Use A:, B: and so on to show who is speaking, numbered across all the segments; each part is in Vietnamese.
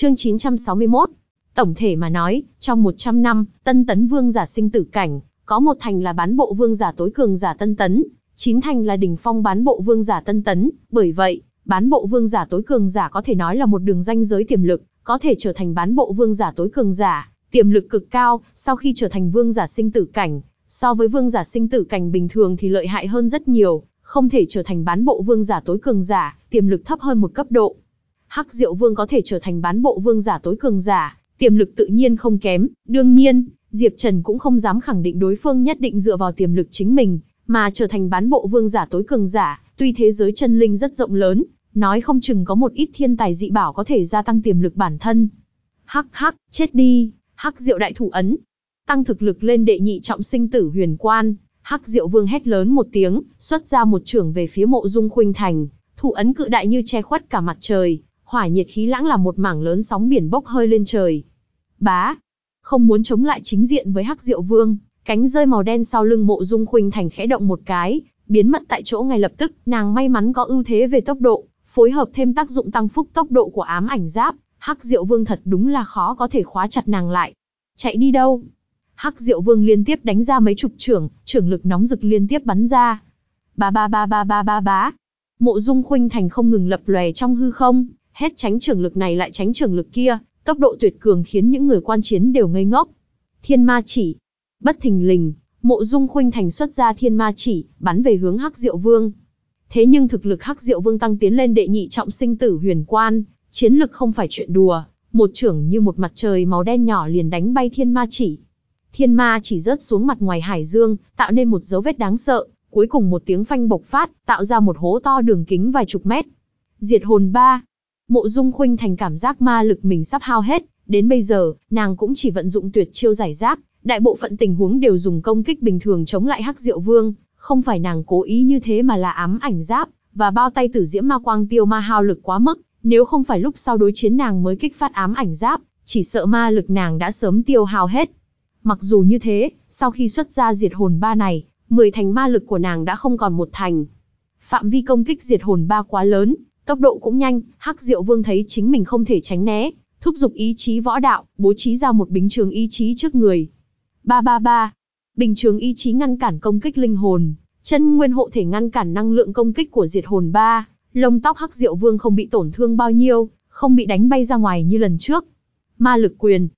A: Chương 961. Tổng thể mà nói, trong 100 năm, Tân Tấn Vương giả sinh tử cảnh, có một thành là bán bộ vương giả tối cường giả Tân Tấn, chín thành là đỉnh phong bán bộ vương giả Tân Tấn, bởi vậy, bán bộ vương giả tối cường giả có thể nói là một đường ranh giới tiềm lực, có thể trở thành bán bộ vương giả tối cường giả, tiềm lực cực cao, sau khi trở thành vương giả sinh tử cảnh, so với vương giả sinh tử cảnh bình thường thì lợi hại hơn rất nhiều, không thể trở thành bán bộ vương giả tối cường giả, tiềm lực thấp hơn một cấp độ. Hắc Diệu Vương có thể trở thành bán bộ vương giả tối cường giả, tiềm lực tự nhiên không kém, đương nhiên, Diệp Trần cũng không dám khẳng định đối phương nhất định dựa vào tiềm lực chính mình, mà trở thành bán bộ vương giả tối cường giả, tuy thế giới chân linh rất rộng lớn, nói không chừng có một ít thiên tài dị bảo có thể gia tăng tiềm lực bản thân. Hắc hắc, chết đi, hắc diệu đại thủ ấn. Tăng thực lực lên đệ nhị trọng sinh tử huyền quan, hắc diệu vương hét lớn một tiếng, xuất ra một trưởng về phía mộ dung khuynh thành, thủ ấn cự đại như che khuất cả mặt trời, hỏa nhiệt khí lãng là một mảng lớn sóng biển bốc hơi lên trời. Bá, không muốn chống lại chính diện với hắc diệu vương, cánh rơi màu đen sau lưng mộ dung khuynh thành khẽ động một cái, biến mất tại chỗ ngay lập tức, nàng may mắn có ưu thế về tốc độ, phối hợp thêm tác dụng tăng phúc tốc độ của ám ảnh giáp, Hắc Diệu Vương thật đúng là khó có thể khóa chặt nàng lại. Chạy đi đâu? Hắc Diệu Vương liên tiếp đánh ra mấy chục trưởng, trưởng lực nóng rực liên tiếp bắn ra. Ba ba ba ba ba ba bá. Mộ Dung Khuynh Thành không ngừng lập lòe trong hư không, hết tránh trường lực này lại tránh trường lực kia, tốc độ tuyệt cường khiến những người quan chiến đều ngây ngốc. Thiên Ma chỉ. Bất thình lình, Mộ Dung Khuynh Thành xuất ra Thiên Ma chỉ, bắn về hướng Hắc Diệu Vương. Thế nhưng thực lực Hắc Diệu Vương tăng tiến lên đệ nhị trọng sinh tử huyền quan, chiến lực không phải chuyện đùa, một trưởng như một mặt trời màu đen nhỏ liền đánh bay thiên ma chỉ. Thiên ma chỉ rớt xuống mặt ngoài hải dương, tạo nên một dấu vết đáng sợ, cuối cùng một tiếng phanh bộc phát, tạo ra một hố to đường kính vài chục mét. Diệt hồn ba. Mộ Dung Khuynh thành cảm giác ma lực mình sắp hao hết, đến bây giờ, nàng cũng chỉ vận dụng tuyệt chiêu giải rác, đại bộ phận tình huống đều dùng công kích bình thường chống lại Hắc Diệu Vương, không phải nàng cố ý như thế mà là ám ảnh giáp và bao tay tử diễm ma quang tiêu ma hao lực quá mức, nếu không phải lúc sau đối chiến nàng mới kích phát ám ảnh giáp, chỉ sợ ma lực nàng đã sớm tiêu hao hết. Mặc dù như thế, sau khi xuất ra diệt hồn ba này, 10 thành ma lực của nàng đã không còn một thành. Phạm vi công kích diệt hồn ba quá lớn, tốc độ cũng nhanh, Hắc Diệu Vương thấy chính mình không thể tránh né, thúc giục ý chí võ đạo, bố trí ra một bình trường ý chí trước người. Ba ba ba, bình trường ý chí ngăn cản công kích linh hồn, chân nguyên hộ thể ngăn cản năng lượng công kích của diệt hồn ba, lông tóc hắc diệu vương không bị tổn thương bao nhiêu, không bị đánh bay ra ngoài như lần trước. Ma lực quyền.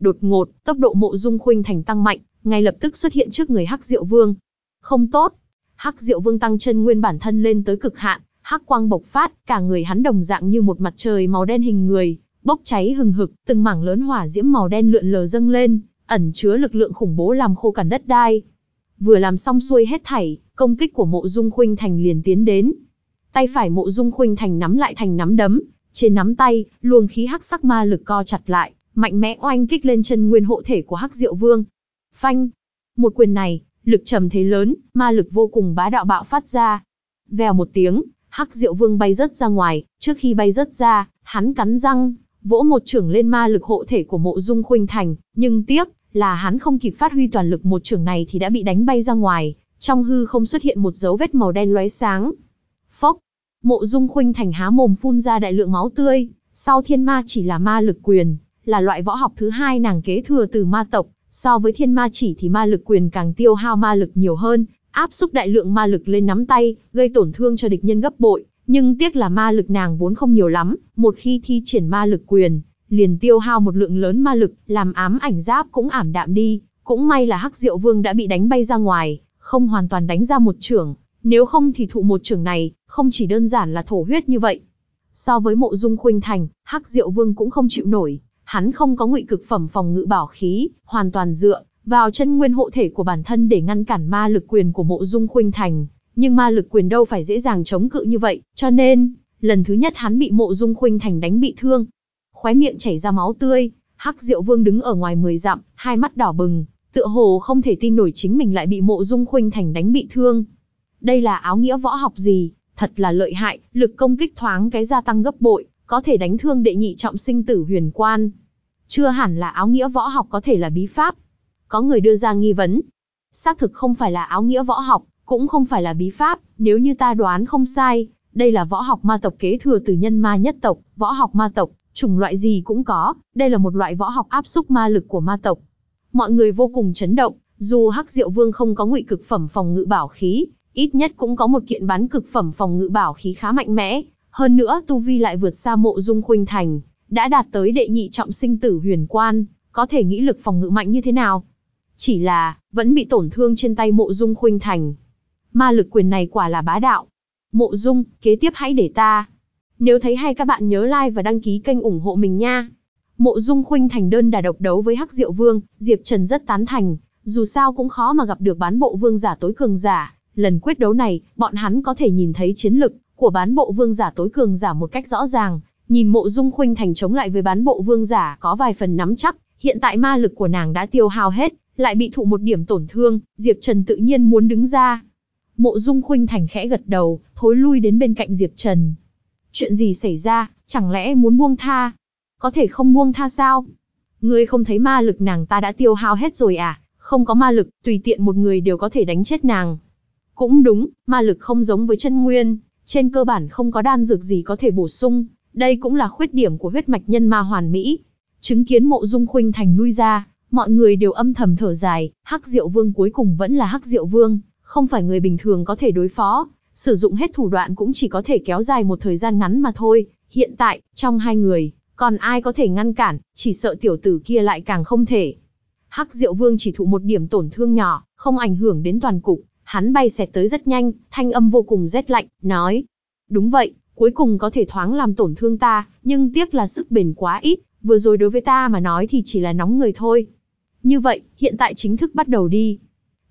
A: Đột ngột, tốc độ mộ dung khuynh thành tăng mạnh, ngay lập tức xuất hiện trước người hắc diệu vương. Không tốt. Hắc diệu vương tăng chân nguyên bản thân lên tới cực hạn, hắc quang bộc phát, cả người hắn đồng dạng như một mặt trời màu đen hình người, bốc cháy hừng hực, từng mảng lớn hỏa diễm màu đen lượn lờ dâng lên, ẩn chứa lực lượng khủng bố làm khô cằn đất đai. Vừa làm xong xuôi hết thảy, công kích của mộ dung khuynh thành liền tiến đến, Tay phải mộ dung khuynh thành nắm lại thành nắm đấm, trên nắm tay, luồng khí hắc sắc ma lực co chặt lại, mạnh mẽ oanh kích lên chân nguyên hộ thể của hắc diệu vương. Phanh! Một quyền này, lực trầm thế lớn, ma lực vô cùng bá đạo bạo phát ra. Vèo một tiếng, hắc diệu vương bay rất ra ngoài, trước khi bay rất ra, hắn cắn răng, vỗ một trưởng lên ma lực hộ thể của mộ dung khuynh thành, nhưng tiếc là hắn không kịp phát huy toàn lực một trưởng này thì đã bị đánh bay ra ngoài, trong hư không xuất hiện một dấu vết màu đen lóe sáng, Phốc, mộ dung khuynh thành há mồm phun ra đại lượng máu tươi, sau thiên ma chỉ là ma lực quyền, là loại võ học thứ hai nàng kế thừa từ ma tộc, so với thiên ma chỉ thì ma lực quyền càng tiêu hao ma lực nhiều hơn, áp xúc đại lượng ma lực lên nắm tay, gây tổn thương cho địch nhân gấp bội, nhưng tiếc là ma lực nàng vốn không nhiều lắm, một khi thi triển ma lực quyền, liền tiêu hao một lượng lớn ma lực, làm ám ảnh giáp cũng ảm đạm đi, cũng may là Hắc Diệu Vương đã bị đánh bay ra ngoài, không hoàn toàn đánh ra một trưởng, nếu không thì thụ một trưởng này, không chỉ đơn giản là thổ huyết như vậy. So với mộ dung khuynh thành, Hắc Diệu Vương cũng không chịu nổi, hắn không có ngụy cực phẩm phòng ngự bảo khí, hoàn toàn dựa vào chân nguyên hộ thể của bản thân để ngăn cản ma lực quyền của mộ dung khuynh thành. Nhưng ma lực quyền đâu phải dễ dàng chống cự như vậy, cho nên, lần thứ nhất hắn bị mộ dung khuynh thành đánh bị thương. Khóe miệng chảy ra máu tươi, Hắc Diệu Vương đứng ở ngoài mười dặm, hai mắt đỏ bừng, tựa hồ không thể tin nổi chính mình lại bị mộ dung khuynh thành đánh bị thương. Đây là áo nghĩa võ học gì, thật là lợi hại, lực công kích thoáng cái gia tăng gấp bội, có thể đánh thương đệ nhị trọng sinh tử huyền quan. Chưa hẳn là áo nghĩa võ học có thể là bí pháp. Có người đưa ra nghi vấn. Xác thực không phải là áo nghĩa võ học, cũng không phải là bí pháp, nếu như ta đoán không sai, đây là võ học ma tộc kế thừa từ nhân ma nhất tộc, võ học ma tộc, Chủng loại gì cũng có, đây là một loại võ học áp xúc ma lực của ma tộc. Mọi người vô cùng chấn động, dù Hắc Diệu Vương không có ngụy cực phẩm phòng ngự bảo khí, ít nhất cũng có một kiện bán cực phẩm phòng ngự bảo khí khá mạnh mẽ, hơn nữa tu vi lại vượt xa mộ dung khuynh thành, đã đạt tới đệ nhị trọng sinh tử huyền quan, có thể nghĩ lực phòng ngự mạnh như thế nào. Chỉ là, vẫn bị tổn thương trên tay mộ dung khuynh thành. Ma lực quyền này quả là bá đạo. Mộ dung, kế tiếp hãy để ta. Nếu thấy hay các bạn nhớ like và đăng ký kênh ủng hộ mình nha. Mộ dung khuynh thành đơn đà độc đấu với Hắc Diệu Vương, Diệp Trần rất tán thành, dù sao cũng khó mà gặp được bán bộ vương giả tối cường giả. Lần quyết đấu này, bọn hắn có thể nhìn thấy chiến lực của bán bộ vương giả tối cường giả một cách rõ ràng. Nhìn mộ dung khuynh thành chống lại với bán bộ vương giả có vài phần nắm chắc, hiện tại ma lực của nàng đã tiêu hao hết, lại bị thụ một điểm tổn thương, Diệp Trần tự nhiên muốn đứng ra. Mộ Dung Khuynh Thành khẽ gật đầu, thối lui đến bên cạnh Diệp Trần. Chuyện gì xảy ra, chẳng lẽ muốn buông tha? Có thể không buông tha sao? Ngươi không thấy ma lực nàng ta đã tiêu hao hết rồi à? Không có ma lực, tùy tiện một người đều có thể đánh chết nàng. Cũng đúng, ma lực không giống với chân nguyên, trên cơ bản không có đan dược gì có thể bổ sung, đây cũng là khuyết điểm của huyết mạch nhân ma hoàn mỹ. Chứng kiến mộ dung khuynh thành lui ra, mọi người đều âm thầm thở dài, Hắc Diệu Vương cuối cùng vẫn là Hắc Diệu Vương, không phải người bình thường có thể đối phó, sử dụng hết thủ đoạn cũng chỉ có thể kéo dài một thời gian ngắn mà thôi. Hiện tại, trong hai người, còn ai có thể ngăn cản, chỉ sợ tiểu tử kia lại càng không thể. Hắc Diệu Vương chỉ thụ một điểm tổn thương nhỏ, không ảnh hưởng đến toàn cục, hắn bay xẹt tới rất nhanh, thanh âm vô cùng rét lạnh, nói. Đúng vậy, cuối cùng có thể thoáng làm tổn thương ta, nhưng tiếc là sức bền quá ít, vừa rồi đối với ta mà nói thì chỉ là nóng người thôi. Như vậy, hiện tại chính thức bắt đầu đi.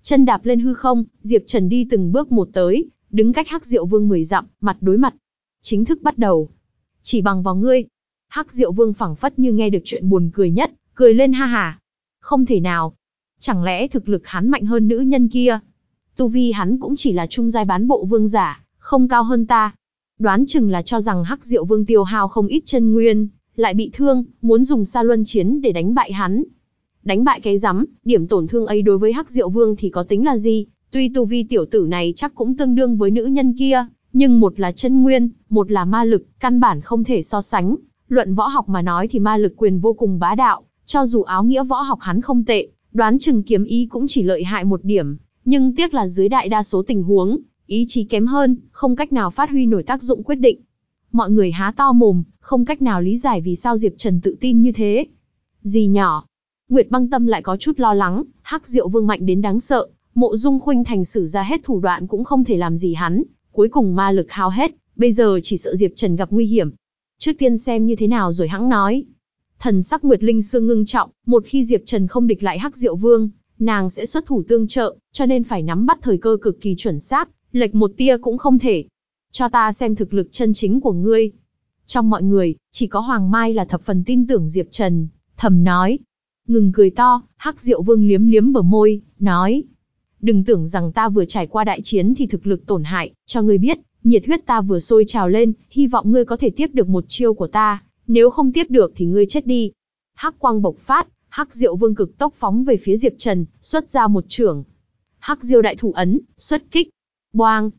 A: Chân đạp lên hư không, Diệp Trần đi từng bước một tới, đứng cách Hắc Diệu Vương 10 dặm, mặt đối mặt. Chính thức bắt đầu. Chỉ bằng vào ngươi. Hắc Diệu Vương phảng phất như nghe được chuyện buồn cười nhất, cười lên ha hà. Không thể nào. Chẳng lẽ thực lực hắn mạnh hơn nữ nhân kia? Tu vi hắn cũng chỉ là trung giai bán bộ vương giả, không cao hơn ta. Đoán chừng là cho rằng Hắc Diệu Vương tiêu hao không ít chân nguyên, lại bị thương, muốn dùng sa luân chiến để đánh bại hắn. Đánh bại cái rắm, điểm tổn thương ấy đối với Hắc Diệu Vương thì có tính là gì? Tuy tu vi tiểu tử này chắc cũng tương đương với nữ nhân kia, nhưng một là chân nguyên, một là ma lực, căn bản không thể so sánh. Luận võ học mà nói thì ma lực quyền vô cùng bá đạo, cho dù áo nghĩa võ học hắn không tệ, đoán chừng kiếm ý cũng chỉ lợi hại một điểm, nhưng tiếc là dưới đại đa số tình huống, ý chí kém hơn, không cách nào phát huy nổi tác dụng quyết định. Mọi người há to mồm, không cách nào lý giải vì sao Diệp Trần tự tin như thế. Gì nhỏ? Nguyệt băng tâm lại có chút lo lắng, hắc diệu vương mạnh đến đáng sợ, mộ dung khuynh thành sử ra hết thủ đoạn cũng không thể làm gì hắn, cuối cùng ma lực hao hết, bây giờ chỉ sợ Diệp Trần gặp nguy hiểm. Trước tiên xem như thế nào rồi hắn nói. Thần sắc Nguyệt Linh Sương ngưng trọng, một khi Diệp Trần không địch lại Hắc Diệu Vương, nàng sẽ xuất thủ tương trợ, cho nên phải nắm bắt thời cơ cực kỳ chuẩn xác, lệch một tia cũng không thể. Cho ta xem thực lực chân chính của ngươi. Trong mọi người, chỉ có Hoàng Mai là thập phần tin tưởng Diệp Trần, thầm nói. Ngừng cười to, Hắc Diệu Vương liếm liếm bờ môi, nói. Đừng tưởng rằng ta vừa trải qua đại chiến thì thực lực tổn hại, cho ngươi biết, nhiệt huyết ta vừa sôi trào lên, hy vọng ngươi có thể tiếp được một chiêu của ta, nếu không tiếp được thì ngươi chết đi. Hắc quang bộc phát, Hắc Diệu Vương cực tốc phóng về phía Diệp Trần, xuất ra một trưởng. Hắc Diêu đại thủ ấn, xuất kích. Boang!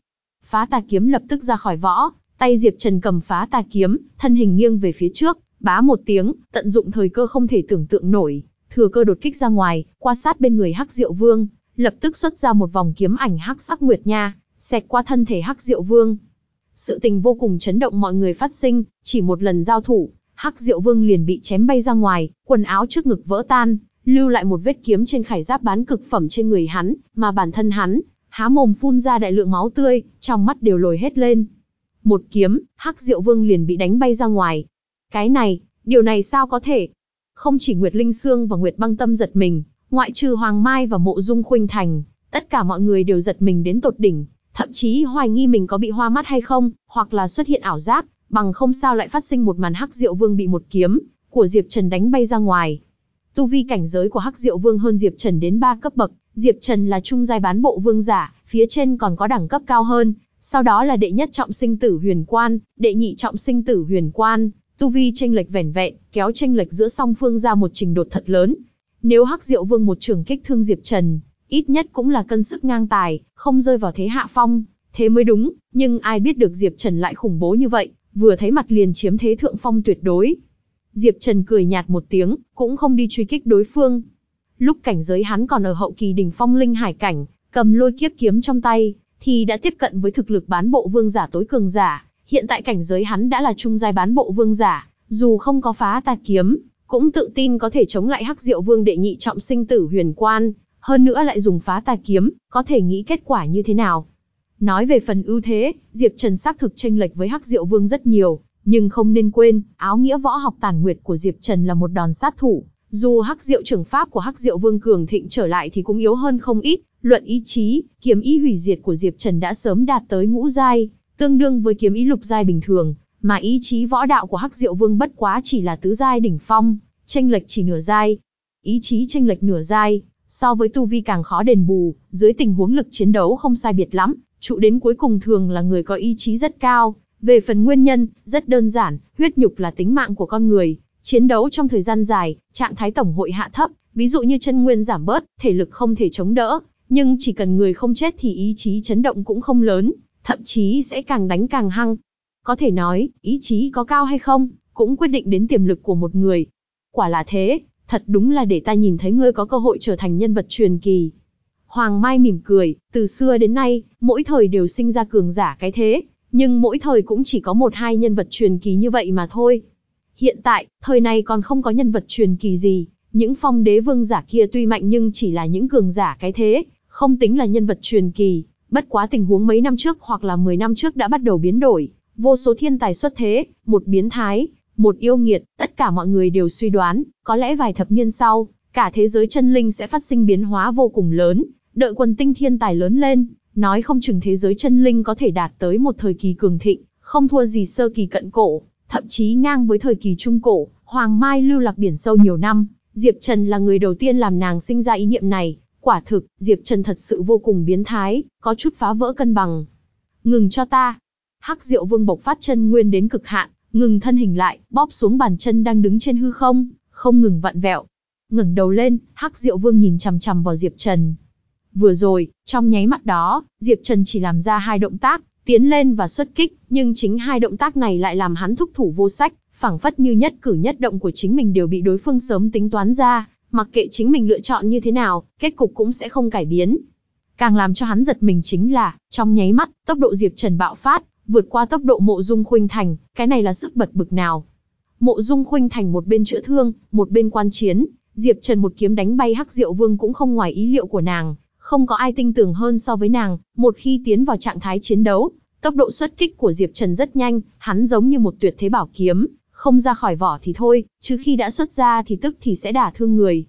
A: Phá tà kiếm lập tức ra khỏi võ, tay Diệp Trần cầm phá tà kiếm, thân hình nghiêng về phía trước, bá một tiếng, tận dụng thời cơ không thể tưởng tượng nổi, thừa cơ đột kích ra ngoài, qua sát bên người Hắc Diệu Vương, lập tức xuất ra một vòng kiếm ảnh hắc sắc nguyệt nha, xẹt qua thân thể Hắc Diệu Vương. Sự tình vô cùng chấn động mọi người phát sinh, chỉ một lần giao thủ, Hắc Diệu Vương liền bị chém bay ra ngoài, quần áo trước ngực vỡ tan, lưu lại một vết kiếm trên khải giáp bán cực phẩm trên người hắn, mà bản thân hắn, há mồm phun ra đại lượng máu tươi, trong mắt đều lồi hết lên. Một kiếm, Hắc Diệu Vương liền bị đánh bay ra ngoài. Cái này, điều này sao có thể? Không chỉ Nguyệt Linh Sương và Nguyệt Băng Tâm giật mình, ngoại trừ Hoàng Mai và Mộ Dung Khuynh Thành, tất cả mọi người đều giật mình đến tột đỉnh, thậm chí hoài nghi mình có bị hoa mắt hay không, hoặc là xuất hiện ảo giác, bằng không sao lại phát sinh một màn Hắc Diệu Vương bị một kiếm của Diệp Trần đánh bay ra ngoài. Tu vi cảnh giới của Hắc Diệu Vương hơn Diệp Trần đến 3 cấp bậc, Diệp Trần là trung giai bán bộ vương giả, phía trên còn có đẳng cấp cao hơn, sau đó là đệ nhất trọng sinh tử huyền quan, đệ nhị trọng sinh tử huyền quan, tu vi tranh lệch vẻn vẹn, kéo tranh lệch giữa song phương ra một trình độ thật lớn. Nếu Hắc Diệu Vương một trường kích thương Diệp Trần, ít nhất cũng là cân sức ngang tài, không rơi vào thế hạ phong, thế mới đúng, nhưng ai biết được Diệp Trần lại khủng bố như vậy, vừa thấy mặt liền chiếm thế thượng phong tuyệt đối. Diệp Trần cười nhạt một tiếng, cũng không đi truy kích đối phương. Lúc cảnh giới hắn còn ở hậu kỳ đỉnh phong linh hải cảnh, cầm lôi kiếp kiếm trong tay, thì đã tiếp cận với thực lực bán bộ vương giả tối cường giả. Hiện tại cảnh giới hắn đã là trung giai bán bộ vương giả, dù không có phá tà kiếm, cũng tự tin có thể chống lại Hắc Diệu Vương đệ nhị trọng sinh tử huyền quan, hơn nữa lại dùng phá tà kiếm, có thể nghĩ kết quả như thế nào. Nói về phần ưu thế, Diệp Trần xác thực chênh lệch với Hắc Diệu Vương rất nhiều, nhưng không nên quên, áo nghĩa võ học tàn nguyệt của Diệp Trần là một đòn sát thủ. Dù Hắc Diệu trưởng pháp của Hắc Diệu Vương cường thịnh trở lại thì cũng yếu hơn không ít, luận ý chí, kiếm ý hủy diệt của Diệp Trần đã sớm đạt tới ngũ giai, tương đương với kiếm ý lục giai bình thường, mà ý chí võ đạo của Hắc Diệu Vương bất quá chỉ là tứ giai đỉnh phong, tranh lệch chỉ nửa giai. Ý chí tranh lệch nửa giai, so với tu vi càng khó đền bù, dưới tình huống lực chiến đấu không sai biệt lắm, trụ đến cuối cùng thường là người có ý chí rất cao. Về phần nguyên nhân, rất đơn giản, huyết nhục là tính mạng của con người, chiến đấu trong thời gian dài, trạng thái tổng hội hạ thấp, ví dụ như chân nguyên giảm bớt, thể lực không thể chống đỡ, nhưng chỉ cần người không chết thì ý chí chấn động cũng không lớn, thậm chí sẽ càng đánh càng hăng. Có thể nói, ý chí có cao hay không, cũng quyết định đến tiềm lực của một người. Quả là thế, thật đúng là để ta nhìn thấy ngươi có cơ hội trở thành nhân vật truyền kỳ. Hoàng Mai mỉm cười, từ xưa đến nay, mỗi thời đều sinh ra cường giả cái thế, nhưng mỗi thời cũng chỉ có một hai nhân vật truyền kỳ như vậy mà thôi. Hiện tại, thời này còn không có nhân vật truyền kỳ gì, những phong đế vương giả kia tuy mạnh nhưng chỉ là những cường giả cái thế, không tính là nhân vật truyền kỳ, bất quá tình huống mấy năm trước hoặc là 10 năm trước đã bắt đầu biến đổi, vô số thiên tài xuất thế, một biến thái, một yêu nghiệt, tất cả mọi người đều suy đoán, có lẽ vài thập niên sau, cả thế giới chân linh sẽ phát sinh biến hóa vô cùng lớn, đợi quần tinh thiên tài lớn lên, nói không chừng thế giới chân linh có thể đạt tới một thời kỳ cường thịnh, không thua gì sơ kỳ cận cổ, thậm chí ngang với thời kỳ trung cổ, Hoàng Mai lưu lạc biển sâu nhiều năm, Diệp Trần là người đầu tiên làm nàng sinh ra ý niệm này, quả thực, Diệp Trần thật sự vô cùng biến thái, có chút phá vỡ cân bằng. Ngừng cho ta. Hắc Diệu Vương bộc phát chân nguyên đến cực hạn, ngừng thân hình lại, bóp xuống bàn chân đang đứng trên hư không, không ngừng vặn vẹo. Ngẩng đầu lên, Hắc Diệu Vương nhìn chằm chằm vào Diệp Trần. Vừa rồi, trong nháy mắt đó, Diệp Trần chỉ làm ra hai động tác, tiến lên và xuất kích, nhưng chính hai động tác này lại làm hắn thúc thủ vô sách, phảng phất như nhất cử nhất động của chính mình đều bị đối phương sớm tính toán ra, mặc kệ chính mình lựa chọn như thế nào, kết cục cũng sẽ không cải biến. Càng làm cho hắn giật mình chính là, trong nháy mắt, tốc độ Diệp Trần bạo phát, vượt qua tốc độ mộ dung khuynh thành, cái này là sức bật bực nào. Mộ dung khuynh thành một bên chữa thương, một bên quan chiến, Diệp Trần một kiếm đánh bay Hắc Diệu Vương cũng không ngoài ý liệu của nàng, không có ai tin tưởng hơn so với nàng, một khi tiến vào trạng thái chiến đấu, tốc độ xuất kích của Diệp Trần rất nhanh, hắn giống như một tuyệt thế bảo kiếm, không ra khỏi vỏ thì thôi, chứ khi đã xuất ra thì tức thì sẽ đả thương người.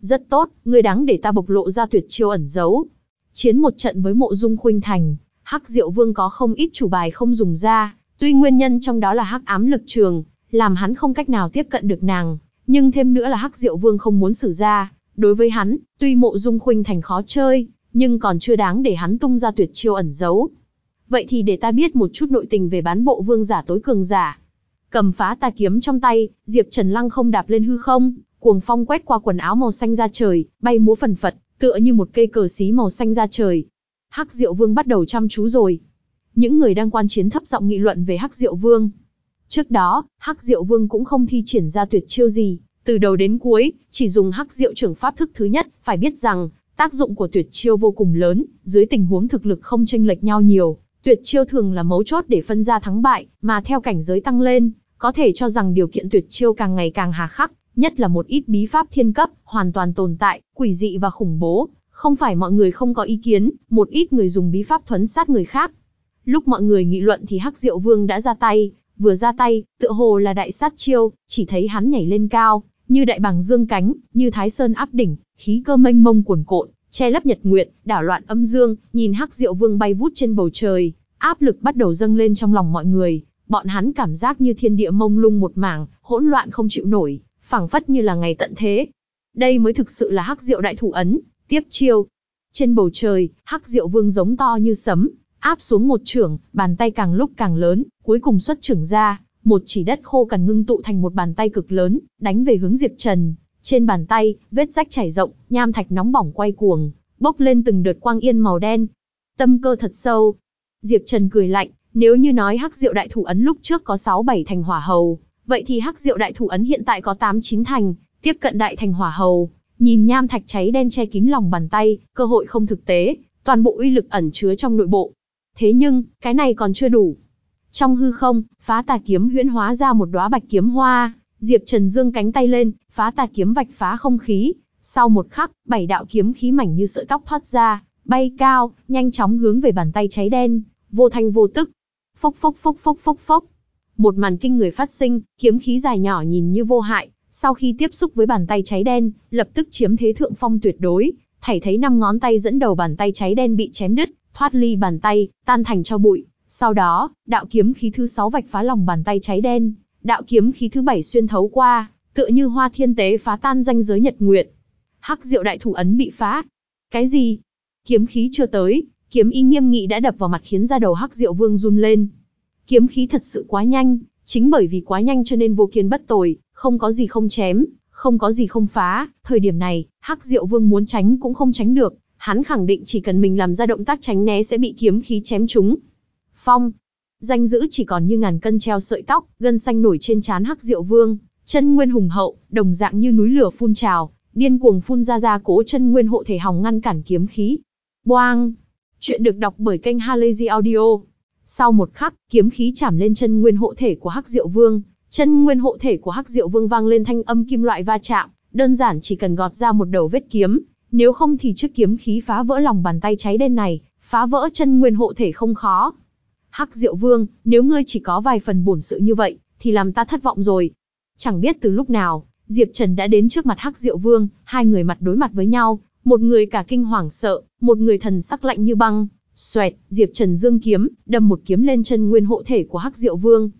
A: Rất tốt, người đáng để ta bộc lộ ra tuyệt chiêu ẩn giấu. Chiến một trận với mộ dung khuynh thành, Hắc Diệu Vương có không ít chủ bài không dùng ra, tuy nguyên nhân trong đó là hắc ám lực trường, làm hắn không cách nào tiếp cận được nàng, nhưng thêm nữa là Hắc Diệu Vương không muốn sử ra. Đối với hắn, tuy mộ dung khuynh thành khó chơi, nhưng còn chưa đáng để hắn tung ra tuyệt chiêu ẩn giấu. Vậy thì để ta biết một chút nội tình về bán bộ vương giả tối cường giả. Cầm phá tà kiếm trong tay, Diệp Trần Lăng không đạp lên hư không, cuồng phong quét qua quần áo màu xanh ra trời, bay múa phần phật, tựa như một cây cờ xí màu xanh ra trời, Hắc Diệu Vương bắt đầu chăm chú rồi. Những người đang quan chiến thấp giọng nghị luận về Hắc Diệu Vương. Trước đó, Hắc Diệu Vương cũng không thi triển ra tuyệt chiêu gì, từ đầu đến cuối, chỉ dùng Hắc Diệu trưởng pháp thức thứ nhất, phải biết rằng, tác dụng của tuyệt chiêu vô cùng lớn, dưới tình huống thực lực không chênh lệch nhau nhiều, tuyệt chiêu thường là mấu chốt để phân ra thắng bại, mà theo cảnh giới tăng lên, có thể cho rằng điều kiện tuyệt chiêu càng ngày càng hà khắc, nhất là một ít bí pháp thiên cấp, hoàn toàn tồn tại, quỷ dị và khủng bố, không phải mọi người không có ý kiến, một ít người dùng bí pháp thuấn sát người khác. Lúc mọi người nghị luận thì Hắc Diệu Vương đã ra tay, vừa ra tay, tựa hồ là đại sát chiêu, chỉ thấy hắn nhảy lên cao, như đại bàng dương cánh, như thái sơn áp đỉnh, khí cơ mênh mông cuồn cuộn, che lấp nhật nguyệt, đảo loạn âm dương, nhìn Hắc Diệu Vương bay vút trên bầu trời, áp lực bắt đầu dâng lên trong lòng mọi người, bọn hắn cảm giác như thiên địa mông lung một mảng, hỗn loạn không chịu nổi, phảng phất như là ngày tận thế. Đây mới thực sự là Hắc Diệu đại thủ ấn, Tiếp chiêu. Trên bầu trời, Hắc Diệu Vương giống to như sấm, áp xuống một trưởng, bàn tay càng lúc càng lớn, cuối cùng xuất trưởng ra, một chỉ đất khô cằn ngưng tụ thành một bàn tay cực lớn, đánh về hướng Diệp Trần. Trên bàn tay, vết rách chảy rộng, nham thạch nóng bỏng quay cuồng, bốc lên từng đợt quang yên màu đen. Tâm cơ thật sâu. Diệp Trần cười lạnh, nếu như nói Hắc Diệu đại thủ ấn lúc trước có 6 7 thành hỏa hầu, Vậy thì hắc diệu đại thủ ấn hiện tại có 8-9 thành, tiếp cận đại thành hỏa hầu, nhìn nham thạch cháy đen che kín lòng bàn tay, cơ hội không thực tế, toàn bộ uy lực ẩn chứa trong nội bộ. Thế nhưng, cái này còn chưa đủ. Trong hư không, phá tà kiếm huyễn hóa ra một đóa bạch kiếm hoa, Diệp Trần dương cánh tay lên, phá tà kiếm vạch phá không khí. Sau một khắc, bảy đạo kiếm khí mảnh như sợi tóc thoát ra, bay cao, nhanh chóng hướng về bàn tay cháy đen, vô thanh vô tức. Phốc phốc phốc phốc phốc phốc. Một màn kinh người phát sinh, kiếm khí dài nhỏ nhìn như vô hại, sau khi tiếp xúc với bàn tay cháy đen, lập tức chiếm thế thượng phong tuyệt đối, thảy thấy năm ngón tay dẫn đầu bàn tay cháy đen bị chém đứt, thoát ly bàn tay, tan thành cho bụi. Sau đó, đạo kiếm khí thứ sáu vạch phá lòng bàn tay cháy đen, đạo kiếm khí thứ bảy xuyên thấu qua, tựa như hoa thiên tế phá tan danh giới nhật nguyệt. Hắc diệu đại thủ ấn bị phá. Cái gì? Kiếm khí chưa tới, kiếm y nghiêm nghị đã đập vào mặt khiến da đầu Hắc diệu vương run lên. Kiếm khí thật sự quá nhanh, chính bởi vì quá nhanh cho nên vô kiên bất tồi, không có gì không chém, không có gì không phá. Thời điểm này, Hắc diệu vương muốn tránh cũng không tránh được, hắn khẳng định chỉ cần mình làm ra động tác tránh né sẽ bị kiếm khí chém trúng. Phong, danh dữ chỉ còn như ngàn cân treo sợi tóc, gân xanh nổi trên trán Hắc Diệu Vương, chân nguyên hùng hậu, đồng dạng như núi lửa phun trào, điên cuồng phun ra ra cố chân nguyên hộ thể hòng ngăn cản kiếm khí. Boang! Chuyện được đọc bởi kênh Halazy Audio. Sau một khắc, kiếm khí chạm lên chân nguyên hộ thể của Hắc Diệu Vương, chân nguyên hộ thể của Hắc Diệu Vương vang lên thanh âm kim loại va chạm, đơn giản chỉ cần gọt ra một đầu vết kiếm, nếu không thì trước kiếm khí phá vỡ lòng bàn tay cháy đen này, phá vỡ chân nguyên hộ thể không khó. Hắc Diệu Vương, nếu ngươi chỉ có vài phần bổn sự như vậy, thì làm ta thất vọng rồi. Chẳng biết từ lúc nào, Diệp Trần đã đến trước mặt Hắc Diệu Vương, hai người mặt đối mặt với nhau, một người cả kinh hoàng sợ, một người thần sắc lạnh như băng. Xoẹt, Diệp Trần dương kiếm, đâm một kiếm lên chân nguyên hộ thể của Hắc Diệu Vương.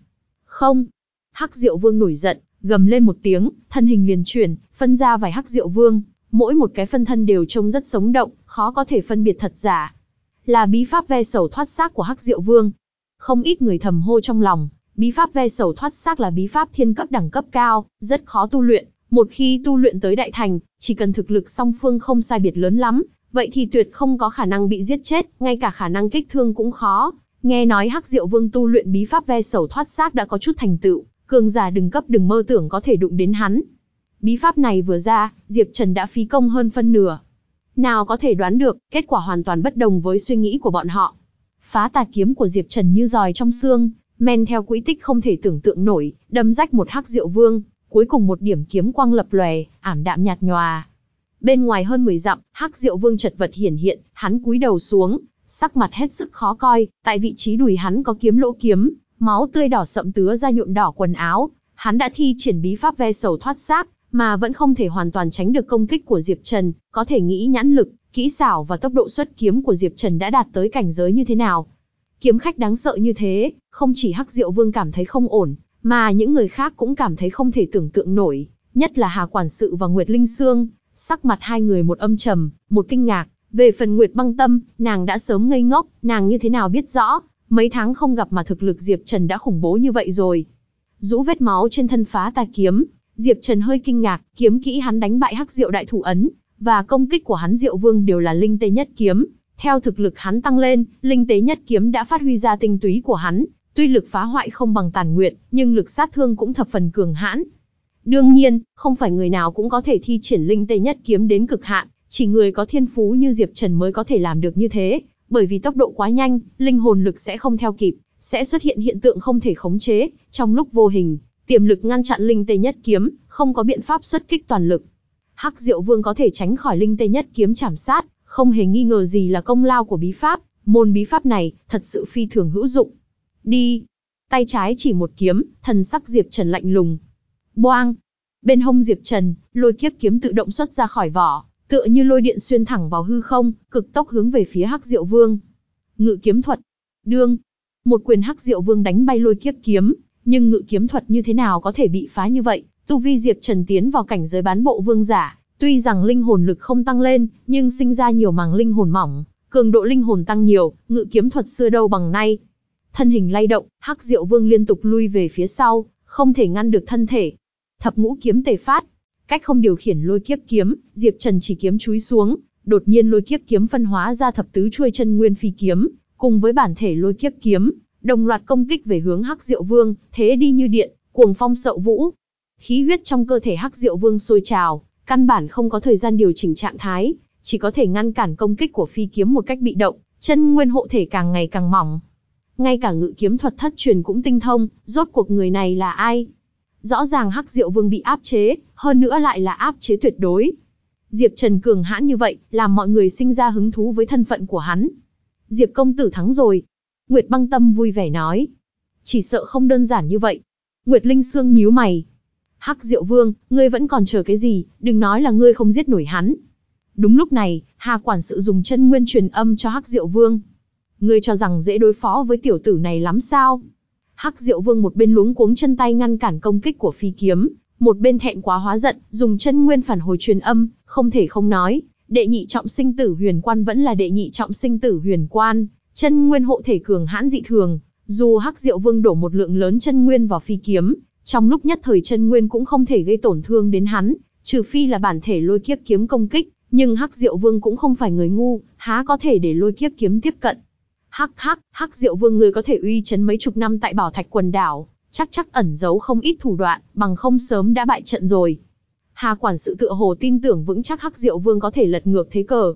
A: Không. Hắc Diệu Vương nổi giận, gầm lên một tiếng, thân hình liền chuyển, phân ra vài Hắc Diệu Vương, mỗi một cái phân thân đều trông rất sống động, khó có thể phân biệt thật giả. Là bí pháp ve sầu thoát xác của Hắc Diệu Vương, không ít người thầm hô trong lòng, bí pháp ve sầu thoát xác là bí pháp thiên cấp đẳng cấp cao, rất khó tu luyện. Một khi tu luyện tới đại thành, chỉ cần thực lực song phương không sai biệt lớn lắm, vậy thì tuyệt không có khả năng bị giết chết, ngay cả khả năng kích thương cũng khó. Nghe nói Hắc Diệu Vương tu luyện bí pháp ve sầu thoát xác đã có chút thành tựu, cường giả đừng cấp đừng mơ tưởng có thể đụng đến hắn. Bí pháp này vừa ra, Diệp Trần đã phí công hơn phân nửa. Nào có thể đoán được, kết quả hoàn toàn bất đồng với suy nghĩ của bọn họ. Phá tà kiếm của Diệp Trần như giòi trong xương, men theo quỹ tích không thể tưởng tượng nổi, đâm rách một hắc diệu vương, cuối cùng một điểm kiếm quang lập lòe, ảm đạm nhạt nhòa. Bên ngoài hơn 10 dặm, hắc diệu vương chật vật hiển hiện, hắn cúi đầu xuống, sắc mặt hết sức khó coi, tại vị trí đùi hắn có kiếm lỗ kiếm, máu tươi đỏ sậm tứa ra nhuộm đỏ quần áo, hắn đã thi triển bí pháp ve sầu thoát xác, mà vẫn không thể hoàn toàn tránh được công kích của Diệp Trần, có thể nghĩ nhãn lực, kỹ xảo và tốc độ xuất kiếm của Diệp Trần đã đạt tới cảnh giới như thế nào. Kiếm khách đáng sợ như thế, không chỉ Hắc Diệu Vương cảm thấy không ổn, mà những người khác cũng cảm thấy không thể tưởng tượng nổi, nhất là Hà Quản sự và Nguyệt Linh Sương, sắc mặt hai người một âm trầm, một kinh ngạc, về phần Nguyệt Băng Tâm, nàng đã sớm ngây ngốc, nàng như thế nào biết rõ, mấy tháng không gặp mà thực lực Diệp Trần đã khủng bố như vậy rồi. Rũ vết máu trên thân phá tà kiếm, Diệp Trần hơi kinh ngạc, kiếm kỹ hắn đánh bại Hắc Diệu đại thủ ấn, và công kích của hắn Diệu Vương đều là linh tế nhất kiếm. Theo thực lực hắn tăng lên, linh tế nhất kiếm đã phát huy ra tinh túy của hắn, tuy lực phá hoại không bằng tàn nguyện, nhưng lực sát thương cũng thập phần cường hãn. Đương nhiên, không phải người nào cũng có thể thi triển linh tê nhất kiếm đến cực hạn, chỉ người có thiên phú như Diệp Trần mới có thể làm được như thế, bởi vì tốc độ quá nhanh, linh hồn lực sẽ không theo kịp, sẽ xuất hiện hiện tượng không thể khống chế, trong lúc vô hình, tiềm lực ngăn chặn linh tê nhất kiếm, không có biện pháp xuất kích toàn lực. Hắc Diệu Vương có thể tránh khỏi linh tê nhất kiếm chảm sát, không hề nghi ngờ gì là công lao của bí pháp, môn bí pháp này thật sự phi thường hữu dụng. Đi. Tay trái chỉ một kiếm, thần sắc Diệp Trần lạnh lùng. Boang. Bên hông Diệp Trần, lôi kiếp kiếm tự động xuất ra khỏi vỏ, tựa như lôi điện xuyên thẳng vào hư không, cực tốc hướng về phía Hắc Diệu Vương. Ngự kiếm thuật. Đương. Một quyền Hắc Diệu Vương đánh bay lôi kiếp kiếm, nhưng ngự kiếm thuật như thế nào có thể bị phá như vậy? Tu vi Diệp Trần tiến vào cảnh giới bán bộ vương giả, tuy rằng linh hồn lực không tăng lên, nhưng sinh ra nhiều màng linh hồn mỏng, cường độ linh hồn tăng nhiều, ngự kiếm thuật xưa đâu bằng nay. Thân hình lay động, Hắc Diệu Vương liên tục lui về phía sau, không thể ngăn được thân thể. Thập ngũ kiếm tề phát, cách không điều khiển lôi kiếp kiếm, Diệp Trần chỉ kiếm chúi xuống, đột nhiên lôi kiếp kiếm phân hóa ra thập tứ chuôi chân nguyên phi kiếm, cùng với bản thể lôi kiếp kiếm, đồng loạt công kích về hướng Hắc Diệu Vương, thế đi như điện, cuồng phong sậu vũ. Khí huyết trong cơ thể Hắc Diệu Vương sôi trào, căn bản không có thời gian điều chỉnh trạng thái, chỉ có thể ngăn cản công kích của phi kiếm một cách bị động, chân nguyên hộ thể càng ngày càng mỏng. Ngay cả ngự kiếm thuật thất truyền cũng tinh thông, rốt cuộc người này là ai? Rõ ràng Hắc Diệu Vương bị áp chế, hơn nữa lại là áp chế tuyệt đối. Diệp Trần cường hãn như vậy, làm mọi người sinh ra hứng thú với thân phận của hắn. Diệp công tử thắng rồi. Nguyệt băng tâm vui vẻ nói. Chỉ sợ không đơn giản như vậy. Nguyệt Linh Sương nhíu mày. Hắc Diệu Vương, ngươi vẫn còn chờ cái gì, đừng nói là ngươi không giết nổi hắn. Đúng lúc này, Hà quản sự dùng chân nguyên truyền âm cho Hắc Diệu Vương. Ngươi cho rằng dễ đối phó với tiểu tử này lắm sao? Hắc Diệu Vương một bên luống cuống chân tay ngăn cản công kích của phi kiếm, một bên thẹn quá hóa giận, dùng chân nguyên phản hồi truyền âm, không thể không nói, đệ nhị trọng sinh tử huyền quan vẫn là đệ nhị trọng sinh tử huyền quan, chân nguyên hộ thể cường hãn dị thường, dù Hắc Diệu Vương đổ một lượng lớn chân nguyên vào phi kiếm, trong lúc nhất thời chân nguyên cũng không thể gây tổn thương đến hắn, trừ phi là bản thể lôi kiếp kiếm công kích, nhưng Hắc Diệu Vương cũng không phải người ngu, há có thể để lôi kiếp kiếm tiếp cận. Hắc hắc, Hắc Diệu Vương người có thể uy chấn mấy chục năm tại Bảo Thạch quần đảo, chắc chắc ẩn giấu không ít thủ đoạn, bằng không sớm đã bại trận rồi. Hà quản sự tựa hồ tin tưởng vững chắc Hắc Diệu Vương có thể lật ngược thế cờ.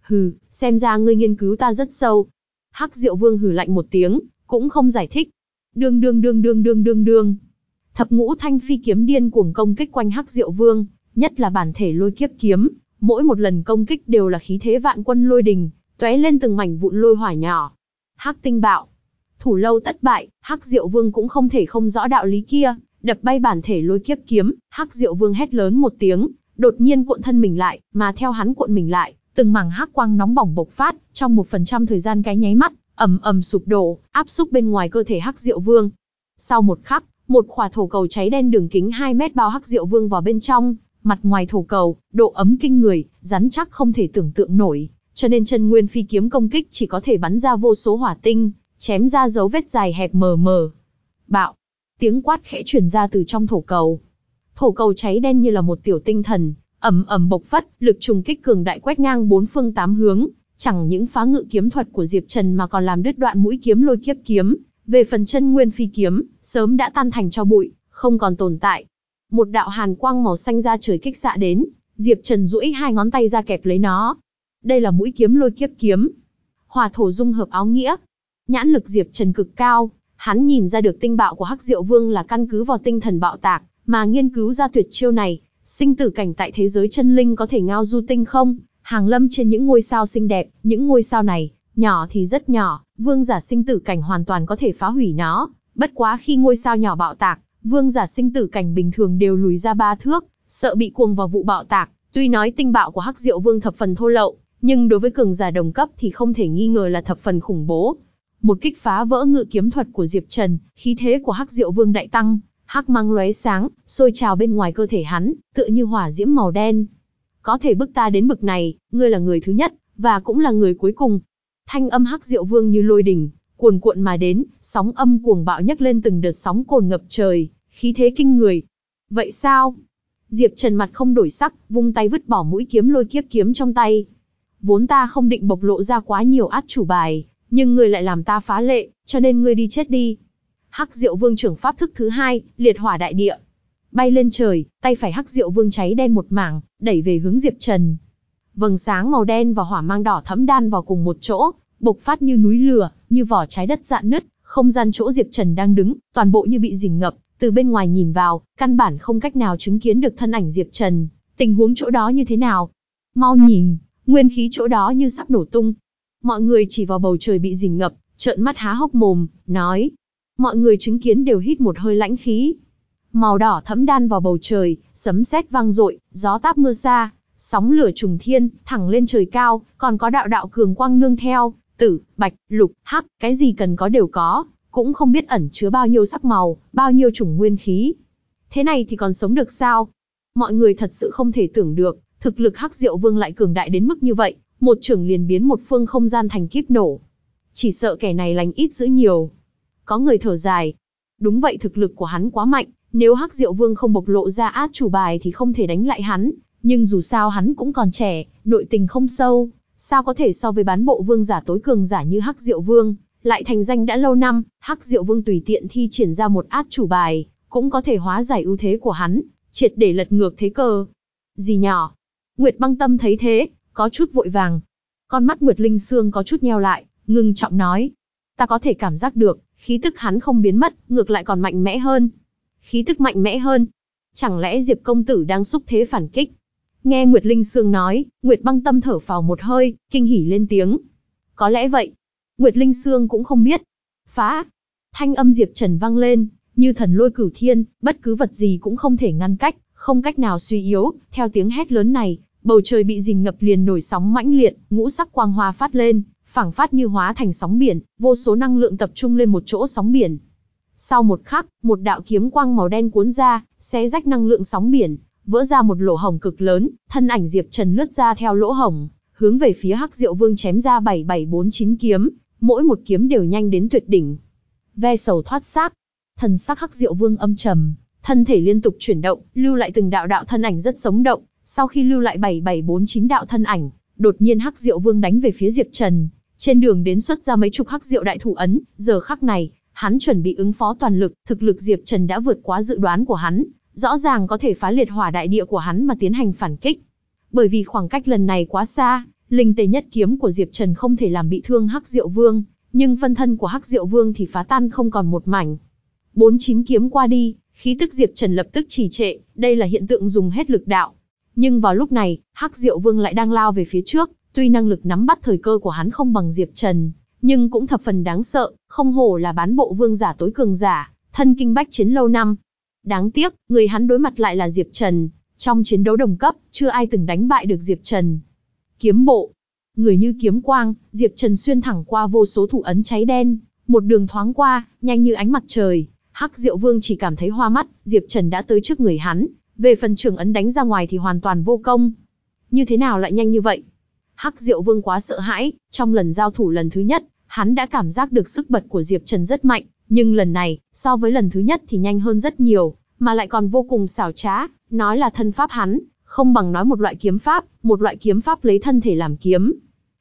A: Hừ, xem ra ngươi nghiên cứu ta rất sâu. Hắc Diệu Vương hừ lạnh một tiếng, cũng không giải thích. Đương đương đương đương đương đương đương. Thập ngũ thanh phi kiếm điên cuồng công kích quanh Hắc Diệu Vương, nhất là bản thể lôi kiếp kiếm, mỗi một lần công kích đều là khí thế vạn quân lôi đình, tóe lên từng mảnh vụn lôi hỏa nhỏ. Hắc tinh bạo, thủ lâu tất bại, Hắc Diệu Vương cũng không thể không rõ đạo lý kia, đập bay bản thể lôi kiếp kiếm, Hắc Diệu Vương hét lớn một tiếng, đột nhiên cuộn thân mình lại, mà theo hắn cuộn mình lại, từng mảng hắc quang nóng bỏng bộc phát, trong một phần trăm thời gian cái nháy mắt, ầm ầm sụp đổ, áp xúc bên ngoài cơ thể Hắc Diệu Vương. Sau một khắc, một khỏa thổ cầu cháy đen đường kính 2 mét bao Hắc Diệu Vương vào bên trong, mặt ngoài thổ cầu, độ ấm kinh người, rắn chắc không thể tưởng tượng nổi, cho nên chân nguyên phi kiếm công kích chỉ có thể bắn ra vô số hỏa tinh, chém ra dấu vết dài hẹp mờ mờ. Bạo, tiếng quát khẽ truyền ra từ trong thổ cầu. Thổ cầu cháy đen như là một tiểu tinh thần, ầm ầm bộc phát, lực trùng kích cường đại quét ngang bốn phương tám hướng, chẳng những phá ngự kiếm thuật của Diệp Trần mà còn làm đứt đoạn mũi kiếm lôi kiếp kiếm, về phần chân nguyên phi kiếm, sớm đã tan thành cho bụi, không còn tồn tại. Một đạo hàn quang màu xanh ra trời kích xạ đến, Diệp Trần duỗi hai ngón tay ra kẹp lấy nó. Đây là mũi kiếm lôi kiếp kiếm. hòa thổ dung hợp áo nghĩa. Nhãn lực Diệp Trần cực cao, hắn nhìn ra được tinh bạo của Hắc Diệu Vương là căn cứ vào tinh thần bạo tạc, mà nghiên cứu ra tuyệt chiêu này, sinh tử cảnh tại thế giới chân linh có thể ngao du tinh không, hàng lâm trên những ngôi sao xinh đẹp, những ngôi sao này, nhỏ thì rất nhỏ, vương giả sinh tử cảnh hoàn toàn có thể phá hủy nó, bất quá khi ngôi sao nhỏ bạo tạc, vương giả sinh tử cảnh bình thường đều lùi ra ba thước, sợ bị cuồng vào vụ bạo tạc, tuy nói tinh bạo của Hắc Diệu Vương thập phần thô lậu, nhưng đối với cường giả đồng cấp thì không thể nghi ngờ là thập phần khủng bố. Một kích phá vỡ ngự kiếm thuật của Diệp Trần, khí thế của Hắc Diệu Vương đại tăng, hắc mang lóe sáng, sôi trào bên ngoài cơ thể hắn, tựa như hỏa diễm màu đen. Có thể bức ta đến bực này, ngươi là người thứ nhất, và cũng là người cuối cùng. Thanh âm Hắc Diệu Vương như lôi đỉnh, cuồn cuộn mà đến, sóng âm cuồng bạo nhấc lên từng đợt sóng cồn ngập trời, khí thế kinh người. Vậy sao? Diệp Trần mặt không đổi sắc, vung tay vứt bỏ mũi kiếm lôi kiếp kiếm trong tay. Vốn ta không định bộc lộ ra quá nhiều át chủ bài, nhưng ngươi lại làm ta phá lệ, cho nên ngươi đi chết đi. Hắc Diệu Vương trưởng pháp thức thứ hai, liệt hỏa đại địa. Bay lên trời, tay phải Hắc Diệu Vương cháy đen một mảng, đẩy về hướng Diệp Trần. Vầng sáng màu đen và hỏa mang đỏ thẫm đan vào cùng một chỗ, bộc phát như núi lửa, như vỏ trái đất dạn nứt, không gian chỗ Diệp Trần đang đứng, toàn bộ như bị rình ngập, từ bên ngoài nhìn vào, căn bản không cách nào chứng kiến được thân ảnh Diệp Trần, tình huống chỗ đó như thế nào. Mau nhìn, nguyên khí chỗ đó như sắp nổ tung. Mọi người chỉ vào bầu trời bị dình ngập, trợn mắt há hốc mồm, nói. Mọi người chứng kiến đều hít một hơi lãnh khí. Màu đỏ thẫm đan vào bầu trời, sấm sét vang dội, gió táp mưa xa, sóng lửa trùng thiên, thẳng lên trời cao, còn có đạo đạo cường quang nương theo, tử, bạch, lục, hắc, cái gì cần có đều có, cũng không biết ẩn chứa bao nhiêu sắc màu, bao nhiêu chủng nguyên khí. Thế này thì còn sống được sao? Mọi người thật sự không thể tưởng được, thực lực hắc diệu vương lại cường đại đến mức như vậy, một trưởng liền biến một phương không gian thành kiếp nổ. Chỉ sợ kẻ này lành ít giữ nhiều. Có người thở dài. Đúng vậy thực lực của hắn quá mạnh, nếu hắc diệu vương không bộc lộ ra át chủ bài thì không thể đánh lại hắn, nhưng dù sao hắn cũng còn trẻ, nội tình không sâu, sao có thể so với bán bộ vương giả tối cường giả như hắc diệu vương, lại thành danh đã lâu năm, hắc diệu vương tùy tiện thi triển ra một át chủ bài, cũng có thể hóa giải ưu thế của hắn, triệt để lật ngược thế cờ. Gì nhỏ? Nguyệt băng tâm thấy thế, có chút vội vàng. Con mắt Nguyệt Linh Sương có chút nheo lại, ngưng trọng nói. Ta có thể cảm giác được, khí tức hắn không biến mất, ngược lại còn mạnh mẽ hơn. Khí tức mạnh mẽ hơn. Chẳng lẽ Diệp công tử đang xúc thế phản kích? Nghe Nguyệt Linh Sương nói, Nguyệt băng tâm thở phào một hơi, kinh hỉ lên tiếng. Có lẽ vậy. Nguyệt Linh Sương cũng không biết. Phá. Thanh âm Diệp Trần vang lên, như thần lôi cửu thiên, bất cứ vật gì cũng không thể ngăn cách, không cách nào suy yếu. Theo tiếng hét lớn này, bầu trời bị rình ngập liền nổi sóng mãnh liệt, ngũ sắc quang hoa phát lên, phảng phát như hóa thành sóng biển, vô số năng lượng tập trung lên một chỗ sóng biển. Sau một khắc, một đạo kiếm quang màu đen cuốn ra, xé rách năng lượng sóng biển, vỡ ra một lỗ hổng cực lớn, thân ảnh Diệp Trần lướt ra theo lỗ hổng, hướng về phía Hắc Diệu Vương chém ra 7749 kiếm, mỗi một kiếm đều nhanh đến tuyệt đỉnh. Ve sầu thoát xác, thần sắc Hắc Diệu Vương âm trầm, thân thể liên tục chuyển động, lưu lại từng đạo đạo thân ảnh rất sống động, sau khi lưu lại 7749 đạo thân ảnh, đột nhiên Hắc Diệu Vương đánh về phía Diệp Trần, trên đường đến xuất ra mấy chục Hắc Diệu đại thủ ấn, giờ khắc này, hắn chuẩn bị ứng phó toàn lực, thực lực Diệp Trần đã vượt quá dự đoán của hắn, rõ ràng có thể phá liệt hỏa đại địa của hắn mà tiến hành phản kích. Bởi vì khoảng cách lần này quá xa, linh tề nhất kiếm của Diệp Trần không thể làm bị thương Hắc Diệu Vương, nhưng phân thân của Hắc Diệu Vương thì phá tan không còn một mảnh. Bốn chín kiếm qua đi, khí tức Diệp Trần lập tức trì trệ, đây là hiện tượng dùng hết lực đạo. Nhưng vào lúc này, Hắc Diệu Vương lại đang lao về phía trước, tuy năng lực nắm bắt thời cơ của hắn không bằng Diệp Trần, nhưng cũng thập phần đáng sợ, không hổ là bán bộ vương giả tối cường giả, thân kinh bách chiến lâu năm. Đáng tiếc, người hắn đối mặt lại là Diệp Trần, trong chiến đấu đồng cấp, chưa ai từng đánh bại được Diệp Trần. Kiếm bộ, người như kiếm quang, Diệp Trần xuyên thẳng qua vô số thủ ấn cháy đen, một đường thoáng qua, nhanh như ánh mặt trời. Hắc Diệu Vương chỉ cảm thấy hoa mắt, Diệp Trần đã tới trước người hắn, về phần trường ấn đánh ra ngoài thì hoàn toàn vô công. Như thế nào lại nhanh như vậy? Hắc Diệu Vương quá sợ hãi, trong lần giao thủ lần thứ nhất, hắn đã cảm giác được sức bật của Diệp Trần rất mạnh, nhưng lần này, so với lần thứ nhất thì nhanh hơn rất nhiều, mà lại còn vô cùng xảo trá, nói là thân pháp hắn, không bằng nói một loại kiếm pháp, một loại kiếm pháp lấy thân thể làm kiếm.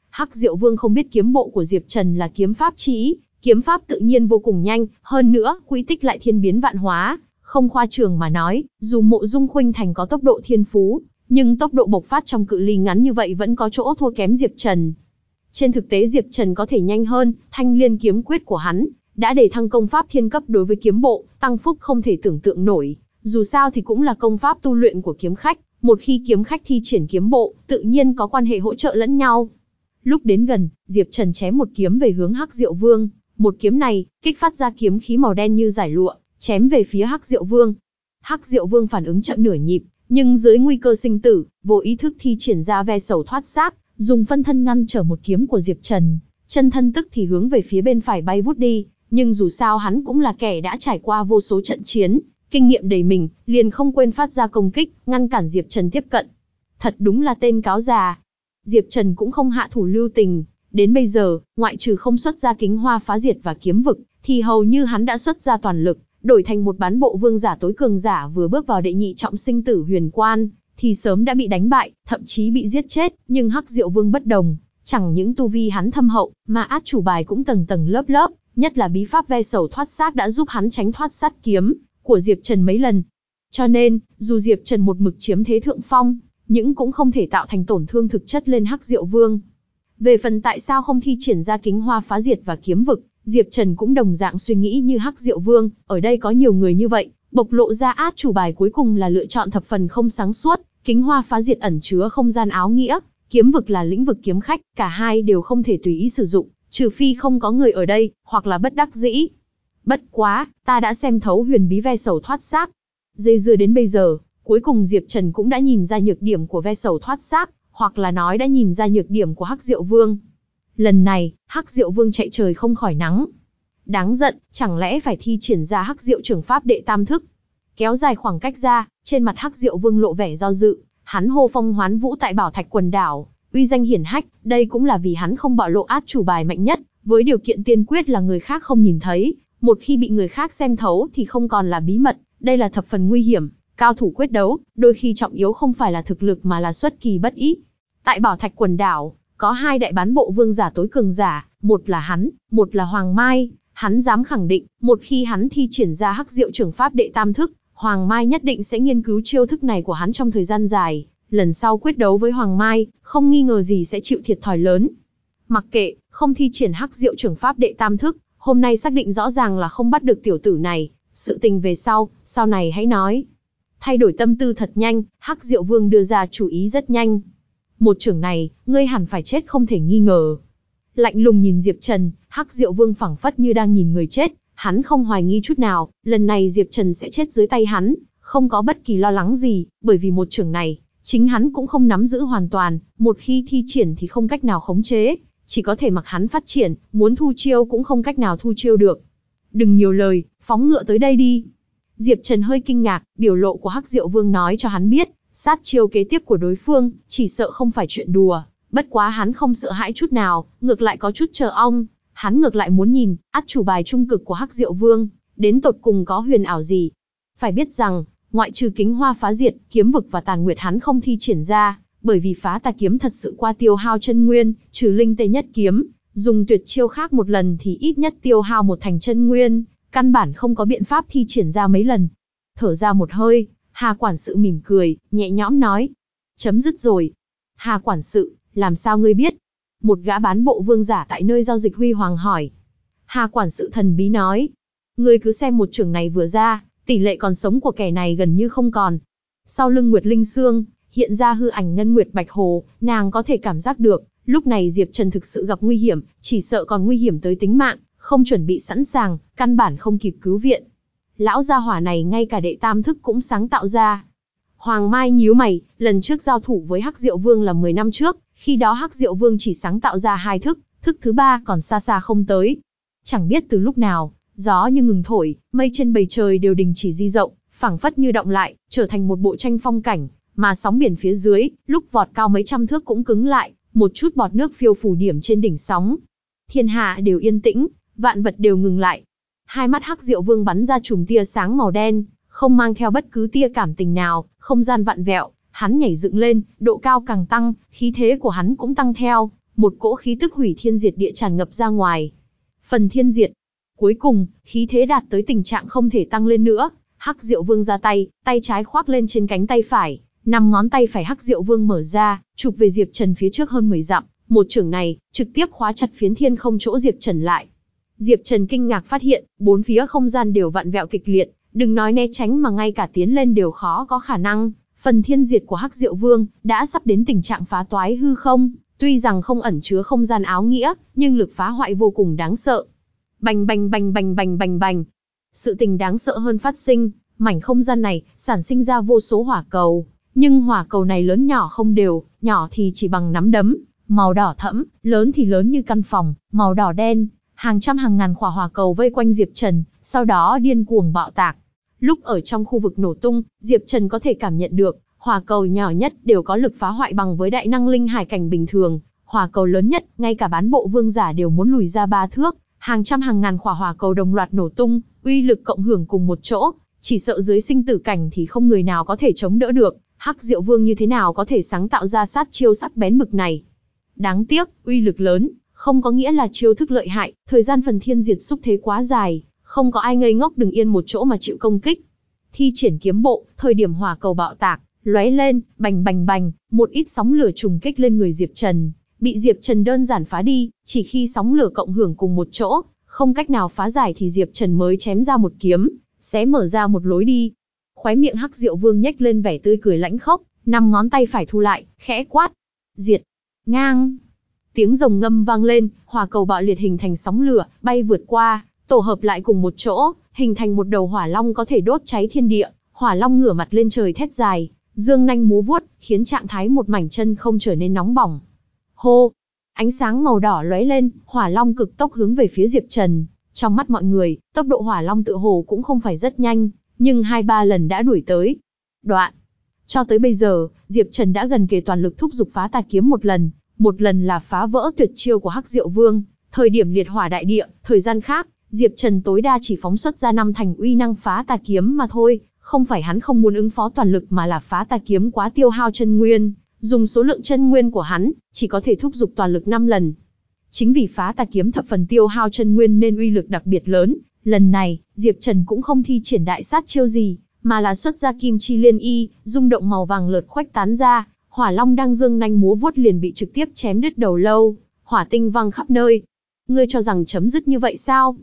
A: Hắc Diệu Vương không biết kiếm bộ của Diệp Trần là kiếm pháp chí kiếm pháp tự nhiên vô cùng nhanh, hơn nữa, quỹ tích lại thiên biến vạn hóa, không khoa trường mà nói, dù mộ dung khuynh thành có tốc độ thiên phú, nhưng tốc độ bộc phát trong cự ly ngắn như vậy vẫn có chỗ thua kém Diệp Trần. Trên thực tế Diệp Trần có thể nhanh hơn, thanh liên kiếm quyết của hắn, đã để thăng công pháp thiên cấp đối với kiếm bộ, tăng phúc không thể tưởng tượng nổi. Dù sao thì cũng là công pháp tu luyện của kiếm khách, một khi kiếm khách thi triển kiếm bộ, tự nhiên có quan hệ hỗ trợ lẫn nhau. Lúc đến gần, Diệp Trần chém một kiếm về hướng Hắc Diệu Vương, một kiếm này, kích phát ra kiếm khí màu đen như giải lụa, chém về phía Hắc Diệu Vương. Hắc Diệu Vương phản ứng chậm nửa nhịp, nhưng dưới nguy cơ sinh tử, vô ý thức thi triển ra ve sầu thoát xác, dùng phân thân ngăn trở một kiếm của Diệp Trần, chân thân tức thì hướng về phía bên phải bay vút đi, nhưng dù sao hắn cũng là kẻ đã trải qua vô số trận chiến, kinh nghiệm đầy mình, liền không quên phát ra công kích, ngăn cản Diệp Trần tiếp cận. Thật đúng là tên cáo già. Diệp Trần cũng không hạ thủ lưu tình, đến bây giờ, ngoại trừ không xuất ra kính hoa phá diệt và kiếm vực, thì hầu như hắn đã xuất ra toàn lực, đổi thành một bán bộ vương giả tối cường giả vừa bước vào đệ nhị trọng sinh tử huyền quan, thì sớm đã bị đánh bại, thậm chí bị giết chết, nhưng Hắc Diệu Vương bất đồng, chẳng những tu vi hắn thâm hậu, mà át chủ bài cũng tầng tầng lớp lớp, nhất là bí pháp ve sầu thoát xác đã giúp hắn tránh thoát sát kiếm của Diệp Trần mấy lần. Cho nên, dù Diệp Trần một mực chiếm thế thượng phong, nhưng cũng không thể tạo thành tổn thương thực chất lên Hắc Diệu Vương. Về phần tại sao không thi triển ra kính hoa phá diệt và kiếm vực, Diệp Trần cũng đồng dạng suy nghĩ như Hắc Diệu Vương, ở đây có nhiều người như vậy, bộc lộ ra át chủ bài cuối cùng là lựa chọn thập phần không sáng suốt, kính hoa phá diệt ẩn chứa không gian áo nghĩa, kiếm vực là lĩnh vực kiếm khách, cả hai đều không thể tùy ý sử dụng, trừ phi không có người ở đây, hoặc là bất đắc dĩ. Bất quá, ta đã xem thấu huyền bí ve sầu thoát xác. Dây dưa đến bây giờ, cuối cùng Diệp Trần cũng đã nhìn ra nhược điểm của ve sầu thoát xác, hoặc là nói đã nhìn ra nhược điểm của Hắc Diệu Vương. Lần này, Hắc Diệu Vương chạy trời không khỏi nắng. Đáng giận, chẳng lẽ phải thi triển ra Hắc Diệu trường pháp đệ tam thức. Kéo dài khoảng cách ra, trên mặt Hắc Diệu Vương lộ vẻ do dự, hắn hô phong hoán vũ tại Bảo Thạch quần đảo, uy danh hiển hách, đây cũng là vì hắn không bạo lộ át chủ bài mạnh nhất, với điều kiện tiên quyết là người khác không nhìn thấy, một khi bị người khác xem thấu thì không còn là bí mật, đây là thập phần nguy hiểm, cao thủ quyết đấu, đôi khi trọng yếu không phải là thực lực mà là xuất kỳ bất ý. Tại Bảo Thạch quần đảo, có hai đại bán bộ vương giả tối cường giả, một là hắn, một là Hoàng Mai, hắn dám khẳng định, một khi hắn thi triển ra hắc diệu trưởng pháp đệ tam thức, Hoàng Mai nhất định sẽ nghiên cứu chiêu thức này của hắn trong thời gian dài, lần sau quyết đấu với Hoàng Mai, không nghi ngờ gì sẽ chịu thiệt thòi lớn. Mặc kệ, không thi triển hắc diệu trưởng pháp đệ tam thức, hôm nay xác định rõ ràng là không bắt được tiểu tử này, sự tình về sau, sau này hãy nói. Thay đổi tâm tư thật nhanh, hắc diệu vương đưa ra chủ ý rất nhanh. Một trưởng này, ngươi hẳn phải chết không thể nghi ngờ. Lạnh lùng nhìn Diệp Trần, hắc diệu vương phẳng phất như đang nhìn người chết, hắn không hoài nghi chút nào, lần này Diệp Trần sẽ chết dưới tay hắn, không có bất kỳ lo lắng gì, bởi vì một trưởng này, chính hắn cũng không nắm giữ hoàn toàn, một khi thi triển thì không cách nào khống chế, chỉ có thể mặc hắn phát triển, muốn thu chiêu cũng không cách nào thu chiêu được. Đừng nhiều lời, phóng ngựa tới đây đi. Diệp Trần hơi kinh ngạc, biểu lộ của Hắc Diệu Vương nói cho hắn biết, sát chiêu kế tiếp của đối phương, chỉ sợ không phải chuyện đùa. Bất quá hắn không sợ hãi chút nào, ngược lại có chút chờ ong. Hắn ngược lại muốn nhìn, át chủ bài trung cực của Hắc Diệu Vương, đến tột cùng có huyền ảo gì. Phải biết rằng, ngoại trừ kính hoa phá diệt, kiếm vực và tàn nguyệt hắn không thi triển ra, bởi vì phá tà kiếm thật sự qua tiêu hao chân nguyên, trừ linh tê nhất kiếm, dùng tuyệt chiêu khác một lần thì ít nhất tiêu hao một thành chân nguyên, căn bản không có biện pháp thi triển ra mấy lần. Thở ra một hơi, Hà quản sự mỉm cười, nhẹ nhõm nói. Chấm dứt rồi. Hà quản sự, làm sao ngươi biết? Một gã bán bộ vương giả tại nơi giao dịch huy hoàng hỏi. Hà quản sự thần bí nói. Ngươi cứ xem một trường này vừa ra, tỷ lệ còn sống của kẻ này gần như không còn. Sau lưng Nguyệt Linh Sương, hiện ra hư ảnh ngân Nguyệt Bạch Hồ, nàng có thể cảm giác được, lúc này Diệp Trần thực sự gặp nguy hiểm, chỉ sợ còn nguy hiểm tới tính mạng, không chuẩn bị sẵn sàng, căn bản không kịp cứu viện. Lão gia hỏa này ngay cả đệ tam thức cũng sáng tạo ra. Hoàng Mai nhíu mày, lần trước giao thủ với Hắc Diệu Vương là 10 năm trước, khi đó Hắc Diệu Vương chỉ sáng tạo ra hai thức, thức thứ ba còn xa xa không tới. Chẳng biết từ lúc nào, gió như ngừng thổi, mây trên bầy trời đều đình chỉ di rộng, phảng phất như động lại, trở thành một bộ tranh phong cảnh, mà sóng biển phía dưới, lúc vọt cao mấy trăm thước cũng cứng lại, một chút bọt nước phiêu phủ điểm trên đỉnh sóng. Thiên hạ đều yên tĩnh, vạn vật đều ngừng lại. Hai mắt hắc diệu vương bắn ra chùm tia sáng màu đen, không mang theo bất cứ tia cảm tình nào, không gian vặn vẹo, hắn nhảy dựng lên, độ cao càng tăng, khí thế của hắn cũng tăng theo, một cỗ khí tức hủy thiên diệt địa tràn ngập ra ngoài. Phần thiên diệt. Cuối cùng, khí thế đạt tới tình trạng không thể tăng lên nữa, Hắc Diệu Vương ra tay, tay trái khoác lên trên cánh tay phải, năm ngón tay phải Hắc Diệu Vương mở ra, chụp về Diệp Trần phía trước hơn 10 dặm, một trưởng này trực tiếp khóa chặt phiến thiên không chỗ Diệp Trần lại. Diệp Trần kinh ngạc phát hiện, bốn phía không gian đều vặn vẹo kịch liệt, đừng nói né tránh mà ngay cả tiến lên đều khó có khả năng. Phần thiên diệt của Hắc Diệu Vương đã sắp đến tình trạng phá toái hư không, tuy rằng không ẩn chứa không gian áo nghĩa, nhưng lực phá hoại vô cùng đáng sợ. Bành bành bành bành bành bành bành. Sự tình đáng sợ hơn phát sinh, mảnh không gian này sản sinh ra vô số hỏa cầu, nhưng hỏa cầu này lớn nhỏ không đều, nhỏ thì chỉ bằng nắm đấm, màu đỏ thẫm, lớn thì lớn như căn phòng, màu đỏ đen, hàng trăm hàng ngàn quả hỏa cầu vây quanh Diệp Trần, sau đó điên cuồng bạo tạc. Lúc ở trong khu vực nổ tung, Diệp Trần có thể cảm nhận được, hỏa cầu nhỏ nhất đều có lực phá hoại bằng với đại năng linh hải cảnh bình thường, hỏa cầu lớn nhất, ngay cả bán bộ vương giả đều muốn lùi ra ba thước, hàng trăm hàng ngàn quả hỏa cầu đồng loạt nổ tung, uy lực cộng hưởng cùng một chỗ, chỉ sợ dưới sinh tử cảnh thì không người nào có thể chống đỡ được, Hắc Diệu Vương như thế nào có thể sáng tạo ra sát chiêu sắc bén bực này. Đáng tiếc, uy lực lớn, không có nghĩa là chiêu thức lợi hại, thời gian phần thiên diệt xúc thế quá dài, không có ai ngây ngốc đừng yên một chỗ mà chịu công kích. Thi triển kiếm bộ, thời điểm hỏa cầu bạo tạc, lóe lên, bành bành bành, một ít sóng lửa trùng kích lên người Diệp Trần, bị Diệp Trần đơn giản phá đi, chỉ khi sóng lửa cộng hưởng cùng một chỗ, không cách nào phá giải thì Diệp Trần mới chém ra một kiếm, sẽ mở ra một lối đi. Khóe miệng Hắc Diệu Vương nhếch lên vẻ tươi cười lãnh khốc, năm ngón tay phải thu lại, khẽ quát. Diệt. Ngang. Tiếng rồng ngâm vang lên, hỏa cầu bạo liệt hình thành sóng lửa, bay vượt qua, tổ hợp lại cùng một chỗ, hình thành một đầu hỏa long có thể đốt cháy thiên địa. Hỏa long ngửa mặt lên trời thét dài, dương nanh múa vuốt, khiến trạng thái một mảnh chân không trở nên nóng bỏng. Hô! Ánh sáng màu đỏ lóe lên, hỏa long cực tốc hướng về phía Diệp Trần. Trong mắt mọi người, tốc độ hỏa long tự hồ cũng không phải rất nhanh, nhưng hai ba lần đã đuổi tới. Đoạn. Cho tới bây giờ, Diệp Trần đã gần kề toàn lực thúc giục phá tà kiếm một lần, một lần là phá vỡ tuyệt chiêu của Hắc Diệu Vương, thời điểm liệt hỏa đại địa, thời gian khác, Diệp Trần tối đa chỉ phóng xuất ra năm thành uy năng phá tà kiếm mà thôi, không phải hắn không muốn ứng phó toàn lực mà là phá tà kiếm quá tiêu hao chân nguyên, dùng số lượng chân nguyên của hắn, chỉ có thể thúc giục toàn lực 5 lần. Chính vì phá tà kiếm thập phần tiêu hao chân nguyên nên uy lực đặc biệt lớn, lần này, Diệp Trần cũng không thi triển đại sát chiêu gì, mà là xuất ra kim chi liên y, rung động màu vàng lợt khoách tán ra, hỏa long đang dương nanh múa vuốt liền bị trực tiếp chém đứt đầu lâu, hỏa tinh văng khắp nơi. Ngươi cho rằng chấm dứt như vậy sao?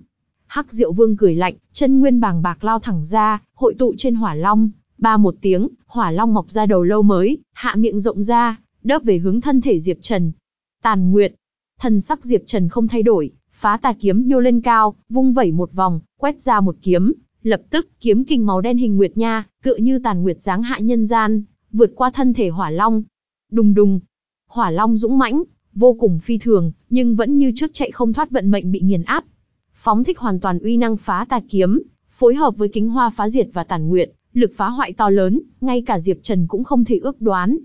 A: Hắc Diệu Vương cười lạnh, chân nguyên bàng bạc lao thẳng ra, hội tụ trên hỏa long, ba một tiếng, hỏa long mọc ra đầu lâu mới, hạ miệng rộng ra, đớp về hướng thân thể Diệp Trần. Tàn Nguyệt, thần sắc Diệp Trần không thay đổi, phá tà kiếm nhô lên cao, vung vẩy một vòng, quét ra một kiếm, lập tức kiếm kình màu đen hình nguyệt nha, tựa như tàn nguyệt dáng hạ nhân gian, vượt qua thân thể hỏa long. Đùng đùng, hỏa long dũng mãnh, vô cùng phi thường, nhưng vẫn như trước chạy không thoát vận mệnh bị nghiền áp. Phóng thích hoàn toàn uy năng phá tà kiếm, phối hợp với kính hoa phá diệt và tàn nguyện lực phá hoại to lớn, ngay cả Diệp Trần cũng không thể ước đoán.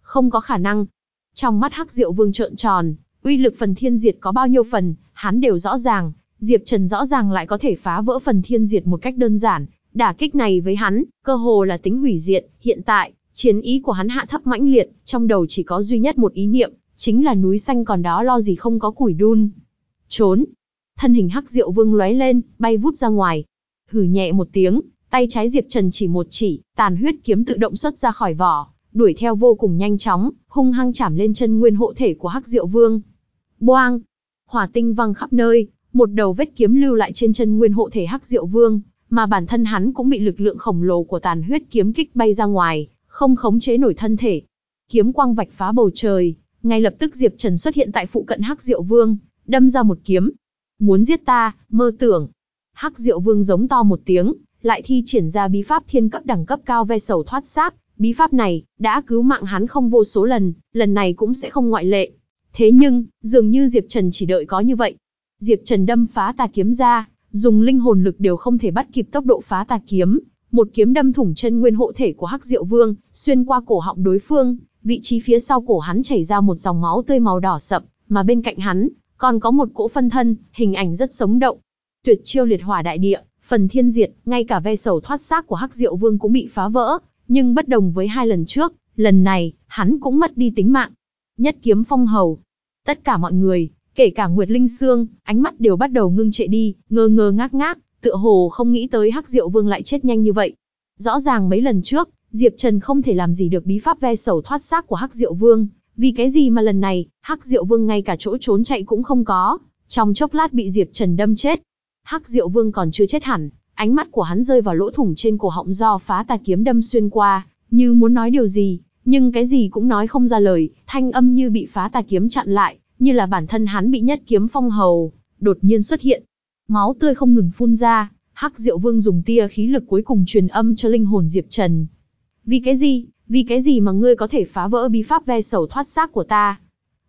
A: Không có khả năng. Trong mắt Hắc Diệu Vương trợn tròn, uy lực phần thiên diệt có bao nhiêu phần, hắn đều rõ ràng, Diệp Trần rõ ràng lại có thể phá vỡ phần thiên diệt một cách đơn giản, đả kích này với hắn, cơ hồ là tính hủy diệt, hiện tại, chiến ý của hắn hạ thấp mãnh liệt, trong đầu chỉ có duy nhất một ý niệm, chính là núi xanh còn đó lo gì không có củi đun. Trốn. Thân hình Hắc Diệu Vương lóe lên, bay vút ra ngoài. Hừ nhẹ một tiếng, tay trái Diệp Trần chỉ một chỉ, tàn huyết kiếm tự động xuất ra khỏi vỏ, đuổi theo vô cùng nhanh chóng, hung hăng chạm lên chân nguyên hộ thể của Hắc Diệu Vương. Boang! Hỏa tinh văng khắp nơi, một đầu vết kiếm lưu lại trên chân nguyên hộ thể Hắc Diệu Vương, mà bản thân hắn cũng bị lực lượng khổng lồ của tàn huyết kiếm kích bay ra ngoài, không khống chế nổi thân thể. Kiếm quang vạch phá bầu trời, ngay lập tức Diệp Trần xuất hiện tại phụ cận Hắc Diệu Vương, đâm ra một kiếm. Muốn giết ta, mơ tưởng. Hắc Diệu Vương giống to một tiếng, lại thi triển ra bí pháp thiên cấp đẳng cấp cao ve sầu thoát xác. Bí pháp này, đã cứu mạng hắn không vô số lần, lần này cũng sẽ không ngoại lệ. Thế nhưng, dường như Diệp Trần chỉ đợi có như vậy, Diệp Trần đâm phá tà kiếm ra, dùng linh hồn lực đều không thể bắt kịp tốc độ phá tà kiếm, một kiếm đâm thủng chân nguyên hộ thể của Hắc Diệu Vương, xuyên qua cổ họng đối phương, vị trí phía sau cổ hắn chảy ra một dòng máu tươi màu đỏ sậm, mà bên cạnh hắn còn có một cỗ phân thân, hình ảnh rất sống động. Tuyệt chiêu liệt hỏa đại địa, phần thiên diệt, ngay cả ve sầu thoát xác của Hắc Diệu Vương cũng bị phá vỡ, nhưng bất đồng với hai lần trước, lần này, hắn cũng mất đi tính mạng. Nhất kiếm phong hầu. Tất cả mọi người, Kể cả Nguyệt Linh Sương, ánh mắt đều bắt đầu ngưng trệ đi, ngơ ngơ ngác ngác, tựa hồ không nghĩ tới Hắc Diệu Vương lại chết nhanh như vậy. Rõ ràng mấy lần trước, Diệp Trần không thể làm gì được bí pháp ve sầu thoát xác của Hắc Diệu Vương, vì cái gì mà lần này, Hắc Diệu Vương ngay cả chỗ trốn chạy cũng không có, trong chốc lát bị Diệp Trần đâm chết. Hắc Diệu Vương còn chưa chết hẳn, ánh mắt của hắn rơi vào lỗ thủng trên cổ họng do phá tà kiếm đâm xuyên qua, như muốn nói điều gì, nhưng cái gì cũng nói không ra lời, thanh âm như bị phá tà kiếm chặn lại, như là bản thân hắn bị nhất kiếm phong hầu, đột nhiên xuất hiện. Máu tươi không ngừng phun ra, Hắc Diệu Vương dùng tia khí lực cuối cùng truyền âm cho linh hồn Diệp Trần. Vì cái gì, vì cái gì mà ngươi có thể phá vỡ bí pháp ve sầu thoát xác của ta?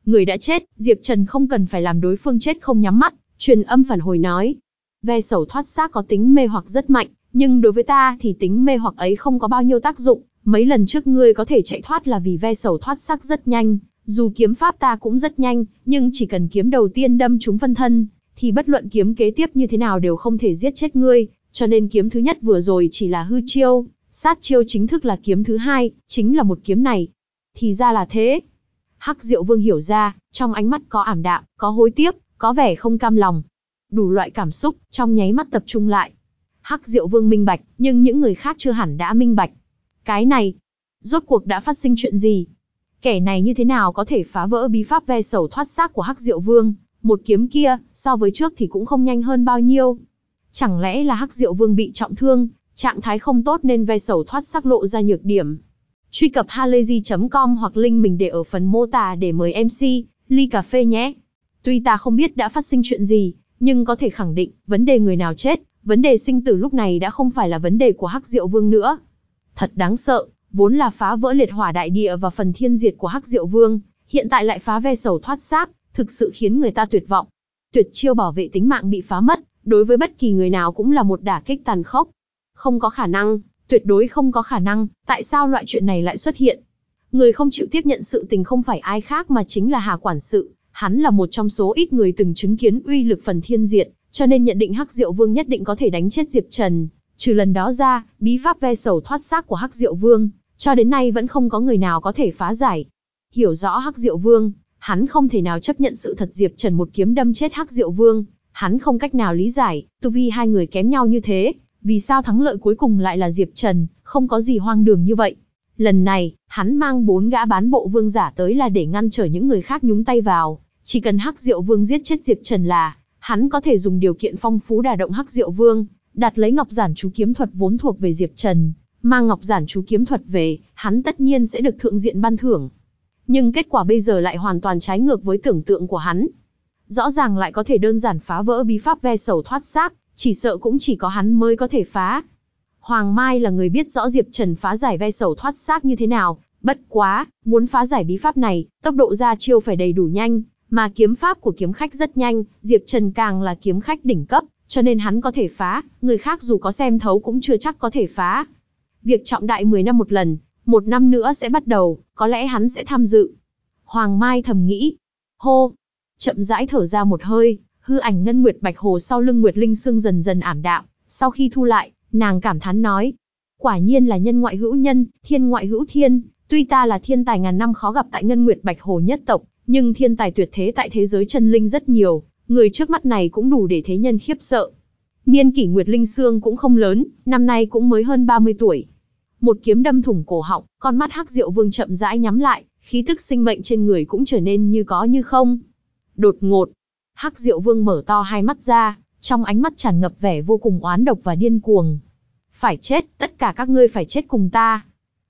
A: Người đã chết, Diệp Trần không cần phải làm đối phương chết không nhắm mắt, truyền âm phản hồi nói. Ve sầu thoát xác có tính mê hoặc rất mạnh, nhưng đối với ta thì tính mê hoặc ấy không có bao nhiêu tác dụng. Mấy lần trước ngươi có thể chạy thoát là vì ve sầu thoát xác rất nhanh, dù kiếm pháp ta cũng rất nhanh, nhưng chỉ cần kiếm đầu tiên đâm trúng phân thân, thì bất luận kiếm kế tiếp như thế nào đều không thể giết chết ngươi, cho nên kiếm thứ nhất vừa rồi chỉ là hư chiêu, sát chiêu chính thức là kiếm thứ hai, chính là một kiếm này. Thì ra là thế. Hắc Diệu Vương hiểu ra, trong ánh mắt có ảm đạm, có hối tiếc, có vẻ không cam lòng. Đủ loại cảm xúc, trong nháy mắt tập trung lại. Hắc Diệu Vương minh bạch, nhưng những người khác chưa hẳn đã minh bạch. Cái này, rốt cuộc đã phát sinh chuyện gì? Kẻ này như thế nào có thể phá vỡ bí pháp ve sầu thoát xác của Hắc Diệu Vương, một kiếm kia, so với trước thì cũng không nhanh hơn bao nhiêu. Chẳng lẽ là Hắc Diệu Vương bị trọng thương, trạng thái không tốt nên ve sầu thoát xác lộ ra nhược điểm. Truy cập halayzi.com hoặc link mình để ở phần mô tả để mời MC, ly cà phê nhé. Tuy ta không biết đã phát sinh chuyện gì, nhưng có thể khẳng định, vấn đề người nào chết, vấn đề sinh tử lúc này đã không phải là vấn đề của Hắc Diệu Vương nữa. Thật đáng sợ, vốn là phá vỡ liệt hỏa đại địa và phần thiên diệt của Hắc Diệu Vương, hiện tại lại phá ve sầu thoát xác, thực sự khiến người ta tuyệt vọng. Tuyệt chiêu bảo vệ tính mạng bị phá mất, đối với bất kỳ người nào cũng là một đả kích tàn khốc. Không có khả năng, tuyệt đối không có khả năng, tại sao loại chuyện này lại xuất hiện? Người không chịu tiếp nhận sự tình không phải ai khác mà chính là Hà Quản sự, hắn là một trong số ít người từng chứng kiến uy lực phần thiên diện, cho nên nhận định Hắc Diệu Vương nhất định có thể đánh chết Diệp Trần. Trừ lần đó ra, bí pháp ve sầu thoát xác của Hắc Diệu Vương, cho đến nay vẫn không có người nào có thể phá giải. Hiểu rõ Hắc Diệu Vương, Hắn không thể nào chấp nhận sự thật Diệp Trần một kiếm đâm chết Hắc Diệu Vương, hắn không cách nào lý giải, tu vi hai người kém nhau như thế, vì sao thắng lợi cuối cùng lại là Diệp Trần, không có gì hoang đường như vậy. Lần này, hắn mang bốn gã bán bộ vương giả tới là để ngăn trở những người khác nhúng tay vào, chỉ cần Hắc Diệu Vương giết chết Diệp Trần là, hắn có thể dùng điều kiện phong phú đả động Hắc Diệu Vương, đặt lấy Ngọc Giản chú kiếm thuật vốn thuộc về Diệp Trần, mang Ngọc Giản chú kiếm thuật về, hắn tất nhiên sẽ được thượng diện ban thưởng. Nhưng kết quả bây giờ lại hoàn toàn trái ngược với tưởng tượng của hắn. Rõ ràng lại có thể đơn giản phá vỡ bí pháp ve sầu thoát xác, chỉ sợ cũng chỉ có hắn mới có thể phá. Hoàng Mai là người biết rõ Diệp Trần phá giải ve sầu thoát xác như thế nào, bất quá, muốn phá giải bí pháp này, tốc độ ra chiêu phải đầy đủ nhanh, mà kiếm pháp của kiếm khách rất nhanh, Diệp Trần càng là kiếm khách đỉnh cấp, cho nên hắn có thể phá, người khác dù có xem thấu cũng chưa chắc có thể phá. Việc trọng đại 10 năm một lần, một năm nữa sẽ bắt đầu, có lẽ hắn sẽ tham dự. Hoàng Mai thầm nghĩ. Hô! Chậm rãi thở ra một hơi, hư ảnh ngân nguyệt bạch hồ sau lưng Nguyệt Linh Sương dần dần ảm đạm. Sau khi thu lại, nàng cảm thán nói. Quả nhiên là nhân ngoại hữu nhân, thiên ngoại hữu thiên. Tuy ta là thiên tài ngàn năm khó gặp tại ngân nguyệt bạch hồ nhất tộc, nhưng thiên tài tuyệt thế tại thế giới chân linh rất nhiều. Người trước mắt này cũng đủ để thế nhân khiếp sợ. Niên kỷ Nguyệt Linh Sương cũng không lớn, năm nay cũng mới hơn 30 tuổi. Một kiếm đâm thủng cổ họng, con mắt Hắc Diệu Vương chậm rãi nhắm lại, khí tức sinh mệnh trên người cũng trở nên như có như không. Đột ngột, Hắc Diệu Vương mở to hai mắt ra, trong ánh mắt tràn ngập vẻ vô cùng oán độc và điên cuồng. Phải chết, tất cả các ngươi phải chết cùng ta.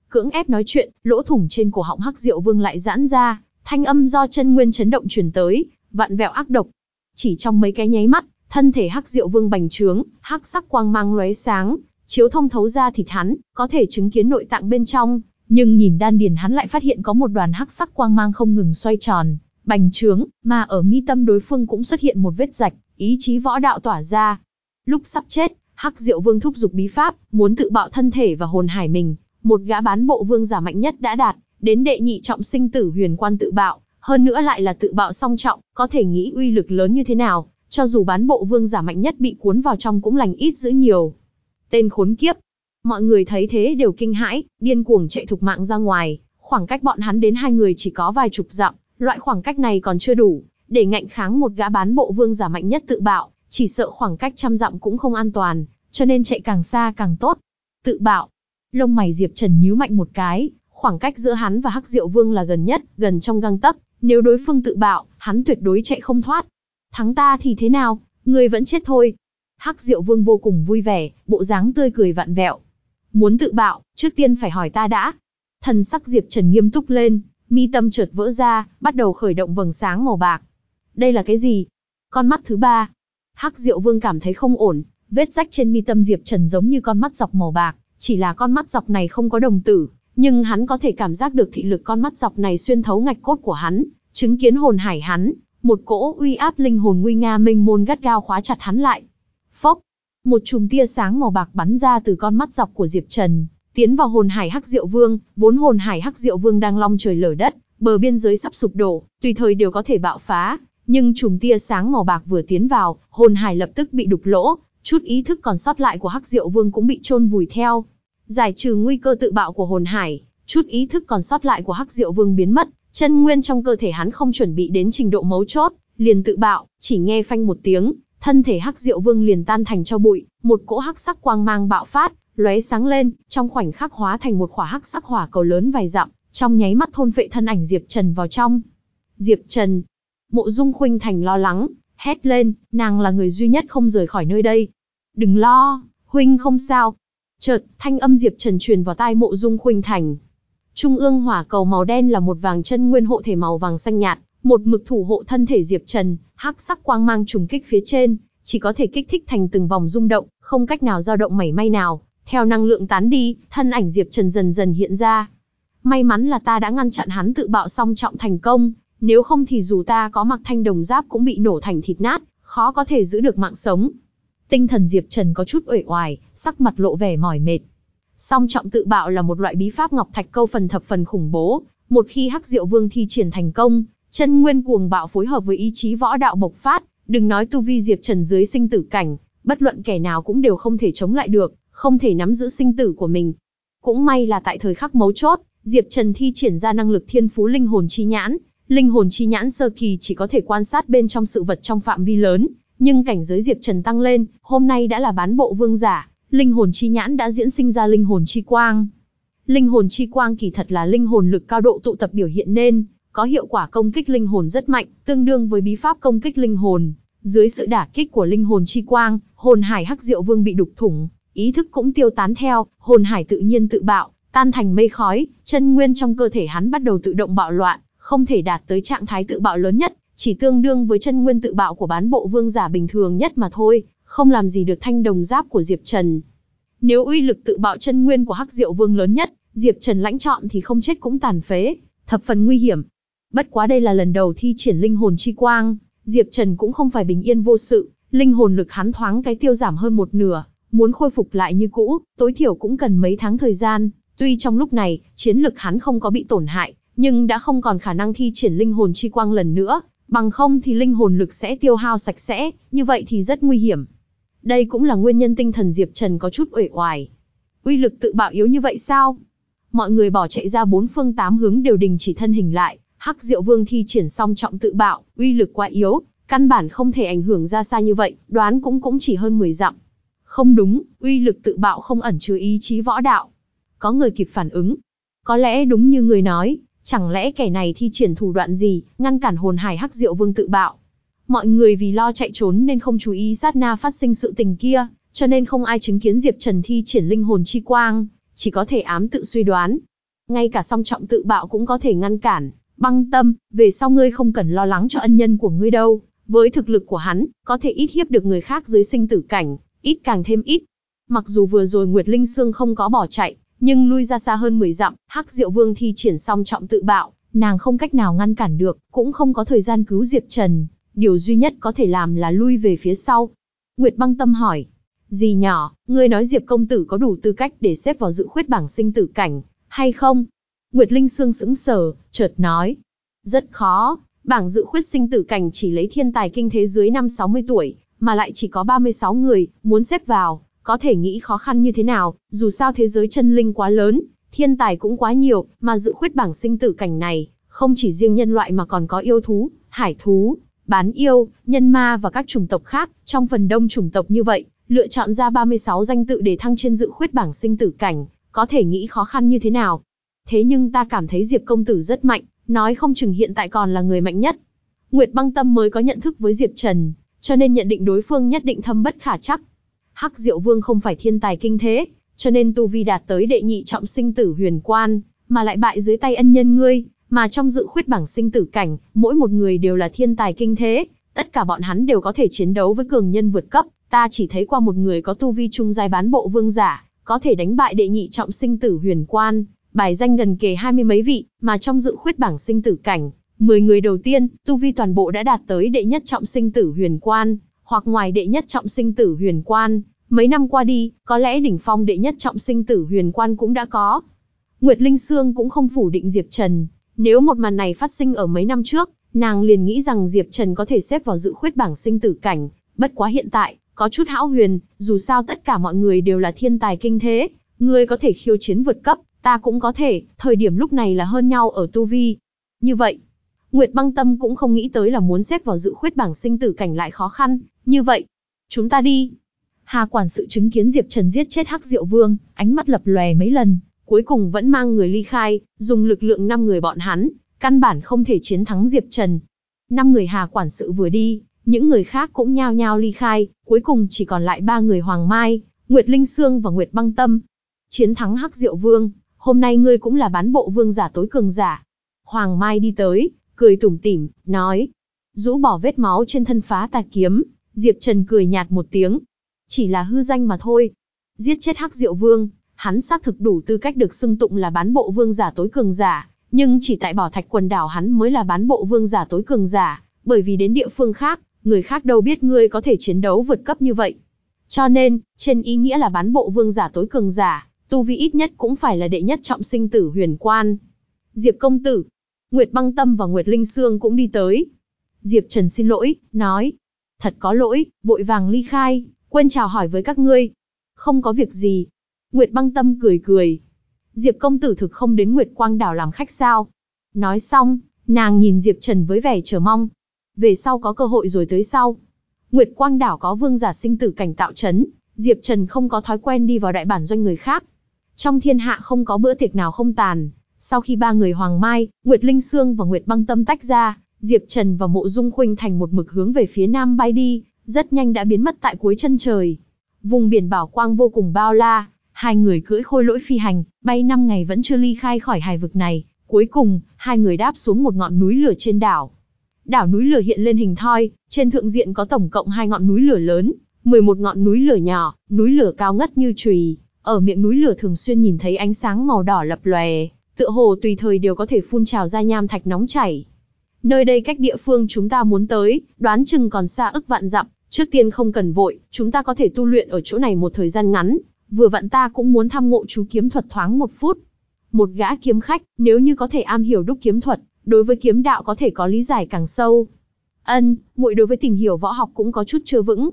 A: Cưỡng ép nói chuyện, lỗ thủng trên cổ họng Hắc Diệu Vương lại giãn ra, thanh âm do chân nguyên chấn động truyền tới, vặn vẹo ác độc. Chỉ trong mấy cái nháy mắt, thân thể Hắc Diệu Vương bành trướng, hắc sắc quang mang lóe sáng, chiếu thông thấu ra thịt hắn, có thể chứng kiến nội tạng bên trong, nhưng nhìn đan điền hắn lại phát hiện có một đoàn hắc sắc quang mang không ngừng xoay tròn, bành trướng, mà ở mi tâm đối phương cũng xuất hiện một vết rạch, ý chí võ đạo tỏa ra. Lúc sắp chết, Hắc Diệu Vương thúc giục bí pháp, muốn tự bạo thân thể và hồn hải mình, một gã bán bộ vương giả mạnh nhất đã đạt đến đệ nhị trọng sinh tử huyền quan tự bạo, hơn nữa lại là tự bạo song trọng, có thể nghĩ uy lực lớn như thế nào, cho dù bán bộ vương giả mạnh nhất bị cuốn vào trong cũng lành ít giữ nhiều. Tên khốn kiếp. Mọi người thấy thế đều kinh hãi, điên cuồng chạy thục mạng ra ngoài, khoảng cách bọn hắn đến hai người chỉ có vài chục dặm, loại khoảng cách này còn chưa đủ, để ngạnh kháng một gã bán bộ vương giả mạnh nhất tự bạo, chỉ sợ khoảng cách trăm dặm cũng không an toàn, cho nên chạy càng xa càng tốt. Tự bạo. Lông mày Diệp Trần nhíu mạnh một cái, khoảng cách giữa hắn và Hắc Diệu Vương là gần nhất, gần trong găng tấc, nếu đối phương tự bạo, hắn tuyệt đối chạy không thoát. Thắng ta thì thế nào, người vẫn chết thôi. Hắc Diệu Vương vô cùng vui vẻ, bộ dáng tươi cười vặn vẹo. Muốn tự bạo, trước tiên phải hỏi ta đã. Thần sắc Diệp Trần nghiêm túc lên, mi tâm chợt vỡ ra, bắt đầu khởi động vầng sáng màu bạc. Đây là cái gì? Con mắt thứ ba. Hắc Diệu Vương cảm thấy không ổn, vết rách trên mi tâm Diệp Trần giống như con mắt dọc màu bạc, chỉ là con mắt dọc này không có đồng tử, nhưng hắn có thể cảm giác được thị lực con mắt dọc này xuyên thấu ngạch cốt của hắn, chứng kiến hồn hải hắn, một cỗ uy áp linh hồn nguy nga minh môn gắt gao khóa chặt hắn lại. Phốc, một chùm tia sáng màu bạc bắn ra từ con mắt dọc của Diệp Trần, tiến vào hồn hải Hắc Diệu Vương, vốn hồn hải Hắc Diệu Vương đang long trời lở đất, bờ biên giới sắp sụp đổ, tùy thời đều có thể bạo phá, nhưng chùm tia sáng màu bạc vừa tiến vào, hồn hải lập tức bị đục lỗ, chút ý thức còn sót lại của Hắc Diệu Vương cũng bị chôn vùi theo. Giải trừ nguy cơ tự bạo của hồn hải, chút ý thức còn sót lại của Hắc Diệu Vương biến mất, chân nguyên trong cơ thể hắn không chuẩn bị đến trình độ mấu chốt, liền tự bạo, chỉ nghe phanh một tiếng, thân thể Hắc Diệu Vương liền tan thành cho bụi, một cỗ hắc sắc quang mang bạo phát, lóe sáng lên, trong khoảnh khắc hóa thành một khỏa hắc sắc hỏa cầu lớn vài dặm, trong nháy mắt thôn vệ thân ảnh Diệp Trần vào trong. Diệp Trần, Mộ Dung Khuynh Thành lo lắng, hét lên, nàng là người duy nhất không rời khỏi nơi đây. Đừng lo, huynh không sao. Chợt, thanh âm Diệp Trần truyền vào tai Mộ Dung Khuynh Thành. Trung ương hỏa cầu màu đen là một vàng chân nguyên hộ thể màu vàng xanh nhạt, một mực thủ hộ thân thể Diệp Trần, hắc sắc quang mang trùng kích phía trên, chỉ có thể kích thích thành từng vòng rung động, không cách nào dao động mảy may nào. Theo năng lượng tán đi, thân ảnh Diệp Trần dần dần hiện ra. May mắn là ta đã ngăn chặn hắn tự bạo song trọng thành công, nếu không thì dù ta có mặc thanh đồng giáp cũng bị nổ thành thịt nát, khó có thể giữ được mạng sống. Tinh thần Diệp Trần có chút uể oải, sắc mặt lộ vẻ mỏi mệt. Song trọng tự bạo là một loại bí pháp ngọc thạch câu phần thập phần khủng bố, một khi Hắc Diệu Vương thi triển thành công, chân nguyên cuồng bạo phối hợp với ý chí võ đạo bộc phát, đừng nói tu vi Diệp Trần dưới sinh tử cảnh, bất luận kẻ nào cũng đều không thể chống lại được, không thể nắm giữ sinh tử của mình. Cũng may là tại thời khắc mấu chốt, Diệp Trần thi triển ra năng lực thiên phú linh hồn chi nhãn, Linh hồn chi nhãn sơ kỳ chỉ có thể quan sát bên trong sự vật trong phạm vi lớn, nhưng cảnh giới Diệp Trần tăng lên, hôm nay đã là bán bộ vương giả, linh hồn chi nhãn đã diễn sinh ra linh hồn chi quang. Linh hồn chi quang kỳ thật là linh hồn lực cao độ tụ tập biểu hiện nên, có hiệu quả công kích linh hồn rất mạnh, tương đương với bí pháp công kích linh hồn. Dưới sự đả kích của linh hồn chi quang, hồn hải hắc diệu vương bị đục thủng, ý thức cũng tiêu tán theo, hồn hải tự nhiên tự bạo, tan thành mây khói, chân nguyên trong cơ thể hắn bắt đầu tự động bạo loạn, không thể đạt tới trạng thái tự bạo lớn nhất, chỉ tương đương với chân nguyên tự bạo của bán bộ vương giả bình thường nhất mà thôi, không làm gì được thanh đồng giáp của Diệp Trần. Nếu uy lực tự bạo chân nguyên của Hắc Diệu Vương lớn nhất, Diệp Trần lãnh chọn thì không chết cũng tàn phế, thập phần nguy hiểm. Bất quá đây là lần đầu thi triển linh hồn chi quang, Diệp Trần cũng không phải bình yên vô sự, linh hồn lực hắn thoáng cái tiêu giảm hơn một nửa, muốn khôi phục lại như cũ, tối thiểu cũng cần mấy tháng thời gian. Tuy trong lúc này, chiến lực hắn không có bị tổn hại, nhưng đã không còn khả năng thi triển linh hồn chi quang lần nữa, bằng không thì linh hồn lực sẽ tiêu hao sạch sẽ, như vậy thì rất nguy hiểm. Đây cũng là nguyên nhân tinh thần Diệp Trần có chút uể oải. Uy lực tự bạo yếu như vậy sao? Mọi người bỏ chạy ra bốn phương tám hướng đều đình chỉ thân hình lại, Hắc Diệu Vương thi triển xong trọng tự bạo, uy lực quá yếu, căn bản không thể ảnh hưởng ra xa như vậy, đoán cũng cũng chỉ hơn 10 dặm. Không đúng, uy lực tự bạo không ẩn chứa ý chí võ đạo. Có người kịp phản ứng. Có lẽ đúng như người nói, chẳng lẽ kẻ này thi triển thủ đoạn gì, ngăn cản hồn hải Hắc Diệu Vương tự bạo. Mọi người vì lo chạy trốn nên không chú ý sát na phát sinh sự tình kia, cho nên không ai chứng kiến Diệp Trần thi triển linh hồn chi quang, chỉ có thể ám tự suy đoán. Ngay cả song trọng tự bạo cũng có thể ngăn cản, băng tâm, về sau ngươi không cần lo lắng cho ân nhân của ngươi đâu, với thực lực của hắn, có thể ít hiếp được người khác dưới sinh tử cảnh, ít càng thêm ít. Mặc dù vừa rồi Nguyệt Linh Sương không có bỏ chạy, nhưng lui ra xa hơn 10 dặm, Hắc Diệu Vương thi triển xong trọng tự bạo, nàng không cách nào ngăn cản được, cũng không có thời gian cứu Diệp Trần, điều duy nhất có thể làm là lui về phía sau. Nguyệt băng tâm hỏi, gì nhỏ, ngươi nói Diệp công tử có đủ tư cách để xếp vào dự khuyết bảng sinh tử cảnh, hay không? Nguyệt Linh Sương sững sờ, chợt nói, rất khó, bảng dự khuyết sinh tử cảnh chỉ lấy thiên tài kinh thế dưới năm 60 tuổi, mà lại chỉ có 36 người, muốn xếp vào, có thể nghĩ khó khăn như thế nào, dù sao thế giới chân linh quá lớn, thiên tài cũng quá nhiều, mà dự khuyết bảng sinh tử cảnh này, không chỉ riêng nhân loại mà còn có yêu thú, hải thú, bán yêu, nhân ma và các chủng tộc khác, trong phần đông chủng tộc như vậy, lựa chọn ra 36 danh tự để thăng trên dự khuyết bảng sinh tử cảnh, có thể nghĩ khó khăn như thế nào. Thế nhưng ta cảm thấy Diệp công tử rất mạnh, nói không chừng hiện tại còn là người mạnh nhất. Nguyệt băng tâm mới có nhận thức với Diệp Trần, cho nên nhận định đối phương nhất định thâm bất khả chắc. Hắc Diệu Vương không phải thiên tài kinh thế, cho nên tu vi đạt tới đệ nhị trọng sinh tử huyền quan, mà lại bại dưới tay ân nhân ngươi, mà trong dự khuyết bảng sinh tử cảnh, mỗi một người đều là thiên tài kinh thế, tất cả bọn hắn đều có thể chiến đấu với cường nhân vượt cấp, ta chỉ thấy qua một người có tu vi trung giai bán bộ vương giả, có thể đánh bại đệ nhị trọng sinh tử huyền quan, bài danh gần kề hai mươi mấy vị, mà trong dự khuyết bảng sinh tử cảnh, 10 người đầu tiên, tu vi toàn bộ đã đạt tới đệ nhất trọng sinh tử huyền quan, hoặc ngoài đệ nhất trọng sinh tử huyền quan, mấy năm qua đi, có lẽ đỉnh phong đệ nhất trọng sinh tử huyền quan cũng đã có. Nguyệt Linh Sương cũng không phủ định Diệp Trần, nếu một màn này phát sinh ở mấy năm trước, nàng liền nghĩ rằng Diệp Trần có thể xếp vào dự khuyết bảng sinh tử cảnh, bất quá hiện tại, có chút hão huyền, dù sao tất cả mọi người đều là thiên tài kinh thế, ngươi có thể khiêu chiến vượt cấp, ta cũng có thể, thời điểm lúc này là hơn nhau ở tu vi. Như vậy, Nguyệt băng tâm cũng không nghĩ tới là muốn xếp vào dự khuyết bảng sinh tử cảnh lại khó khăn, như vậy, chúng ta đi. Hà quản sự chứng kiến Diệp Trần giết chết Hắc Diệu Vương, ánh mắt lập lòe mấy lần, cuối cùng vẫn mang người ly khai, dùng lực lượng năm người bọn hắn, căn bản không thể chiến thắng Diệp Trần. Năm người Hà quản sự vừa đi, những người khác cũng nhao nhao ly khai, cuối cùng chỉ còn lại ba người Hoàng Mai, Nguyệt Linh Sương và Nguyệt Băng Tâm. Chiến thắng Hắc Diệu Vương, hôm nay ngươi cũng là bán bộ vương giả tối cường giả. Hoàng Mai đi tới, cười tủm tỉm, nói. Rũ bỏ vết máu trên thân phá tà kiếm, Diệp Trần cười nhạt một tiếng. Chỉ là hư danh mà thôi. Giết chết Hắc Diệu Vương, hắn xác thực đủ tư cách được xưng tụng là bán bộ vương giả tối cường giả, nhưng chỉ tại Bảo Thạch quần đảo hắn mới là bán bộ vương giả tối cường giả, bởi vì đến địa phương khác, người khác đâu biết ngươi có thể chiến đấu vượt cấp như vậy. Cho nên, trên ý nghĩa là bán bộ vương giả tối cường giả, tu vi ít nhất cũng phải là đệ nhất trọng sinh tử huyền quan. Diệp công tử, Nguyệt băng tâm và Nguyệt Linh Sương cũng đi tới. Diệp Trần xin lỗi, nói. Thật có lỗi, vội vàng ly khai, quên chào hỏi với các ngươi. Không có việc gì, Nguyệt băng tâm cười cười. Diệp công tử thực không đến Nguyệt Quang đảo làm khách sao? Nói xong, Nàng nhìn Diệp Trần với vẻ chờ mong. Về sau có cơ hội rồi tới sau. Nguyệt Quang đảo có vương giả sinh tử cảnh tạo chấn, Diệp Trần không có thói quen đi vào đại bản doanh người khác. Trong thiên hạ không có bữa tiệc nào không tàn. Sau khi ba người Hoàng Mai, Nguyệt Linh Sương và Nguyệt Băng Tâm tách ra, Diệp Trần và Mộ Dung Khuynh thành một mực hướng về phía nam bay đi, rất nhanh đã biến mất tại cuối chân trời. Vùng biển bảo quang vô cùng bao la, hai người cưỡi khôi lỗi phi hành, bay 5 ngày vẫn chưa ly khai khỏi hải vực này. Cuối cùng, hai người đáp xuống một ngọn núi lửa trên đảo. Đảo núi lửa hiện lên hình thoi, trên thượng diện có tổng cộng hai ngọn núi lửa lớn, 11 ngọn núi lửa nhỏ, núi lửa cao ngất như chùy. Ở miệng núi lửa thường xuyên nhìn thấy ánh sáng màu đỏ lập lòe, tựa hồ tùy thời đều có thể phun trào ra nham thạch nóng chảy. Nơi đây cách địa phương chúng ta muốn tới, đoán chừng còn xa ức vạn dặm, trước tiên không cần vội, chúng ta có thể tu luyện ở chỗ này một thời gian ngắn, vừa vặn ta cũng muốn thăm ngộ chú kiếm thuật thoáng một phút. Một gã kiếm khách, nếu như có thể am hiểu đúc kiếm thuật, đối với kiếm đạo có thể có lý giải càng sâu. Ân, muội đối với tìm hiểu võ học cũng có chút chưa vững.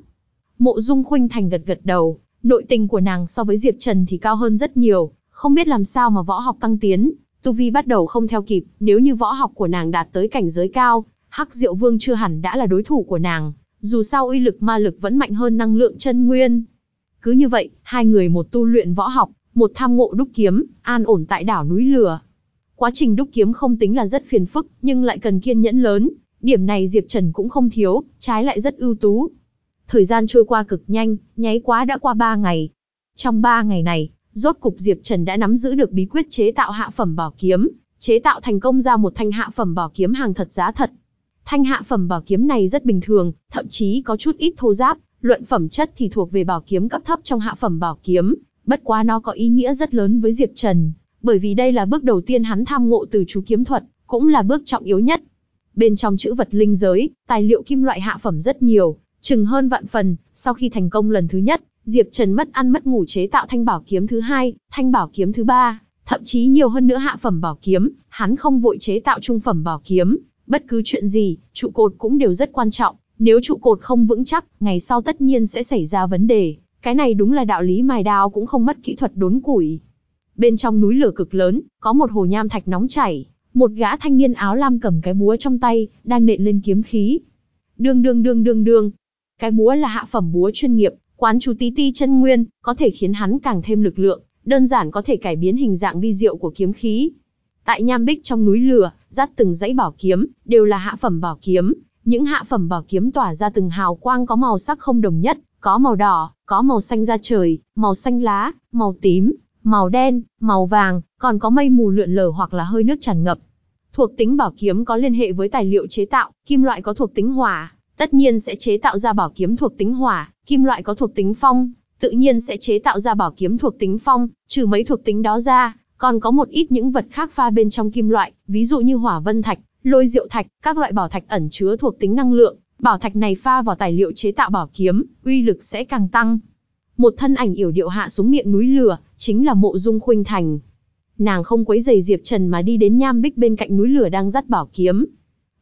A: Mộ Dung Khuynh Thành gật gật đầu, nội tình của nàng so với Diệp Trần thì cao hơn rất nhiều, không biết làm sao mà võ học tăng tiến, tu vi bắt đầu không theo kịp, nếu như võ học của nàng đạt tới cảnh giới cao, Hắc Diệu Vương chưa hẳn đã là đối thủ của nàng, dù sao uy lực ma lực vẫn mạnh hơn năng lượng chân nguyên. Cứ như vậy, hai người một tu luyện võ học, một tham ngộ đúc kiếm, an ổn tại đảo núi lửa. Quá trình đúc kiếm không tính là rất phiền phức, nhưng lại cần kiên nhẫn lớn, điểm này Diệp Trần cũng không thiếu, trái lại rất ưu tú. Thời gian trôi qua cực nhanh, nháy quá đã qua ba ngày. Trong ba ngày này, rốt cục Diệp Trần đã nắm giữ được bí quyết chế tạo hạ phẩm bảo kiếm, chế tạo thành công ra một thanh hạ phẩm bảo kiếm hàng thật giá thật. Thanh hạ phẩm bảo kiếm này rất bình thường, thậm chí có chút ít thô giáp, luận phẩm chất thì thuộc về bảo kiếm cấp thấp trong hạ phẩm bảo kiếm, bất quá nó có ý nghĩa rất lớn với Diệp Trần, bởi vì đây là bước đầu tiên hắn tham ngộ từ chú kiếm thuật, cũng là bước trọng yếu nhất. Bên trong chữ vật linh giới, tài liệu kim loại hạ phẩm rất nhiều, chừng hơn vạn phần, sau khi thành công lần thứ nhất, Diệp Trần mất ăn mất ngủ chế tạo thanh bảo kiếm thứ hai, thanh bảo kiếm thứ ba, thậm chí nhiều hơn nữa hạ phẩm bảo kiếm, hắn không vội chế tạo trung phẩm bảo kiếm, bất cứ chuyện gì, trụ cột cũng đều rất quan trọng, nếu trụ cột không vững chắc, ngày sau tất nhiên sẽ xảy ra vấn đề, cái này đúng là đạo lý mài đao cũng không mất kỹ thuật đốn củi. Bên trong núi lửa cực lớn, có một hồ nham thạch nóng chảy, một gã thanh niên áo lam cầm cái búa trong tay, đang nện lên kiếm khí. Đương đương đương đương đương. Cái búa là hạ phẩm búa chuyên nghiệp, quán chú tí ti chân nguyên, có thể khiến hắn càng thêm lực lượng, đơn giản có thể cải biến hình dạng vi diệu của kiếm khí. Tại nham bích trong núi lửa, dắt từng dãy bảo kiếm, đều là hạ phẩm bảo kiếm. Những hạ phẩm bảo kiếm tỏa ra từng hào quang có màu sắc không đồng nhất, có màu đỏ, có màu xanh da trời, màu xanh lá, màu tím, màu đen, màu vàng, còn có mây mù lượn lờ hoặc là hơi nước tràn ngập. Thuộc tính bảo kiếm có liên hệ với tài liệu chế tạo, kim loại có thuộc tính hỏa, tất nhiên sẽ chế tạo ra bảo kiếm thuộc tính hỏa, kim loại có thuộc tính phong, tự nhiên sẽ chế tạo ra bảo kiếm thuộc tính phong, trừ mấy thuộc tính đó ra, còn có một ít những vật khác pha bên trong kim loại, ví dụ như hỏa vân thạch, lôi diệu thạch, các loại bảo thạch ẩn chứa thuộc tính năng lượng, bảo thạch này pha vào tài liệu chế tạo bảo kiếm, uy lực sẽ càng tăng. Một thân ảnh yểu điệu hạ xuống miệng núi lửa, chính là Mộ Dung Khuynh Thành. Nàng không quấy giày Diệp Trần mà đi đến nham bích bên cạnh núi lửa đang dắt bảo kiếm.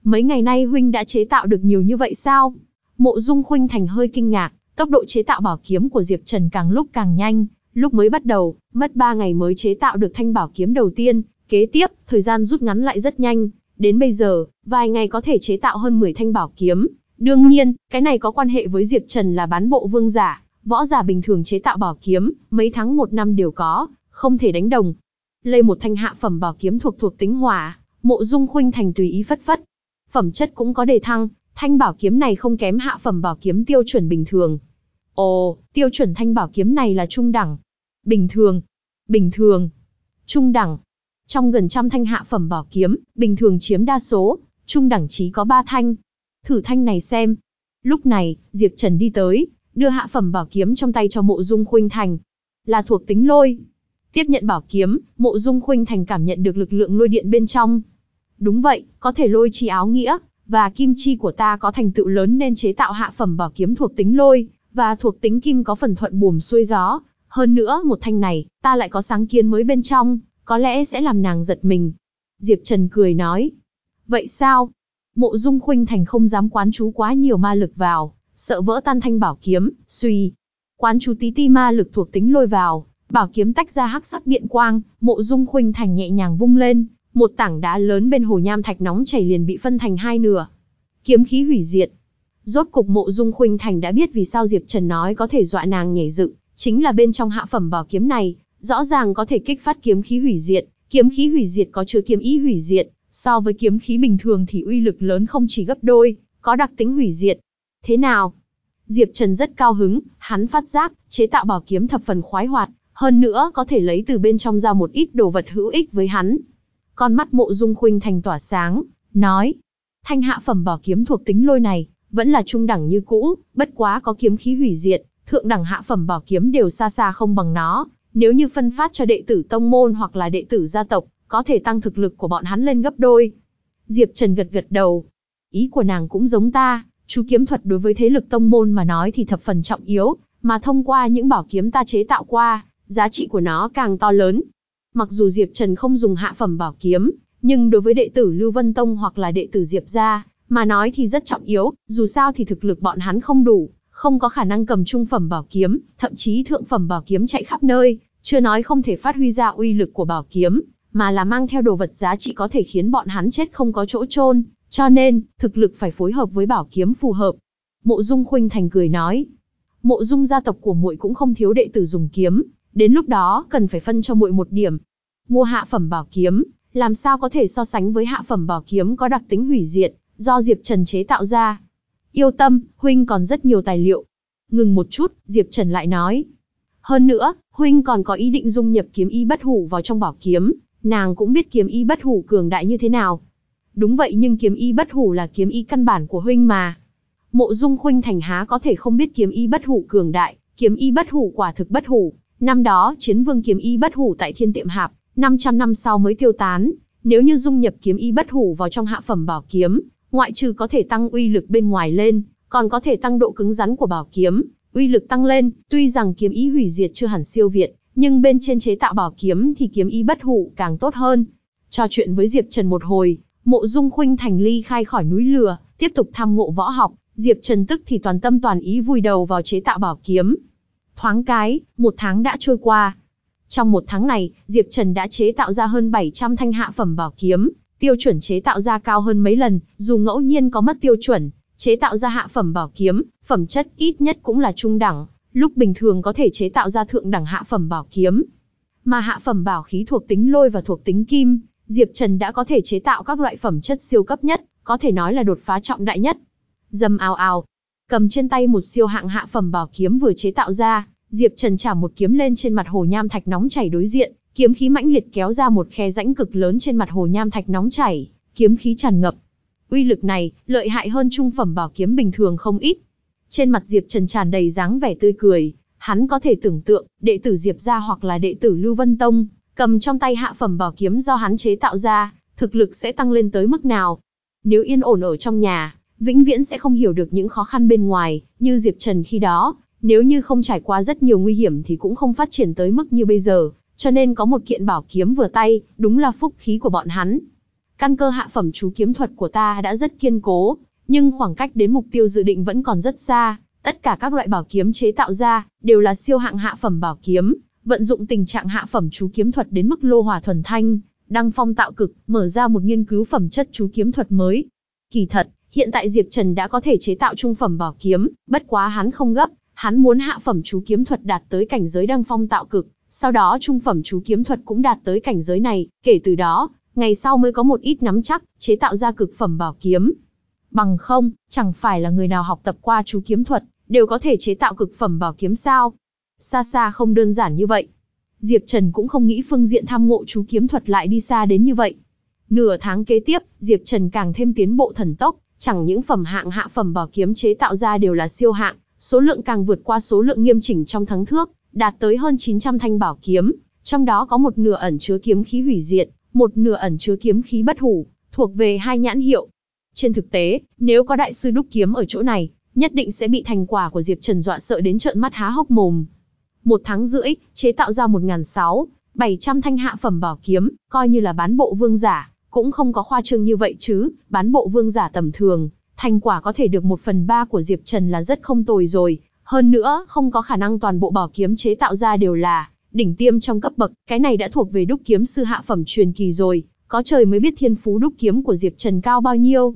A: Mấy ngày nay huynh đã chế tạo được nhiều như vậy sao? Mộ Dung Khuynh Thành hơi kinh ngạc, tốc độ chế tạo bảo kiếm của Diệp Trần càng lúc càng nhanh, lúc mới bắt đầu, mất 3 ngày mới chế tạo được thanh bảo kiếm đầu tiên, kế tiếp, thời gian rút ngắn lại rất nhanh, đến bây giờ, vài ngày có thể chế tạo hơn 10 thanh bảo kiếm. Đương nhiên, cái này có quan hệ với Diệp Trần là bán bộ vương giả, võ giả bình thường chế tạo bảo kiếm, mấy tháng một năm đều có, không thể đánh đồng. Lây một thanh hạ phẩm bảo kiếm thuộc thuộc tính hỏa, mộ dung khuynh thành tùy ý phất phất. Phẩm chất cũng có đề thăng, thanh bảo kiếm này không kém hạ phẩm bảo kiếm tiêu chuẩn bình thường. Ồ, tiêu chuẩn thanh bảo kiếm này là trung đẳng. Bình thường. Bình thường. Trung đẳng. Trong gần trăm thanh hạ phẩm bảo kiếm, bình thường chiếm đa số, trung đẳng chỉ có ba thanh. Thử thanh này xem. Lúc này, Diệp Trần đi tới, đưa hạ phẩm bảo kiếm trong tay cho mộ dung khuynh thành. Là thuộc tính lôi. Tiếp nhận bảo kiếm, mộ dung khuynh thành cảm nhận được lực lượng lôi điện bên trong. Đúng vậy, có thể lôi chi áo nghĩa, và kim chi của ta có thành tựu lớn nên chế tạo hạ phẩm bảo kiếm thuộc tính lôi, và thuộc tính kim có phần thuận buồm xuôi gió. Hơn nữa, một thanh này, ta lại có sáng kiến mới bên trong, có lẽ sẽ làm nàng giật mình. Diệp Trần cười nói. Vậy sao? Mộ dung khuynh thành không dám quán chú quá nhiều ma lực vào, sợ vỡ tan thanh bảo kiếm, suy. Quán chú tí ti ma lực thuộc tính lôi vào, bảo kiếm tách ra hắc sắc điện quang, mộ dung khuynh thành nhẹ nhàng vung lên, một tảng đá lớn bên hồ nham thạch nóng chảy liền bị phân thành hai nửa. Kiếm khí hủy diệt. Rốt cục mộ dung khuynh thành đã biết vì sao Diệp Trần nói có thể dọa nàng nhảy dựng, chính là bên trong hạ phẩm bảo kiếm này, rõ ràng có thể kích phát kiếm khí hủy diệt, kiếm khí hủy diệt có chứa kiếm ý hủy diệt, so với kiếm khí bình thường thì uy lực lớn không chỉ gấp đôi, có đặc tính hủy diệt. Thế nào? Diệp Trần rất cao hứng, hắn phát giác, chế tạo bảo kiếm thập phần khoái hoạt, hơn nữa có thể lấy từ bên trong ra một ít đồ vật hữu ích với hắn. Con mắt mộ dung khuynh thành tỏa sáng, nói, thanh hạ phẩm bảo kiếm thuộc tính lôi này, vẫn là trung đẳng như cũ, bất quá có kiếm khí hủy diệt, thượng đẳng hạ phẩm bảo kiếm đều xa xa không bằng nó. Nếu như phân phát cho đệ tử tông môn hoặc là đệ tử gia tộc, có thể tăng thực lực của bọn hắn lên gấp đôi. Diệp Trần gật gật đầu. Ý của nàng cũng giống ta, chú kiếm thuật đối với thế lực tông môn mà nói thì thập phần trọng yếu, mà thông qua những bảo kiếm ta chế tạo qua, giá trị của nó càng to lớn. Mặc dù Diệp Trần không dùng hạ phẩm bảo kiếm, nhưng đối với đệ tử Lưu Vân Tông hoặc là đệ tử Diệp gia, mà nói thì rất trọng yếu, dù sao thì thực lực bọn hắn không đủ, không có khả năng cầm trung phẩm bảo kiếm, thậm chí thượng phẩm bảo kiếm chạy khắp nơi, chưa nói không thể phát huy ra uy lực của bảo kiếm, mà là mang theo đồ vật giá trị có thể khiến bọn hắn chết không có chỗ chôn, cho nên, thực lực phải phối hợp với bảo kiếm phù hợp. Mộ Dung Khuynh Thành cười nói, Mộ Dung gia tộc của muội cũng không thiếu đệ tử dùng kiếm, đến lúc đó cần phải phân cho muội một điểm. Mua hạ phẩm bảo kiếm, làm sao có thể so sánh với hạ phẩm bảo kiếm có đặc tính hủy diệt, do Diệp Trần chế tạo ra. Yêu tâm, huynh còn rất nhiều tài liệu. Ngừng một chút, Diệp Trần lại nói. Hơn nữa, huynh còn có ý định dung nhập kiếm y bất hủ vào trong bảo kiếm, nàng cũng biết kiếm y bất hủ cường đại như thế nào. Đúng vậy nhưng kiếm y bất hủ là kiếm y căn bản của huynh mà. Mộ dung huynh thành há có thể không biết kiếm y bất hủ cường đại, kiếm y bất hủ quả thực bất hủ. Năm đó, chiến vương kiếm y bất hủ tại thiên tiệm hạp, 500 năm sau mới tiêu tán. Nếu như dung nhập kiếm y bất hủ vào trong hạ phẩm bảo kiếm, ngoại trừ có thể tăng uy lực bên ngoài lên, còn có thể tăng độ cứng rắn của bảo kiếm, uy lực tăng lên, tuy rằng kiếm y hủy diệt chưa hẳn siêu việt, nhưng bên trên chế tạo bảo kiếm thì kiếm y bất hủ càng tốt hơn. Trò chuyện với Diệp Trần một hồi, Mộ Dung Khuynh thành ly khai khỏi núi lửa, tiếp tục tham ngộ võ học, Diệp Trần tức thì toàn tâm toàn ý vùi đầu vào chế tạo bảo kiếm. Thoáng cái, một tháng đã trôi qua. Trong một tháng này, Diệp Trần đã chế tạo ra hơn 700 thanh hạ phẩm bảo kiếm, tiêu chuẩn chế tạo ra cao hơn mấy lần, dù ngẫu nhiên có mất tiêu chuẩn, chế tạo ra hạ phẩm bảo kiếm, phẩm chất ít nhất cũng là trung đẳng, lúc bình thường có thể chế tạo ra thượng đẳng hạ phẩm bảo kiếm. Mà hạ phẩm bảo khí thuộc tính lôi và thuộc tính kim, Diệp Trần đã có thể chế tạo các loại phẩm chất siêu cấp nhất, có thể nói là đột phá trọng đại nhất. Dầm ào ào, cầm trên tay một siêu hạng hạ phẩm bảo kiếm vừa chế tạo ra, Diệp Trần trả một kiếm lên trên mặt hồ nham thạch nóng chảy đối diện, kiếm khí mãnh liệt kéo ra một khe rãnh cực lớn trên mặt hồ nham thạch nóng chảy, kiếm khí tràn ngập. Uy lực này, lợi hại hơn trung phẩm bảo kiếm bình thường không ít. Trên mặt Diệp Trần tràn đầy dáng vẻ tươi cười, hắn có thể tưởng tượng, đệ tử Diệp gia hoặc là đệ tử Lưu Vân Tông, cầm trong tay hạ phẩm bảo kiếm do hắn chế tạo ra, thực lực sẽ tăng lên tới mức nào. Nếu yên ổn ở trong nhà, vĩnh viễn sẽ không hiểu được những khó khăn bên ngoài, như Diệp Trần khi đó, nếu như không trải qua rất nhiều nguy hiểm thì cũng không phát triển tới mức như bây giờ, cho nên có một kiện bảo kiếm vừa tay, đúng là phúc khí của bọn hắn. Căn cơ hạ phẩm chú kiếm thuật của ta đã rất kiên cố, nhưng khoảng cách đến mục tiêu dự định vẫn còn rất xa. Tất cả các loại bảo kiếm chế tạo ra, đều là siêu hạng hạ phẩm bảo kiếm, vận dụng tình trạng hạ phẩm chú kiếm thuật đến mức lô hỏa thuần thanh, đăng phong tạo cực, mở ra một nghiên cứu phẩm chất chú kiếm thuật mới. Kỳ thật, hiện tại Diệp Trần đã có thể chế tạo trung phẩm bảo kiếm, bất quá hắn không gấp, hắn muốn hạ phẩm chú kiếm thuật đạt tới cảnh giới đăng phong tạo cực, sau đó trung phẩm chú kiếm thuật cũng đạt tới cảnh giới này, kể từ đó, ngày sau mới có một ít nắm chắc, chế tạo ra cực phẩm bảo kiếm. Bằng không, chẳng phải là người nào học tập qua chú kiếm thuật, đều có thể chế tạo cực phẩm bảo kiếm sao? Xa xa không đơn giản như vậy. Diệp Trần cũng không nghĩ phương diện tham ngộ chú kiếm thuật lại đi xa đến như vậy. Nửa tháng kế tiếp, Diệp Trần càng thêm tiến bộ thần tốc, chẳng những phẩm hạng hạ phẩm bảo kiếm chế tạo ra đều là siêu hạng, số lượng càng vượt qua số lượng nghiêm chỉnh trong thắng thước, đạt tới hơn 900 thanh bảo kiếm, trong đó có một nửa ẩn chứa kiếm khí hủy diệt, một nửa ẩn chứa kiếm khí bất hủ, thuộc về hai nhãn hiệu. Trên thực tế, nếu có đại sư đúc kiếm ở chỗ này, nhất định sẽ bị thành quả của Diệp Trần dọa sợ đến trợn mắt há hốc mồm. Một tháng rưỡi, chế tạo ra 1.600, 700 thanh hạ phẩm bảo kiếm, coi như là bán bộ vương giả, cũng không có khoa trương như vậy chứ, bán bộ vương giả tầm thường, thành quả có thể được một phần ba của Diệp Trần là rất không tồi rồi, hơn nữa, không có khả năng toàn bộ bảo kiếm chế tạo ra đều là đỉnh tiêm trong cấp bậc, cái này đã thuộc về đúc kiếm sư hạ phẩm truyền kỳ rồi, có trời mới biết thiên phú đúc kiếm của Diệp Trần cao bao nhiêu.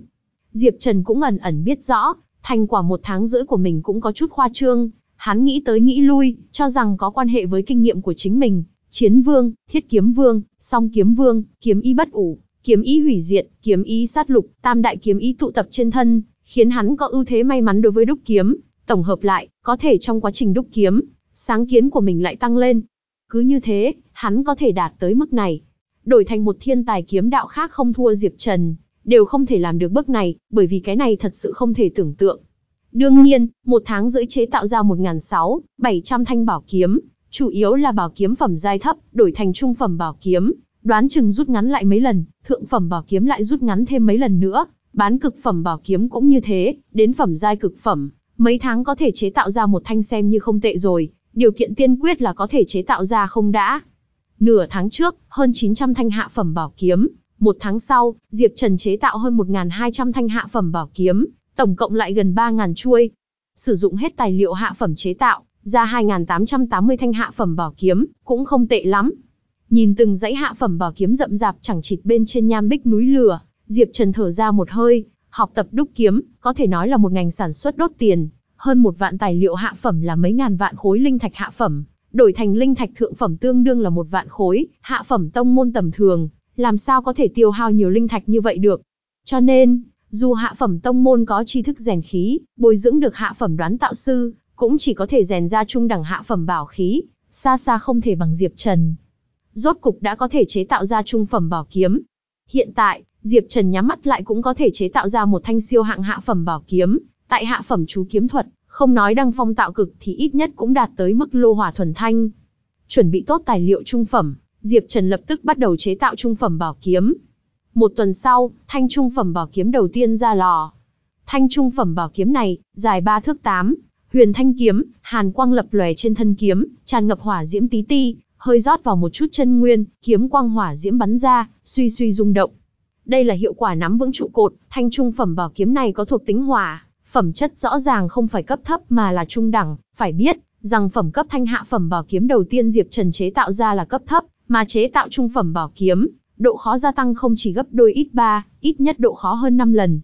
A: Diệp Trần cũng ẩn ẩn biết rõ, thành quả một tháng rưỡi của mình cũng có chút khoa trương, hắn nghĩ tới nghĩ lui, cho rằng có quan hệ với kinh nghiệm của chính mình, chiến vương, thiết kiếm vương, song kiếm vương, kiếm y bất ủ, kiếm ý hủy diệt, kiếm ý sát lục, tam đại kiếm ý tụ tập trên thân, khiến hắn có ưu thế may mắn đối với đúc kiếm, tổng hợp lại, có thể trong quá trình đúc kiếm, sáng kiến của mình lại tăng lên. Cứ như thế, hắn có thể đạt tới mức này. Đổi thành một thiên tài kiếm đạo khác không thua Diệp Trần, đều không thể làm được bước này, bởi vì cái này thật sự không thể tưởng tượng. Đương nhiên, một tháng rưỡi chế tạo ra 1.600, 700 thanh bảo kiếm, chủ yếu là bảo kiếm phẩm giai thấp, đổi thành trung phẩm bảo kiếm, đoán chừng rút ngắn lại mấy lần, thượng phẩm bảo kiếm lại rút ngắn thêm mấy lần nữa, bán cực phẩm bảo kiếm cũng như thế, đến phẩm giai cực phẩm, mấy tháng có thể chế tạo ra một thanh xem như không tệ rồi, điều kiện tiên quyết là có thể chế tạo ra không đã. Nửa tháng trước, hơn 900 thanh hạ phẩm bảo kiếm, một tháng sau, Diệp Trần chế tạo hơn 1.200 thanh hạ phẩm bảo kiếm, tổng cộng lại gần 3.000 chuôi. Sử dụng hết tài liệu hạ phẩm chế tạo, ra 2.880 thanh hạ phẩm bảo kiếm, cũng không tệ lắm. Nhìn từng dãy hạ phẩm bảo kiếm rậm rạp chẳng chịt bên trên nham bích núi lửa, Diệp Trần thở ra một hơi, học tập đúc kiếm, có thể nói là một ngành sản xuất đốt tiền, hơn một vạn tài liệu hạ phẩm là mấy ngàn vạn khối linh thạch hạ phẩm, đổi thành linh thạch thượng phẩm tương đương là một vạn khối, hạ phẩm tông môn tầm thường, làm sao có thể tiêu hao nhiều linh thạch như vậy được. Cho nên, dù hạ phẩm tông môn có tri thức rèn khí, bồi dưỡng được hạ phẩm đoán tạo sư, cũng chỉ có thể rèn ra trung đẳng hạ phẩm bảo khí, xa xa không thể bằng Diệp Trần. Rốt cục đã có thể chế tạo ra trung phẩm bảo kiếm. Hiện tại, Diệp Trần nhắm mắt lại cũng có thể chế tạo ra một thanh siêu hạng hạ phẩm bảo kiếm, tại hạ phẩm chú kiếm thuật, không nói đăng phong tạo cực thì ít nhất cũng đạt tới mức lô hỏa thuần thanh. Chuẩn bị tốt tài liệu trung phẩm, Diệp Trần lập tức bắt đầu chế tạo trung phẩm bảo kiếm. Một tuần sau, thanh trung phẩm bảo kiếm đầu tiên ra lò. Thanh trung phẩm bảo kiếm này, dài 3 thước 8, huyền thanh kiếm, hàn quang lập lòe trên thân kiếm, tràn ngập hỏa diễm tí ti, hơi rót vào một chút chân nguyên, kiếm quang hỏa diễm bắn ra, suy suy rung động. Đây là hiệu quả nắm vững trụ cột, thanh trung phẩm bảo kiếm này có thuộc tính hỏa, phẩm chất rõ ràng không phải cấp thấp mà là trung đẳng, phải biết rằng phẩm cấp thanh hạ phẩm bảo kiếm đầu tiên Diệp Trần chế tạo ra là cấp thấp, mà chế tạo trung phẩm bảo kiếm, độ khó gia tăng không chỉ gấp đôi ít ba, ít nhất độ khó hơn 5 lần.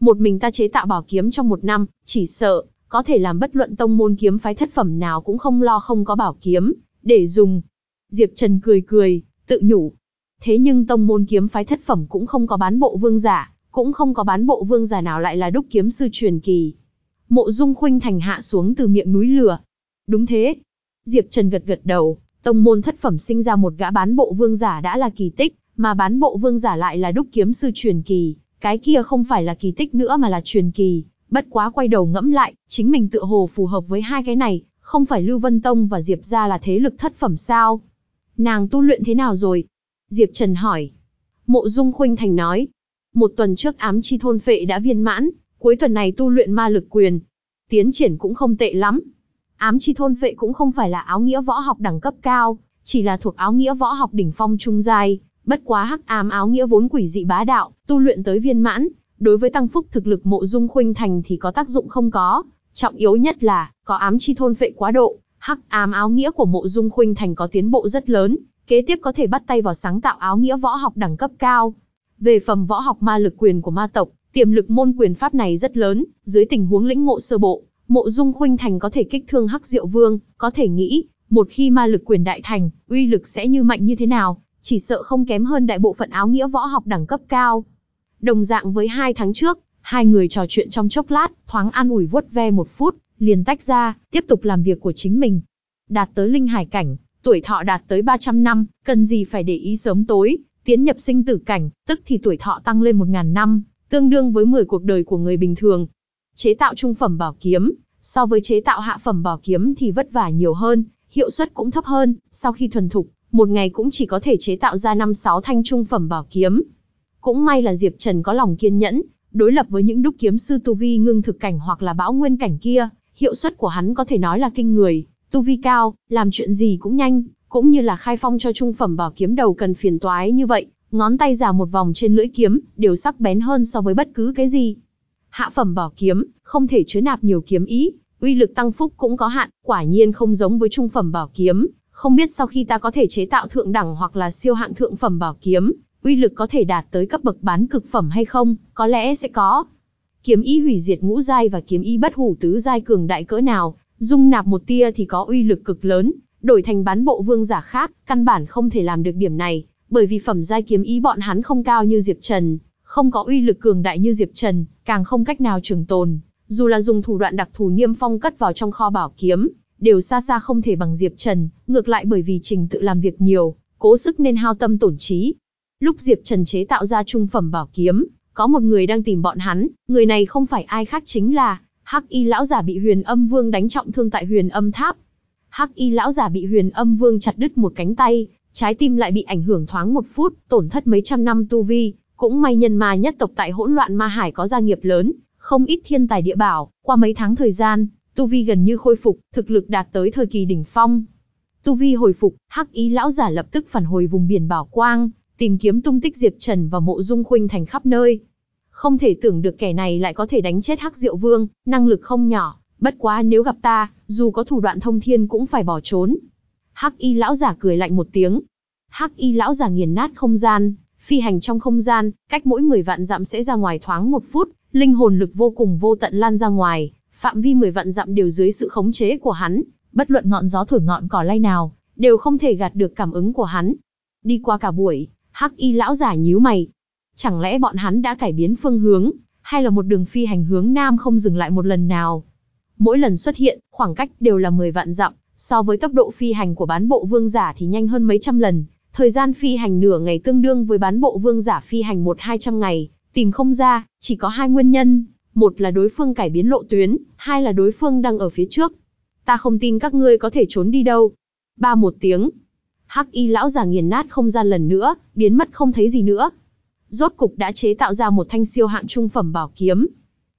A: Một mình ta chế tạo bảo kiếm trong một năm, chỉ sợ, có thể làm bất luận tông môn kiếm phái thất phẩm nào cũng không lo không có bảo kiếm, để dùng. Diệp Trần cười cười, tự nhủ. Thế nhưng tông môn kiếm phái thất phẩm cũng không có bán bộ vương giả, cũng không có bán bộ vương giả nào lại là đúc kiếm sư truyền kỳ. Mộ Dung Khuynh Thành hạ xuống từ miệng núi lửa. Đúng thế. Diệp Trần gật gật đầu, tông môn thất phẩm sinh ra một gã bán bộ vương giả đã là kỳ tích, mà bán bộ vương giả lại là đúc kiếm sư truyền kỳ, cái kia không phải là kỳ tích nữa mà là truyền kỳ. Bất quá quay đầu ngẫm lại, chính mình tựa hồ phù hợp với hai cái này, không phải Lưu Vân Tông và Diệp gia là thế lực thất phẩm sao? Nàng tu luyện thế nào rồi? Diệp Trần hỏi. Mộ Dung Khuynh Thành nói, một tuần trước ám chi thôn phệ đã viên mãn, cuối tuần này tu luyện ma lực quyền. Tiến triển cũng không tệ lắm. Ám chi thôn phệ cũng không phải là áo nghĩa võ học đẳng cấp cao, chỉ là thuộc áo nghĩa võ học đỉnh phong trung giai, bất quá hắc ám áo nghĩa vốn quỷ dị bá đạo, tu luyện tới viên mãn, đối với tăng phúc thực lực mộ dung khuynh thành thì có tác dụng không có, trọng yếu nhất là có ám chi thôn phệ quá độ, hắc ám áo nghĩa của mộ dung khuynh thành có tiến bộ rất lớn, kế tiếp có thể bắt tay vào sáng tạo áo nghĩa võ học đẳng cấp cao. Về phẩm võ học ma lực quyền của ma tộc, tiềm lực môn quyền pháp này rất lớn, dưới tình huống lĩnh ngộ sơ bộ, Mộ Dung Khuynh Thành có thể kích thương Hắc Diệu Vương, có thể nghĩ, một khi ma lực quyền đại thành, uy lực sẽ như mạnh như thế nào, chỉ sợ không kém hơn đại bộ phận áo nghĩa võ học đẳng cấp cao. Đồng dạng với hai tháng trước, hai người trò chuyện trong chốc lát, thoáng an ủi vuốt ve một phút, liền tách ra, tiếp tục làm việc của chính mình. Đạt tới linh hải cảnh, tuổi thọ đạt tới 300 năm, cần gì phải để ý sớm tối, tiến nhập sinh tử cảnh, tức thì tuổi thọ tăng lên 1.000 năm, tương đương với 10 cuộc đời của người bình thường. Chế tạo trung phẩm bảo kiếm, so với chế tạo hạ phẩm bảo kiếm thì vất vả nhiều hơn, hiệu suất cũng thấp hơn, sau khi thuần thục, một ngày cũng chỉ có thể chế tạo ra 5-6 thanh trung phẩm bảo kiếm. Cũng may là Diệp Trần có lòng kiên nhẫn, đối lập với những đúc kiếm sư tu vi ngưng thực cảnh hoặc là bão nguyên cảnh kia, hiệu suất của hắn có thể nói là kinh người, tu vi cao, làm chuyện gì cũng nhanh, cũng như là khai phong cho trung phẩm bảo kiếm đầu cần phiền toái như vậy, ngón tay giả một vòng trên lưỡi kiếm, đều sắc bén hơn so với bất cứ cái gì. Hạ phẩm bảo kiếm, không thể chứa nạp nhiều kiếm ý, uy lực tăng phúc cũng có hạn, quả nhiên không giống với trung phẩm bảo kiếm, không biết sau khi ta có thể chế tạo thượng đẳng hoặc là siêu hạng thượng phẩm bảo kiếm, uy lực có thể đạt tới cấp bậc bán cực phẩm hay không, có lẽ sẽ có. Kiếm ý hủy diệt ngũ giai và kiếm ý bất hủ tứ giai cường đại cỡ nào, dung nạp một tia thì có uy lực cực lớn, đổi thành bán bộ vương giả khác, căn bản không thể làm được điểm này, bởi vì phẩm giai kiếm ý bọn hắn không cao như Diệp Trần, không có uy lực cường đại như Diệp Trần, càng không cách nào trường tồn, dù là dùng thủ đoạn đặc thù niêm phong cất vào trong kho bảo kiếm, đều xa xa không thể bằng Diệp Trần, ngược lại bởi vì trình tự làm việc nhiều, cố sức nên hao tâm tổn trí. Lúc Diệp Trần chế tạo ra trung phẩm bảo kiếm, có một người đang tìm bọn hắn, người này không phải ai khác chính là Hắc Y lão giả bị Huyền Âm Vương đánh trọng thương tại Huyền Âm Tháp. Hắc Y lão giả bị Huyền Âm Vương chặt đứt một cánh tay, trái tim lại bị ảnh hưởng thoáng một phút, tổn thất mấy trăm năm tu vi, cũng may nhân ma nhất tộc tại hỗn loạn ma hải có gia nghiệp lớn, không ít thiên tài địa bảo, qua mấy tháng thời gian, tu vi gần như khôi phục, thực lực đạt tới thời kỳ đỉnh phong. Tu vi hồi phục, Hắc Ý lão giả lập tức phản hồi vùng biển bảo quang, tìm kiếm tung tích Diệp Trần và Mộ Dung Khuynh thành khắp nơi. Không thể tưởng được kẻ này lại có thể đánh chết Hắc Diệu Vương, năng lực không nhỏ, bất quá nếu gặp ta, dù có thủ đoạn thông thiên cũng phải bỏ trốn. Hắc Y lão giả cười lạnh một tiếng. Hắc Y lão giả nghiền nát không gian, phi hành trong không gian, cách mỗi 10 vạn dặm sẽ ra ngoài thoáng một phút, linh hồn lực vô cùng vô tận lan ra ngoài, phạm vi 10 vạn dặm đều dưới sự khống chế của hắn, bất luận ngọn gió thổi ngọn cỏ lay nào, đều không thể gạt được cảm ứng của hắn. Đi qua cả buổi, Hắc Y lão giả nhíu mày. Chẳng lẽ bọn hắn đã cải biến phương hướng, hay là một đường phi hành hướng nam không dừng lại một lần nào? Mỗi lần xuất hiện, khoảng cách đều là 10 vạn dặm, so với tốc độ phi hành của bán bộ vương giả thì nhanh hơn mấy trăm lần, thời gian phi hành nửa ngày tương đương với bán bộ vương giả phi hành một hai trăm ngày, tìm không ra, chỉ có hai nguyên nhân, một là đối phương cải biến lộ tuyến, hai là đối phương đang ở phía trước. Ta không tin các ngươi có thể trốn đi đâu. Ba một tiếng. Hắc y lão già nghiền nát không gian lần nữa, biến mất không thấy gì nữa. Rốt cục đã chế tạo ra một thanh siêu hạng trung phẩm bảo kiếm.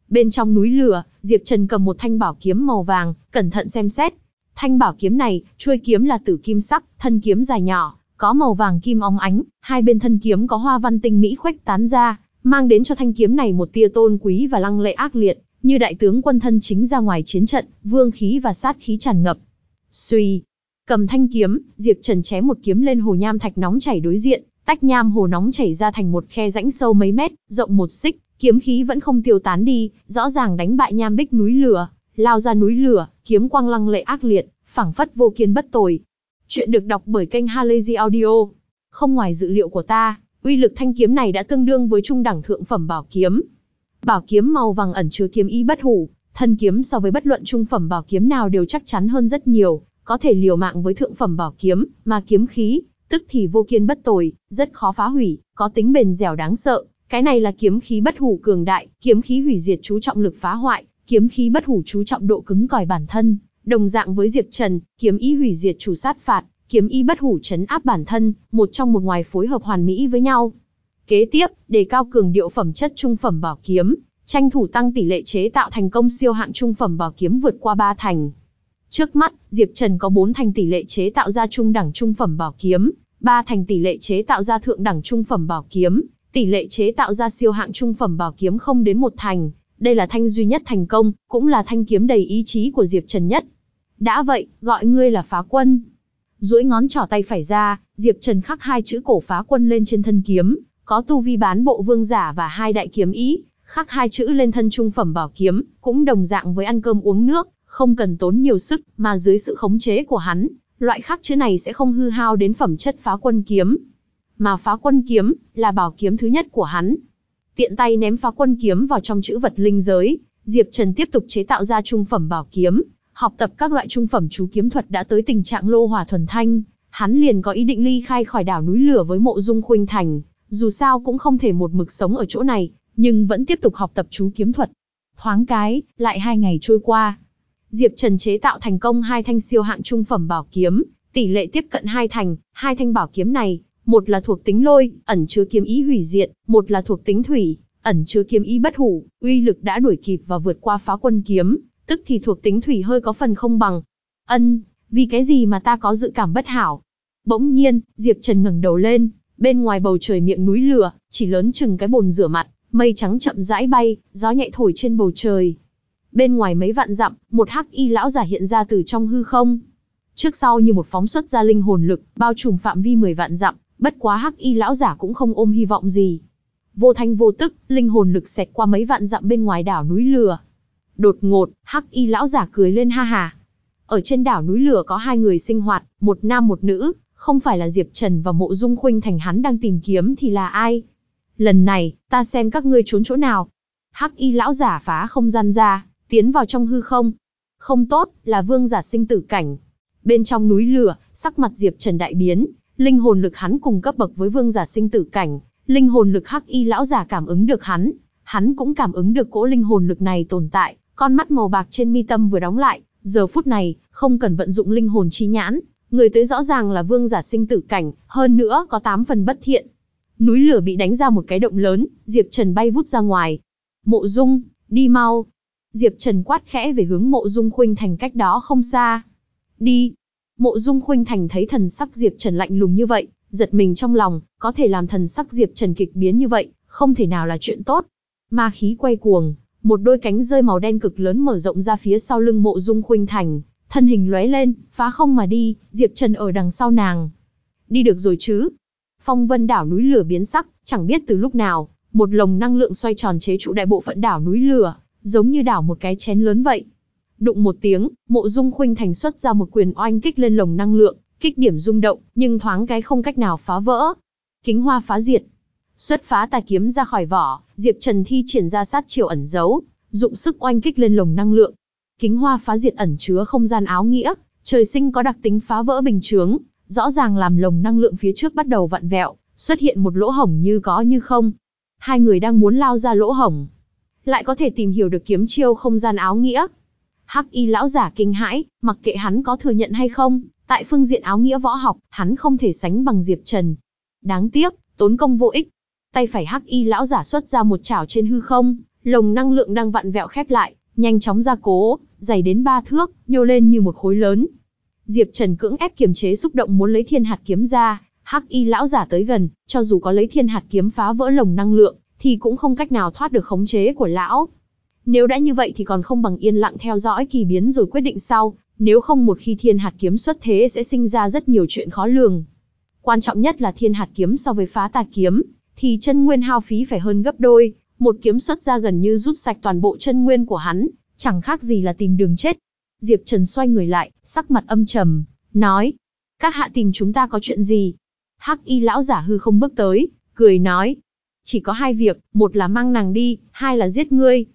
A: Bên trong núi lửa, Diệp Trần cầm một thanh bảo kiếm màu vàng, cẩn thận xem xét. Thanh bảo kiếm này, chuôi kiếm là tử kim sắc, thân kiếm dài nhỏ, có màu vàng kim óng ánh, hai bên thân kiếm có hoa văn tinh mỹ khuếch tán ra, mang đến cho thanh kiếm này một tia tôn quý và lăng lệ ác liệt, như đại tướng quân thân chính ra ngoài chiến trận, vương khí và sát khí tràn ngập. Suy, cầm thanh kiếm, Diệp Trần chém một kiếm lên hồ nham thạch nóng chảy đối diện, tách nham hồ nóng chảy ra thành một khe rãnh sâu mấy mét, rộng một xích, kiếm khí vẫn không tiêu tán đi, rõ ràng đánh bại nham bích núi lửa, lao ra núi lửa, kiếm quang lăng lệ ác liệt, phảng phất vô kiên bất tồi. Chuyện được đọc bởi kênh Halazy Audio. Không ngoài dự liệu của ta, uy lực thanh kiếm này đã tương đương với trung đẳng thượng phẩm bảo kiếm. Bảo kiếm màu vàng ẩn chứa kiếm ý bất hủ, thân kiếm so với bất luận trung phẩm bảo kiếm nào đều chắc chắn hơn rất nhiều, có thể liều mạng với thượng phẩm bảo kiếm, mà kiếm khí, tức thì vô kiên bất tồi, rất khó phá hủy, có tính bền dẻo đáng sợ. Cái này là kiếm khí bất hủ cường đại, kiếm khí hủy diệt chú trọng lực phá hoại, kiếm khí bất hủ chú trọng độ cứng cỏi bản thân, đồng dạng với Diệp Trần, kiếm ý hủy diệt chủ sát phạt, kiếm ý bất hủ chấn áp bản thân, một trong một ngoài phối hợp hoàn mỹ với nhau. Kế tiếp, đề cao cường điệu phẩm chất trung phẩm bảo kiếm, tranh thủ tăng tỷ lệ chế tạo thành công siêu hạng trung phẩm bảo kiếm vượt qua ba thành. Trước mắt, Diệp Trần có 4 thành tỷ lệ chế tạo ra trung đẳng trung phẩm bảo kiếm, 3 thành tỷ lệ chế tạo ra thượng đẳng trung phẩm bảo kiếm, tỷ lệ chế tạo ra siêu hạng trung phẩm bảo kiếm không đến một thành. Đây là thanh duy nhất thành công, cũng là thanh kiếm đầy ý chí của Diệp Trần nhất. Đã vậy, gọi ngươi là phá quân duỗi ngón trỏ tay phải ra, Diệp Trần khắc hai chữ cổ phá quân lên trên thân kiếm, có tu vi bán bộ vương giả và hai đại kiếm ý, khắc hai chữ lên thân trung phẩm bảo kiếm, cũng đồng dạng với ăn cơm uống nước, không cần tốn nhiều sức, mà dưới sự khống chế của hắn, loại khắc chế này sẽ không hư hao đến phẩm chất phá quân kiếm. Mà phá quân kiếm, là bảo kiếm thứ nhất của hắn. Tiện tay ném phá quân kiếm vào trong chữ vật linh giới, Diệp Trần tiếp tục chế tạo ra trung phẩm bảo kiếm, học tập các loại trung phẩm chú kiếm thuật đã tới tình trạng lô hỏa thuần thanh, hắn liền có ý định ly khai khỏi đảo núi lửa với mộ dung khuynh thành, dù sao cũng không thể một mực sống ở chỗ này, nhưng vẫn tiếp tục học tập chú kiếm thuật. Thoáng cái, lại hai ngày trôi qua. Diệp Trần chế tạo thành công hai thanh siêu hạng trung phẩm bảo kiếm, tỷ lệ tiếp cận hai thành, hai thanh bảo kiếm này, một là thuộc tính lôi, ẩn chứa kiếm ý hủy diệt, một là thuộc tính thủy, ẩn chứa kiếm ý bất hủ, uy lực đã đuổi kịp và vượt qua phá quân kiếm, tức thì thuộc tính thủy hơi có phần không bằng. Ân, vì cái gì mà ta có dự cảm bất hảo? Bỗng nhiên, Diệp Trần ngẩng đầu lên, bên ngoài bầu trời miệng núi lửa, chỉ lớn chừng cái bồn rửa mặt, mây trắng chậm rãi bay, gió nhẹ thổi trên bầu trời. Bên ngoài mấy vạn dặm, một hắc y lão giả hiện ra từ trong hư không. Trước sau như một phóng xuất ra linh hồn lực, bao trùm phạm vi 10 vạn dặm, Bất quá hắc y lão giả cũng không ôm hy vọng gì. Vô thanh vô tức, linh hồn lực xẹt qua mấy vạn dặm bên ngoài đảo núi lửa. Đột ngột, hắc y lão giả cười lên ha ha. Ở trên đảo núi lửa có hai người sinh hoạt, một nam một nữ, không phải là Diệp Trần và Mộ Dung Khuynh Thành hắn đang tìm kiếm thì là ai? Lần này, ta xem các ngươi trốn chỗ nào. Hắc y lão giả phá không gian ra, tiến vào trong hư không. Không tốt, là vương giả sinh tử cảnh. Bên trong núi lửa, sắc mặt Diệp Trần đại biến, linh hồn lực hắn cùng cấp bậc với vương giả sinh tử cảnh, linh hồn lực hắc y lão giả cảm ứng được hắn, hắn cũng cảm ứng được cỗ linh hồn lực này tồn tại, con mắt màu bạc trên mi tâm vừa đóng lại, giờ phút này, không cần vận dụng linh hồn chi nhãn, người tới rõ ràng là vương giả sinh tử cảnh, hơn nữa có 8 phần bất thiện. Núi lửa bị đánh ra một cái động lớn, Diệp Trần bay vút ra ngoài. Mộ Dung, đi mau. Diệp Trần quát khẽ về hướng Mộ Dung Khuynh Thành cách đó không xa. Đi. Mộ Dung Khuynh Thành thấy thần sắc Diệp Trần lạnh lùng như vậy, giật mình trong lòng, có thể làm thần sắc Diệp Trần kịch biến như vậy, không thể nào là chuyện tốt. Ma khí quay cuồng, một đôi cánh rơi màu đen cực lớn mở rộng ra phía sau lưng Mộ Dung Khuynh Thành, thân hình lóe lên, phá không mà đi, Diệp Trần ở đằng sau nàng. Đi được rồi chứ? Phong Vân đảo núi lửa biến sắc, chẳng biết từ lúc nào, một lồng năng lượng xoay tròn chế trụ đại bộ phận đảo núi lửa, giống như đảo một cái chén lớn vậy. Đụng một tiếng, Mộ Dung Khuynh Thành xuất ra một quyền oanh kích lên lồng năng lượng, kích điểm rung động, nhưng thoáng cái không cách nào phá vỡ. Kính hoa phá diệt. Xuất phá tà kiếm ra khỏi vỏ, Diệp Trần thi triển ra sát chiều ẩn giấu, dụng sức oanh kích lên lồng năng lượng. Kính hoa phá diệt ẩn chứa không gian áo nghĩa, trời sinh có đặc tính phá vỡ bình chướng, rõ ràng làm lồng năng lượng phía trước bắt đầu vặn vẹo, xuất hiện một lỗ hổng như có như không. Hai người đang muốn lao ra lỗ hổng, lại có thể tìm hiểu được kiếm chiêu không gian áo nghĩa. Hắc y lão giả kinh hãi, mặc kệ hắn có thừa nhận hay không, tại phương diện áo nghĩa võ học, hắn không thể sánh bằng Diệp Trần. Đáng tiếc, tốn công vô ích. Tay phải hắc y lão giả xuất ra một chảo trên hư không, lồng năng lượng đang vặn vẹo khép lại, nhanh chóng ra cố, dày đến ba thước, nhô lên như một khối lớn. Diệp Trần cưỡng ép kiềm chế xúc động muốn lấy thiên hạt kiếm ra, hắc y lão giả tới gần, cho dù có lấy thiên hạt kiếm phá vỡ lồng năng lượng, thì cũng không cách nào thoát được khống chế của lão. Nếu đã như vậy thì còn không bằng yên lặng theo dõi kỳ biến rồi quyết định sau, nếu không một khi thiên hạt kiếm xuất thế sẽ sinh ra rất nhiều chuyện khó lường. Quan trọng nhất là thiên hạt kiếm so với phá tà kiếm, thì chân nguyên hao phí phải hơn gấp đôi, một kiếm xuất ra gần như rút sạch toàn bộ chân nguyên của hắn, chẳng khác gì là tìm đường chết. Diệp Trần xoay người lại, sắc mặt âm trầm, nói, các hạ tìm chúng ta có chuyện gì? Hắc y lão giả hư không bước tới, cười nói, chỉ có hai việc, một là mang nàng đi, hai là giết ngươi.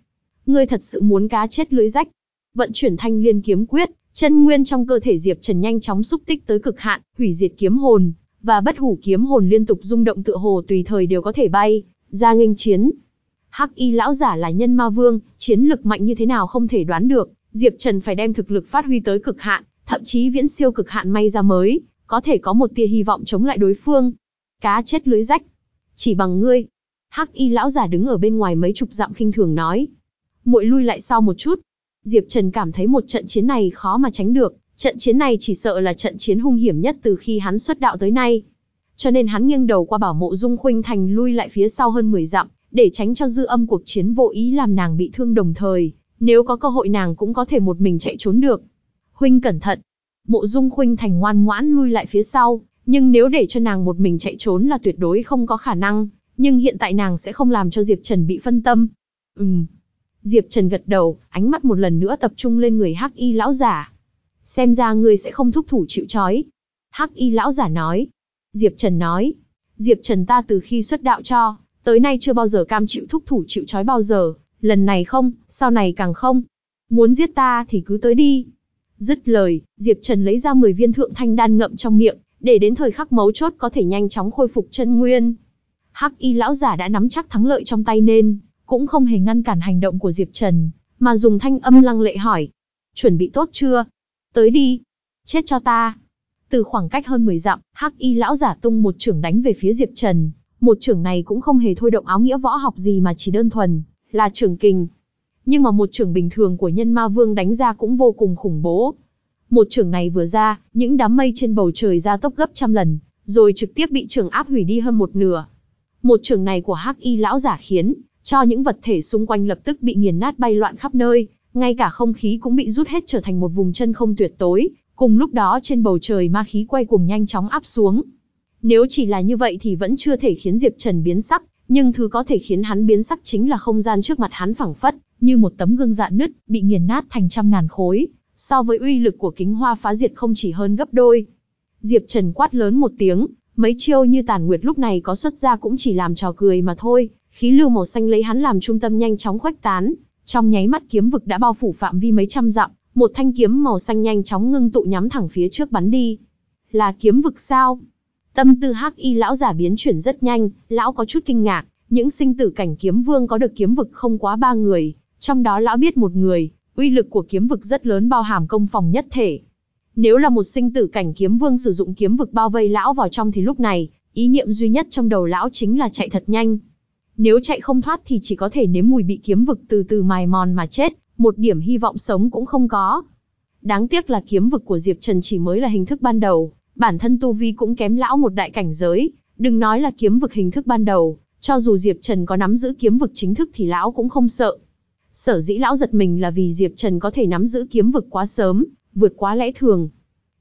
A: Ngươi thật sự muốn cá chết lưới rách. Vận chuyển thanh liên kiếm quyết, chân nguyên trong cơ thể Diệp Trần nhanh chóng xúc tích tới cực hạn, hủy diệt kiếm hồn, và bất hủ kiếm hồn liên tục rung động tựa hồ tùy thời đều có thể bay, ra nghênh chiến. Hắc y lão giả là nhân ma vương, chiến lực mạnh như thế nào không thể đoán được, Diệp Trần phải đem thực lực phát huy tới cực hạn, thậm chí viễn siêu cực hạn may ra mới, có thể có một tia hy vọng chống lại đối phương. Cá chết lưới rách. Chỉ bằng ngươi, Hắc y lão giả đứng ở bên ngoài mấy chục dặm khinh thường nói. Muội lui lại sau một chút. Diệp Trần cảm thấy một trận chiến này khó mà tránh được, trận chiến này chỉ sợ là trận chiến hung hiểm nhất từ khi hắn xuất đạo tới nay. Cho nên hắn nghiêng đầu qua bảo mộ dung khuynh thành lui lại phía sau hơn 10 dặm, để tránh cho dư âm cuộc chiến vô ý làm nàng bị thương đồng thời, nếu có cơ hội nàng cũng có thể một mình chạy trốn được. Huynh cẩn thận. Mộ dung khuynh thành ngoan ngoãn lui lại phía sau, nhưng nếu để cho nàng một mình chạy trốn là tuyệt đối không có khả năng nhưng hiện tại nàng sẽ không làm cho Diệp Trần bị phân tâm. Ừm. Diệp Trần gật đầu, ánh mắt một lần nữa tập trung lên người Hắc Y lão giả. Xem ra ngươi sẽ không thúc thủ chịu trói. Hắc Y lão giả nói. Diệp Trần nói. Diệp Trần ta từ khi xuất đạo cho, tới nay chưa bao giờ cam chịu thúc thủ chịu trói bao giờ, lần này không, sau này càng không. Muốn giết ta thì cứ tới đi. Dứt lời, Diệp Trần lấy ra 10 viên thượng thanh đan ngậm trong miệng, để đến thời khắc mấu chốt có thể nhanh chóng khôi phục chân nguyên. Hắc y lão giả đã nắm chắc thắng lợi trong tay nên, cũng không hề ngăn cản hành động của Diệp Trần, mà dùng thanh âm lăng lệ hỏi. Chuẩn bị tốt chưa? Tới đi. Chết cho ta. Từ khoảng cách hơn 10 dặm, Hắc y lão giả tung một trưởng đánh về phía Diệp Trần. Một trưởng này cũng không hề thôi động áo nghĩa võ học gì mà chỉ đơn thuần, là trưởng kình. Nhưng mà một trưởng bình thường của nhân ma vương đánh ra cũng vô cùng khủng bố. Một trưởng này vừa ra, những đám mây trên bầu trời ra tốc gấp trăm lần, rồi trực tiếp bị trưởng áp hủy đi hơn một nửa. Một trường này của Hắc Y lão giả khiến cho những vật thể xung quanh lập tức bị nghiền nát bay loạn khắp nơi, ngay cả không khí cũng bị rút hết trở thành một vùng chân không tuyệt tối, cùng lúc đó trên bầu trời ma khí quay cùng nhanh chóng áp xuống. Nếu chỉ là như vậy thì vẫn chưa thể khiến Diệp Trần biến sắc, nhưng thứ có thể khiến hắn biến sắc chính là không gian trước mặt hắn phẳng phất, như một tấm gương dạn nứt, bị nghiền nát thành trăm ngàn khối, so với uy lực của kính hoa phá diệt không chỉ hơn gấp đôi. Diệp Trần quát lớn một tiếng, mấy chiêu như tàn nguyệt lúc này có xuất ra cũng chỉ làm trò cười mà thôi, khí lưu màu xanh lấy hắn làm trung tâm nhanh chóng khuếch tán, trong nháy mắt kiếm vực đã bao phủ phạm vi mấy trăm dặm, một thanh kiếm màu xanh nhanh chóng ngưng tụ nhắm thẳng phía trước bắn đi. Là kiếm vực sao? Tâm tư hắc y lão giả biến chuyển rất nhanh, lão có chút kinh ngạc, những sinh tử cảnh kiếm vương có được kiếm vực không quá ba người, trong đó lão biết một người, uy lực của kiếm vực rất lớn bao hàm công phòng nhất thể. Nếu là một sinh tử cảnh kiếm vương sử dụng kiếm vực bao vây lão vào trong thì lúc này, ý niệm duy nhất trong đầu lão chính là chạy thật nhanh. Nếu chạy không thoát thì chỉ có thể nếm mùi bị kiếm vực từ từ mài mòn mà chết, một điểm hy vọng sống cũng không có. Đáng tiếc là kiếm vực của Diệp Trần chỉ mới là hình thức ban đầu, bản thân tu vi cũng kém lão một đại cảnh giới, đừng nói là kiếm vực hình thức ban đầu, cho dù Diệp Trần có nắm giữ kiếm vực chính thức thì lão cũng không sợ. Sở dĩ lão giật mình là vì Diệp Trần có thể nắm giữ kiếm vực quá sớm, vượt quá lẽ thường.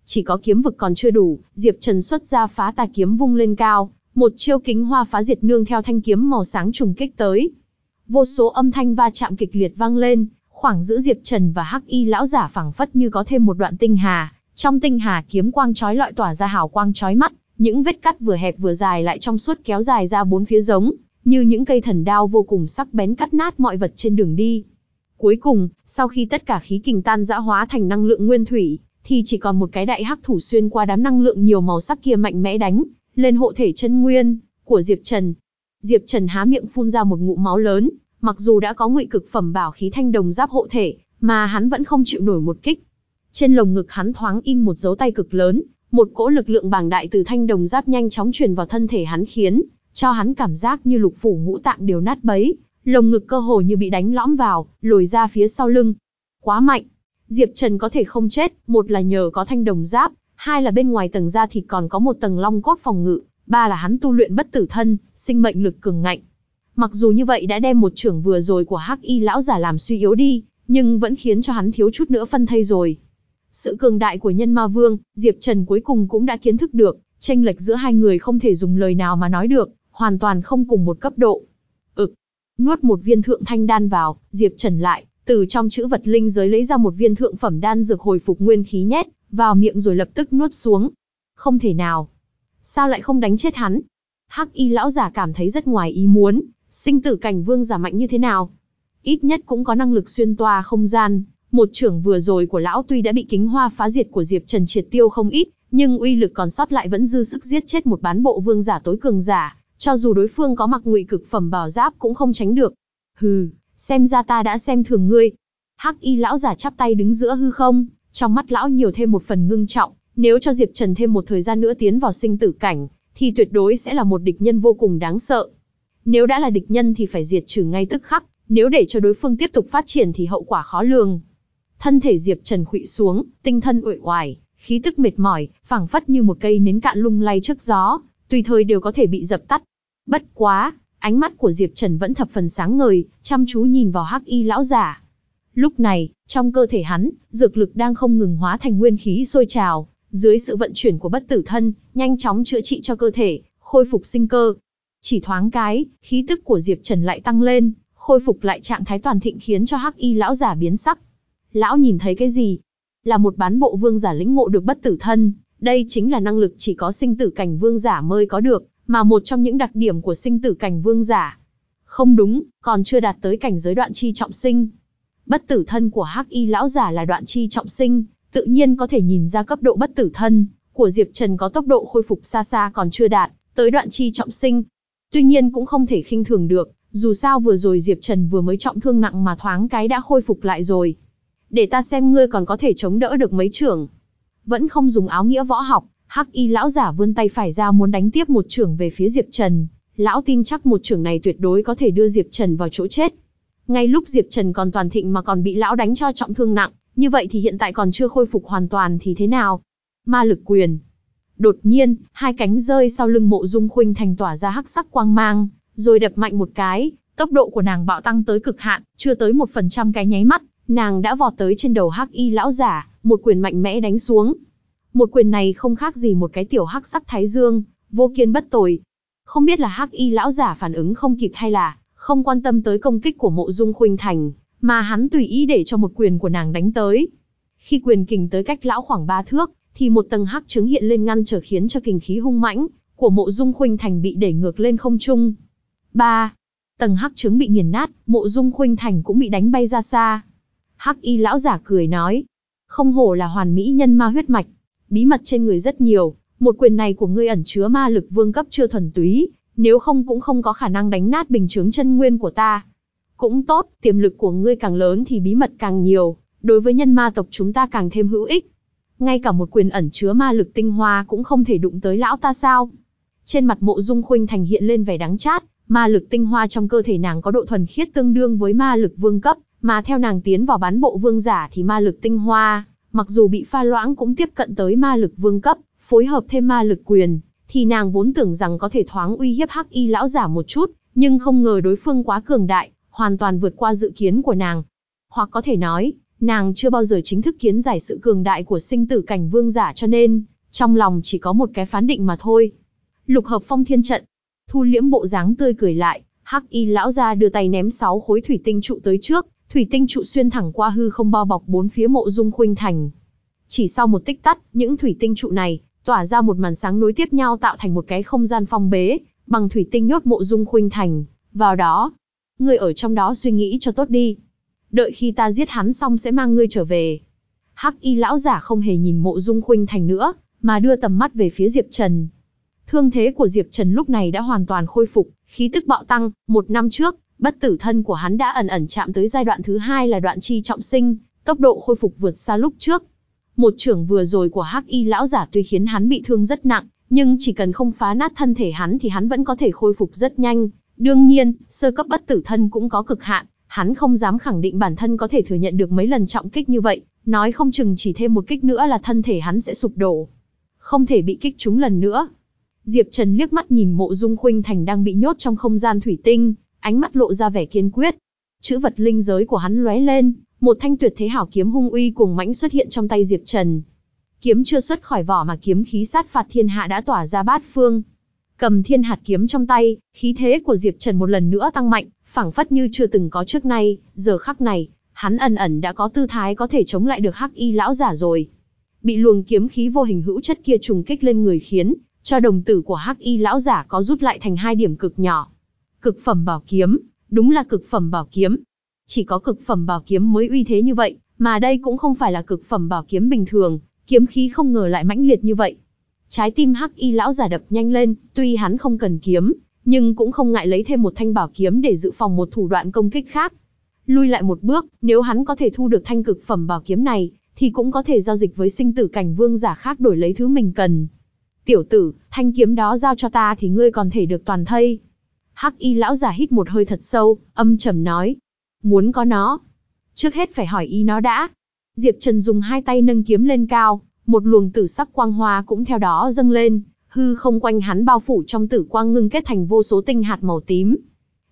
A: Chỉ có kiếm vực còn chưa đủ, Diệp Trần xuất ra phá tà kiếm vung lên cao, một chiêu kính hoa phá diệt nương theo thanh kiếm màu sáng trùng kích tới. Vô số âm thanh va chạm kịch liệt vang lên, khoảng giữa Diệp Trần và Hắc Y lão giả phảng phất như có thêm một đoạn tinh hà, trong tinh hà kiếm quang chói lọi tỏa ra hào quang chói mắt, những vết cắt vừa hẹp vừa dài lại trong suốt kéo dài ra bốn phía giống, như những cây thần đao vô cùng sắc bén cắt nát mọi vật trên đường đi. Cuối cùng, sau khi tất cả khí kình tan dã hóa thành năng lượng nguyên thủy, thì chỉ còn một cái đại hắc thủ xuyên qua đám năng lượng nhiều màu sắc kia mạnh mẽ đánh lên hộ thể chân nguyên của Diệp Trần. Diệp Trần há miệng phun ra một ngụm máu lớn, mặc dù đã có ngụy cực phẩm bảo khí thanh đồng giáp hộ thể, mà hắn vẫn không chịu nổi một kích. Trên lồng ngực hắn thoáng in một dấu tay cực lớn, một cỗ lực lượng bàng đại từ thanh đồng giáp nhanh chóng truyền vào thân thể hắn khiến cho hắn cảm giác như lục phủ ngũ tạng đều nát bấy, lồng ngực cơ hồ như bị đánh lõm vào, lồi ra phía sau lưng. Quá mạnh. Diệp Trần có thể không chết, một là nhờ có thanh đồng giáp, hai là bên ngoài tầng da thịt còn có một tầng long cốt phòng ngự, ba là hắn tu luyện bất tử thân, sinh mệnh lực cường ngạnh. Mặc dù như vậy đã đem một trưởng vừa rồi của Hắc Y lão giả làm suy yếu đi, nhưng vẫn khiến cho hắn thiếu chút nữa phân thây rồi. Sự cường đại của nhân ma vương, Diệp Trần cuối cùng cũng đã kiến thức được, tranh lệch giữa hai người không thể dùng lời nào mà nói được, hoàn toàn không cùng một cấp độ. Nuốt một viên thượng thanh đan vào, Diệp Trần lại, từ trong chữ vật linh giới lấy ra một viên thượng phẩm đan dược hồi phục nguyên khí nhét, vào miệng rồi lập tức nuốt xuống. Không thể nào. Sao lại không đánh chết hắn? Hắc y lão giả cảm thấy rất ngoài ý muốn, sinh tử cảnh vương giả mạnh như thế nào? Ít nhất cũng có năng lực xuyên toa không gian, một trưởng vừa rồi của lão tuy đã bị kính hoa phá diệt của Diệp Trần triệt tiêu không ít, nhưng uy lực còn sót lại vẫn dư sức giết chết một bán bộ vương giả tối cường giả, cho dù đối phương có mặc ngụy cực phẩm bảo giáp cũng không tránh được. Hừ, xem ra ta đã xem thường ngươi. Hắc y lão giả chắp tay đứng giữa hư không, trong mắt lão nhiều thêm một phần ngưng trọng, nếu cho Diệp Trần thêm một thời gian nữa tiến vào sinh tử cảnh, thì tuyệt đối sẽ là một địch nhân vô cùng đáng sợ. Nếu đã là địch nhân thì phải diệt trừ ngay tức khắc, nếu để cho đối phương tiếp tục phát triển thì hậu quả khó lường. Thân thể Diệp Trần khụy xuống, tinh thân uể oải, khí tức mệt mỏi, phảng phất như một cây nến cạn lung lay trước gió, tùy thời đều có thể bị dập tắt. Bất quá, ánh mắt của Diệp Trần vẫn thập phần sáng ngời, chăm chú nhìn vào Hắc Y lão giả. Lúc này, trong cơ thể hắn, dược lực đang không ngừng hóa thành nguyên khí sôi trào, dưới sự vận chuyển của bất tử thân, nhanh chóng chữa trị cho cơ thể, khôi phục sinh cơ. Chỉ thoáng cái, khí tức của Diệp Trần lại tăng lên, khôi phục lại trạng thái toàn thịnh khiến cho Hắc Y lão giả biến sắc. Lão nhìn thấy cái gì? Là một bán bộ vương giả lĩnh ngộ được bất tử thân, đây chính là năng lực chỉ có sinh tử cảnh vương giả mới có được, mà một trong những đặc điểm của sinh tử cảnh vương giả. Không đúng, còn chưa đạt tới cảnh giới đoạn chi trọng sinh. Bất tử thân của Hắc Y lão giả là đoạn chi trọng sinh, tự nhiên có thể nhìn ra cấp độ bất tử thân của Diệp Trần có tốc độ khôi phục xa xa còn chưa đạt tới đoạn chi trọng sinh. Tuy nhiên cũng không thể khinh thường được, dù sao vừa rồi Diệp Trần vừa mới trọng thương nặng mà thoáng cái đã khôi phục lại rồi. Để ta xem ngươi còn có thể chống đỡ được mấy trưởng. Vẫn không dùng áo nghĩa võ học, Hắc Y lão giả vươn tay phải ra muốn đánh tiếp một trưởng về phía Diệp Trần. Lão tin chắc một trưởng này tuyệt đối có thể đưa Diệp Trần vào chỗ chết. Ngay lúc Diệp Trần còn toàn thịnh mà còn bị lão đánh cho trọng thương nặng, như vậy thì hiện tại còn chưa khôi phục hoàn toàn thì thế nào? Ma lực quyền. Đột nhiên, hai cánh rơi sau lưng mộ dung khuynh thành tỏa ra hắc sắc quang mang, rồi đập mạnh một cái, tốc độ của nàng bạo tăng tới cực hạn, chưa tới một phần trăm cái nháy mắt, nàng đã vọt tới trên đầu hắc y lão giả, một quyền mạnh mẽ đánh xuống. Một quyền này không khác gì một cái tiểu hắc sắc thái dương, vô kiên bất tồi. Không biết là hắc y lão giả phản ứng không kịp hay là không quan tâm tới công kích của mộ dung khuynh thành, mà hắn tùy ý để cho một quyền của nàng đánh tới. Khi quyền kình tới cách lão khoảng ba thước, thì một tầng hắc trứng hiện lên ngăn trở khiến cho kình khí hung mãnh của mộ dung khuynh thành bị đẩy ngược lên không trung. Ba, Tầng hắc trứng bị nghiền nát, mộ dung khuynh thành cũng bị đánh bay ra xa. Hắc y lão giả cười nói, không hổ là hoàn mỹ nhân ma huyết mạch, bí mật trên người rất nhiều, một quyền này của ngươi ẩn chứa ma lực vương cấp chưa thuần túy, nếu không cũng không có khả năng đánh nát bình chướng chân nguyên của ta. Cũng tốt, tiềm lực của ngươi càng lớn thì bí mật càng nhiều, đối với nhân ma tộc chúng ta càng thêm hữu ích. Ngay cả một quyền ẩn chứa ma lực tinh hoa cũng không thể đụng tới lão ta sao? Trên mặt mộ dung khuynh thành hiện lên vẻ đắng chát, ma lực tinh hoa trong cơ thể nàng có độ thuần khiết tương đương với ma lực vương cấp, mà theo nàng tiến vào bán bộ vương giả thì ma lực tinh hoa, mặc dù bị pha loãng cũng tiếp cận tới ma lực vương cấp, phối hợp thêm ma lực quyền, thì nàng vốn tưởng rằng có thể thoáng uy hiếp hắc y lão giả một chút, nhưng không ngờ đối phương quá cường đại, hoàn toàn vượt qua dự kiến của nàng. Hoặc có thể nói, nàng chưa bao giờ chính thức kiến giải sự cường đại của sinh tử cảnh vương giả cho nên, trong lòng chỉ có một cái phán định mà thôi. Lục hợp phong thiên trận, thu liễm bộ dáng tươi cười lại, hắc y lão gia đưa tay ném sáu khối thủy tinh trụ tới trước, thủy tinh trụ xuyên thẳng qua hư không bao bọc bốn phía mộ dung khuynh thành. Chỉ sau một tích tắc, những thủy tinh trụ này tỏa ra một màn sáng nối tiếp nhau tạo thành một cái không gian phong bế, bằng thủy tinh nhốt mộ dung khuynh thành. Vào đó, ngươi ở trong đó suy nghĩ cho tốt đi. Đợi khi ta giết hắn xong sẽ mang ngươi trở về. Hắc y lão giả không hề nhìn mộ dung khuynh thành nữa, mà đưa tầm mắt về phía Diệp Trần. Thương thế của Diệp Trần lúc này đã hoàn toàn khôi phục, khí tức bạo tăng, một năm trước, bất tử thân của hắn đã ẩn ẩn chạm tới giai đoạn thứ hai là đoạn chi trọng sinh, tốc độ khôi phục vượt xa lúc trước. Một trưởng vừa rồi của Hắc Y lão giả tuy khiến hắn bị thương rất nặng, nhưng chỉ cần không phá nát thân thể hắn thì hắn vẫn có thể khôi phục rất nhanh. Đương nhiên, sơ cấp bất tử thân cũng có cực hạn, hắn không dám khẳng định bản thân có thể thừa nhận được mấy lần trọng kích như vậy, nói không chừng chỉ thêm một kích nữa là thân thể hắn sẽ sụp đổ. Không thể bị kích trúng lần nữa. Diệp Trần liếc mắt nhìn mộ dung khuynh thành đang bị nhốt trong không gian thủy tinh, ánh mắt lộ ra vẻ kiên quyết. Chữ vật linh giới của hắn lóe lên, một thanh tuyệt thế hảo kiếm hung uy cùng mãnh xuất hiện trong tay Diệp Trần. Kiếm chưa xuất khỏi vỏ mà kiếm khí sát phạt thiên hạ đã tỏa ra bát phương. Cầm thiên hạt kiếm trong tay, khí thế của Diệp Trần một lần nữa tăng mạnh, phảng phất như chưa từng có trước nay, giờ khắc này, hắn ẩn ẩn đã có tư thái có thể chống lại được hắc y lão giả rồi. Bị luồng kiếm khí vô hình hữu chất kia trùng kích lên người khiến cho đồng tử của hắc y lão giả có rút lại thành hai điểm cực nhỏ. Cực phẩm bảo kiếm, đúng là cực phẩm bảo kiếm. Chỉ có cực phẩm bảo kiếm mới uy thế như vậy, mà đây cũng không phải là cực phẩm bảo kiếm bình thường, kiếm khí không ngờ lại mãnh liệt như vậy. Trái tim hắc y lão giả đập nhanh lên, tuy hắn không cần kiếm, nhưng cũng không ngại lấy thêm một thanh bảo kiếm để dự phòng một thủ đoạn công kích khác. Lui lại một bước, nếu hắn có thể thu được thanh cực phẩm bảo kiếm này, thì cũng có thể giao dịch với sinh tử cảnh vương giả khác đổi lấy thứ mình cần. Tiểu tử, thanh kiếm đó giao cho ta thì ngươi còn thể được toàn thây. Hắc y lão giả hít một hơi thật sâu, âm trầm nói. Muốn có nó. Trước hết phải hỏi ý nó đã. Diệp Trần dùng hai tay nâng kiếm lên cao, một luồng tử sắc quang hoa cũng theo đó dâng lên, hư không quanh hắn bao phủ trong tử quang ngưng kết thành vô số tinh hạt màu tím.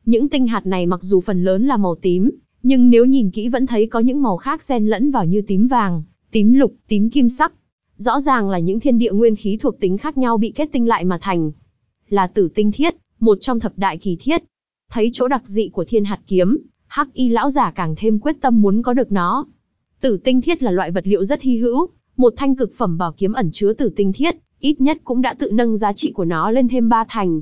A: Những tinh hạt này mặc dù phần lớn là màu tím, nhưng nếu nhìn kỹ vẫn thấy có những màu khác xen lẫn vào như tím vàng, tím lục, tím kim sắc, Rõ ràng là những thiên địa nguyên khí thuộc tính khác nhau bị kết tinh lại mà thành. Là tử tinh thiết, một trong thập đại kỳ thiết. Thấy chỗ đặc dị của thiên hạt kiếm, hắc y lão giả càng thêm quyết tâm muốn có được nó. Tử tinh thiết là loại vật liệu rất hy hữu, một thanh cực phẩm bảo kiếm ẩn chứa tử tinh thiết, ít nhất cũng đã tự nâng giá trị của nó lên thêm ba thành.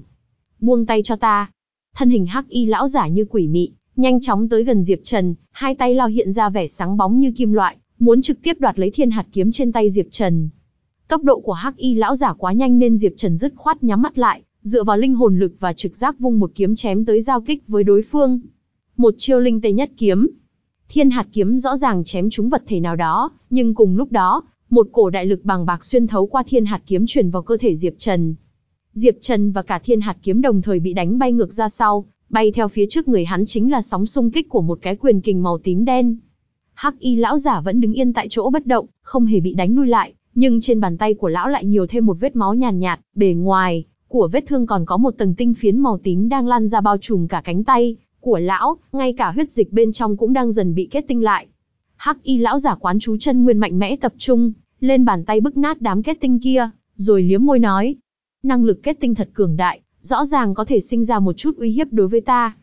A: Buông tay cho ta. Thân hình hắc y lão giả như quỷ mị, nhanh chóng tới gần Diệp Trần, hai tay lao hiện ra vẻ sáng bóng như kim loại, muốn trực tiếp đoạt lấy thiên hạt kiếm trên tay Diệp Trần. Tốc độ của Hắc Y lão giả quá nhanh nên Diệp Trần dứt khoát nhắm mắt lại, dựa vào linh hồn lực và trực giác vung một kiếm chém tới giao kích với đối phương. Một chiêu linh tê nhất kiếm. Thiên hạt kiếm rõ ràng chém trúng vật thể nào đó, nhưng cùng lúc đó, một cổ đại lực bằng bạc xuyên thấu qua thiên hạt kiếm truyền vào cơ thể Diệp Trần. Diệp Trần và cả thiên hạt kiếm đồng thời bị đánh bay ngược ra sau, bay theo phía trước người hắn chính là sóng xung kích của một cái quyền kình màu tím đen. Hắc y lão giả vẫn đứng yên tại chỗ bất động, không hề bị đánh lui lại, nhưng trên bàn tay của lão lại nhiều thêm một vết máu nhàn nhạt, nhạt, bề ngoài của vết thương còn có một tầng tinh phiến màu tím đang lan ra bao trùm cả cánh tay của lão, ngay cả huyết dịch bên trong cũng đang dần bị kết tinh lại. Hắc y lão giả quán chú chân nguyên mạnh mẽ tập trung, lên bàn tay bức nát đám kết tinh kia, rồi liếm môi nói. Năng lực kết tinh thật cường đại, rõ ràng có thể sinh ra một chút uy hiếp đối với ta.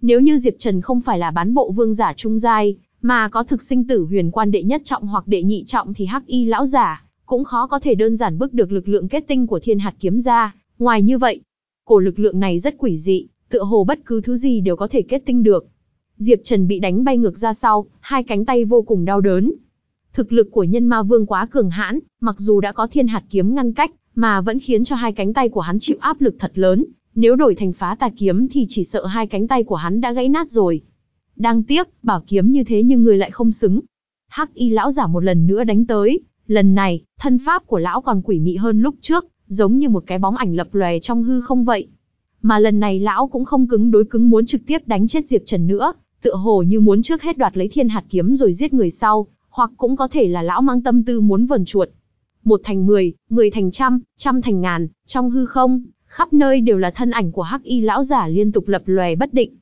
A: Nếu như Diệp Trần không phải là bán bộ vương giả trung giai, mà có thực sinh tử huyền quan đệ nhất trọng hoặc đệ nhị trọng thì hắc y lão giả, cũng khó có thể đơn giản bức được lực lượng kết tinh của thiên hạt kiếm ra. Ngoài như vậy, cổ lực lượng này rất quỷ dị, tựa hồ bất cứ thứ gì đều có thể kết tinh được. Diệp Trần bị đánh bay ngược ra sau, hai cánh tay vô cùng đau đớn. Thực lực của nhân ma vương quá cường hãn, mặc dù đã có thiên hạt kiếm ngăn cách, mà vẫn khiến cho hai cánh tay của hắn chịu áp lực thật lớn. Nếu đổi thành phá tà kiếm thì chỉ sợ hai cánh tay của hắn đã gãy nát rồi. Đang tiếc, bảo kiếm như thế nhưng người lại không xứng. Hắc y lão giả một lần nữa đánh tới, lần này, thân pháp của lão còn quỷ mị hơn lúc trước, giống như một cái bóng ảnh lập lòe trong hư không vậy. Mà lần này lão cũng không cứng đối cứng muốn trực tiếp đánh chết Diệp Trần nữa, tựa hồ như muốn trước hết đoạt lấy thiên hạt kiếm rồi giết người sau, hoặc cũng có thể là lão mang tâm tư muốn vần chuột. Một thành mười, mười thành trăm, trăm thành ngàn, trong hư không, khắp nơi đều là thân ảnh của hắc y lão giả liên tục lập lòe bất định.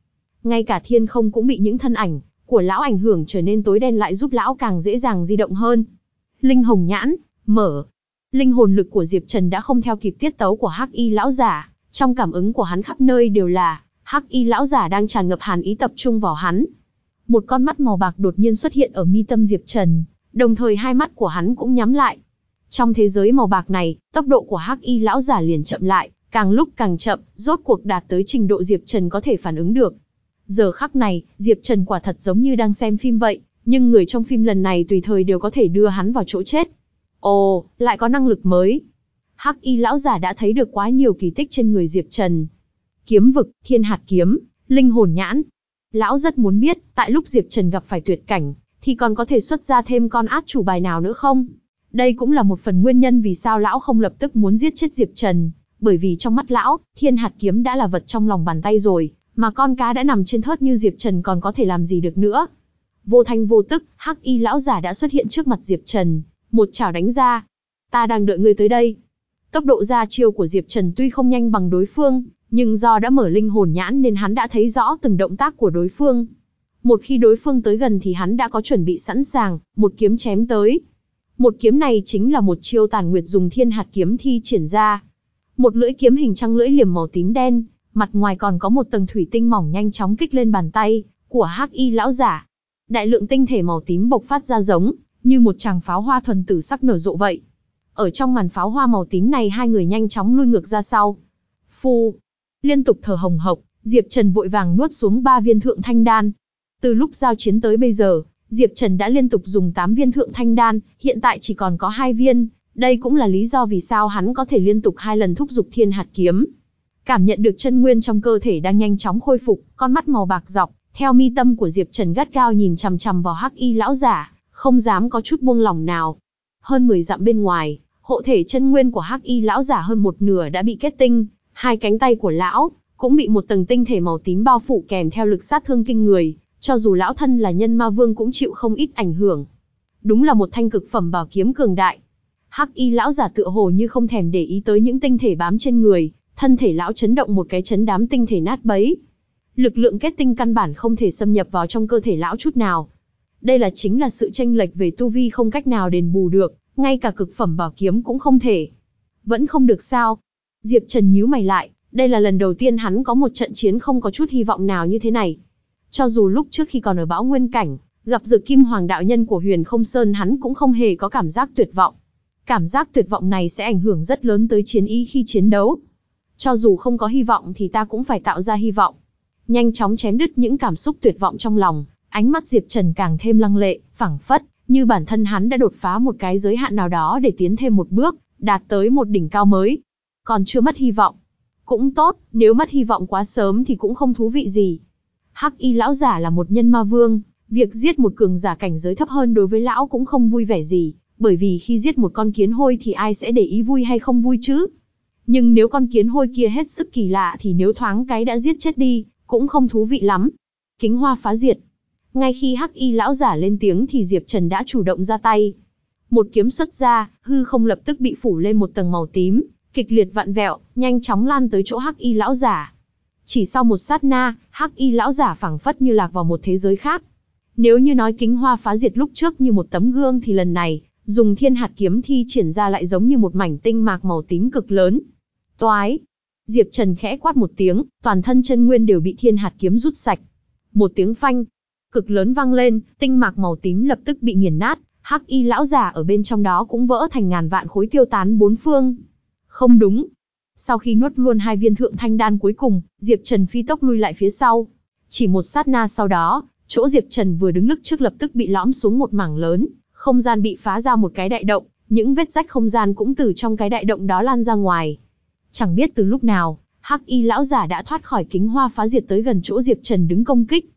A: Ngay cả thiên không cũng bị những thân ảnh của lão ảnh hưởng trở nên tối đen lại giúp lão càng dễ dàng di động hơn. Linh hồng nhãn, mở. Linh hồn lực của Diệp Trần đã không theo kịp tiết tấu của hắc y lão giả, trong cảm ứng của hắn khắp nơi đều là hắc y lão giả đang tràn ngập hàn ý tập trung vào hắn. Một con mắt màu bạc đột nhiên xuất hiện ở mi tâm Diệp Trần, đồng thời hai mắt của hắn cũng nhắm lại. Trong thế giới màu bạc này, tốc độ của hắc y lão giả liền chậm lại, càng lúc càng chậm, rốt cuộc đạt tới trình độ Diệp Trần có thể phản ứng được. Giờ khắc này, Diệp Trần quả thật giống như đang xem phim vậy, nhưng người trong phim lần này tùy thời đều có thể đưa hắn vào chỗ chết. Ồ, lại có năng lực mới. Hắc y lão giả đã thấy được quá nhiều kỳ tích trên người Diệp Trần. Kiếm vực, thiên hạt kiếm, linh hồn nhãn. Lão rất muốn biết, tại lúc Diệp Trần gặp phải tuyệt cảnh, thì còn có thể xuất ra thêm con át chủ bài nào nữa không? Đây cũng là một phần nguyên nhân vì sao lão không lập tức muốn giết chết Diệp Trần, bởi vì trong mắt lão, thiên hạt kiếm đã là vật trong lòng bàn tay rồi, mà con cá đã nằm trên thớt như Diệp Trần còn có thể làm gì được nữa. Vô thanh vô tức, hắc y lão giả đã xuất hiện trước mặt Diệp Trần, một chảo đánh ra. Ta đang đợi ngươi tới đây. Tốc độ ra chiêu của Diệp Trần tuy không nhanh bằng đối phương, nhưng do đã mở linh hồn nhãn nên hắn đã thấy rõ từng động tác của đối phương. Một khi đối phương tới gần thì hắn đã có chuẩn bị sẵn sàng, một kiếm chém tới. Một kiếm này chính là một chiêu tàn nguyệt dùng thiên hạt kiếm thi triển ra. Một lưỡi kiếm hình trăng lưỡi liềm màu tím đen, mặt ngoài còn có một tầng thủy tinh mỏng nhanh chóng kích lên bàn tay của hắc y lão giả. Đại lượng tinh thể màu tím bộc phát ra giống như một chàng pháo hoa thuần tử sắc nở rộ vậy. Ở trong màn pháo hoa màu tím này hai người nhanh chóng lui ngược ra sau. Phu, liên tục thở hồng hộc, Diệp Trần vội vàng nuốt xuống ba viên thượng thanh đan. Từ lúc giao chiến tới bây giờ, Diệp Trần đã liên tục dùng 8 viên thượng thanh đan, hiện tại chỉ còn có 2 viên, đây cũng là lý do vì sao hắn có thể liên tục hai lần thúc dục thiên hạt kiếm. Cảm nhận được chân nguyên trong cơ thể đang nhanh chóng khôi phục, con mắt màu bạc dọc, theo mi tâm của Diệp Trần gắt gao nhìn chằm chằm vào hắc y lão giả, không dám có chút buông lỏng nào. Hơn 10 dặm bên ngoài, hộ thể chân nguyên của hắc y lão giả hơn một nửa đã bị kết tinh, hai cánh tay của lão cũng bị một tầng tinh thể màu tím bao phủ kèm theo lực sát thương kinh người, cho dù lão thân là nhân ma vương cũng chịu không ít ảnh hưởng. Đúng là một thanh cực phẩm bảo kiếm cường đại. Hắc y lão giả tựa hồ như không thèm để ý tới những tinh thể bám trên người, thân thể lão chấn động một cái chấn đám tinh thể nát bấy. Lực lượng kết tinh căn bản không thể xâm nhập vào trong cơ thể lão chút nào. Đây là chính là sự tranh lệch về tu vi không cách nào đền bù được, ngay cả cực phẩm bảo kiếm cũng không thể. Vẫn không được sao. Diệp Trần nhíu mày lại, đây là lần đầu tiên hắn có một trận chiến không có chút hy vọng nào như thế này. Cho dù lúc trước khi còn ở bão nguyên cảnh, gặp dự kim hoàng đạo nhân của huyền không sơn hắn cũng không hề có cảm giác tuyệt vọng. Cảm giác tuyệt vọng này sẽ ảnh hưởng rất lớn tới chiến ý khi chiến đấu. Cho dù không có hy vọng thì ta cũng phải tạo ra hy vọng. Nhanh chóng chém đứt những cảm xúc tuyệt vọng trong lòng, ánh mắt Diệp Trần càng thêm lăng lệ, phảng phất, như bản thân hắn đã đột phá một cái giới hạn nào đó để tiến thêm một bước, đạt tới một đỉnh cao mới. Còn chưa mất hy vọng. Cũng tốt, nếu mất hy vọng quá sớm thì cũng không thú vị gì. Hắc y lão giả là một nhân ma vương, việc giết một cường giả cảnh giới thấp hơn đối với lão cũng không vui vẻ gì, bởi vì khi giết một con kiến hôi thì ai sẽ để ý vui hay không vui chứ. Nhưng nếu con kiến hôi kia hết sức kỳ lạ thì nếu thoáng cái đã giết chết đi, cũng không thú vị lắm. Kính hoa phá diệt. Ngay khi hắc y lão giả lên tiếng thì Diệp Trần đã chủ động ra tay. Một kiếm xuất ra, hư không lập tức bị phủ lên một tầng màu tím, kịch liệt vặn vẹo, nhanh chóng lan tới chỗ hắc y lão giả. Chỉ sau một sát na, hắc y lão giả phảng phất như lạc vào một thế giới khác. Nếu như nói kính hoa phá diệt lúc trước như một tấm gương thì lần này, dùng thiên hạt kiếm thi triển ra lại giống như một mảnh tinh mạc màu tím cực lớn. Toái. Diệp Trần khẽ quát một tiếng, toàn thân chân nguyên đều bị thiên hạt kiếm rút sạch. Một tiếng phanh, cực lớn vang lên, tinh mạc màu tím lập tức bị nghiền nát, hắc y lão giả ở bên trong đó cũng vỡ thành ngàn vạn khối tiêu tán bốn phương. Không đúng. Sau khi nuốt luôn hai viên thượng thanh đan cuối cùng, Diệp Trần phi tốc lui lại phía sau. Chỉ một sát na sau đó, chỗ Diệp Trần vừa đứng lức trước lập tức bị lõm xuống một mảng lớn, không gian bị phá ra một cái đại động, những vết rách không gian cũng từ trong cái đại động đó lan ra ngoài. Chẳng biết từ lúc nào, Hắc Y lão giả đã thoát khỏi kính hoa phá diệt tới gần chỗ Diệp Trần đứng công kích.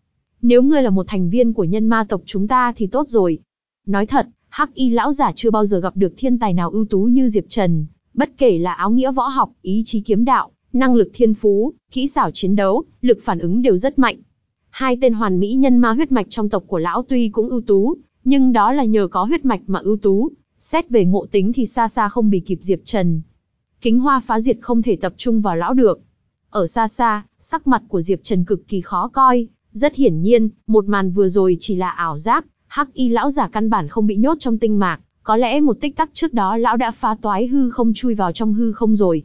A: Nếu ngươi là một thành viên của nhân ma tộc chúng ta thì tốt rồi. Nói thật, Hắc Y lão giả chưa bao giờ gặp được thiên tài nào ưu tú như Diệp Trần, bất kể là áo nghĩa võ học, ý chí kiếm đạo, năng lực thiên phú, kỹ xảo chiến đấu, lực phản ứng đều rất mạnh. Hai tên hoàn mỹ nhân ma huyết mạch trong tộc của lão tuy cũng ưu tú, nhưng đó là nhờ có huyết mạch mà ưu tú, xét về ngộ tính thì xa xa không bị kịp Diệp Trần. Kính hoa phá diệt không thể tập trung vào lão được. Ở xa xa, sắc mặt của Diệp Trần cực kỳ khó coi, rất hiển nhiên, một màn vừa rồi chỉ là ảo giác, hắc y lão giả căn bản không bị nhốt trong tinh mạc, có lẽ một tích tắc trước đó lão đã phá toái hư không chui vào trong hư không rồi.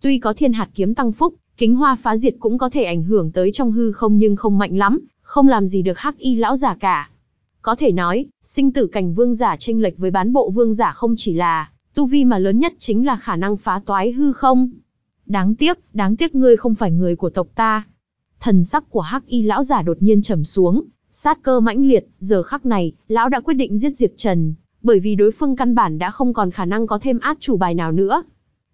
A: Tuy có thiên hạt kiếm tăng phúc, kính hoa phá diệt cũng có thể ảnh hưởng tới trong hư không nhưng không mạnh lắm, không làm gì được hắc y lão giả cả. Có thể nói, sinh tử cảnh vương giả tranh lệch với bán bộ vương giả không chỉ là tu vi mà lớn nhất chính là khả năng phá toái hư không. Đáng tiếc, đáng tiếc ngươi không phải người của tộc ta. Thần sắc của hắc y lão giả đột nhiên trầm xuống, sát cơ mãnh liệt, giờ khắc này, lão đã quyết định giết Diệp Trần, bởi vì đối phương căn bản đã không còn khả năng có thêm át chủ bài nào nữa.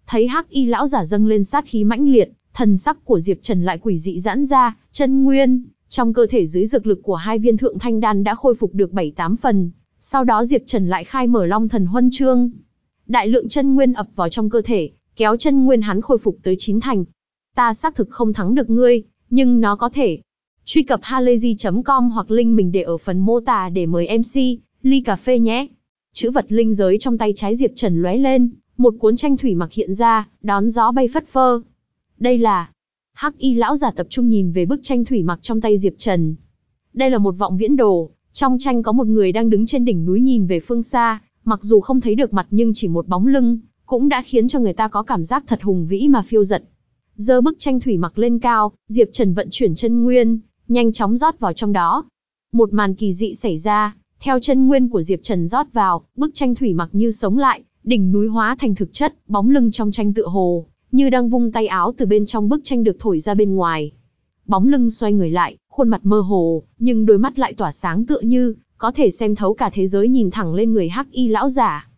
A: Thấy hắc y lão giả dâng lên sát khí mãnh liệt, thần sắc của Diệp Trần lại quỷ dị giãn ra, chân nguyên, trong cơ thể dưới dược lực của hai viên thượng thanh đan đã khôi phục được 7-8 phần, sau đó Diệp Trần lại khai mở Long Thần Huân Chương. Đại lượng chân nguyên ập vào trong cơ thể, kéo chân nguyên hắn khôi phục tới chín thành. Ta xác thực không thắng được ngươi, nhưng nó có thể. Truy cập halayzi.com hoặc link mình để ở phần mô tả để mời MC, ly cà phê nhé. Chữ vật linh giới trong tay trái Diệp Trần lóe lên, một cuốn tranh thủy mặc hiện ra, đón gió bay phất phơ. Đây là, Hắc y lão giả tập trung nhìn về bức tranh thủy mặc trong tay Diệp Trần. Đây là một vọng viễn đồ, trong tranh có một người đang đứng trên đỉnh núi nhìn về phương xa, mặc dù không thấy được mặt nhưng chỉ một bóng lưng, cũng đã khiến cho người ta có cảm giác thật hùng vĩ mà phiêu giật. Giơ bức tranh thủy mặc lên cao, Diệp Trần vận chuyển chân nguyên, nhanh chóng rót vào trong đó. Một màn kỳ dị xảy ra, theo chân nguyên của Diệp Trần rót vào, bức tranh thủy mặc như sống lại, đỉnh núi hóa thành thực chất, bóng lưng trong tranh tựa hồ như đang vung tay áo từ bên trong bức tranh được thổi ra bên ngoài. Bóng lưng xoay người lại, khuôn mặt mơ hồ, nhưng đôi mắt lại tỏa sáng tựa như, có thể xem thấu cả thế giới nhìn thẳng lên người hắc y lão giả.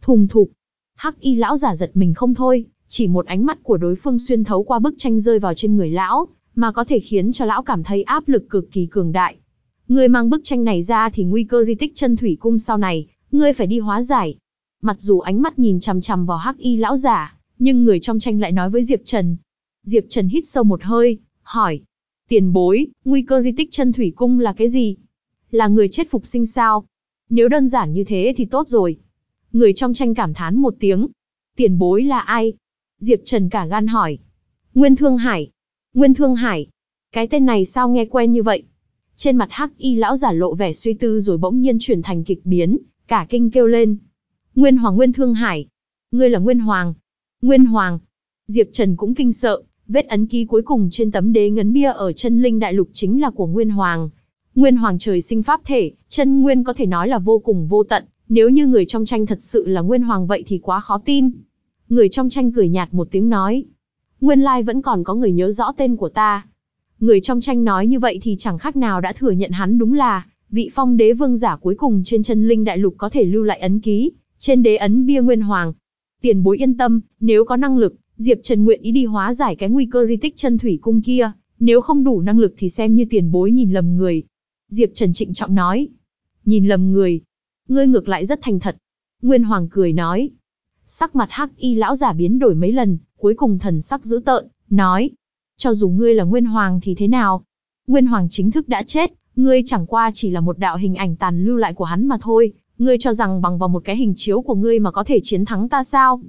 A: Thùng thục, hắc y lão giả giật mình không thôi, chỉ một ánh mắt của đối phương xuyên thấu qua bức tranh rơi vào trên người lão, mà có thể khiến cho lão cảm thấy áp lực cực kỳ cường đại. Người mang bức tranh này ra thì nguy cơ di tích chân thủy cung sau này, ngươi phải đi hóa giải. Mặc dù ánh mắt nhìn chằm chằm vào hắc y lão giả, nhưng người trong tranh lại nói với Diệp Trần. Diệp Trần hít sâu một hơi, hỏi. Tiền bối, nguy cơ di tích chân thủy cung là cái gì? Là người chết phục sinh sao? Nếu đơn giản như thế thì tốt rồi. Người trong tranh cảm thán một tiếng. Tiền bối là ai? Diệp Trần cả gan hỏi. Nguyên Thương Hải. Nguyên Thương Hải. Cái tên này sao nghe quen như vậy? Trên mặt hắc y lão giả lộ vẻ suy tư rồi bỗng nhiên chuyển thành kịch biến, cả kinh kêu lên. Nguyên Hoàng Nguyên Thương Hải. Ngươi là Nguyên Hoàng. Nguyên Hoàng. Diệp Trần cũng kinh sợ, vết ấn ký cuối cùng trên tấm đế ngấn bia ở chân linh đại lục chính là của Nguyên Hoàng. Nguyên Hoàng trời sinh pháp thể, chân nguyên có thể nói là vô cùng vô tận, nếu như người trong tranh thật sự là Nguyên Hoàng vậy thì quá khó tin. Người trong tranh cười nhạt một tiếng nói. Nguyên lai vẫn còn có người nhớ rõ tên của ta. Người trong tranh nói như vậy thì chẳng khác nào đã thừa nhận hắn đúng là vị phong đế vương giả cuối cùng trên chân linh đại lục có thể lưu lại ấn ký, trên đế ấn bia Nguyên Hoàng. Tiền bối yên tâm, nếu có năng lực, Diệp Trần nguyện ý đi hóa giải cái nguy cơ di tích chân thủy cung kia, nếu không đủ năng lực thì xem như tiền bối nhìn lầm người. Diệp Trần trịnh trọng nói. Nhìn lầm người. Ngươi ngược lại rất thành thật. Nguyên Hoàng cười nói. Sắc mặt hắc y lão giả biến đổi mấy lần, cuối cùng thần sắc dữ tợn, nói. Cho dù ngươi là Nguyên Hoàng thì thế nào? Nguyên Hoàng chính thức đã chết, ngươi chẳng qua chỉ là một đạo hình ảnh tàn lưu lại của hắn mà thôi, Ngươi cho rằng bằng vào một cái hình chiếu của ngươi mà có thể chiến thắng ta sao?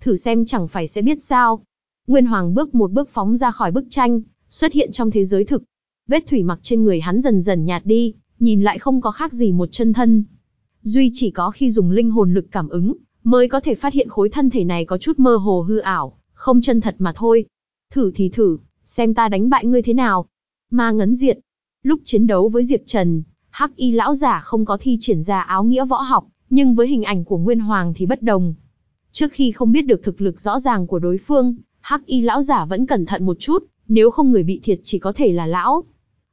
A: Thử xem chẳng phải sẽ biết sao. Nguyên Hoàng bước một bước phóng ra khỏi bức tranh, xuất hiện trong thế giới thực. Vết thủy mặc trên người hắn dần dần nhạt đi, nhìn lại không có khác gì một chân thân. Duy chỉ có khi dùng linh hồn lực cảm ứng, mới có thể phát hiện khối thân thể này có chút mơ hồ hư ảo, không chân thật mà thôi. Thử thì thử, xem ta đánh bại ngươi thế nào. Ma ngấn diện, Lúc chiến đấu với Diệp Trần, Hắc Y lão giả không có thi triển ra áo nghĩa võ học, nhưng với hình ảnh của Nguyên Hoàng thì bất đồng. Trước khi không biết được thực lực rõ ràng của đối phương, Hắc Y lão giả vẫn cẩn thận một chút, nếu không người bị thiệt chỉ có thể là lão.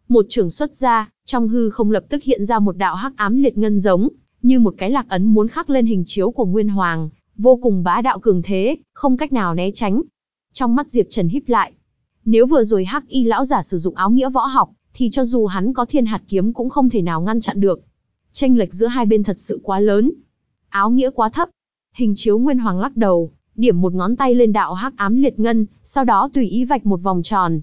A: Một trường xuất ra, trong hư không lập tức hiện ra một đạo hắc ám liệt ngân giống, như một cái lạc ấn muốn khắc lên hình chiếu của Nguyên Hoàng, vô cùng bá đạo cường thế, không cách nào né tránh. Trong mắt Diệp Trần híp lại. Nếu vừa rồi Hắc Y lão giả sử dụng áo nghĩa võ học, thì cho dù hắn có thiên hạt kiếm cũng không thể nào ngăn chặn được. Tranh lệch giữa hai bên thật sự quá lớn. Áo nghĩa quá thấp. Hình chiếu Nguyên Hoàng lắc đầu, điểm một ngón tay lên đạo hắc ám liệt ngân, sau đó tùy ý vạch một vòng tròn.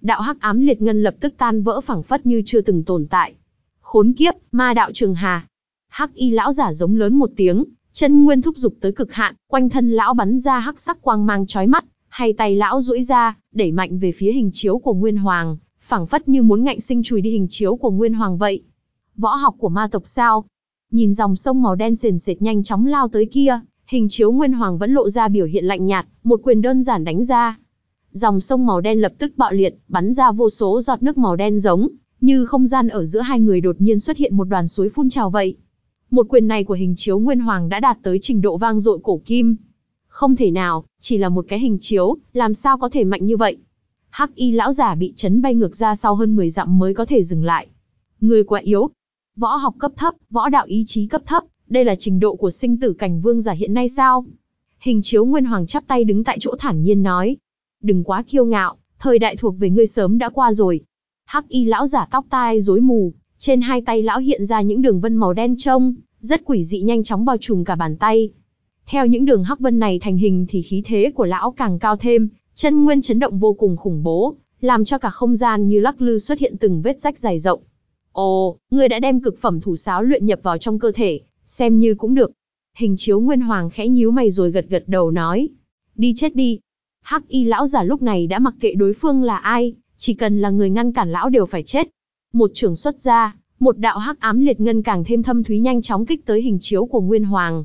A: Đạo hắc ám liệt ngân lập tức tan vỡ phẳng phất như chưa từng tồn tại. Khốn kiếp, ma đạo trường hà. Hắc y lão giả giống lớn một tiếng, chân nguyên thúc dục tới cực hạn, quanh thân lão bắn ra hắc sắc quang mang chói mắt, hay tay lão duỗi ra, đẩy mạnh về phía hình chiếu của Nguyên Hoàng, phảng phất như muốn ngạnh sinh chùi đi hình chiếu của Nguyên Hoàng vậy. Võ học của ma tộc sao? Nhìn dòng sông màu đen sền sệt nhanh chóng lao tới kia, hình chiếu Nguyên Hoàng vẫn lộ ra biểu hiện lạnh nhạt, một quyền đơn giản đánh ra. Dòng sông màu đen lập tức bạo liệt, bắn ra vô số giọt nước màu đen giống, như không gian ở giữa hai người đột nhiên xuất hiện một đoàn suối phun trào vậy. Một quyền này của hình chiếu Nguyên Hoàng đã đạt tới trình độ vang dội cổ kim. Không thể nào, chỉ là một cái hình chiếu, làm sao có thể mạnh như vậy? Hắc y lão giả bị chấn bay ngược ra sau hơn 10 dặm mới có thể dừng lại. Người quá yếu. Võ học cấp thấp, võ đạo ý chí cấp thấp, đây là trình độ của sinh tử cảnh vương giả hiện nay sao? Hình chiếu Nguyên Hoàng chắp tay đứng tại chỗ thản nhiên nói. Đừng quá kiêu ngạo, thời đại thuộc về ngươi sớm đã qua rồi. Hắc y lão giả tóc tai rối mù, trên hai tay lão hiện ra những đường vân màu đen trông, rất quỷ dị nhanh chóng bao trùm cả bàn tay. Theo những đường hắc vân này thành hình thì khí thế của lão càng cao thêm, chân nguyên chấn động vô cùng khủng bố, làm cho cả không gian như lắc lư xuất hiện từng vết rách dài rộng. Ồ, ngươi đã đem cực phẩm thủ sáo luyện nhập vào trong cơ thể, xem như cũng được. Hình chiếu Nguyên Hoàng khẽ nhíu mày rồi gật gật đầu nói. Đi chết đi. Hắc y lão giả lúc này đã mặc kệ đối phương là ai, chỉ cần là người ngăn cản lão đều phải chết. Một trưởng xuất ra, một đạo hắc ám liệt ngân càng thêm thâm thúy nhanh chóng kích tới hình chiếu của Nguyên Hoàng.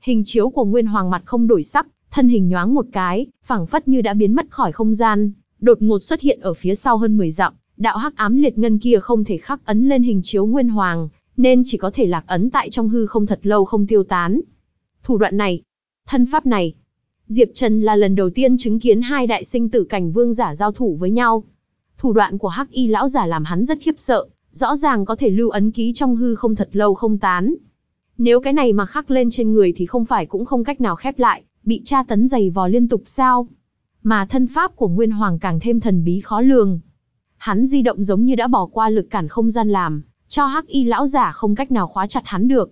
A: Hình chiếu của Nguyên Hoàng mặt không đổi sắc, thân hình nhoáng một cái, phảng phất như đã biến mất khỏi không gian, đột ngột xuất hiện ở phía sau hơn 10 dặm, đạo hắc ám liệt ngân kia không thể khắc ấn lên hình chiếu Nguyên Hoàng, nên chỉ có thể lạc ấn tại trong hư không thật lâu không tiêu tán. Thủ đoạn này, thân pháp này, Diệp Trần là lần đầu tiên chứng kiến hai đại sinh tử cảnh vương giả giao thủ với nhau. Thủ đoạn của Hắc Y lão giả làm hắn rất khiếp sợ, rõ ràng có thể lưu ấn ký trong hư không thật lâu không tán. Nếu cái này mà khắc lên trên người thì không phải cũng không cách nào khép lại, bị tra tấn dày vò liên tục sao? Mà thân pháp của Nguyên Hoàng càng thêm thần bí khó lường. Hắn di động giống như đã bỏ qua lực cản không gian làm, cho Hắc Y lão giả không cách nào khóa chặt hắn được.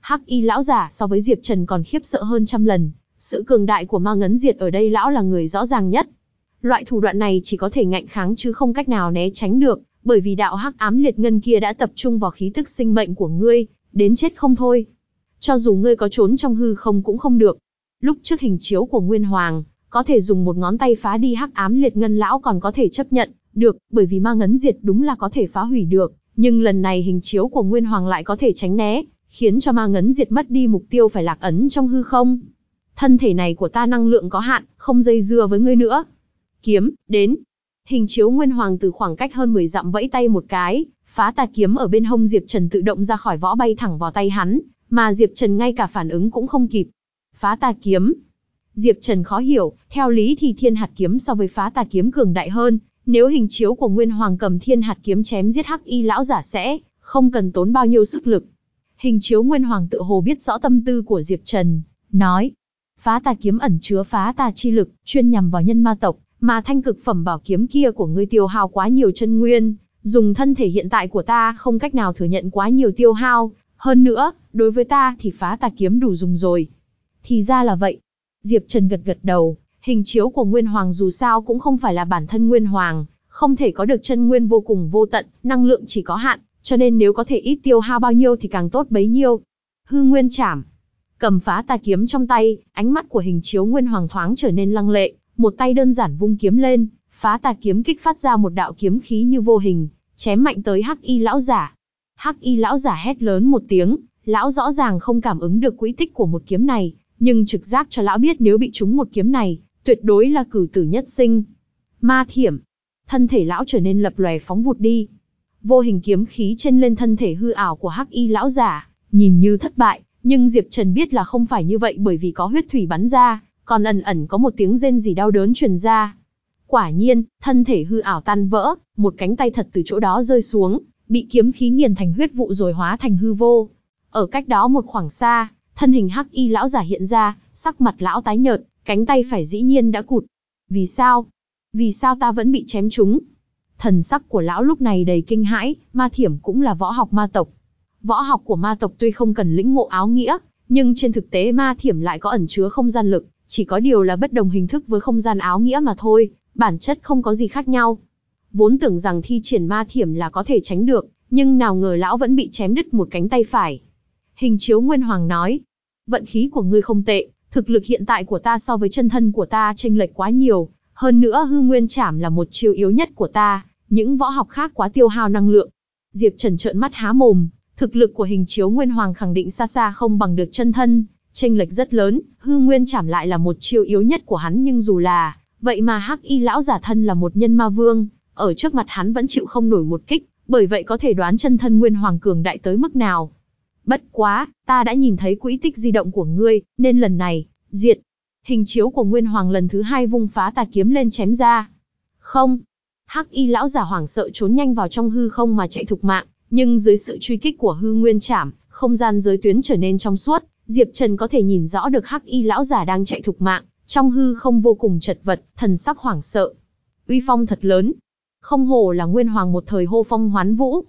A: Hắc Y lão giả so với Diệp Trần còn khiếp sợ hơn trăm lần, sự cường đại của ma ngấn diệt ở đây lão là người rõ ràng nhất. Loại thủ đoạn này chỉ có thể ngạnh kháng chứ không cách nào né tránh được, bởi vì đạo hắc ám liệt ngân kia đã tập trung vào khí tức sinh mệnh của ngươi, đến chết không thôi. Cho dù ngươi có trốn trong hư không cũng không được. Lúc trước hình chiếu của Nguyên Hoàng, có thể dùng một ngón tay phá đi hắc ám liệt ngân lão còn có thể chấp nhận, được, bởi vì ma ngấn diệt đúng là có thể phá hủy được, nhưng lần này hình chiếu của Nguyên Hoàng lại có thể tránh né, khiến cho ma ngấn diệt mất đi mục tiêu phải lạc ấn trong hư không. Thân thể này của ta năng lượng có hạn, không dây dưa với ngươi nữa. Kiếm, đến. Hình chiếu Nguyên Hoàng từ khoảng cách hơn 10 dặm vẫy tay một cái, phá tà kiếm ở bên hông Diệp Trần tự động ra khỏi võ bay thẳng vào tay hắn, mà Diệp Trần ngay cả phản ứng cũng không kịp. Phá tà kiếm. Diệp Trần khó hiểu, theo lý thì thiên hạt kiếm so với phá tà kiếm cường đại hơn, nếu hình chiếu của Nguyên Hoàng cầm thiên hạt kiếm chém giết hắc y lão giả sẽ, không cần tốn bao nhiêu sức lực. Hình chiếu Nguyên Hoàng tự hồ biết rõ tâm tư của Diệp Trần, nói, Phá tà kiếm ẩn chứa phá tà chi lực, chuyên nhằm vào nhân ma tộc, mà thanh cực phẩm bảo kiếm kia của ngươi tiêu hao quá nhiều chân nguyên, dùng thân thể hiện tại của ta không cách nào thừa nhận quá nhiều tiêu hao, hơn nữa, đối với ta thì phá tà kiếm đủ dùng rồi. Thì ra là vậy. Diệp Trần gật gật đầu, hình chiếu của Nguyên Hoàng dù sao cũng không phải là bản thân Nguyên Hoàng, không thể có được chân nguyên vô cùng vô tận, năng lượng chỉ có hạn, cho nên nếu có thể ít tiêu hao bao nhiêu thì càng tốt bấy nhiêu. Hư Nguyên Trảm Cầm phá tà kiếm trong tay, ánh mắt của hình chiếu nguyên hoàng thoáng trở nên lăng lệ, một tay đơn giản vung kiếm lên, phá tà kiếm kích phát ra một đạo kiếm khí như vô hình, chém mạnh tới hắc y lão giả. Hắc y lão giả hét lớn một tiếng, lão rõ ràng không cảm ứng được quỹ tích của một kiếm này, nhưng trực giác cho lão biết nếu bị trúng một kiếm này, tuyệt đối là cử tử nhất sinh. Ma thiểm, thân thể lão trở nên lập lòe phóng vụt đi. Vô hình kiếm khí trên lên thân thể hư ảo của Hắc Y lão giả, nhìn như thất bại, nhưng Diệp Trần biết là không phải như vậy bởi vì có huyết thủy bắn ra, còn ẩn ẩn có một tiếng rên gì đau đớn truyền ra. Quả nhiên, thân thể hư ảo tan vỡ, một cánh tay thật từ chỗ đó rơi xuống, bị kiếm khí nghiền thành huyết vụ rồi hóa thành hư vô. Ở cách đó một khoảng xa, thân hình hắc y lão giả hiện ra, sắc mặt lão tái nhợt, cánh tay phải dĩ nhiên đã cụt. Vì sao? Vì sao ta vẫn bị chém trúng? Thần sắc của lão lúc này đầy kinh hãi, ma thiểm cũng là võ học ma tộc. Võ học của ma tộc tuy không cần lĩnh ngộ áo nghĩa, nhưng trên thực tế ma thiểm lại có ẩn chứa không gian lực, chỉ có điều là bất đồng hình thức với không gian áo nghĩa mà thôi, bản chất không có gì khác nhau. Vốn tưởng rằng thi triển ma thiểm là có thể tránh được, nhưng nào ngờ lão vẫn bị chém đứt một cánh tay phải. Hình chiếu Nguyên Hoàng nói, vận khí của ngươi không tệ, thực lực hiện tại của ta so với chân thân của ta chênh lệch quá nhiều, hơn nữa hư nguyên chảm là một chiêu yếu nhất của ta, những võ học khác quá tiêu hao năng lượng. Diệp Trần trợn mắt há mồm, thực lực của hình chiếu Nguyên Hoàng khẳng định xa xa không bằng được chân thân, chênh lệch rất lớn, hư nguyên chảm lại là một chiêu yếu nhất của hắn nhưng dù là, vậy mà hắc y lão giả thân là một nhân ma vương, ở trước mặt hắn vẫn chịu không nổi một kích, bởi vậy có thể đoán chân thân Nguyên Hoàng cường đại tới mức nào. Bất quá, ta đã nhìn thấy quỹ tích di động của ngươi, nên lần này, diệt. Hình chiếu của Nguyên Hoàng lần thứ hai vung phá tà kiếm lên chém ra. Không. Hắc y lão giả hoảng sợ trốn nhanh vào trong hư không mà chạy thục mạng, nhưng dưới sự truy kích của hư nguyên chảm, không gian giới tuyến trở nên trong suốt, Diệp Trần có thể nhìn rõ được hắc y lão giả đang chạy thục mạng, trong hư không vô cùng chật vật, thần sắc hoảng sợ. Uy phong thật lớn. Không hồ là Nguyên Hoàng một thời hô phong hoán vũ.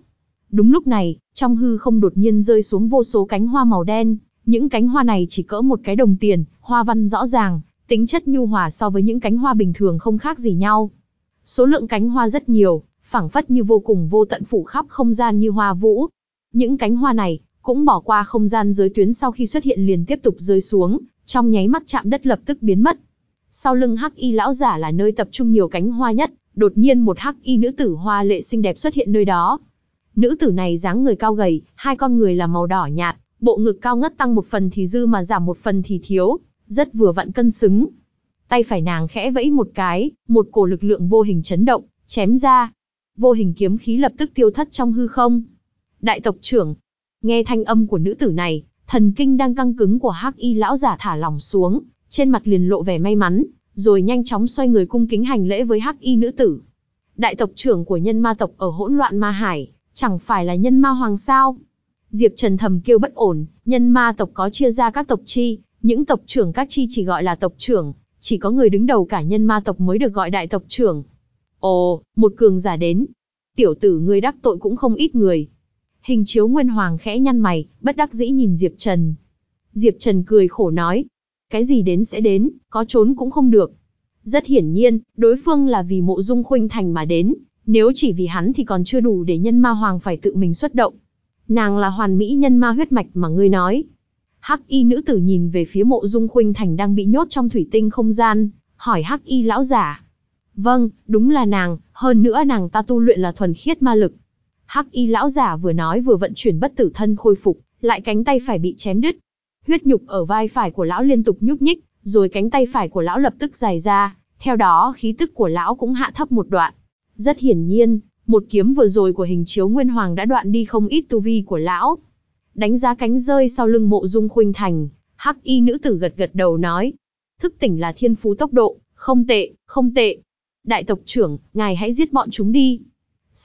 A: Đúng lúc này, trong hư không đột nhiên rơi xuống vô số cánh hoa màu đen, những cánh hoa này chỉ cỡ một cái đồng tiền, hoa văn rõ ràng, tính chất nhu hòa so với những cánh hoa bình thường không khác gì nhau. Số lượng cánh hoa rất nhiều, phảng phất như vô cùng vô tận phủ khắp không gian như hoa vũ. Những cánh hoa này cũng bỏ qua không gian giới tuyến sau khi xuất hiện liền tiếp tục rơi xuống, trong nháy mắt chạm đất lập tức biến mất. Sau lưng hắc y lão giả là nơi tập trung nhiều cánh hoa nhất, đột nhiên một hắc y nữ tử hoa lệ xinh đẹp xuất hiện nơi đó. Nữ tử này dáng người cao gầy, hai con người là màu đỏ nhạt, bộ ngực cao ngất tăng một phần thì dư mà giảm một phần thì thiếu, rất vừa vặn cân xứng. Tay phải nàng khẽ vẫy một cái, một cổ lực lượng vô hình chấn động, chém ra. Vô hình kiếm khí lập tức tiêu thất trong hư không. Đại tộc trưởng, nghe thanh âm của nữ tử này, thần kinh đang căng cứng của hắc y lão giả thả lỏng xuống, trên mặt liền lộ vẻ may mắn, rồi nhanh chóng xoay người cung kính hành lễ với hắc y nữ tử. Đại tộc trưởng của nhân ma tộc ở hỗn loạn ma hải, chẳng phải là nhân ma hoàng sao? Diệp Trần thầm kêu bất ổn, nhân ma tộc có chia ra các tộc chi, những tộc trưởng các chi chỉ gọi là tộc trưởng, chỉ có người đứng đầu cả nhân ma tộc mới được gọi đại tộc trưởng. Ồ, một cường giả đến. Tiểu tử ngươi đắc tội cũng không ít người. Hình chiếu Nguyên Hoàng khẽ nhăn mày, bất đắc dĩ nhìn Diệp Trần. Diệp Trần cười khổ nói, cái gì đến sẽ đến, có trốn cũng không được. Rất hiển nhiên, đối phương là vì mộ dung khuynh thành mà đến, nếu chỉ vì hắn thì còn chưa đủ để nhân ma hoàng phải tự mình xuất động. Nàng là hoàn mỹ nhân ma huyết mạch mà ngươi nói. Hắc y nữ tử nhìn về phía mộ dung khuynh thành đang bị nhốt trong thủy tinh không gian, hỏi hắc y lão giả. Vâng, đúng là nàng, hơn nữa nàng ta tu luyện là thuần khiết ma lực. Hắc y lão giả vừa nói vừa vận chuyển bất tử thân khôi phục, lại cánh tay phải bị chém đứt. Huyết nhục ở vai phải của lão liên tục nhúc nhích, rồi cánh tay phải của lão lập tức dài ra, theo đó khí tức của lão cũng hạ thấp một đoạn. Rất hiển nhiên, một kiếm vừa rồi của hình chiếu Nguyên Hoàng đã đoạn đi không ít tu vi của lão. Đánh giá cánh rơi sau lưng mộ dung khuynh thành, hắc y nữ tử gật gật đầu nói. Thức tỉnh là thiên phú tốc độ, không tệ, không tệ. Đại tộc trưởng, ngài hãy giết bọn chúng đi.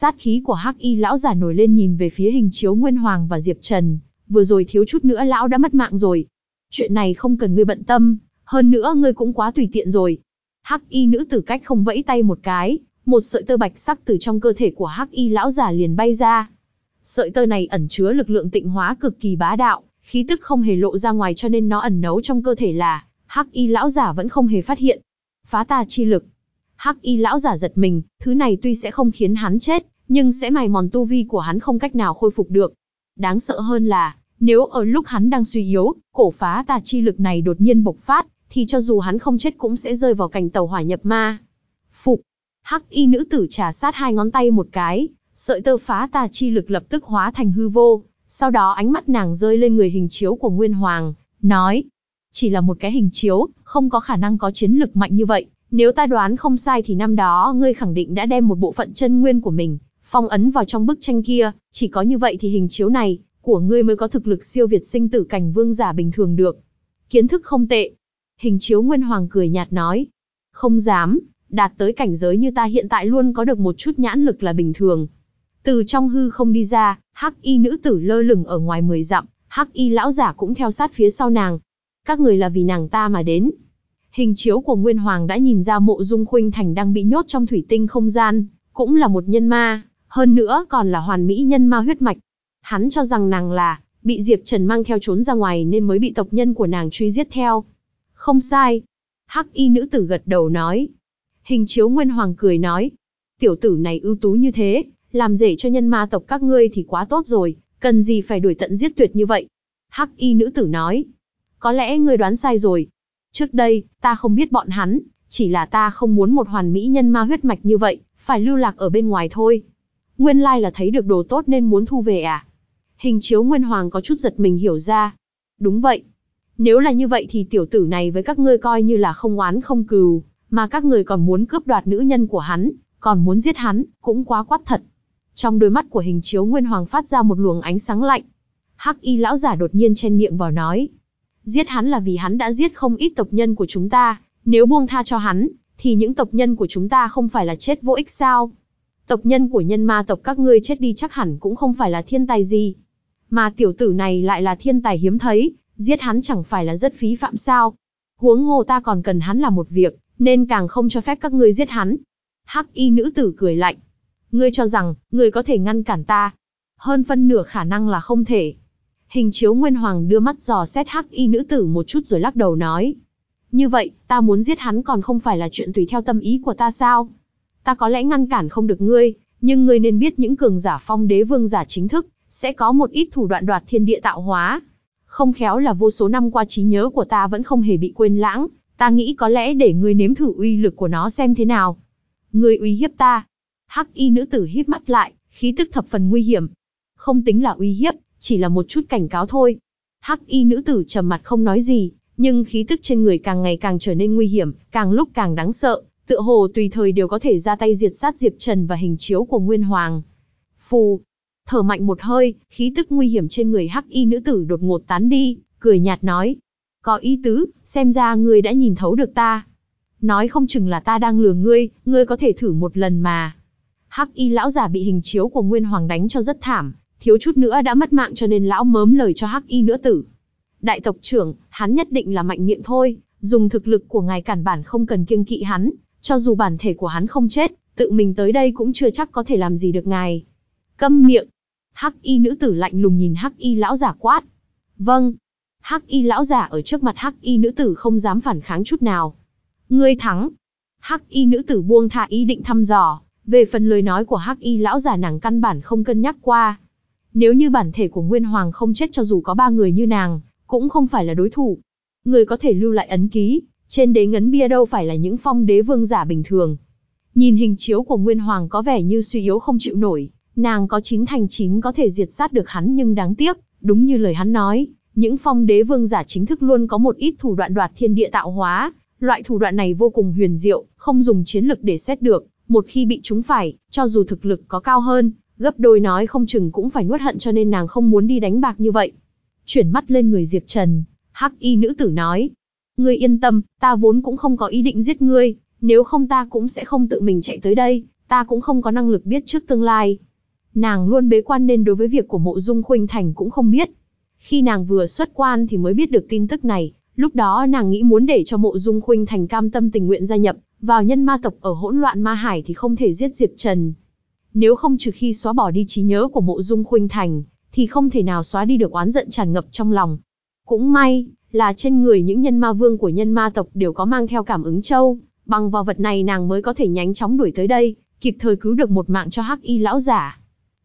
A: Sát khí của hắc y lão giả nổi lên nhìn về phía hình chiếu Nguyên Hoàng và Diệp Trần, vừa rồi thiếu chút nữa lão đã mất mạng rồi. Chuyện này không cần ngươi bận tâm, hơn nữa ngươi cũng quá tùy tiện rồi. Hắc y nữ tử cách không vẫy tay một cái, một sợi tơ bạch sắc từ trong cơ thể của hắc y lão giả liền bay ra. Sợi tơ này ẩn chứa lực lượng tịnh hóa cực kỳ bá đạo, khí tức không hề lộ ra ngoài cho nên nó ẩn nấu trong cơ thể là, hắc y lão giả vẫn không hề phát hiện. Phá ta chi lực. Hắc y lão giả giật mình, thứ này tuy sẽ không khiến hắn chết, nhưng sẽ mài mòn tu vi của hắn không cách nào khôi phục được. Đáng sợ hơn là, nếu ở lúc hắn đang suy yếu, cổ phá tà chi lực này đột nhiên bộc phát, thì cho dù hắn không chết cũng sẽ rơi vào cảnh tàu hỏa nhập ma. Phục, hắc y nữ tử trà sát hai ngón tay một cái, sợi tơ phá tà chi lực lập tức hóa thành hư vô, sau đó ánh mắt nàng rơi lên người hình chiếu của Nguyên Hoàng, nói, Chỉ là một cái hình chiếu, không có khả năng có chiến lực mạnh như vậy. Nếu ta đoán không sai thì năm đó ngươi khẳng định đã đem một bộ phận chân nguyên của mình, phong ấn vào trong bức tranh kia, chỉ có như vậy thì hình chiếu này, của ngươi mới có thực lực siêu việt sinh tử cảnh vương giả bình thường được. Kiến thức không tệ. Hình chiếu Nguyên Hoàng cười nhạt nói. Không dám, đạt tới cảnh giới như ta hiện tại luôn có được một chút nhãn lực là bình thường. Từ trong hư không đi ra, hắc y nữ tử lơ lửng ở ngoài mười dặm, hắc y lão giả cũng theo sát phía sau nàng. Các người là vì nàng ta mà đến. Hình chiếu của Nguyên Hoàng đã nhìn ra mộ dung khuynh thành đang bị nhốt trong thủy tinh không gian, cũng là một nhân ma, hơn nữa còn là hoàn mỹ nhân ma huyết mạch. Hắn cho rằng nàng là, bị Diệp Trần mang theo trốn ra ngoài nên mới bị tộc nhân của nàng truy giết theo. Không sai. Hắc y nữ tử gật đầu nói. Hình chiếu Nguyên Hoàng cười nói. Tiểu tử này ưu tú như thế, làm rể cho nhân ma tộc các ngươi thì quá tốt rồi, cần gì phải đuổi tận giết tuyệt như vậy. Hắc y nữ tử nói. Có lẽ ngươi đoán sai rồi. Trước đây, ta không biết bọn hắn, chỉ là ta không muốn một hoàn mỹ nhân ma huyết mạch như vậy, phải lưu lạc ở bên ngoài thôi. Nguyên lai là thấy được đồ tốt nên muốn thu về à? Hình chiếu Nguyên Hoàng có chút giật mình hiểu ra. Đúng vậy. Nếu là như vậy thì tiểu tử này với các ngươi coi như là không oán không cừu, mà các người còn muốn cướp đoạt nữ nhân của hắn, còn muốn giết hắn, cũng quá quát thật. Trong đôi mắt của hình chiếu Nguyên Hoàng phát ra một luồng ánh sáng lạnh. Hắc y lão giả đột nhiên chen miệng vào nói. Giết hắn là vì hắn đã giết không ít tộc nhân của chúng ta, nếu buông tha cho hắn, thì những tộc nhân của chúng ta không phải là chết vô ích sao? Tộc nhân của nhân ma tộc các ngươi chết đi chắc hẳn cũng không phải là thiên tài gì. Mà tiểu tử này lại là thiên tài hiếm thấy, giết hắn chẳng phải là rất phí phạm sao. Huống hồ ta còn cần hắn làm một việc, nên càng không cho phép các ngươi giết hắn. Hắc y nữ tử cười lạnh. Ngươi cho rằng, ngươi có thể ngăn cản ta. Hơn phân nửa khả năng là không thể. Hình chiếu Nguyên Hoàng đưa mắt dò xét hắc y nữ tử một chút rồi lắc đầu nói. Như vậy, ta muốn giết hắn còn không phải là chuyện tùy theo tâm ý của ta sao? Ta có lẽ ngăn cản không được ngươi, nhưng ngươi nên biết những cường giả phong đế vương giả chính thức, sẽ có một ít thủ đoạn đoạt thiên địa tạo hóa. Không khéo là vô số năm qua trí nhớ của ta vẫn không hề bị quên lãng, ta nghĩ có lẽ để ngươi nếm thử uy lực của nó xem thế nào. Ngươi uy hiếp ta. Hắc y nữ tử híp mắt lại, khí tức thập phần nguy hiểm. Không tính là uy hiếp, chỉ là một chút cảnh cáo thôi. Hắc y nữ tử trầm mặt không nói gì, nhưng khí tức trên người càng ngày càng trở nên nguy hiểm, càng lúc càng đáng sợ, tựa hồ tùy thời đều có thể ra tay diệt sát Diệp Trần và hình chiếu của Nguyên Hoàng. Phù, thở mạnh một hơi, khí tức nguy hiểm trên người hắc y nữ tử đột ngột tán đi, cười nhạt nói. Có ý tứ, xem ra ngươi đã nhìn thấu được ta. Nói không chừng là ta đang lừa ngươi, ngươi có thể thử một lần mà. Hắc y lão giả bị hình chiếu của Nguyên Hoàng đánh cho rất thảm, thiếu chút nữa đã mất mạng cho nên lão mớm lời cho hắc y nữ tử. Đại tộc trưởng, hắn nhất định là mạnh miệng thôi, dùng thực lực của ngài cản bản không cần kiêng kỵ hắn, cho dù bản thể của hắn không chết, tự mình tới đây cũng chưa chắc có thể làm gì được ngài. Câm miệng. Hắc y nữ tử lạnh lùng nhìn hắc y lão giả quát. Vâng. Hắc y lão giả ở trước mặt hắc y nữ tử không dám phản kháng chút nào. Ngươi thắng. Hắc y nữ tử buông tha ý định thăm dò, về phần lời nói của hắc y lão giả nàng căn bản không cân nhắc qua. Nếu như bản thể của Nguyên Hoàng không chết cho dù có ba người như nàng, cũng không phải là đối thủ. Người có thể lưu lại ấn ký, trên đế ngấn bia đâu phải là những phong đế vương giả bình thường. Nhìn hình chiếu của Nguyên Hoàng có vẻ như suy yếu không chịu nổi, nàng có chín thành chín có thể diệt sát được hắn nhưng đáng tiếc, đúng như lời hắn nói, những phong đế vương giả chính thức luôn có một ít thủ đoạn đoạt thiên địa tạo hóa, loại thủ đoạn này vô cùng huyền diệu, không dùng chiến lực để xét được, một khi bị chúng phải, cho dù thực lực có cao hơn, gấp đôi nói không chừng cũng phải nuốt hận cho nên nàng không muốn đi đánh bạc như vậy. Chuyển mắt lên người Diệp Trần, hắc y nữ tử nói, Ngươi yên tâm, ta vốn cũng không có ý định giết ngươi, nếu không ta cũng sẽ không tự mình chạy tới đây, ta cũng không có năng lực biết trước tương lai. Nàng luôn bế quan nên đối với việc của mộ dung khuynh thành cũng không biết. Khi nàng vừa xuất quan thì mới biết được tin tức này, lúc đó nàng nghĩ muốn để cho mộ dung khuynh thành cam tâm tình nguyện gia nhập, vào nhân ma tộc ở hỗn loạn ma hải thì không thể giết Diệp Trần. Nếu không trừ khi xóa bỏ đi trí nhớ của mộ dung khuynh thành, thì không thể nào xóa đi được oán giận tràn ngập trong lòng. Cũng may, là trên người những nhân ma vương của nhân ma tộc đều có mang theo cảm ứng châu, bằng vào vật này nàng mới có thể nhanh chóng đuổi tới đây, kịp thời cứu được một mạng cho hắc y lão giả.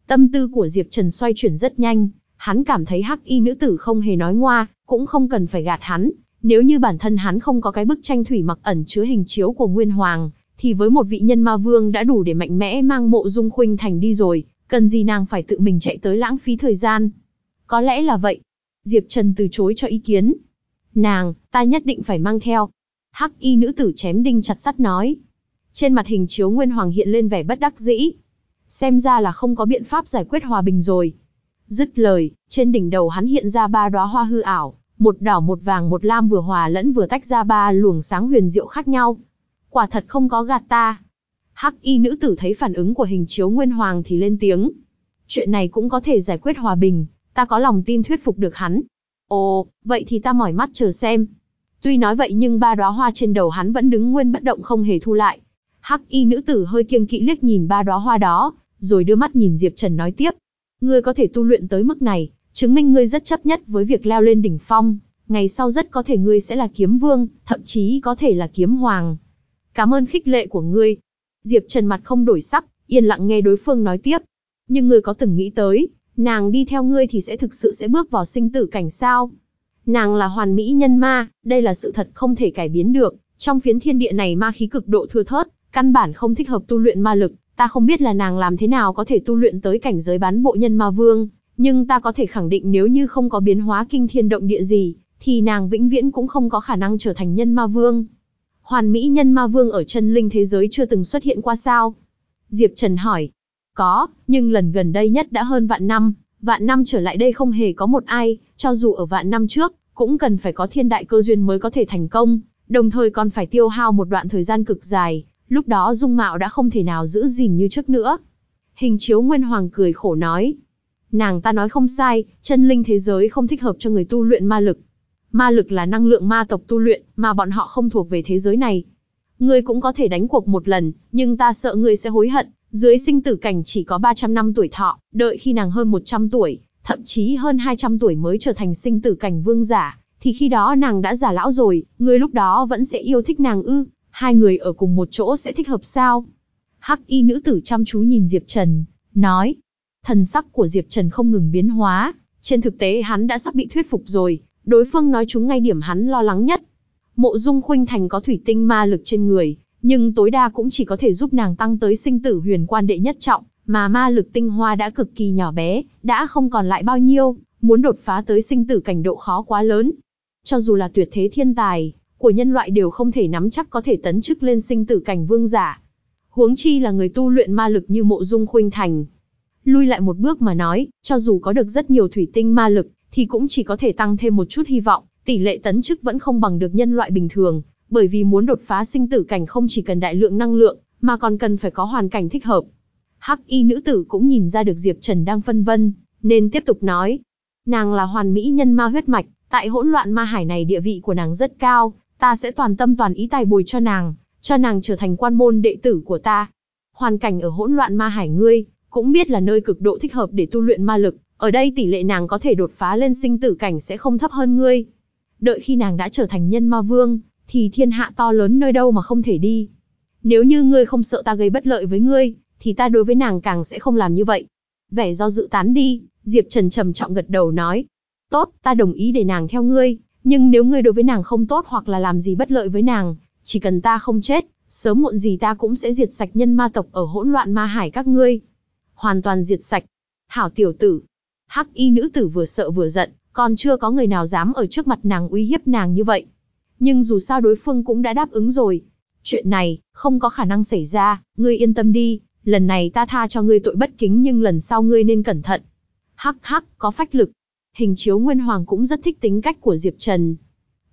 A: Tâm tư của Diệp Trần xoay chuyển rất nhanh, hắn cảm thấy hắc y nữ tử không hề nói ngoa, cũng không cần phải gạt hắn. Nếu như bản thân hắn không có cái bức tranh thủy mặc ẩn chứa hình chiếu của Nguyên Hoàng, thì với một vị nhân ma vương đã đủ để mạnh mẽ mang mộ dung khuynh thành đi rồi, cần gì nàng phải tự mình chạy tới lãng phí thời gian. Có lẽ là vậy. Diệp Trần từ chối cho ý kiến, Nàng, ta nhất định phải mang theo. Hắc y nữ tử chém đinh chặt sắt nói. Trên mặt hình chiếu Nguyên Hoàng hiện lên vẻ bất đắc dĩ. Xem ra là không có biện pháp giải quyết hòa bình rồi. Dứt lời, trên đỉnh đầu hắn hiện ra ba đóa hoa hư ảo, một đỏ một vàng một lam vừa hòa lẫn vừa tách ra ba luồng sáng huyền diệu khác nhau. Quả thật không có gạt ta. Hắc y nữ tử thấy phản ứng của hình chiếu Nguyên Hoàng thì lên tiếng. Chuyện này cũng có thể giải quyết hòa bình, ta có lòng tin thuyết phục được hắn. Ồ, vậy thì ta mỏi mắt chờ xem. Tuy nói vậy nhưng ba đóa hoa trên đầu hắn vẫn đứng nguyên bất động không hề thu lại. Hắc y nữ tử hơi kiêng kỵ liếc nhìn ba đóa hoa đó, rồi đưa mắt nhìn Diệp Trần nói tiếp. Ngươi có thể tu luyện tới mức này, chứng minh ngươi rất chấp nhất với việc leo lên đỉnh phong, ngày sau rất có thể ngươi sẽ là kiếm vương, thậm chí có thể là kiếm hoàng. Cảm ơn khích lệ của ngươi. Diệp Trần mặt không đổi sắc, yên lặng nghe đối phương nói tiếp. Nhưng ngươi có từng nghĩ tới, nàng đi theo ngươi thì sẽ thực sự sẽ bước vào sinh tử cảnh sao? Nàng là hoàn mỹ nhân ma, đây là sự thật không thể cải biến được, trong phiến thiên địa này ma khí cực độ thưa thớt, căn bản không thích hợp tu luyện ma lực, ta không biết là nàng làm thế nào có thể tu luyện tới cảnh giới bán bộ nhân ma vương, nhưng ta có thể khẳng định nếu như không có biến hóa kinh thiên động địa gì, thì nàng vĩnh viễn cũng không có khả năng trở thành nhân ma vương. Hoàn mỹ nhân ma vương ở chân linh thế giới chưa từng xuất hiện qua sao? Diệp Trần hỏi. Có, nhưng lần gần đây nhất đã hơn vạn năm, vạn năm trở lại đây không hề có một ai, cho dù ở vạn năm trước, cũng cần phải có thiên đại cơ duyên mới có thể thành công, đồng thời còn phải tiêu hao một đoạn thời gian cực dài, lúc đó dung mạo đã không thể nào giữ gìn như trước nữa. Hình chiếu Nguyên Hoàng cười khổ nói. Nàng ta nói không sai, chân linh thế giới không thích hợp cho người tu luyện ma lực. Ma lực là năng lượng ma tộc tu luyện, mà bọn họ không thuộc về thế giới này. Ngươi cũng có thể đánh cuộc một lần, nhưng ta sợ ngươi sẽ hối hận, dưới sinh tử cảnh chỉ có 300 năm tuổi thọ, đợi khi nàng hơn 100 tuổi, thậm chí hơn 200 tuổi mới trở thành sinh tử cảnh vương giả, thì khi đó nàng đã già lão rồi, người lúc đó vẫn sẽ yêu thích nàng ư, hai người ở cùng một chỗ sẽ thích hợp sao? Hắc y nữ tử chăm chú nhìn Diệp Trần, nói. Thần sắc của Diệp Trần không ngừng biến hóa, trên thực tế hắn đã sắp bị thuyết phục rồi, đối phương nói chúng ngay điểm hắn lo lắng nhất. Mộ Dung Khuynh Thành có thủy tinh ma lực trên người, nhưng tối đa cũng chỉ có thể giúp nàng tăng tới sinh tử huyền quan đệ nhất trọng, mà ma lực tinh hoa đã cực kỳ nhỏ bé, đã không còn lại bao nhiêu, muốn đột phá tới sinh tử cảnh độ khó quá lớn. Cho dù là tuyệt thế thiên tài, của nhân loại đều không thể nắm chắc có thể tấn chức lên sinh tử cảnh vương giả. Huống chi là người tu luyện ma lực như mộ dung khuynh thành. Lui lại một bước mà nói, cho dù có được rất nhiều thủy tinh ma lực, thì cũng chỉ có thể tăng thêm một chút hy vọng, tỷ lệ tấn chức vẫn không bằng được nhân loại bình thường, bởi vì muốn đột phá sinh tử cảnh không chỉ cần đại lượng năng lượng, mà còn cần phải có hoàn cảnh thích hợp. Hắc y nữ tử cũng nhìn ra được Diệp Trần đang phân vân, nên tiếp tục nói. Nàng là hoàn mỹ nhân ma huyết mạch, tại hỗn loạn ma hải này địa vị của nàng rất cao, ta sẽ toàn tâm toàn ý tài bồi cho nàng, cho nàng trở thành quan môn đệ tử của ta. Hoàn cảnh ở hỗn loạn ma hải ngươi, cũng biết là nơi cực độ thích hợp để tu luyện ma lực, ở đây tỷ lệ nàng có thể đột phá lên sinh tử cảnh sẽ không thấp hơn ngươi. Đợi khi nàng đã trở thành nhân ma vương, thì thiên hạ to lớn nơi đâu mà không thể đi. Nếu như ngươi không sợ ta gây bất lợi với ngươi, thì ta đối với nàng càng sẽ không làm như vậy. Vẻ do dự tán đi, Diệp Trần trầm trọng gật đầu nói. Tốt, ta đồng ý để nàng theo ngươi, nhưng nếu ngươi đối với nàng không tốt hoặc là làm gì bất lợi với nàng, chỉ cần ta không chết, sớm muộn gì ta cũng sẽ diệt sạch nhân ma tộc ở hỗn loạn ma hải các ngươi. Hoàn toàn diệt sạch. Hảo tiểu tử. Hắc y nữ tử vừa sợ vừa giận, còn chưa có người nào dám ở trước mặt nàng uy hiếp nàng như vậy. Nhưng dù sao đối phương cũng đã đáp ứng rồi. Chuyện này, không có khả năng xảy ra, ngươi yên tâm đi, lần này ta tha cho ngươi tội bất kính nhưng lần sau ngươi nên cẩn thận. Hắc hắc, có phách lực, Hình chiếu Nguyên Hoàng cũng rất thích tính cách của Diệp Trần.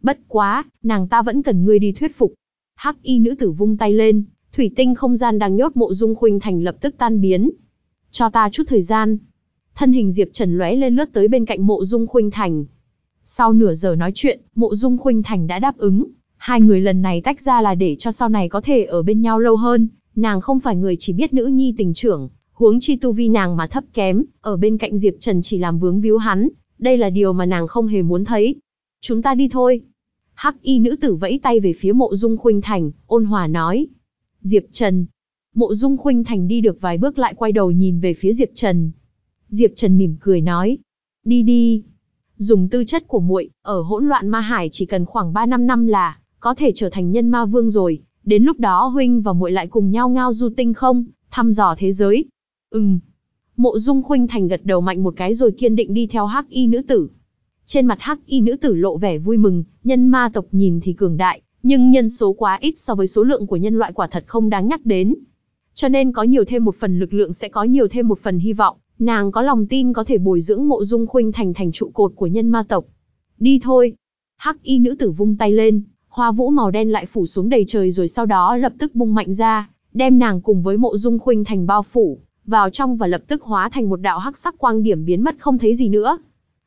A: Bất quá, nàng ta vẫn cần ngươi đi thuyết phục. Hắc y nữ tử vung tay lên, thủy tinh không gian đang nhốt mộ dung khuynh thành lập tức tan biến. Cho ta chút thời gian. Thân hình Diệp Trần lóe lên lướt tới bên cạnh mộ dung khuynh thành. Sau nửa giờ nói chuyện, mộ dung khuynh thành đã đáp ứng. Hai người lần này tách ra là để cho sau này có thể ở bên nhau lâu hơn. Nàng không phải người chỉ biết nữ nhi tình trưởng, huống chi tu vi nàng mà thấp kém, ở bên cạnh Diệp Trần chỉ làm vướng víu hắn, đây là điều mà nàng không hề muốn thấy. Chúng ta đi thôi. Hắc y nữ tử vẫy tay về phía mộ dung khuynh thành, ôn hòa nói. Diệp Trần. Mộ dung khuynh thành đi được vài bước lại quay đầu nhìn về phía Diệp Trần. Diệp Trần mỉm cười nói. Đi đi. Dùng tư chất của muội ở hỗn loạn ma hải chỉ cần khoảng 3 năm năm là, có thể trở thành nhân ma vương rồi. Đến lúc đó huynh và muội lại cùng nhau ngao du tinh không, thăm dò thế giới. Ừm, Mộ Dung Khuynh Thành gật đầu mạnh một cái rồi kiên định đi theo Hắc Y nữ tử. Trên mặt hắc y nữ tử lộ vẻ vui mừng, nhân ma tộc nhìn thì cường đại, nhưng nhân số quá ít so với số lượng của nhân loại quả thật không đáng nhắc đến. Cho nên có nhiều thêm một phần lực lượng sẽ có nhiều thêm một phần hy vọng, nàng có lòng tin có thể bồi dưỡng mộ dung khuynh thành thành trụ cột của nhân ma tộc. Đi thôi. Hắc y nữ tử vung tay lên, hoa vũ màu đen lại phủ xuống đầy trời rồi sau đó lập tức bung mạnh ra, đem nàng cùng với mộ dung khuynh thành bao phủ, vào trong và lập tức hóa thành một đạo hắc sắc quang điểm biến mất không thấy gì nữa.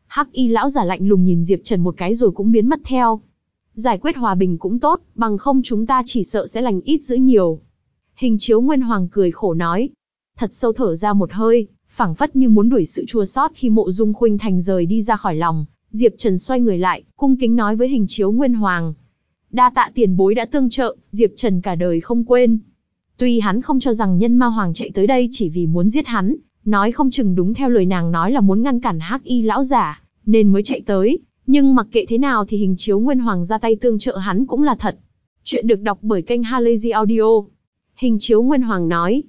A: Hắc y lão giả lạnh lùng nhìn Diệp Trần một cái rồi cũng biến mất theo. Giải quyết hòa bình cũng tốt, bằng không chúng ta chỉ sợ sẽ lành ít giữ nhiều. Hình chiếu Nguyên Hoàng cười khổ nói. Thật sâu thở ra một hơi, phảng phất như muốn đuổi sự chua xót khi mộ dung khuynh thành rời đi ra khỏi lòng. Diệp Trần xoay người lại, cung kính nói với hình chiếu Nguyên Hoàng. Đa tạ tiền bối đã tương trợ, Diệp Trần cả đời không quên. Tuy hắn không cho rằng nhân ma hoàng chạy tới đây chỉ vì muốn giết hắn, nói không chừng đúng theo lời nàng nói là muốn ngăn cản hắc y lão giả, nên mới chạy tới, nhưng mặc kệ thế nào thì hình chiếu nguyên hoàng ra tay tương trợ hắn cũng là thật. Chuyện được đọc bởi kênh Halazy Audio. Hình chiếu nguyên hoàng nói,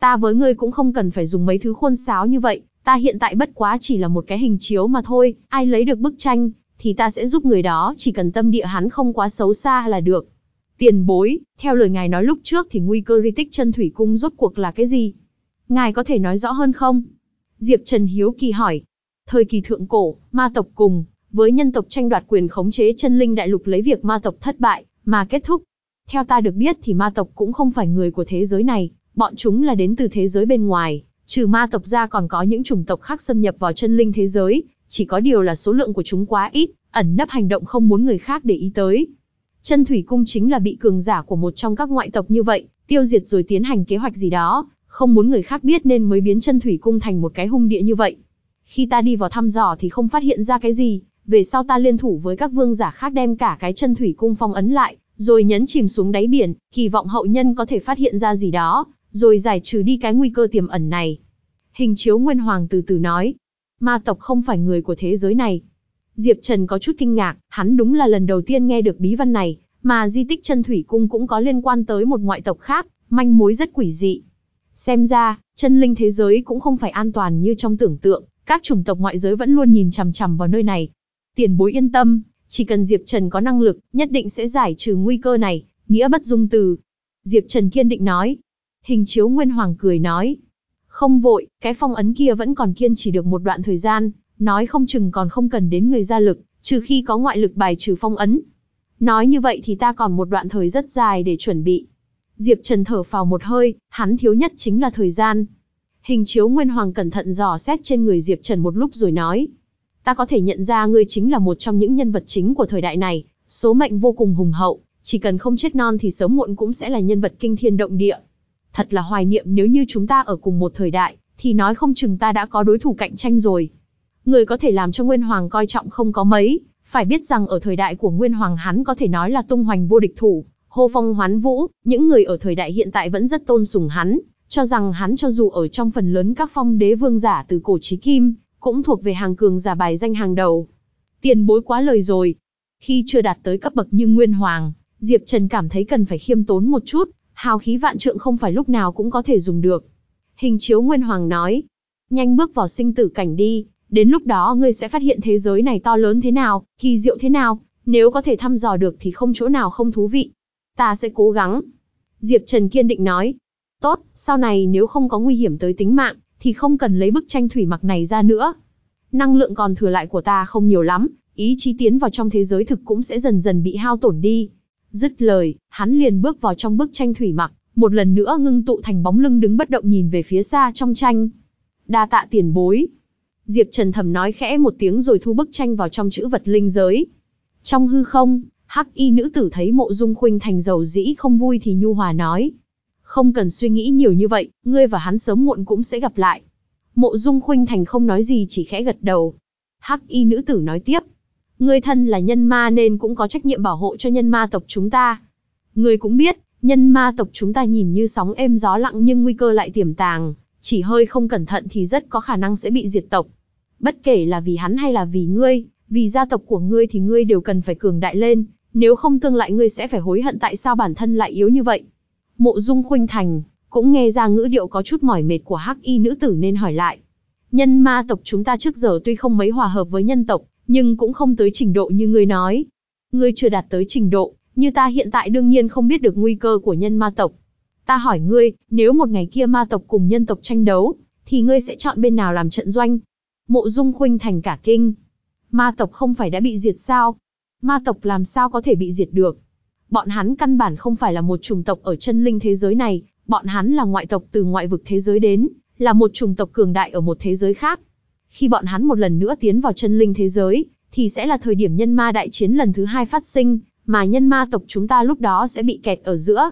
A: ta với ngươi cũng không cần phải dùng mấy thứ khôn sáo như vậy, ta hiện tại bất quá chỉ là một cái hình chiếu mà thôi, ai lấy được bức tranh, thì ta sẽ giúp người đó, chỉ cần tâm địa hắn không quá xấu xa là được. Tiền bối, theo lời ngài nói lúc trước thì nguy cơ di tích chân thủy cung rốt cuộc là cái gì? Ngài có thể nói rõ hơn không? Diệp Trần Hiếu kỳ hỏi. Thời kỳ thượng cổ, ma tộc cùng, với nhân tộc tranh đoạt quyền khống chế chân linh đại lục lấy việc ma tộc thất bại, mà kết thúc. Theo ta được biết thì ma tộc cũng không phải người của thế giới này, bọn chúng là đến từ thế giới bên ngoài, trừ ma tộc ra còn có những chủng tộc khác xâm nhập vào chân linh thế giới, chỉ có điều là số lượng của chúng quá ít, ẩn nấp hành động không muốn người khác để ý tới. Chân thủy cung chính là bị cường giả của một trong các ngoại tộc như vậy, tiêu diệt rồi tiến hành kế hoạch gì đó, không muốn người khác biết nên mới biến chân thủy cung thành một cái hung địa như vậy. Khi ta đi vào thăm dò thì không phát hiện ra cái gì, về sau ta liên thủ với các vương giả khác đem cả cái chân thủy cung phong ấn lại, rồi nhấn chìm xuống đáy biển, kỳ vọng hậu nhân có thể phát hiện ra gì đó, rồi giải trừ đi cái nguy cơ tiềm ẩn này. Hình chiếu Nguyên Hoàng từ từ nói, ma tộc không phải người của thế giới này. Diệp Trần có chút kinh ngạc, hắn đúng là lần đầu tiên nghe được bí văn này, mà di tích chân thủy cung cũng có liên quan tới một ngoại tộc khác, manh mối rất quỷ dị. Xem ra, chân linh thế giới cũng không phải an toàn như trong tưởng tượng, các chủng tộc ngoại giới vẫn luôn nhìn chằm chằm vào nơi này. Tiền bối yên tâm, chỉ cần Diệp Trần có năng lực, nhất định sẽ giải trừ nguy cơ này, nghĩa bất dung từ. Diệp Trần kiên định nói. Hình chiếu Nguyên Hoàng cười nói. Không vội, cái phong ấn kia vẫn còn kiên trì được một đoạn thời gian, nói không chừng còn không cần đến người gia lực, trừ khi có ngoại lực bài trừ phong ấn. Nói như vậy thì ta còn một đoạn thời rất dài để chuẩn bị. Diệp Trần thở phào một hơi, hắn thiếu nhất chính là thời gian. Hình chiếu Nguyên Hoàng cẩn thận dò xét trên người Diệp Trần một lúc rồi nói. Ta có thể nhận ra ngươi chính là một trong những nhân vật chính của thời đại này, số mệnh vô cùng hùng hậu, chỉ cần không chết non thì sớm muộn cũng sẽ là nhân vật kinh thiên động địa. Thật là hoài niệm nếu như chúng ta ở cùng một thời đại, thì nói không chừng ta đã có đối thủ cạnh tranh rồi. Người có thể làm cho Nguyên Hoàng coi trọng không có mấy, phải biết rằng ở thời đại của Nguyên Hoàng hắn có thể nói là tung hoành vô địch thủ, hô phong hoán vũ, những người ở thời đại hiện tại vẫn rất tôn sùng hắn, cho rằng hắn cho dù ở trong phần lớn các phong đế vương giả từ cổ chí kim, cũng thuộc về hàng cường giả bài danh hàng đầu. Tiền bối quá lời rồi. Khi chưa đạt tới cấp bậc như Nguyên Hoàng, Diệp Trần cảm thấy cần phải khiêm tốn một chút, hào khí vạn trượng không phải lúc nào cũng có thể dùng được. Hình chiếu Nguyên Hoàng nói, nhanh bước vào sinh tử cảnh đi, đến lúc đó ngươi sẽ phát hiện thế giới này to lớn thế nào, kỳ diệu thế nào, nếu có thể thăm dò được thì không chỗ nào không thú vị. Ta sẽ cố gắng. Diệp Trần kiên định nói, tốt, sau này nếu không có nguy hiểm tới tính mạng, thì không cần lấy bức tranh thủy mặc này ra nữa. Năng lượng còn thừa lại của ta không nhiều lắm, ý chí tiến vào trong thế giới thực cũng sẽ dần dần bị hao tổn đi. Dứt lời, hắn liền bước vào trong bức tranh thủy mặc, một lần nữa ngưng tụ thành bóng lưng đứng bất động nhìn về phía xa trong tranh. Đa tạ tiền bối. Diệp Trần thầm nói khẽ một tiếng rồi thu bức tranh vào trong chữ vật linh giới. Trong hư không, hắc y nữ tử thấy mộ dung khuynh thành dầu dĩ không vui thì nhu hòa nói. Không cần suy nghĩ nhiều như vậy, ngươi và hắn sớm muộn cũng sẽ gặp lại. Mộ dung khuynh thành không nói gì chỉ khẽ gật đầu. Hắc y nữ tử nói tiếp. Ngươi thân là nhân ma nên cũng có trách nhiệm bảo hộ cho nhân ma tộc chúng ta. Ngươi cũng biết, nhân ma tộc chúng ta nhìn như sóng êm gió lặng nhưng nguy cơ lại tiềm tàng, chỉ hơi không cẩn thận thì rất có khả năng sẽ bị diệt tộc. Bất kể là vì hắn hay là vì ngươi, vì gia tộc của ngươi thì ngươi đều cần phải cường đại lên, nếu không tương lại ngươi sẽ phải hối hận tại sao bản thân lại yếu như vậy. Mộ Dung Khuynh Thành cũng nghe ra ngữ điệu có chút mỏi mệt của Hắc Y nữ tử nên hỏi lại. Nhân ma tộc chúng ta trước giờ tuy không mấy hòa hợp với nhân tộc, nhưng cũng không tới trình độ như ngươi nói. Ngươi chưa đạt tới trình độ, như ta hiện tại đương nhiên không biết được nguy cơ của nhân ma tộc. Ta hỏi ngươi, nếu một ngày kia ma tộc cùng nhân tộc tranh đấu, thì ngươi sẽ chọn bên nào làm trận doanh? Mộ Dung Khuynh thành cả kinh. Ma tộc không phải đã bị diệt sao? Ma tộc làm sao có thể bị diệt được? Bọn hắn căn bản không phải là một chủng tộc ở chân linh thế giới này, bọn hắn là ngoại tộc từ ngoại vực thế giới đến, là một chủng tộc cường đại ở một thế giới khác. Khi bọn hắn một lần nữa tiến vào chân linh thế giới, thì sẽ là thời điểm nhân ma đại chiến lần thứ hai phát sinh, mà nhân ma tộc chúng ta lúc đó sẽ bị kẹt ở giữa.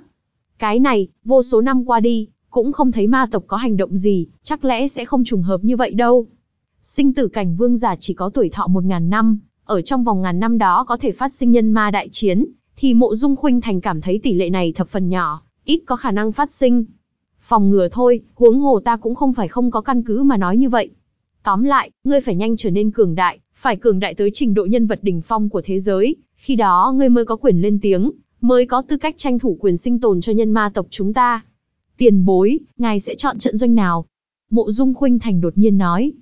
A: Cái này, vô số năm qua đi, cũng không thấy ma tộc có hành động gì, chắc lẽ sẽ không trùng hợp như vậy đâu. Sinh tử cảnh vương giả chỉ có tuổi thọ một ngàn năm, ở trong vòng ngàn năm đó có thể phát sinh nhân ma đại chiến, thì mộ dung khuynh thành cảm thấy tỷ lệ này thập phần nhỏ, ít có khả năng phát sinh. Phòng ngừa thôi, huống hồ ta cũng không phải không có căn cứ mà nói như vậy. Tóm lại, ngươi phải nhanh trở nên cường đại, phải cường đại tới trình độ nhân vật đỉnh phong của thế giới, khi đó ngươi mới có quyền lên tiếng, mới có tư cách tranh thủ quyền sinh tồn cho nhân ma tộc chúng ta. Tiền bối, ngài sẽ chọn trận doanh nào? Mộ Dung Khuynh Thành đột nhiên nói.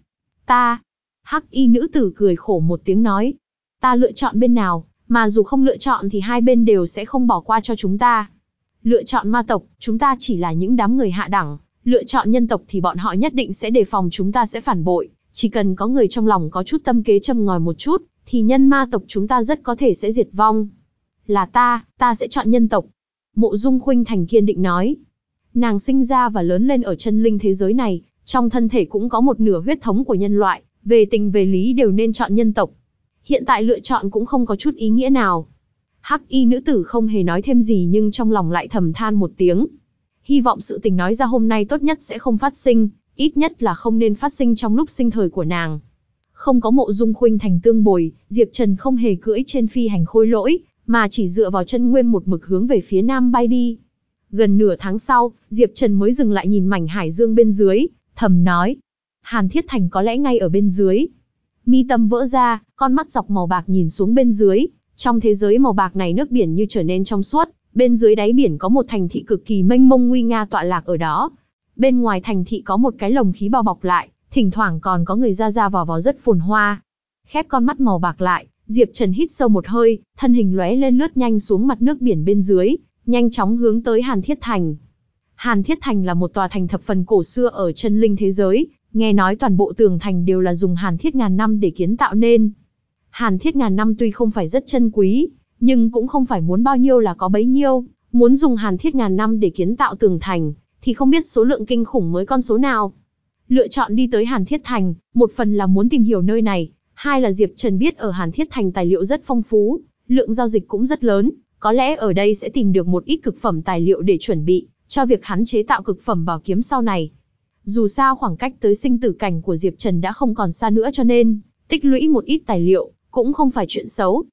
A: Ta. Hắc y nữ tử cười khổ một tiếng nói. Ta lựa chọn bên nào, mà dù không lựa chọn thì hai bên đều sẽ không bỏ qua cho chúng ta. Lựa chọn ma tộc, chúng ta chỉ là những đám người hạ đẳng, lựa chọn nhân tộc thì bọn họ nhất định sẽ đề phòng chúng ta sẽ phản bội, chỉ cần có người trong lòng có chút tâm kế châm ngòi một chút, thì nhân ma tộc chúng ta rất có thể sẽ diệt vong. Là ta, ta sẽ chọn nhân tộc. Mộ Dung Khuynh Thành kiên định nói. Nàng sinh ra và lớn lên ở chân linh thế giới này, trong thân thể cũng có một nửa huyết thống của nhân loại, về tình về lý đều nên chọn nhân tộc. Hiện tại lựa chọn cũng không có chút ý nghĩa nào. Hắc y nữ tử không hề nói thêm gì nhưng trong lòng lại thầm than một tiếng. Hy vọng sự tình nói ra hôm nay tốt nhất sẽ không phát sinh, ít nhất là không nên phát sinh trong lúc sinh thời của nàng. Không có mộ dung khuynh thành tương bồi, Diệp Trần không hề cưỡi trên phi hành khôi lỗi, mà chỉ dựa vào chân nguyên một mực hướng về phía nam bay đi. Gần nửa tháng sau, Diệp Trần mới dừng lại nhìn mảnh hải dương bên dưới, thầm nói. Hàn Thiết Thành có lẽ ngay ở bên dưới. Mi tâm vỡ ra, con mắt dọc màu bạc nhìn xuống bên dưới. Trong thế giới màu bạc này nước biển như trở nên trong suốt, bên dưới đáy biển có một thành thị cực kỳ mênh mông nguy nga tọa lạc ở đó. Bên ngoài thành thị có một cái lồng khí bao bọc lại, thỉnh thoảng còn có người ra ra vào vào rất phồn hoa. Khép con mắt màu bạc lại, Diệp Trần hít sâu một hơi, thân hình lóe lên lướt nhanh xuống mặt nước biển bên dưới, nhanh chóng hướng tới Hàn Thiết Thành. Hàn Thiết Thành là một tòa thành thập phần cổ xưa ở chân linh thế giới, nghe nói toàn bộ tường thành đều là dùng hàn thiết ngàn năm để kiến tạo nên. Hàn thiết ngàn năm tuy không phải rất chân quý, nhưng cũng không phải muốn bao nhiêu là có bấy nhiêu, muốn dùng hàn thiết ngàn năm để kiến tạo tường thành, thì không biết số lượng kinh khủng mới con số nào. Lựa chọn đi tới Hàn Thiết Thành, một phần là muốn tìm hiểu nơi này, hai là Diệp Trần biết ở Hàn Thiết Thành tài liệu rất phong phú, lượng giao dịch cũng rất lớn, có lẽ ở đây sẽ tìm được một ít cực phẩm tài liệu để chuẩn bị cho việc hắn chế tạo cực phẩm bảo kiếm sau này. Dù sao khoảng cách tới sinh tử cảnh của Diệp Trần đã không còn xa nữa cho nên, tích lũy một ít tài liệu, cũng không phải chuyện xấu.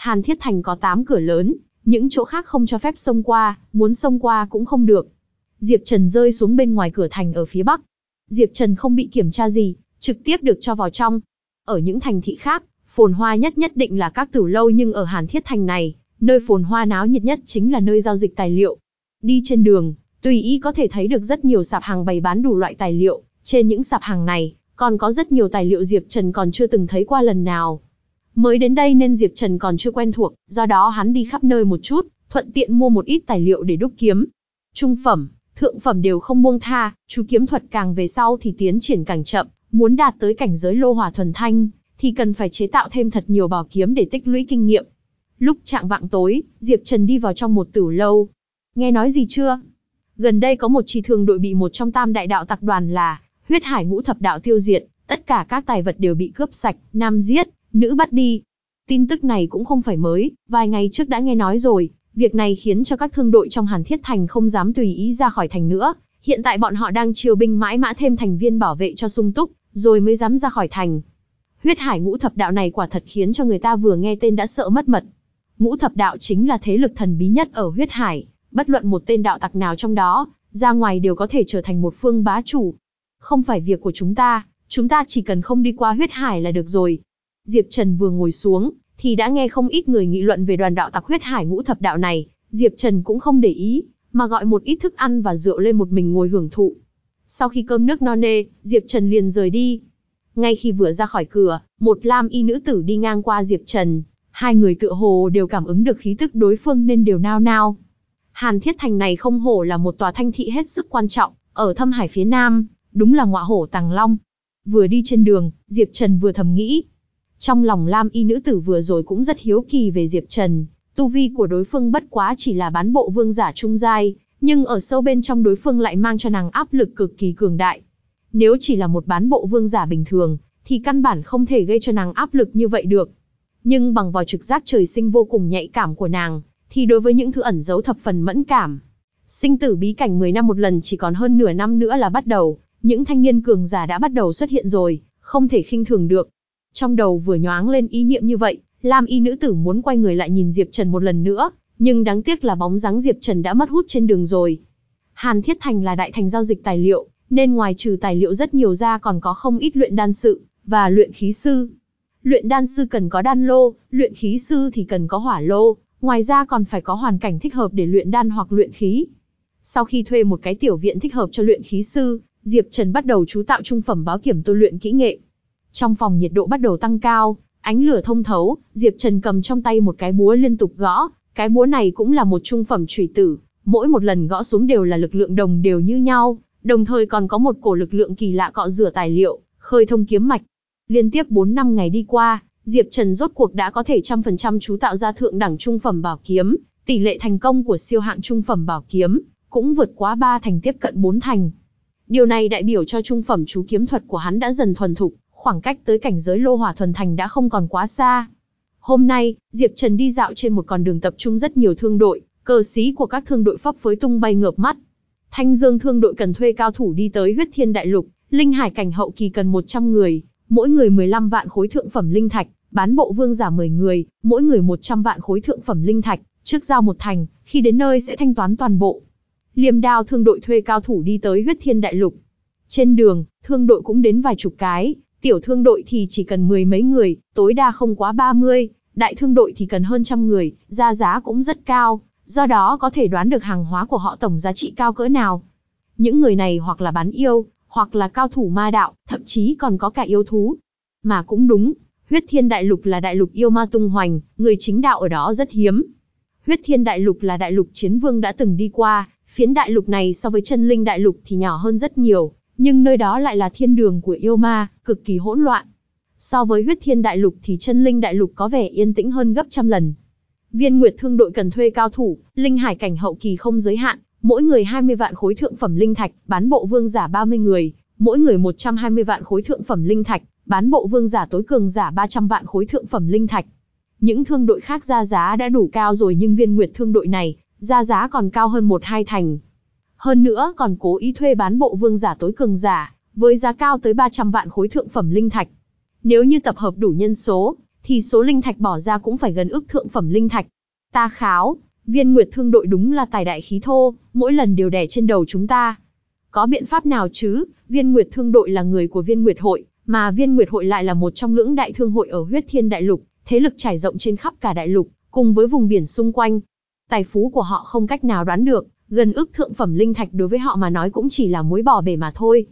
A: Hàn Thiết Thành có 8 cửa lớn, những chỗ khác không cho phép xông qua, muốn xông qua cũng không được. Diệp Trần rơi xuống bên ngoài cửa thành ở phía bắc. Diệp Trần không bị kiểm tra gì, trực tiếp được cho vào trong. Ở những thành thị khác, phồn hoa nhất nhất định là các tử lâu nhưng ở Hàn Thiết Thành này, nơi phồn hoa náo nhiệt nhất chính là nơi giao dịch tài liệu. Đi trên đường, tùy ý có thể thấy được rất nhiều sạp hàng bày bán đủ loại tài liệu, trên những sạp hàng này, còn có rất nhiều tài liệu Diệp Trần còn chưa từng thấy qua lần nào. Mới đến đây nên Diệp Trần còn chưa quen thuộc, do đó hắn đi khắp nơi một chút, thuận tiện mua một ít tài liệu để đúc kiếm. Trung phẩm, thượng phẩm đều không buông tha, chú kiếm thuật càng về sau thì tiến triển càng chậm, muốn đạt tới cảnh giới lô hỏa thuần thanh, thì cần phải chế tạo thêm thật nhiều bảo kiếm để tích lũy kinh nghiệm. Lúc trạng vạng tối, Diệp Trần đi vào trong một tử lâu. Nghe nói gì chưa? Gần đây có một chi thường đội bị một trong tam đại đạo tặc đoàn là huyết hải ngũ thập đạo tiêu diệt, tất cả các tài vật đều bị cướp sạch, nam giết, nữ bắt đi. Tin tức này cũng không phải mới, vài ngày trước đã nghe nói rồi, việc này khiến cho các thương đội trong Hàn Thiết Thành không dám tùy ý ra khỏi thành nữa. Hiện tại bọn họ đang chiều binh mãi mã thêm thành viên bảo vệ cho sung túc, rồi mới dám ra khỏi thành. Huyết hải ngũ thập đạo này quả thật khiến cho người ta vừa nghe tên đã sợ mất mật. Ngũ thập đạo chính là thế lực thần bí nhất ở huyết hải, bất luận một tên đạo tặc nào trong đó, ra ngoài đều có thể trở thành một phương bá chủ. Không phải việc của chúng ta, chúng ta chỉ cần không đi qua huyết hải là được rồi. Diệp Trần vừa ngồi xuống, thì đã nghe không ít người nghị luận về đoàn đạo tặc huyết hải ngũ thập đạo này, Diệp Trần cũng không để ý, mà gọi một ít thức ăn và rượu lên một mình ngồi hưởng thụ. Sau khi cơm nước no nê, Diệp Trần liền rời đi. Ngay khi vừa ra khỏi cửa, một lam y nữ tử đi ngang qua Diệp Trần, hai người tựa hồ đều cảm ứng được khí tức đối phương nên đều nao nao. Hàn Thiết Thành này không hổ là một tòa thanh thị hết sức quan trọng, ở thâm hải phía nam, đúng là ngọa hổ tàng long. Vừa đi trên đường, Diệp Trần vừa thầm nghĩ. Trong lòng lam y nữ tử vừa rồi cũng rất hiếu kỳ về Diệp Trần, tu vi của đối phương bất quá chỉ là bán bộ vương giả trung giai, nhưng ở sâu bên trong đối phương lại mang cho nàng áp lực cực kỳ cường đại. Nếu chỉ là một bán bộ vương giả bình thường, thì căn bản không thể gây cho nàng áp lực như vậy được. Nhưng bằng vào trực giác trời sinh vô cùng nhạy cảm của nàng, thì đối với những thứ ẩn giấu thập phần mẫn cảm. Sinh tử bí cảnh 10 năm một lần chỉ còn hơn nửa năm nữa là bắt đầu, những thanh niên cường giả đã bắt đầu xuất hiện rồi, không thể khinh thường được. Trong đầu vừa nhoáng lên ý niệm như vậy, Lam y nữ tử muốn quay người lại nhìn Diệp Trần một lần nữa, nhưng đáng tiếc là bóng dáng Diệp Trần đã mất hút trên đường rồi. Hàn Thiết Thành là đại thành giao dịch tài liệu, nên ngoài trừ tài liệu rất nhiều ra còn có không ít luyện đan sự, và luyện khí sư. Luyện đan sư cần có đan lô, luyện khí sư thì cần có hỏa lô, ngoài ra còn phải có hoàn cảnh thích hợp để luyện đan hoặc luyện khí. Sau khi thuê một cái tiểu viện thích hợp cho luyện khí sư, Diệp Trần bắt đầu chú tạo trung phẩm báo kiểm tu luyện kỹ nghệ. Trong phòng nhiệt độ bắt đầu tăng cao, ánh lửa thông thấu, Diệp Trần cầm trong tay một cái búa liên tục gõ, cái búa này cũng là một trung phẩm chủy tử, mỗi một lần gõ xuống đều là lực lượng đồng đều như nhau, đồng thời còn có một cổ lực lượng kỳ lạ cọ rửa tài liệu, khơi thông kiếm mạch. Liên tiếp 4 năm ngày đi qua, Diệp Trần rốt cuộc đã có thể trăm phần trăm chú tạo ra thượng đẳng trung phẩm bảo kiếm, tỷ lệ thành công của siêu hạng trung phẩm bảo kiếm cũng vượt quá 3 thành tiếp cận 4 thành. Điều này đại biểu cho trung phẩm chú kiếm thuật của hắn đã dần thuần thục, khoảng cách tới cảnh giới lô hỏa thuần thành đã không còn quá xa. Hôm nay, Diệp Trần đi dạo trên một con đường tập trung rất nhiều thương đội, cờ xí của các thương đội pháp phối tung bay ngợp mắt. Thanh Dương thương đội cần thuê cao thủ đi tới huyết thiên đại lục, linh hải cảnh hậu kỳ cần 100 người, mỗi người 15 vạn khối thượng phẩm linh thạch, bán bộ vương giả 10 người, mỗi người 100 vạn khối thượng phẩm linh thạch, trước giao một thành, khi đến nơi sẽ thanh toán toàn bộ. Liêm đao thương đội thuê cao thủ đi tới huyết thiên đại lục. Trên đường, thương đội cũng đến vài chục cái, tiểu thương đội thì chỉ cần mười mấy người, tối đa không quá 30, đại thương đội thì cần hơn trăm người, ra giá cũng rất cao, do đó có thể đoán được hàng hóa của họ tổng giá trị cao cỡ nào. Những người này hoặc là bán yêu, hoặc là cao thủ ma đạo, thậm chí còn có cả yêu thú. Mà cũng đúng, huyết thiên đại lục là đại lục yêu ma tung hoành, người chính đạo ở đó rất hiếm. Huyết thiên đại lục là đại lục chiến vương đã từng đi qua, phiến đại lục này so với chân linh đại lục thì nhỏ hơn rất nhiều, nhưng nơi đó lại là thiên đường của yêu ma, cực kỳ hỗn loạn. So với huyết thiên đại lục thì chân linh đại lục có vẻ yên tĩnh hơn gấp trăm lần. Viên Nguyệt Thương đội cần thuê cao thủ, linh hải cảnh hậu kỳ không giới hạn, mỗi người 20 vạn khối thượng phẩm linh thạch, bán bộ vương giả 30 người, mỗi người 120 vạn khối thượng phẩm linh thạch, bán bộ vương giả tối cường giả 300 vạn khối thượng phẩm linh thạch. Những thương đội khác ra giá đã đủ cao rồi nhưng viên nguyệt thương đội này, ra giá còn cao hơn một hai thành. Hơn nữa còn cố ý thuê bán bộ vương giả tối cường giả, với giá cao tới 300 vạn khối thượng phẩm linh thạch. Nếu như tập hợp đủ nhân số, thì số linh thạch bỏ ra cũng phải gần ước thượng phẩm linh thạch. Ta kháo, viên nguyệt thương đội đúng là tài đại khí thô, mỗi lần đều đè trên đầu chúng ta. Có biện pháp nào chứ, viên nguyệt thương đội là người của viên nguyệt hội, mà viên nguyệt hội lại là một trong lưỡng đại thương hội ở huyết thiên đại lục, thế lực trải rộng trên khắp cả đại lục, cùng với vùng biển xung quanh. Tài phú của họ không cách nào đoán được, gần ước thượng phẩm linh thạch đối với họ mà nói cũng chỉ là muối bỏ bể mà thôi.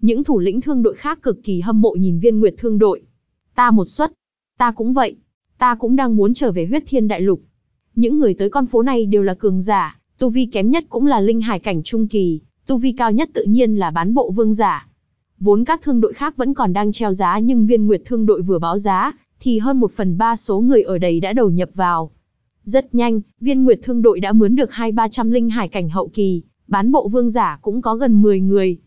A: Những thủ lĩnh thương đội khác cực kỳ hâm mộ nhìn viên nguyệt thương đội. Ta một suất, ta cũng vậy, ta cũng đang muốn trở về huyết thiên đại lục. Những người tới con phố này đều là cường giả, tu vi kém nhất cũng là linh hải cảnh trung kỳ, tu vi cao nhất tự nhiên là bán bộ vương giả. Vốn các thương đội khác vẫn còn đang treo giá nhưng viên nguyệt thương đội vừa báo giá, thì hơn một phần ba số người ở đây đã đầu nhập vào. Rất nhanh, viên nguyệt thương đội đã mướn được hai ba trăm linh hải cảnh hậu kỳ, bán bộ vương giả cũng có gần 10 người.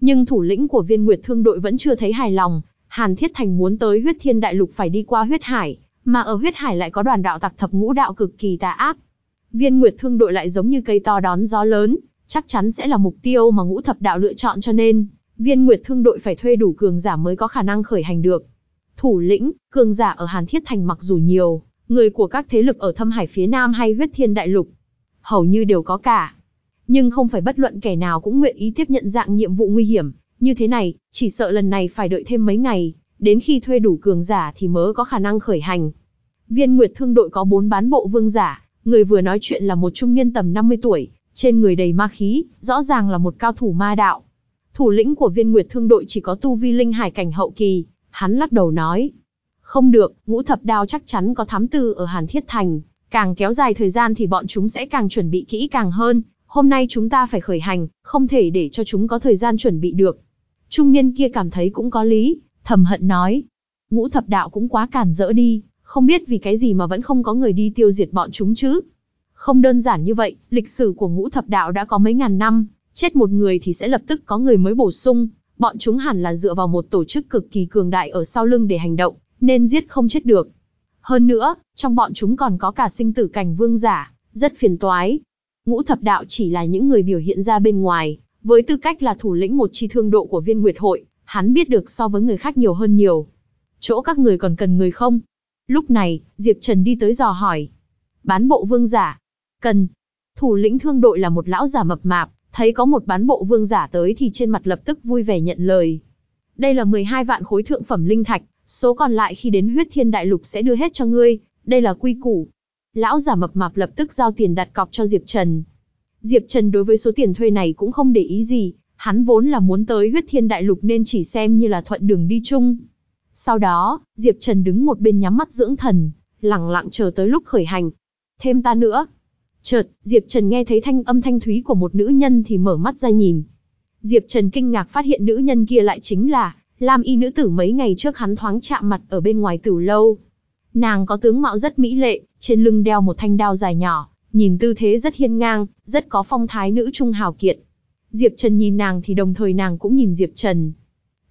A: Nhưng thủ lĩnh của viên nguyệt thương đội vẫn chưa thấy hài lòng, Hàn Thiết Thành muốn tới huyết thiên đại lục phải đi qua huyết hải, mà ở huyết hải lại có đoàn đạo tặc thập ngũ đạo cực kỳ tà ác. Viên nguyệt thương đội lại giống như cây to đón gió lớn, chắc chắn sẽ là mục tiêu mà ngũ thập đạo lựa chọn cho nên, viên nguyệt thương đội phải thuê đủ cường giả mới có khả năng khởi hành được. Thủ lĩnh, cường giả ở Hàn Thiết Thành mặc dù nhiều, người của các thế lực ở thâm hải phía Nam hay huyết thiên đại lục, hầu như đều có cả. Nhưng không phải bất luận kẻ nào cũng nguyện ý tiếp nhận dạng nhiệm vụ nguy hiểm, như thế này, chỉ sợ lần này phải đợi thêm mấy ngày, đến khi thuê đủ cường giả thì mới có khả năng khởi hành. Viên Nguyệt Thương đội có bốn bán bộ vương giả, người vừa nói chuyện là một trung niên tầm 50 tuổi, trên người đầy ma khí, rõ ràng là một cao thủ ma đạo. Thủ lĩnh của viên nguyệt thương đội chỉ có tu vi linh hải cảnh hậu kỳ, hắn lắc đầu nói. Không được, ngũ thập đao chắc chắn có thám tư ở Hàn Thiết Thành, càng kéo dài thời gian thì bọn chúng sẽ càng chuẩn bị kỹ càng hơn, hôm nay chúng ta phải khởi hành, không thể để cho chúng có thời gian chuẩn bị được. Trung niên kia cảm thấy cũng có lý, thầm hận nói. Ngũ thập đạo cũng quá cản rỡ đi, không biết vì cái gì mà vẫn không có người đi tiêu diệt bọn chúng chứ. Không đơn giản như vậy, lịch sử của ngũ thập đạo đã có mấy ngàn năm, chết một người thì sẽ lập tức có người mới bổ sung, bọn chúng hẳn là dựa vào một tổ chức cực kỳ cường đại ở sau lưng để hành động, nên giết không chết được. Hơn nữa, trong bọn chúng còn có cả sinh tử cảnh vương giả, rất phiền toái. Ngũ thập đạo chỉ là những người biểu hiện ra bên ngoài, với tư cách là thủ lĩnh một chi thương độ của viên nguyệt hội, hắn biết được so với người khác nhiều hơn nhiều. Chỗ các người còn cần người không? Lúc này, Diệp Trần đi tới dò hỏi. Bán bộ vương giả. Cần. Thủ lĩnh thương đội là một lão giả mập mạp, thấy có một bán bộ vương giả tới thì trên mặt lập tức vui vẻ nhận lời. Đây là 12 vạn khối thượng phẩm linh thạch, số còn lại khi đến huyết thiên đại lục sẽ đưa hết cho ngươi, đây là quy củ. Lão giả mập mạp lập tức giao tiền đặt cọc cho Diệp Trần. Diệp Trần đối với số tiền thuê này cũng không để ý gì, hắn vốn là muốn tới huyết thiên đại lục nên chỉ xem như là thuận đường đi chung. Sau đó, Diệp Trần đứng một bên nhắm mắt dưỡng thần, lặng lặng chờ tới lúc khởi hành. Thêm ta nữa. Chợt, Diệp Trần nghe thấy thanh âm thanh thúy của một nữ nhân thì mở mắt ra nhìn. Diệp Trần kinh ngạc phát hiện nữ nhân kia lại chính là Lam y nữ tử mấy ngày trước hắn thoáng chạm mặt ở bên ngoài tử lâu. Nàng có tướng mạo rất mỹ lệ, trên lưng đeo một thanh đao dài nhỏ, nhìn tư thế rất hiên ngang, rất có phong thái nữ trung hào kiệt. Diệp Trần nhìn nàng thì đồng thời nàng cũng nhìn Diệp Trần.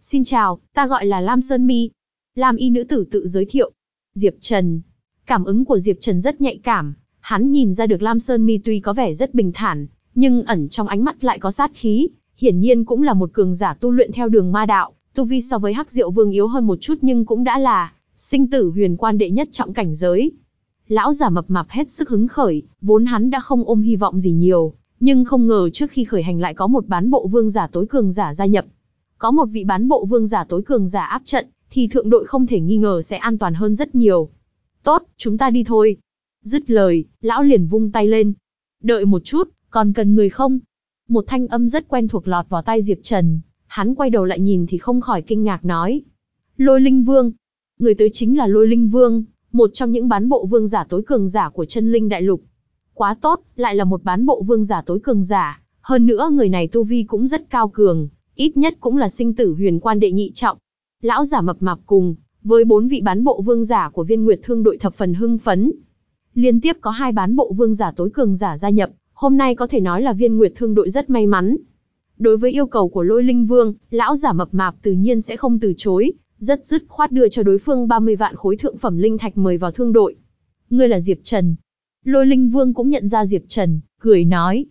A: Xin chào, ta gọi là Lam Sơn Mi. Lam y nữ tử tự giới thiệu. Diệp Trần. Cảm ứng của Diệp Trần rất nhạy cảm, hắn nhìn ra được Lam Sơn Mi tuy có vẻ rất bình thản, nhưng ẩn trong ánh mắt lại có sát khí, hiển nhiên cũng là một cường giả tu luyện theo đường ma đạo, tu vi so với Hắc Diệu Vương yếu hơn một chút nhưng cũng đã là sinh tử huyền quan đệ nhất trọng cảnh giới. Lão giả mập mạp hết sức hứng khởi, vốn hắn đã không ôm hy vọng gì nhiều, nhưng không ngờ trước khi khởi hành lại có một bán bộ vương giả tối cường giả gia nhập. Có một vị bán bộ vương giả tối cường giả áp trận, thì thượng đội không thể nghi ngờ sẽ an toàn hơn rất nhiều. Tốt, chúng ta đi thôi. Dứt lời, lão liền vung tay lên. Đợi một chút, còn cần người không? Một thanh âm rất quen thuộc lọt vào tai Diệp Trần, Hắn quay đầu lại nhìn thì không khỏi kinh ngạc nói. Lôi Linh Vương. Người tới chính là Lôi Linh Vương, một trong những bán bộ vương giả tối cường giả của chân linh đại lục. Quá tốt, lại là một bán bộ vương giả tối cường giả. Hơn nữa người này tu vi cũng rất cao cường, ít nhất cũng là sinh tử huyền quan đệ nhị trọng. Lão giả mập mạp cùng, với bốn vị bán bộ vương giả của viên nguyệt thương đội thập phần hưng phấn. Liên tiếp có hai bán bộ vương giả tối cường giả gia nhập, hôm nay có thể nói là viên nguyệt thương đội rất may mắn. Đối với yêu cầu của lôi linh vương, lão giả mập mạp tự nhiên sẽ không từ chối, rất dứt khoát đưa cho đối phương 30 vạn khối thượng phẩm linh thạch mời vào thương đội. Ngươi là Diệp Trần. Lôi linh vương cũng nhận ra Diệp Trần, cười nói.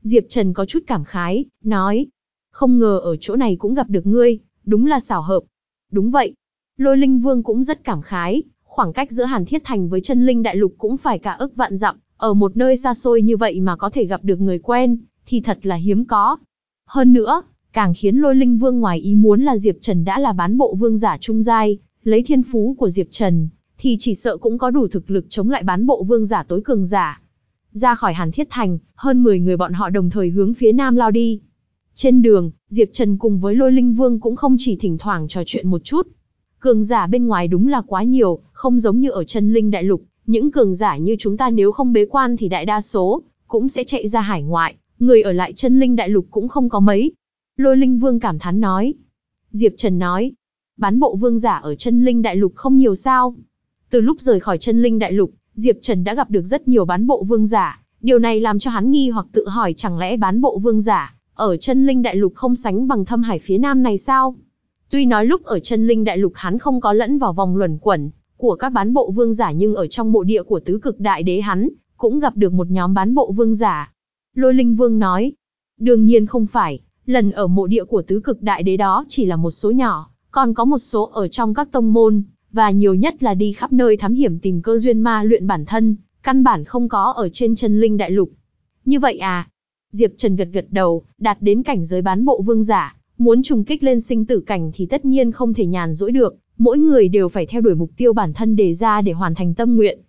A: Diệp Trần có chút cảm khái, nói. Không ngờ ở chỗ này cũng gặp được ngươi, đúng là xảo hợp. Đúng vậy. Lôi linh vương cũng rất cảm khái, khoảng cách giữa Hàn Thiết Thành với chân linh đại lục cũng phải cả ức vạn dặm, ở một nơi xa xôi như vậy mà có thể gặp được người quen, thì thật là hiếm có. Hơn nữa, càng khiến lôi linh vương ngoài ý muốn là Diệp Trần đã là bán bộ vương giả trung giai, lấy thiên phú của Diệp Trần, thì chỉ sợ cũng có đủ thực lực chống lại bán bộ vương giả tối cường giả. Ra khỏi Hàn Thiết Thành, hơn 10 người bọn họ đồng thời hướng phía nam lao đi. Trên đường, Diệp Trần cùng với lôi linh vương cũng không chỉ thỉnh thoảng trò chuyện một chút. Cường giả bên ngoài đúng là quá nhiều, không giống như ở chân linh đại lục, những cường giả như chúng ta nếu không bế quan thì đại đa số, cũng sẽ chạy ra hải ngoại, người ở lại chân linh đại lục cũng không có mấy. Lôi linh vương cảm thán nói. Diệp Trần nói, bán bộ vương giả ở chân linh đại lục không nhiều sao. Từ lúc rời khỏi chân linh đại lục, Diệp Trần đã gặp được rất nhiều bán bộ vương giả, điều này làm cho hắn nghi hoặc tự hỏi chẳng lẽ bán bộ vương giả, ở chân linh đại lục không sánh bằng thâm hải phía nam này sao? Tuy nói lúc ở chân linh đại lục hắn không có lẫn vào vòng luẩn quẩn của các bán bộ vương giả nhưng ở trong mộ địa của tứ cực đại đế hắn, cũng gặp được một nhóm bán bộ vương giả. Lôi Linh Vương nói, đương nhiên không phải, lần ở mộ địa của tứ cực đại đế đó chỉ là một số nhỏ, còn có một số ở trong các tông môn, và nhiều nhất là đi khắp nơi thám hiểm tìm cơ duyên ma luyện bản thân, căn bản không có ở trên chân linh đại lục. Như vậy à? Diệp Trần gật gật đầu, đạt đến cảnh giới bán bộ vương giả, muốn trùng kích lên sinh tử cảnh thì tất nhiên không thể nhàn rỗi được, mỗi người đều phải theo đuổi mục tiêu bản thân đề ra để hoàn thành tâm nguyện.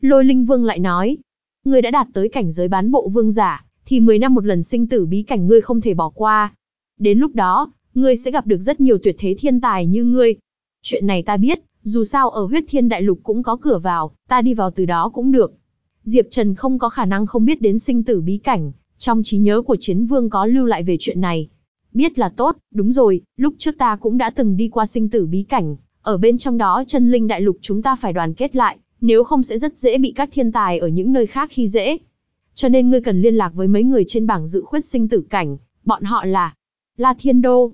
A: Lôi Linh Vương lại nói, người đã đạt tới cảnh giới bán bộ vương giả, thì 10 năm một lần sinh tử bí cảnh ngươi không thể bỏ qua. Đến lúc đó, ngươi sẽ gặp được rất nhiều tuyệt thế thiên tài như ngươi. Chuyện này ta biết, dù sao ở huyết thiên đại lục cũng có cửa vào, ta đi vào từ đó cũng được. Diệp Trần không có khả năng không biết đến sinh tử bí cảnh, trong trí nhớ của chiến vương có lưu lại về chuyện này. Biết là tốt, đúng rồi, lúc trước ta cũng đã từng đi qua sinh tử bí cảnh, ở bên trong đó chân linh đại lục chúng ta phải đoàn kết lại, nếu không sẽ rất dễ bị các thiên tài ở những nơi khác khi dễ. Cho nên ngươi cần liên lạc với mấy người trên bảng dự khuyết sinh tử cảnh, bọn họ là La Thiên Đô.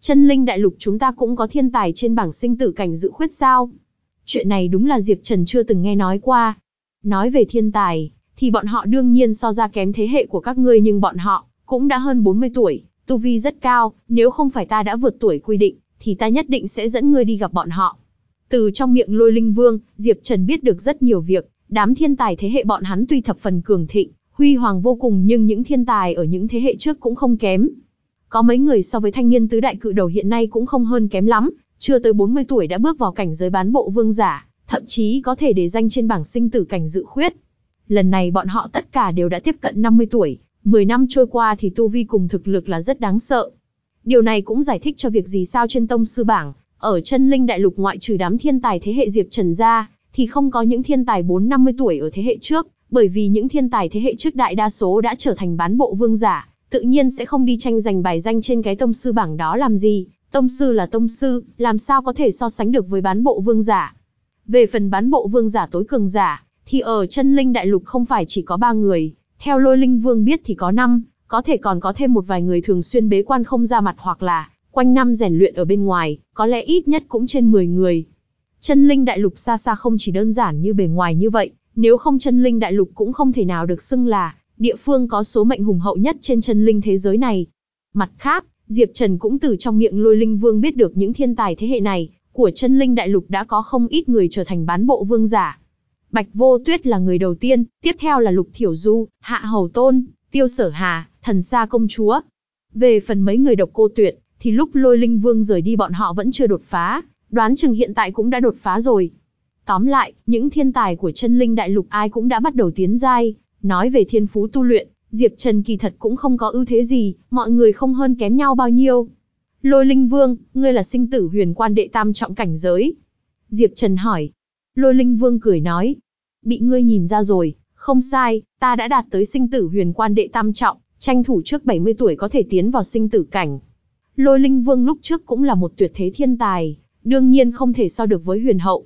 A: Chân linh đại lục chúng ta cũng có thiên tài trên bảng sinh tử cảnh dự khuyết sao? Chuyện này đúng là Diệp Trần chưa từng nghe nói qua. Nói về thiên tài, thì bọn họ đương nhiên so ra kém thế hệ của các ngươi nhưng bọn họ cũng đã hơn 40 tuổi, tu vi rất cao, nếu không phải ta đã vượt tuổi quy định, thì ta nhất định sẽ dẫn ngươi đi gặp bọn họ. Từ trong miệng lôi linh vương, Diệp Trần biết được rất nhiều việc, đám thiên tài thế hệ bọn hắn tuy thập phần cường thịnh, huy hoàng vô cùng nhưng những thiên tài ở những thế hệ trước cũng không kém. Có mấy người so với thanh niên tứ đại cự đầu hiện nay cũng không hơn kém lắm, chưa tới 40 tuổi đã bước vào cảnh giới bán bộ vương giả, thậm chí có thể để danh trên bảng sinh tử cảnh dự khuyết. Lần này bọn họ tất cả đều đã tiếp cận 50 tuổi, 10 năm trôi qua thì tu vi cùng thực lực là rất đáng sợ. Điều này cũng giải thích cho việc gì sao trên tông sư bảng, ở chân linh đại lục ngoại trừ đám thiên tài thế hệ Diệp Trần ra, thì không có những thiên tài 4-50 tuổi ở thế hệ trước, bởi vì những thiên tài thế hệ trước đại đa số đã trở thành bán bộ vương giả, tự nhiên sẽ không đi tranh giành bài danh trên cái tông sư bảng đó làm gì, tông sư là tông sư, làm sao có thể so sánh được với bán bộ vương giả. Về phần bán bộ vương giả tối cường giả, thì ở chân linh đại lục không phải chỉ có ba người, theo lôi linh vương biết thì có năm, có thể còn có thêm một vài người thường xuyên bế quan không ra mặt hoặc là quanh năm rèn luyện ở bên ngoài, có lẽ ít nhất cũng trên 10 người. Chân linh đại lục xa xa không chỉ đơn giản như bề ngoài như vậy, nếu không chân linh đại lục cũng không thể nào được xưng là địa phương có số mệnh hùng hậu nhất trên chân linh thế giới này. Mặt khác, Diệp Trần cũng từ trong miệng lôi linh vương biết được những thiên tài thế hệ này, của chân linh đại lục đã có không ít người trở thành bán bộ vương giả. Bạch Vô Tuyết là người đầu tiên, tiếp theo là Lục Thiểu Du, Hạ Hầu Tôn, Tiêu Sở Hà, Thần Sa Công Chúa. Về phần mấy người độc cô tuyệt, thì lúc lôi linh vương rời đi bọn họ vẫn chưa đột phá, đoán chừng hiện tại cũng đã đột phá rồi. Tóm lại, những thiên tài của chân linh đại lục ai cũng đã bắt đầu tiến giai, nói về thiên phú tu luyện, Diệp Trần kỳ thật cũng không có ưu thế gì, mọi người không hơn kém nhau bao nhiêu. Lôi linh vương, ngươi là sinh tử huyền quan đệ tam trọng cảnh giới. Diệp Trần hỏi. Lôi linh vương cười nói. Bị ngươi nhìn ra rồi, không sai, ta đã đạt tới sinh tử huyền quan đệ tam trọng, tranh thủ trước 70 tuổi có thể tiến vào sinh tử cảnh. Lôi linh vương lúc trước cũng là một tuyệt thế thiên tài, đương nhiên không thể so được với huyền hậu.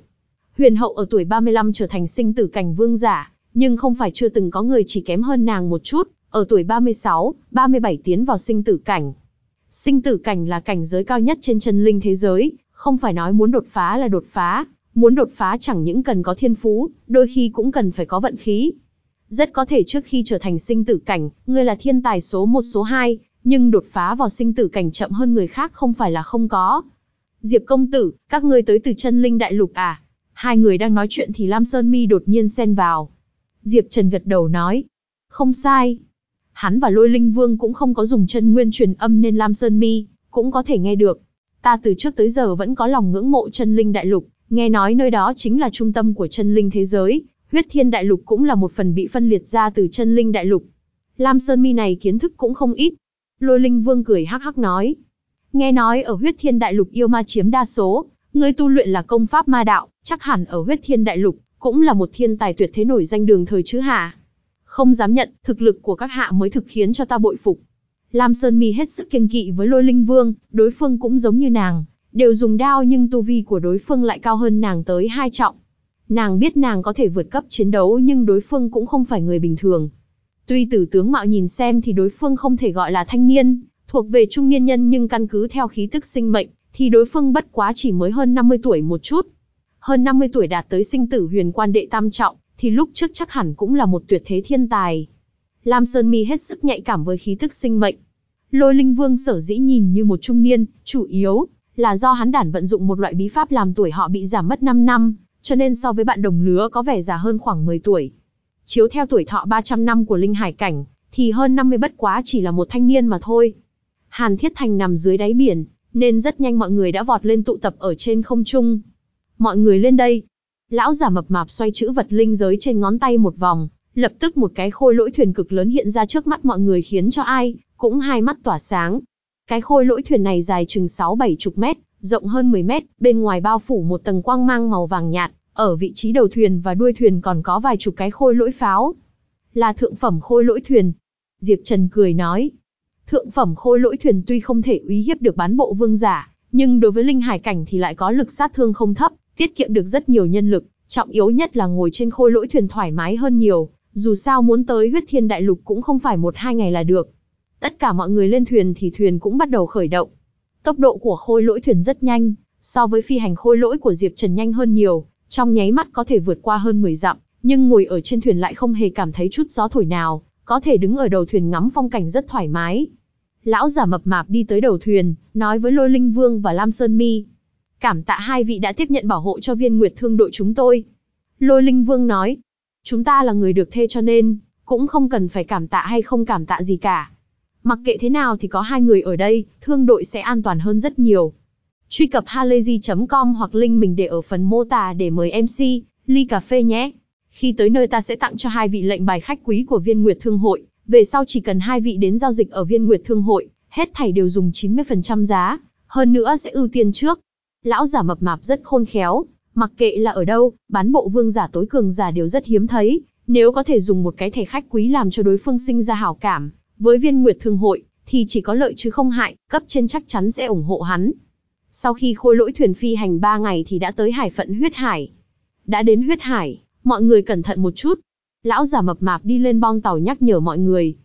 A: Huyền hậu ở tuổi 35 trở thành sinh tử cảnh vương giả, nhưng không phải chưa từng có người chỉ kém hơn nàng một chút, ở tuổi 36, 37 tiến vào sinh tử cảnh. Sinh tử cảnh là cảnh giới cao nhất trên chân linh thế giới, không phải nói muốn đột phá là đột phá, muốn đột phá chẳng những cần có thiên phú, đôi khi cũng cần phải có vận khí. Rất có thể trước khi trở thành sinh tử cảnh, ngươi là thiên tài số 1 số 2, nhưng đột phá vào sinh tử cảnh chậm hơn người khác không phải là không có. Diệp công tử, các ngươi tới từ chân linh đại lục à? Hai người đang nói chuyện thì Lam Sơn Mi đột nhiên xen vào. Diệp Trần gật đầu nói. Không sai. Hắn và lôi linh vương cũng không có dùng chân nguyên truyền âm nên Lam Sơn Mi cũng có thể nghe được. Ta từ trước tới giờ vẫn có lòng ngưỡng mộ chân linh đại lục, nghe nói nơi đó chính là trung tâm của chân linh thế giới, huyết thiên đại lục cũng là một phần bị phân liệt ra từ chân linh đại lục. Lam Sơn Mi này kiến thức cũng không ít. Lôi linh vương cười hắc hắc nói. Nghe nói ở huyết thiên đại lục yêu ma chiếm đa số, Ngươi tu luyện là công pháp ma đạo, chắc hẳn ở huyết thiên đại lục, cũng là một thiên tài tuyệt thế nổi danh đường thời chứ hả? Không dám nhận, thực lực của các hạ mới thực khiến cho ta bội phục. Lam Sơn Mi hết sức kiêng kỵ với lôi linh vương, đối phương cũng giống như nàng, đều dùng đao nhưng tu vi của đối phương lại cao hơn nàng tới hai trọng. Nàng biết nàng có thể vượt cấp chiến đấu nhưng đối phương cũng không phải người bình thường. Tuy từ tướng mạo nhìn xem thì đối phương không thể gọi là thanh niên, thuộc về trung niên nhân nhưng căn cứ theo khí tức sinh mệnh, thì đối phương bất quá chỉ mới hơn 50 tuổi một chút. Hơn 50 tuổi đạt tới sinh tử huyền quan đệ tam trọng, thì lúc trước chắc hẳn cũng là một tuyệt thế thiên tài. Lam Sơn Mi hết sức nhạy cảm với khí tức sinh mệnh. Lôi Linh Vương sở dĩ nhìn như một trung niên, chủ yếu là do hắn đản vận dụng một loại bí pháp làm tuổi họ bị giảm mất 5 năm, cho nên so với bạn đồng lứa có vẻ già hơn khoảng 10 tuổi. Chiếu theo tuổi thọ 300 năm của linh hải cảnh, thì hơn 50 bất quá chỉ là một thanh niên mà thôi. Hàn Thiết Thành nằm dưới đáy biển, nên rất nhanh mọi người đã vọt lên tụ tập ở trên không trung. Mọi người lên đây. Lão giả mập mạp xoay chữ vật linh giới trên ngón tay một vòng, lập tức một cái khôi lỗi thuyền cực lớn hiện ra trước mắt mọi người khiến cho ai, cũng hai mắt tỏa sáng. Cái khôi lỗi thuyền này dài chừng 6-7 chục mét, rộng hơn 10 mét, bên ngoài bao phủ một tầng quang mang màu vàng nhạt, ở vị trí đầu thuyền và đuôi thuyền còn có vài chục cái khôi lỗi pháo. Là thượng phẩm khôi lỗi thuyền. Diệp Trần cười nói. Thượng phẩm khôi lỗi thuyền tuy không thể uy hiếp được bán bộ vương giả, nhưng đối với linh hải cảnh thì lại có lực sát thương không thấp, tiết kiệm được rất nhiều nhân lực, trọng yếu nhất là ngồi trên khôi lỗi thuyền thoải mái hơn nhiều, dù sao muốn tới huyết thiên đại lục cũng không phải một hai ngày là được. Tất cả mọi người lên thuyền thì thuyền cũng bắt đầu khởi động. Tốc độ của khôi lỗi thuyền rất nhanh, so với phi hành khôi lỗi của Diệp Trần nhanh hơn nhiều, trong nháy mắt có thể vượt qua hơn 10 dặm, nhưng ngồi ở trên thuyền lại không hề cảm thấy chút gió thổi nào, có thể đứng ở đầu thuyền ngắm phong cảnh rất thoải mái. Lão giả mập mạp đi tới đầu thuyền, nói với Lôi Linh Vương và Lam Sơn Mi. Cảm tạ hai vị đã tiếp nhận bảo hộ cho viên nguyệt thương đội chúng tôi. Lôi Linh Vương nói, chúng ta là người được thê cho nên, cũng không cần phải cảm tạ hay không cảm tạ gì cả. Mặc kệ thế nào thì có hai người ở đây, thương đội sẽ an toàn hơn rất nhiều. Truy cập halayzi.com hoặc link mình để ở phần mô tả để mời MC, ly cà phê nhé. Khi tới nơi ta sẽ tặng cho hai vị lệnh bài khách quý của viên nguyệt thương hội, về sau chỉ cần hai vị đến giao dịch ở viên nguyệt thương hội, hết thảy đều dùng 90% giá, hơn nữa sẽ ưu tiên trước. Lão giả mập mạp rất khôn khéo, mặc kệ là ở đâu, bán bộ vương giả tối cường giả đều rất hiếm thấy, nếu có thể dùng một cái thẻ khách quý làm cho đối phương sinh ra hảo cảm, với viên nguyệt thương hội, thì chỉ có lợi chứ không hại, cấp trên chắc chắn sẽ ủng hộ hắn. Sau khi khôi lỗi thuyền phi hành 3 ngày thì đã tới hải phận huyết hải. Đã đến huyết hải, mọi người cẩn thận một chút. Lão giả mập mạp đi lên bong tàu nhắc nhở mọi người.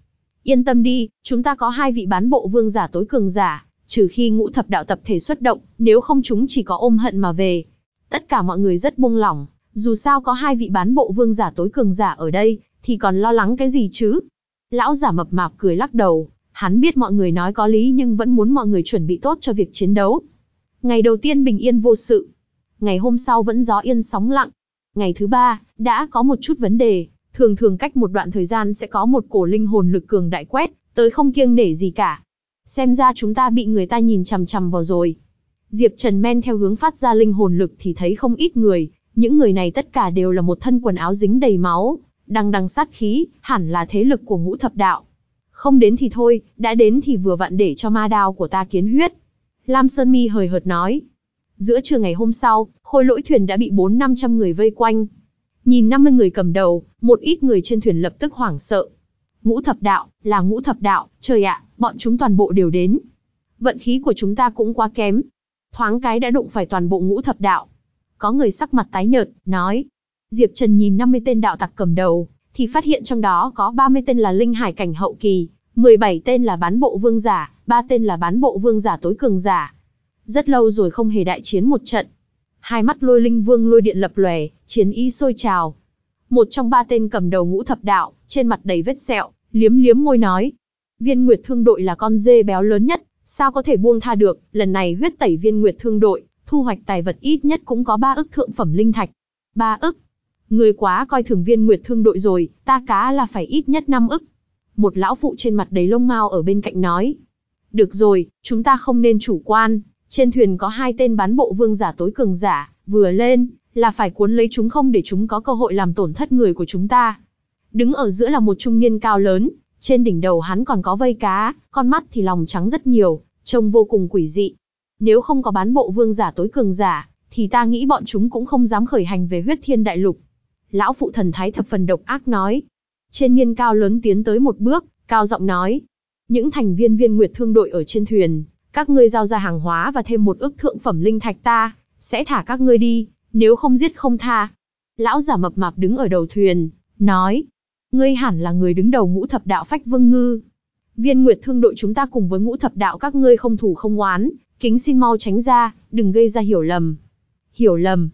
A: Yên tâm đi, chúng ta có hai vị bán bộ vương giả tối cường giả, trừ khi ngũ thập đạo tập thể xuất động, nếu không chúng chỉ có ôm hận mà về. Tất cả mọi người rất buông lỏng, dù sao có hai vị bán bộ vương giả tối cường giả ở đây, thì còn lo lắng cái gì chứ? Lão giả mập mạp cười lắc đầu, hắn biết mọi người nói có lý nhưng vẫn muốn mọi người chuẩn bị tốt cho việc chiến đấu. Ngày đầu tiên bình yên vô sự. Ngày hôm sau vẫn gió yên sóng lặng. Ngày thứ ba, đã có một chút vấn đề. Thường thường cách một đoạn thời gian sẽ có một cổ linh hồn lực cường đại quét, tới không kiêng nể gì cả. Xem ra chúng ta bị người ta nhìn chằm chằm vào rồi. Diệp Trần men theo hướng phát ra linh hồn lực thì thấy không ít người, những người này tất cả đều là một thân quần áo dính đầy máu, đằng đằng sát khí, hẳn là thế lực của ngũ thập đạo. Không đến thì thôi, đã đến thì vừa vặn để cho ma đao của ta kiến huyết. Lam Sơn Mi hời hợt nói. Giữa trưa ngày hôm sau, khôi lỗi thuyền đã bị bốn năm trăm người vây quanh. Nhìn 50 người cầm đầu, một ít người trên thuyền lập tức hoảng sợ. Ngũ thập đạo, là ngũ thập đạo, trời ạ, bọn chúng toàn bộ đều đến. Vận khí của chúng ta cũng quá kém. Thoáng cái đã đụng phải toàn bộ ngũ thập đạo. Có người sắc mặt tái nhợt, nói. Diệp Trần nhìn 50 tên đạo tặc cầm đầu, thì phát hiện trong đó có 30 tên là linh hải cảnh hậu kỳ, 17 tên là bán bộ vương giả, 3 tên là bán bộ vương giả tối cường giả. Rất lâu rồi không hề đại chiến một trận. Hai mắt lôi linh vương lôi điện lập lòe, chiến ý sôi trào. Một trong ba tên cầm đầu ngũ thập đạo, trên mặt đầy vết sẹo, liếm liếm môi nói. Viên Nguyệt Thương đội là con dê béo lớn nhất, sao có thể buông tha được, lần này huyết tẩy viên Nguyệt Thương đội, thu hoạch tài vật ít nhất cũng có ba ức thượng phẩm linh thạch. Ba ức. Người quá coi thường viên Nguyệt Thương đội rồi, ta cá là phải ít nhất năm ức một lão phụ trên mặt đầy lông mao ở bên cạnh nói. Được rồi, chúng ta không nên chủ quan, trên thuyền có hai tên bán bộ vương giả tối cường giả, vừa lên, là phải cuốn lấy chúng không để chúng có cơ hội làm tổn thất người của chúng ta. Đứng ở giữa là một trung niên cao lớn, trên đỉnh đầu hắn còn có vây cá, con mắt thì lòng trắng rất nhiều, trông vô cùng quỷ dị. Nếu không có bán bộ vương giả tối cường giả, thì ta nghĩ bọn chúng cũng không dám khởi hành về huyết thiên đại lục. Lão phụ thần thái thập phần độc ác nói, trên niên cao lớn tiến tới một bước, cao giọng nói. Những thành viên viên nguyệt thương đội ở trên thuyền, các ngươi giao ra hàng hóa và thêm một ức thượng phẩm linh thạch ta, sẽ thả các ngươi đi, nếu không giết không tha. Lão giả mập mạp đứng ở đầu thuyền, nói. Ngươi hẳn là người đứng đầu ngũ thập đạo phách vương ngư. Viên nguyệt thương đội chúng ta cùng với ngũ thập đạo các ngươi không thủ không oán, kính xin mau tránh ra, đừng gây ra hiểu lầm. Hiểu lầm.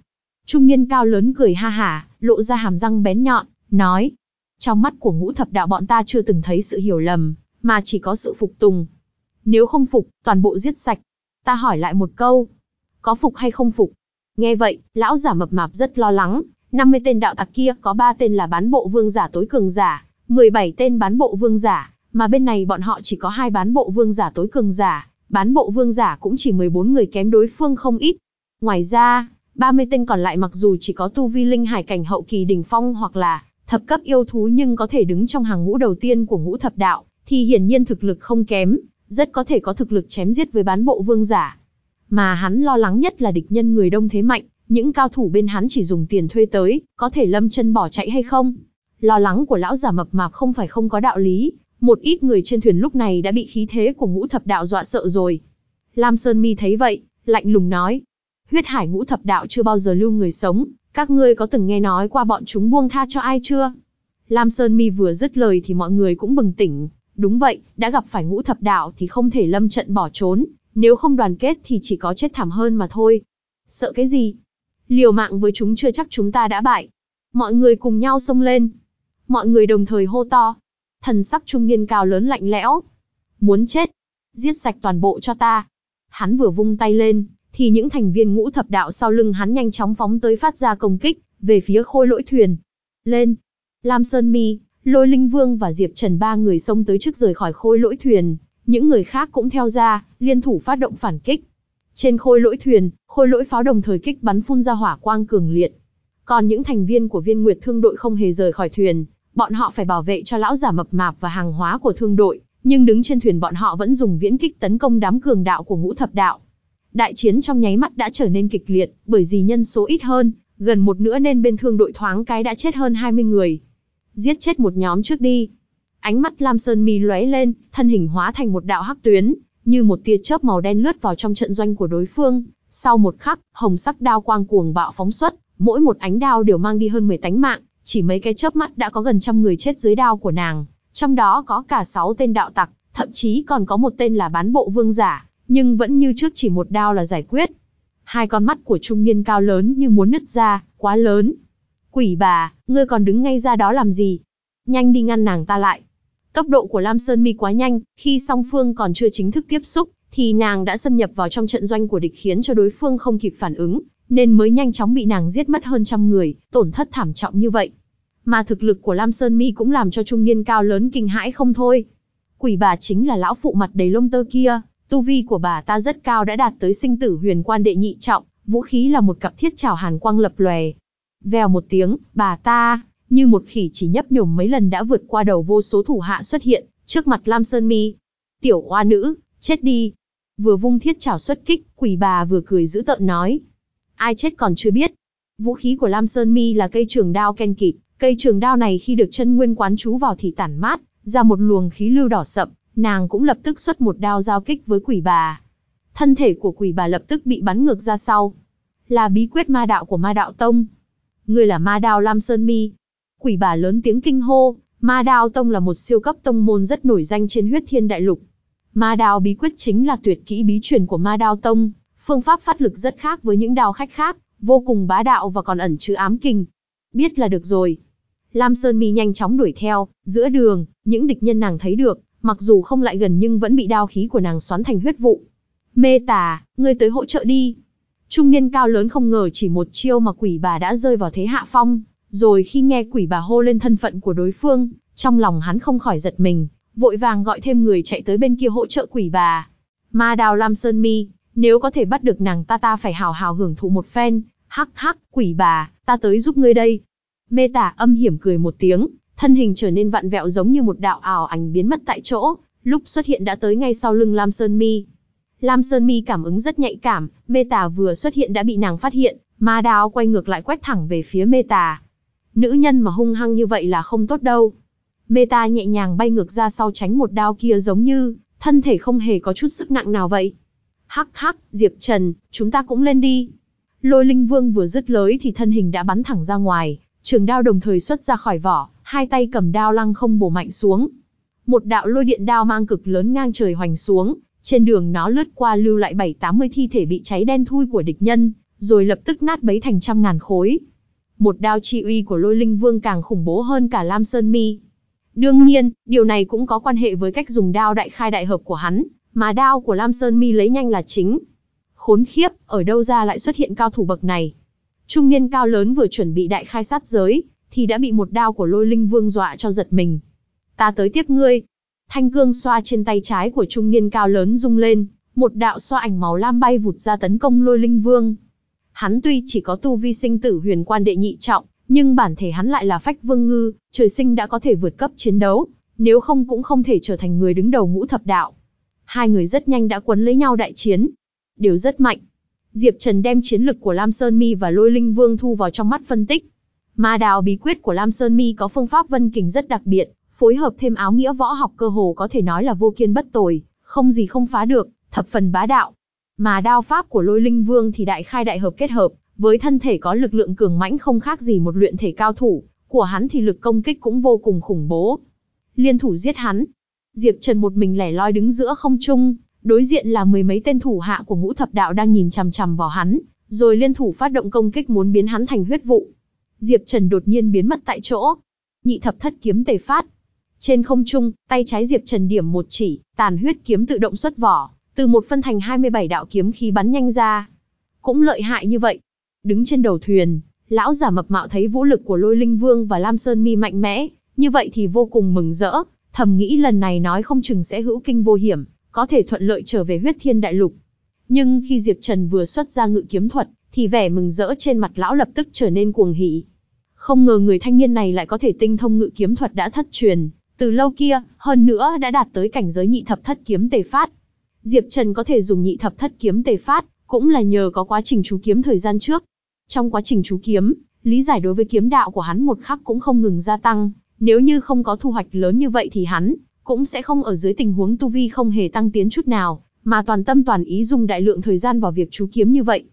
A: Trung niên cao lớn cười ha hả, lộ ra hàm răng bén nhọn, nói, trong mắt của ngũ thập đạo bọn ta chưa từng thấy sự hiểu lầm, mà chỉ có sự phục tùng. Nếu không phục, toàn bộ giết sạch. Ta hỏi lại một câu. Có phục hay không phục? Nghe vậy, lão giả mập mạp rất lo lắng. 50 tên đạo tặc kia có 3 tên là bán bộ vương giả tối cường giả, 17 tên bán bộ vương giả, mà bên này bọn họ chỉ có hai bán bộ vương giả tối cường giả, bán bộ vương giả cũng chỉ 14 người kém đối phương không ít. Ngoài ra, 30 tên còn lại mặc dù chỉ có tu vi linh hải cảnh hậu kỳ đỉnh phong hoặc là thập cấp yêu thú nhưng có thể đứng trong hàng ngũ đầu tiên của ngũ thập đạo, thì hiển nhiên thực lực không kém, rất có thể có thực lực chém giết với bán bộ vương giả. Mà hắn lo lắng nhất là địch nhân người đông thế mạnh, những cao thủ bên hắn chỉ dùng tiền thuê tới, có thể lâm chân bỏ chạy hay không? Lo lắng của lão giả mập mạp không phải không có đạo lý, một ít người trên thuyền lúc này đã bị khí thế của ngũ thập đạo dọa sợ rồi. Lam Sơn Mi thấy vậy, lạnh lùng nói, huyết hải ngũ thập đạo chưa bao giờ lưu người sống, các ngươi có từng nghe nói qua bọn chúng buông tha cho ai chưa? Lam Sơn Mi vừa dứt lời thì mọi người cũng bừng tỉnh, đúng vậy, đã gặp phải ngũ thập đạo thì không thể lâm trận bỏ trốn, nếu không đoàn kết thì chỉ có chết thảm hơn mà thôi. Sợ cái gì? Liều mạng với chúng chưa chắc chúng ta đã bại. Mọi người cùng nhau xông lên. Mọi người đồng thời hô to. Thần sắc trung niên cao lớn lạnh lẽo. Muốn chết. Giết sạch toàn bộ cho ta. Hắn vừa vung tay lên, thì những thành viên ngũ thập đạo sau lưng hắn nhanh chóng phóng tới phát ra công kích, về phía khôi lỗi thuyền. Lên! Lam Sơn Mi, Lôi Linh Vương và Diệp Trần ba người xông tới trước rời khỏi khôi lỗi thuyền, những người khác cũng theo ra, liên thủ phát động phản kích. Trên khôi lỗi thuyền, khôi lỗi pháo đồng thời kích bắn phun ra hỏa quang cường liệt. Còn những thành viên của viên nguyệt thương đội không hề rời khỏi thuyền, bọn họ phải bảo vệ cho lão giả mập mạp và hàng hóa của thương đội, nhưng đứng trên thuyền bọn họ vẫn dùng viễn kích tấn công đám cường đạo của ngũ thập đạo. Đại chiến trong nháy mắt đã trở nên kịch liệt, bởi vì nhân số ít hơn, gần một nửa nên bên thương đội thoáng cái đã chết hơn 20 người. Giết chết một nhóm trước đi. Ánh mắt Lam Sơn Mi lóe lên, thân hình hóa thành một đạo hắc tuyến, như một tia chớp màu đen lướt vào trong trận doanh của đối phương. Sau một khắc, hồng sắc đao quang cuồng bạo phóng xuất, mỗi một ánh đao đều mang đi hơn 10 tánh mạng, chỉ mấy cái chớp mắt đã có gần trăm người chết dưới đao của nàng, trong đó có cả 6 tên đạo tặc, thậm chí còn có một tên là bán bộ vương giả, nhưng vẫn như trước chỉ một đao là giải quyết. Hai con mắt của trung niên cao lớn như muốn nứt ra, quá lớn. Quỷ bà, ngươi còn đứng ngay ra đó làm gì? Nhanh đi ngăn nàng ta lại. Tốc độ của Lam Sơn Mi quá nhanh, khi song phương còn chưa chính thức tiếp xúc, thì nàng đã xâm nhập vào trong trận doanh của địch khiến cho đối phương không kịp phản ứng, nên mới nhanh chóng bị nàng giết mất hơn trăm người, tổn thất thảm trọng như vậy. Mà thực lực của Lam Sơn Mi cũng làm cho trung niên cao lớn kinh hãi không thôi. Quỷ bà chính là lão phụ mặt đầy lông tơ kia, tu vi của bà ta rất cao đã đạt tới sinh tử huyền quan đệ nhị trọng, vũ khí là một cặp thiết trảo hàn quang lập lòe. Vèo một tiếng, bà ta, như một khỉ chỉ nhấp nhổm mấy lần đã vượt qua đầu vô số thủ hạ xuất hiện, trước mặt Lam Sơn Mi. Tiểu oa nữ, chết đi. Vừa vung thiết trảo xuất kích, quỷ bà vừa cười giữ tợn nói. Ai chết còn chưa biết. Vũ khí của Lam Sơn Mi là cây trường đao ken kịt, cây trường đao này khi được chân nguyên quán chú vào thì tản mát, ra một luồng khí lưu đỏ sậm, nàng cũng lập tức xuất một đao giao kích với quỷ bà. Thân thể của quỷ bà lập tức bị bắn ngược ra sau. Là bí quyết ma đạo của ma đạo tông. Ngươi là ma đao Lam Sơn Mi, Quỷ bà lớn tiếng kinh hô, Ma Đao Tông là một siêu cấp tông môn rất nổi danh trên huyết thiên đại lục. Ma Đao bí quyết chính là tuyệt kỹ bí truyền của Ma Đao Tông, phương pháp phát lực rất khác với những đao khách khác, vô cùng bá đạo và còn ẩn chứa ám kinh. Biết là được rồi. Lam Sơn Mi nhanh chóng đuổi theo, giữa đường, những địch nhân nàng thấy được, mặc dù không lại gần nhưng vẫn bị đao khí của nàng xoắn thành huyết vụ. Mê tà, ngươi tới hỗ trợ đi. Trung niên cao lớn không ngờ chỉ một chiêu mà quỷ bà đã rơi vào thế hạ phong, rồi khi nghe quỷ bà hô lên thân phận của đối phương, trong lòng hắn không khỏi giật mình, vội vàng gọi thêm người chạy tới bên kia hỗ trợ quỷ bà. Ma đào Lam Sơn Mi, nếu có thể bắt được nàng ta ta phải hào hào hưởng thụ một phen, hắc hắc, quỷ bà, ta tới giúp ngươi đây. Mê tả âm hiểm cười một tiếng, thân hình trở nên vặn vẹo giống như một đạo ảo ảnh biến mất tại chỗ, lúc xuất hiện đã tới ngay sau lưng Lam Sơn Mi. Lam Sơn Mi cảm ứng rất nhạy cảm, mê tà vừa xuất hiện đã bị nàng phát hiện, ma đao quay ngược lại quét thẳng về phía mê tà. Nữ nhân mà hung hăng như vậy là không tốt đâu. Meta nhẹ nhàng bay ngược ra sau tránh một đao kia giống như, thân thể không hề có chút sức nặng nào vậy. Hắc hắc, Diệp Trần, chúng ta cũng lên đi. Lôi linh vương vừa dứt lới thì thân hình đã bắn thẳng ra ngoài, trường đao đồng thời xuất ra khỏi vỏ, hai tay cầm đao lăng không bổ mạnh xuống. Một đạo lôi điện đao mang cực lớn ngang trời hoành xuống, trên đường nó lướt qua lưu lại bảy tám mươi thi thể bị cháy đen thui của địch nhân, rồi lập tức nát bấy thành trăm ngàn khối. Một đao chi uy của lôi linh vương càng khủng bố hơn cả Lam Sơn Mi. Đương nhiên, điều này cũng có quan hệ với cách dùng đao đại khai đại hợp của hắn, mà đao của Lam Sơn Mi lấy nhanh là chính. Khốn khiếp, ở đâu ra lại xuất hiện cao thủ bậc này? Trung niên cao lớn vừa chuẩn bị đại khai sát giới, thì đã bị một đao của lôi linh vương dọa cho giật mình. Ta tới tiếp ngươi. Thanh cương xoa trên tay trái của trung niên cao lớn rung lên, một đạo xoa ảnh màu lam bay vụt ra tấn công lôi linh vương. Hắn tuy chỉ có tu vi sinh tử huyền quan đệ nhị trọng, nhưng bản thể hắn lại là phách vương ngư, trời sinh đã có thể vượt cấp chiến đấu, nếu không cũng không thể trở thành người đứng đầu ngũ thập đạo. Hai người rất nhanh đã quấn lấy nhau đại chiến. Đều rất mạnh. Diệp Trần đem chiến lực của Lam Sơn Mi và Lôi Linh Vương thu vào trong mắt phân tích. Ma đào bí quyết của Lam Sơn Mi có phương pháp vân kình rất đặc biệt, phối hợp thêm áo nghĩa võ học cơ hồ có thể nói là vô kiên bất tồi, không gì không phá được, thập phần bá đạo. Mà đao pháp của Lôi Linh Vương thì đại khai đại hợp kết hợp, với thân thể có lực lượng cường mãnh không khác gì một luyện thể cao thủ, của hắn thì lực công kích cũng vô cùng khủng bố. Liên thủ giết hắn. Diệp Trần một mình lẻ loi đứng giữa không trung, đối diện là mười mấy tên thủ hạ của ngũ thập đạo đang nhìn chằm chằm vào hắn, rồi liên thủ phát động công kích muốn biến hắn thành huyết vụ. Diệp Trần đột nhiên biến mất tại chỗ. Nhị thập thất kiếm tề phát. Trên không trung, tay trái Diệp Trần điểm một chỉ, tàn huyết kiếm tự động xuất vỏ, từ một phân thành 27 đạo kiếm khí bắn nhanh ra. Cũng lợi hại như vậy. Đứng trên đầu thuyền, lão giả mập mạo thấy vũ lực của Lôi Linh Vương và Lam Sơn Mi mạnh mẽ, như vậy thì vô cùng mừng rỡ, thầm nghĩ lần này nói không chừng sẽ hữu kinh vô hiểm, có thể thuận lợi trở về huyết thiên đại lục. Nhưng khi Diệp Trần vừa xuất ra ngự kiếm thuật, thì vẻ mừng rỡ trên mặt lão lập tức trở nên cuồng hỉ. Không ngờ người thanh niên này lại có thể tinh thông ngự kiếm thuật đã thất truyền, từ lâu kia, hơn nữa đã đạt tới cảnh giới nhị thập thất kiếm tề phát. Diệp Trần có thể dùng nhị thập thất kiếm tề phát, cũng là nhờ có quá trình chú kiếm thời gian trước. Trong quá trình chú kiếm, lý giải đối với kiếm đạo của hắn một khắc cũng không ngừng gia tăng, nếu như không có thu hoạch lớn như vậy thì hắn cũng sẽ không ở dưới tình huống tu vi không hề tăng tiến chút nào, mà toàn tâm toàn ý dùng đại lượng thời gian vào việc chú kiếm như vậy.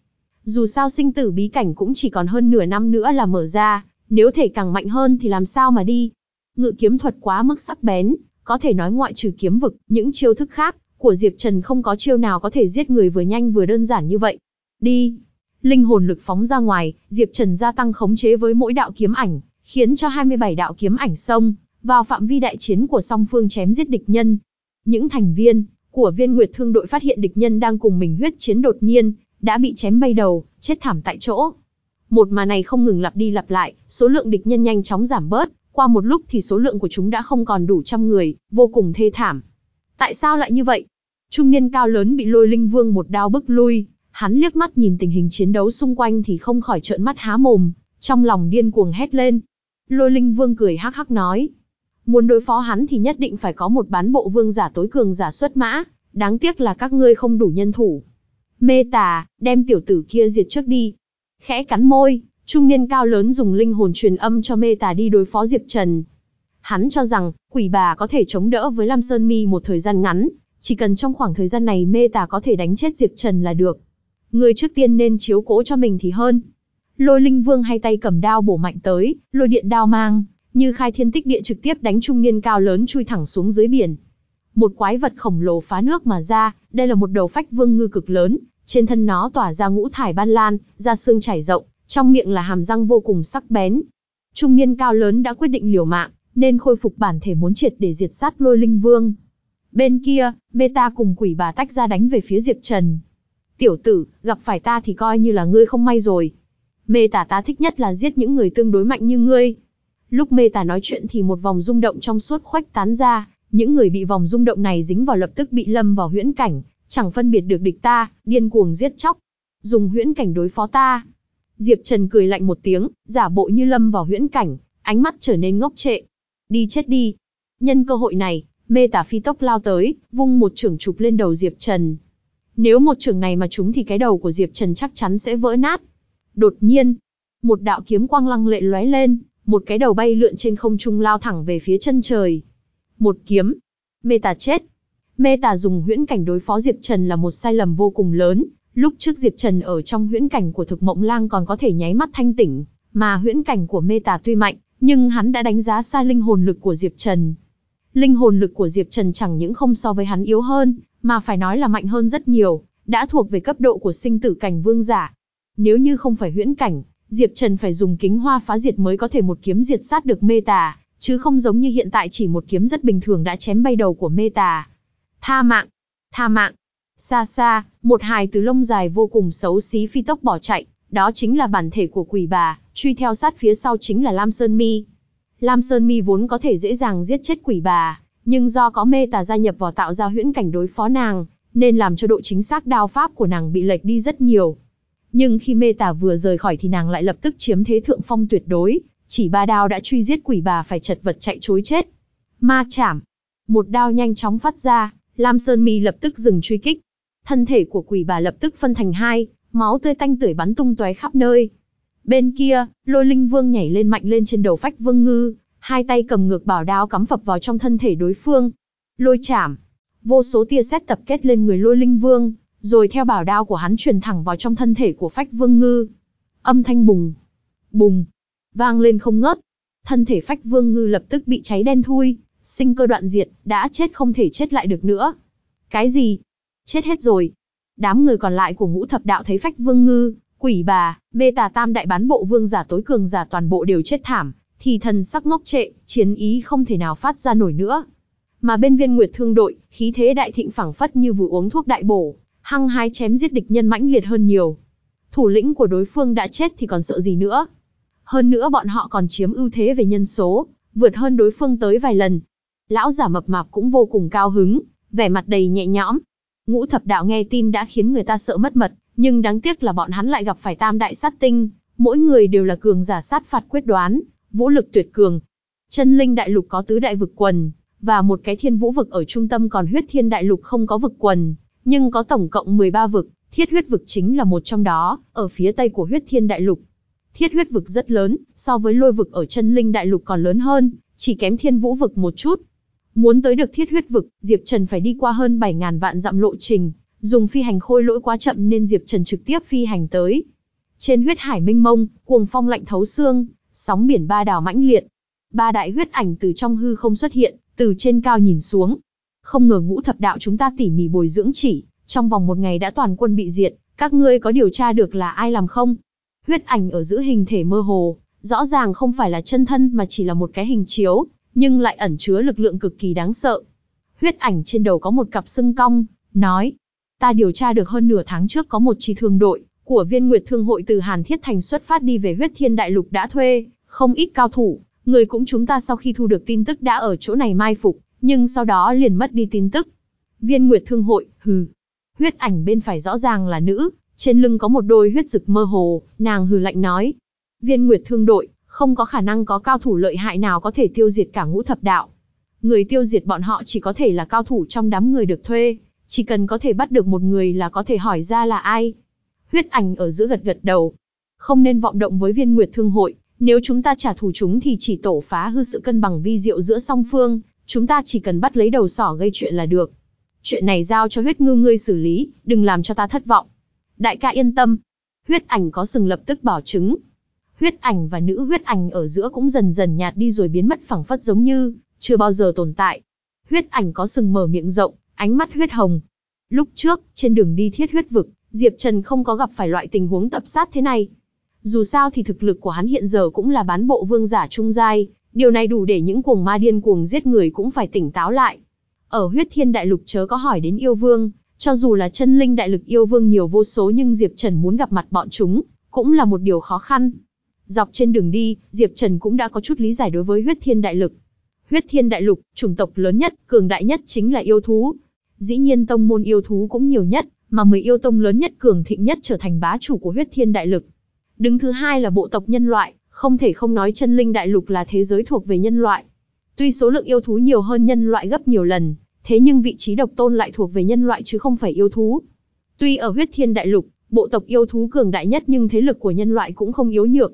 A: Dù sao sinh tử bí cảnh cũng chỉ còn hơn nửa năm nữa là mở ra, nếu thể càng mạnh hơn thì làm sao mà đi. Ngự kiếm thuật quá mức sắc bén, có thể nói ngoại trừ kiếm vực, những chiêu thức khác của Diệp Trần không có chiêu nào có thể giết người vừa nhanh vừa đơn giản như vậy. Đi! Linh hồn lực phóng ra ngoài, Diệp Trần gia tăng khống chế với mỗi đạo kiếm ảnh, khiến cho 27 đạo kiếm ảnh xông vào phạm vi đại chiến của song phương chém giết địch nhân. Những thành viên của Viên Nguyệt Thương đội phát hiện địch nhân đang cùng mình huyết chiến đột nhiên, đã bị chém bay đầu, chết thảm tại chỗ. Một mà này không ngừng lặp đi lặp lại, số lượng địch nhân nhanh chóng giảm bớt, qua một lúc thì số lượng của chúng đã không còn đủ trăm người, vô cùng thê thảm. Tại sao lại như vậy? Trung niên cao lớn bị lôi linh vương một đao bức lui, hắn liếc mắt nhìn tình hình chiến đấu xung quanh thì không khỏi trợn mắt há mồm, trong lòng điên cuồng hét lên. Lôi linh vương cười hắc hắc nói. Muốn đối phó hắn thì nhất định phải có một bán bộ vương giả tối cường giả xuất mã, đáng tiếc là các ngươi không đủ nhân thủ. Mê tà, đem tiểu tử kia diệt trước đi. Khẽ cắn môi, trung niên cao lớn dùng linh hồn truyền âm cho mê tà đi đối phó Diệp Trần. Hắn cho rằng, quỷ bà có thể chống đỡ với Lam Sơn Mi một thời gian ngắn, chỉ cần trong khoảng thời gian này mê tà có thể đánh chết Diệp Trần là được. Người trước tiên nên chiếu cố cho mình thì hơn. Lôi linh vương hay tay cầm đao bổ mạnh tới, lôi điện đao mang, như khai thiên tích địa trực tiếp đánh trung niên cao lớn chui thẳng xuống dưới biển. Một quái vật khổng lồ phá nước mà ra, đây là một đầu phách vương ngư cực lớn, trên thân nó tỏa ra ngũ thải ban lan, da xương chảy rộng, trong miệng là hàm răng vô cùng sắc bén. Trung niên cao lớn đã quyết định liều mạng, nên khôi phục bản thể muốn triệt để diệt sát lôi linh vương. Bên kia, Meta cùng quỷ bà tách ra đánh về phía Diệp Trần. Tiểu tử, gặp phải ta thì coi như là ngươi không may rồi. Meta ta thích nhất là giết những người tương đối mạnh như ngươi. Lúc mê tả nói chuyện thì một vòng rung động trong suốt khoách tán ra, những người bị vòng rung động này dính vào lập tức bị lâm vào huyễn cảnh, chẳng phân biệt được địch ta, điên cuồng giết chóc. Dùng huyễn cảnh đối phó ta. Diệp Trần cười lạnh một tiếng, giả bộ như lâm vào huyễn cảnh, ánh mắt trở nên ngốc trệ. Đi chết đi. Nhân cơ hội này, mê tả phi tốc lao tới, vung một trưởng chụp lên đầu Diệp Trần. Nếu một trưởng này mà trúng thì cái đầu của Diệp Trần chắc chắn sẽ vỡ nát. Đột nhiên, một đạo kiếm quang lăng lệ lóe lên, một cái đầu bay lượn trên không trung lao thẳng về phía chân trời. Một kiếm. Mê tả chết. Mê tả dùng huyễn cảnh đối phó Diệp Trần là một sai lầm vô cùng lớn. Lúc trước Diệp Trần ở trong huyễn cảnh của thực mộng lang còn có thể nháy mắt thanh tỉnh, mà huyễn cảnh của mê Tà tuy mạnh, nhưng hắn đã đánh giá sai linh hồn lực của Diệp Trần. Linh hồn lực của Diệp Trần chẳng những không so với hắn yếu hơn, mà phải nói là mạnh hơn rất nhiều, đã thuộc về cấp độ của sinh tử cảnh vương giả. Nếu như không phải huyễn cảnh, Diệp Trần phải dùng kính hoa phá diệt mới có thể một kiếm diệt sát được mê tà, chứ không giống như hiện tại chỉ một kiếm rất bình thường đã chém bay đầu của mê tà. Tha mạng! Tha mạng! Xa xa, một hài từ lông dài vô cùng xấu xí phi tốc bỏ chạy, đó chính là bản thể của quỷ bà, truy theo sát phía sau chính là Lam Sơn Mi. Lam Sơn Mi vốn có thể dễ dàng giết chết quỷ bà, nhưng do có mê tà gia nhập vào tạo ra huyễn cảnh đối phó nàng, nên làm cho độ chính xác đao pháp của nàng bị lệch đi rất nhiều. Nhưng khi mê tà vừa rời khỏi thì nàng lại lập tức chiếm thế thượng phong tuyệt đối, chỉ ba đao đã truy giết quỷ bà phải chật vật chạy chối chết. Ma chảm. Một đao nhanh chóng phát ra, Lam Sơn Mi lập tức dừng truy kích. Thân thể của quỷ bà lập tức phân thành hai, máu tươi tanh tưởi bắn tung tóe khắp nơi. Bên kia, lôi linh vương nhảy lên mạnh lên trên đầu phách vương ngư, hai tay cầm ngược bảo đao cắm phập vào trong thân thể đối phương. Lôi chảm. Vô số tia sét tập kết lên người lôi linh vương, rồi theo bảo đao của hắn truyền thẳng vào trong thân thể của phách vương ngư. Âm thanh bùng, bùng, vang lên không ngớt. Thân thể phách vương ngư lập tức bị cháy đen thui, sinh cơ đoạn diệt, đã chết không thể chết lại được nữa. Cái gì? Chết hết rồi. Đám người còn lại của ngũ thập đạo thấy phách vương ngư, quỷ bà, mê tà tam đại bán bộ vương giả tối cường giả toàn bộ đều chết thảm, thì thần sắc ngốc trệ, chiến ý không thể nào phát ra nổi nữa. Mà bên viên nguyệt thương đội, khí thế đại thịnh phẳng phất như vừa uống thuốc đại bổ, hăng hái chém giết địch nhân mãnh liệt hơn nhiều. Thủ lĩnh của đối phương đã chết thì còn sợ gì nữa. Hơn nữa bọn họ còn chiếm ưu thế về nhân số, vượt hơn đối phương tới vài lần. Lão giả mập mạp cũng vô cùng cao hứng, vẻ mặt đầy nhẹ nhõm. Ngũ thập đạo nghe tin đã khiến người ta sợ mất mật, nhưng đáng tiếc là bọn hắn lại gặp phải tam đại sát tinh, mỗi người đều là cường giả sát phạt quyết đoán, vũ lực tuyệt cường. Chân linh đại lục có tứ đại vực quần, và một cái thiên vũ vực ở trung tâm còn huyết thiên đại lục không có vực quần, nhưng có tổng cộng 13 vực, thiết huyết vực chính là một trong đó, ở phía tây của huyết thiên đại lục. Thiết huyết vực rất lớn, so với lôi vực ở chân linh đại lục còn lớn hơn, chỉ kém thiên vũ vực một chút. Muốn tới được thiết huyết vực, Diệp Trần phải đi qua hơn 7.000 vạn dặm lộ trình, dùng phi hành khôi lỗi quá chậm nên Diệp Trần trực tiếp phi hành tới. Trên huyết hải minh mông, cuồng phong lạnh thấu xương, sóng biển ba đảo mãnh liệt. Ba đại huyết ảnh từ trong hư không xuất hiện, từ trên cao nhìn xuống. Không ngờ ngũ thập đạo chúng ta tỉ mỉ bồi dưỡng chỉ, trong vòng một ngày đã toàn quân bị diệt, các ngươi có điều tra được là ai làm không? Huyết ảnh ở giữa hình thể mơ hồ, rõ ràng không phải là chân thân mà chỉ là một cái hình chiếu, nhưng lại ẩn chứa lực lượng cực kỳ đáng sợ. Huyết ảnh trên đầu có một cặp sưng cong, nói, ta điều tra được hơn nửa tháng trước có một chi thương đội, của viên nguyệt thương hội từ Hàn Thiết Thành xuất phát đi về huyết thiên đại lục đã thuê, không ít cao thủ, người cũng chúng ta sau khi thu được tin tức đã ở chỗ này mai phục, nhưng sau đó liền mất đi tin tức. Viên nguyệt thương hội, hừ. Huyết ảnh bên phải rõ ràng là nữ, trên lưng có một đôi huyết rực mơ hồ, nàng hừ lạnh nói. Viên nguyệt thương đội, không có khả năng có cao thủ lợi hại nào có thể tiêu diệt cả ngũ thập đạo. Người tiêu diệt bọn họ chỉ có thể là cao thủ trong đám người được thuê, chỉ cần có thể bắt được một người là có thể hỏi ra là ai. Huyết ảnh ở giữa gật gật đầu. Không nên vọng động với viên nguyệt thương hội, nếu chúng ta trả thù chúng thì chỉ tổ phá hư sự cân bằng vi diệu giữa song phương, chúng ta chỉ cần bắt lấy đầu sỏ gây chuyện là được. Chuyện này giao cho huyết ngư ngươi xử lý, đừng làm cho ta thất vọng. Đại ca yên tâm. Huyết ảnh có sừng lập tức bảo chứng. Huyết ảnh và nữ huyết ảnh ở giữa cũng dần dần nhạt đi rồi biến mất phẳng phất giống như, chưa bao giờ tồn tại. Huyết ảnh có sừng mở miệng rộng, ánh mắt huyết hồng. Lúc trước, trên đường đi thiết huyết vực, Diệp Trần không có gặp phải loại tình huống tập sát thế này. Dù sao thì thực lực của hắn hiện giờ cũng là bán bộ vương giả trung giai, điều này đủ để những cuồng ma điên cuồng giết người cũng phải tỉnh táo lại. Ở huyết thiên đại lục chớ có hỏi đến yêu vương, cho dù là chân linh đại lực yêu vương nhiều vô số nhưng Diệp Trần muốn gặp mặt bọn chúng, cũng là một điều khó khăn. Dọc trên đường đi, Diệp Trần cũng đã có chút lý giải đối với huyết thiên đại lực. Huyết thiên đại lục, chủng tộc lớn nhất, cường đại nhất chính là yêu thú. Dĩ nhiên tông môn yêu thú cũng nhiều nhất, mà 10 yêu tông lớn nhất cường thịnh nhất trở thành bá chủ của huyết thiên đại lực. Đứng thứ hai là bộ tộc nhân loại, không thể không nói chân linh đại lục là thế giới thuộc về nhân loại. Tuy số lượng yêu thú nhiều hơn nhân loại gấp nhiều lần, thế nhưng vị trí độc tôn lại thuộc về nhân loại chứ không phải yêu thú. Tuy ở huyết thiên đại lục, bộ tộc yêu thú cường đại nhất nhưng thế lực của nhân loại cũng không yếu nhược.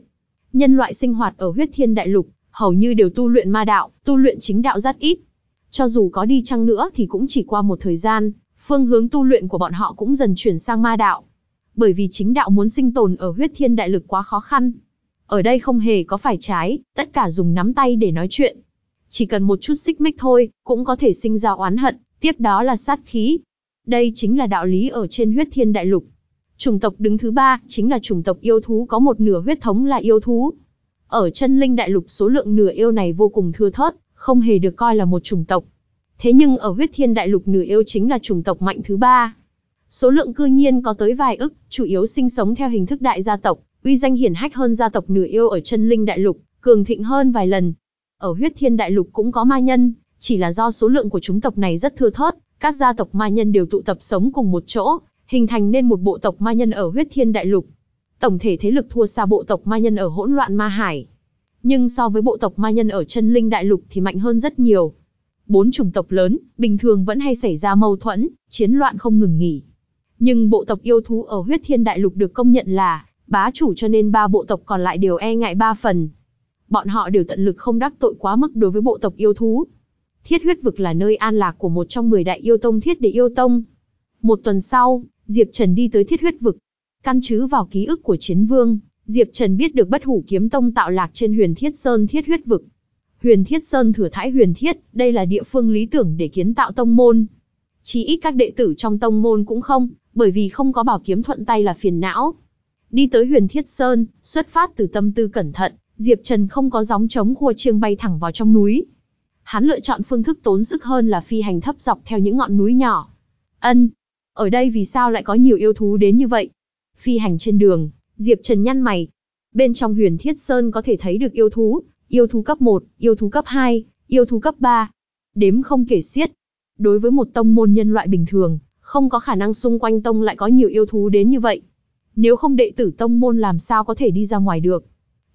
A: Nhân loại sinh hoạt ở huyết thiên đại lục, hầu như đều tu luyện ma đạo, tu luyện chính đạo rất ít. Cho dù có đi chăng nữa thì cũng chỉ qua một thời gian, phương hướng tu luyện của bọn họ cũng dần chuyển sang ma đạo. Bởi vì chính đạo muốn sinh tồn ở huyết thiên đại lực quá khó khăn. Ở đây không hề có phải trái, tất cả dùng nắm tay để nói chuyện. Chỉ cần một chút xích mích thôi, cũng có thể sinh ra oán hận, tiếp đó là sát khí. Đây chính là đạo lý ở trên huyết thiên đại lục. Chủng tộc đứng thứ ba, chính là chủng tộc yêu thú có một nửa huyết thống là yêu thú. Ở chân linh đại lục số lượng nửa yêu này vô cùng thưa thớt, không hề được coi là một chủng tộc. Thế nhưng ở huyết thiên đại lục nửa yêu chính là chủng tộc mạnh thứ ba. Số lượng cư nhiên có tới vài ức, chủ yếu sinh sống theo hình thức đại gia tộc, uy danh hiển hách hơn gia tộc nửa yêu ở chân linh đại lục, cường thịnh hơn vài lần. Ở huyết thiên đại lục cũng có ma nhân, chỉ là do số lượng của chúng tộc này rất thưa thớt, các gia tộc ma nhân đều tụ tập sống cùng một chỗ, hình thành nên một bộ tộc ma nhân ở huyết thiên đại lục. Tổng thể thế lực thua xa bộ tộc ma nhân ở hỗn loạn ma hải. Nhưng so với bộ tộc ma nhân ở chân linh đại lục thì mạnh hơn rất nhiều. Bốn chủng tộc lớn, bình thường vẫn hay xảy ra mâu thuẫn, chiến loạn không ngừng nghỉ. Nhưng bộ tộc yêu thú ở huyết thiên đại lục được công nhận là bá chủ cho nên ba bộ tộc còn lại đều e ngại ba phần. Bọn họ đều tận lực không đắc tội quá mức đối với bộ tộc yêu thú. Thiết huyết vực là nơi an lạc của một trong 10 đại yêu tông thiết để yêu tông. Một tuần sau, Diệp Trần đi tới thiết huyết vực. Căn chứ vào ký ức của chiến vương, Diệp Trần biết được bất hủ kiếm tông tạo lạc trên huyền thiết sơn thiết huyết vực. Huyền thiết sơn thừa thái huyền thiết, đây là địa phương lý tưởng để kiến tạo tông môn. Chỉ ít các đệ tử trong tông môn cũng không, bởi vì không có bảo kiếm thuận tay là phiền não. Đi tới huyền thiết sơn, xuất phát từ tâm tư cẩn thận, Diệp Trần không có gióng chống khua chiêng bay thẳng vào trong núi. Hắn lựa chọn phương thức tốn sức hơn là phi hành thấp dọc theo những ngọn núi nhỏ. Ân, ở đây vì sao lại có nhiều yêu thú đến như vậy? Phi hành trên đường, Diệp Trần nhăn mày. Bên trong huyền thiết sơn có thể thấy được yêu thú, yêu thú cấp 1, yêu thú cấp 2, yêu thú cấp 3. Đếm không kể xiết. Đối với một tông môn nhân loại bình thường, không có khả năng xung quanh tông lại có nhiều yêu thú đến như vậy. Nếu không đệ tử tông môn làm sao có thể đi ra ngoài được.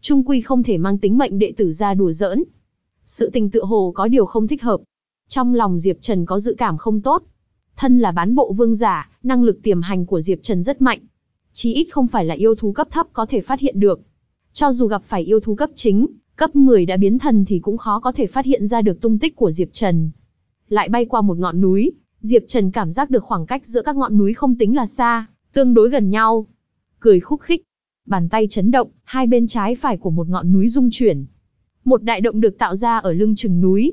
A: Trung quy không thể mang tính mệnh đệ tử ra đùa giỡn. Sự tình tự hồ có điều không thích hợp. Trong lòng Diệp Trần có dự cảm không tốt. Thân là bán bộ vương giả, năng lực tiềm hành của Diệp Trần rất mạnh. Chí ít không phải là yêu thú cấp thấp có thể phát hiện được. Cho dù gặp phải yêu thú cấp chính, cấp 10 đã biến thần thì cũng khó có thể phát hiện ra được tung tích của Diệp Trần. Lại bay qua một ngọn núi, Diệp Trần cảm giác được khoảng cách giữa các ngọn núi không tính là xa, tương đối gần nhau. Cười khúc khích, bàn tay chấn động, hai bên trái phải của một ngọn núi rung chuyển. Một đại động được tạo ra ở lưng chừng núi.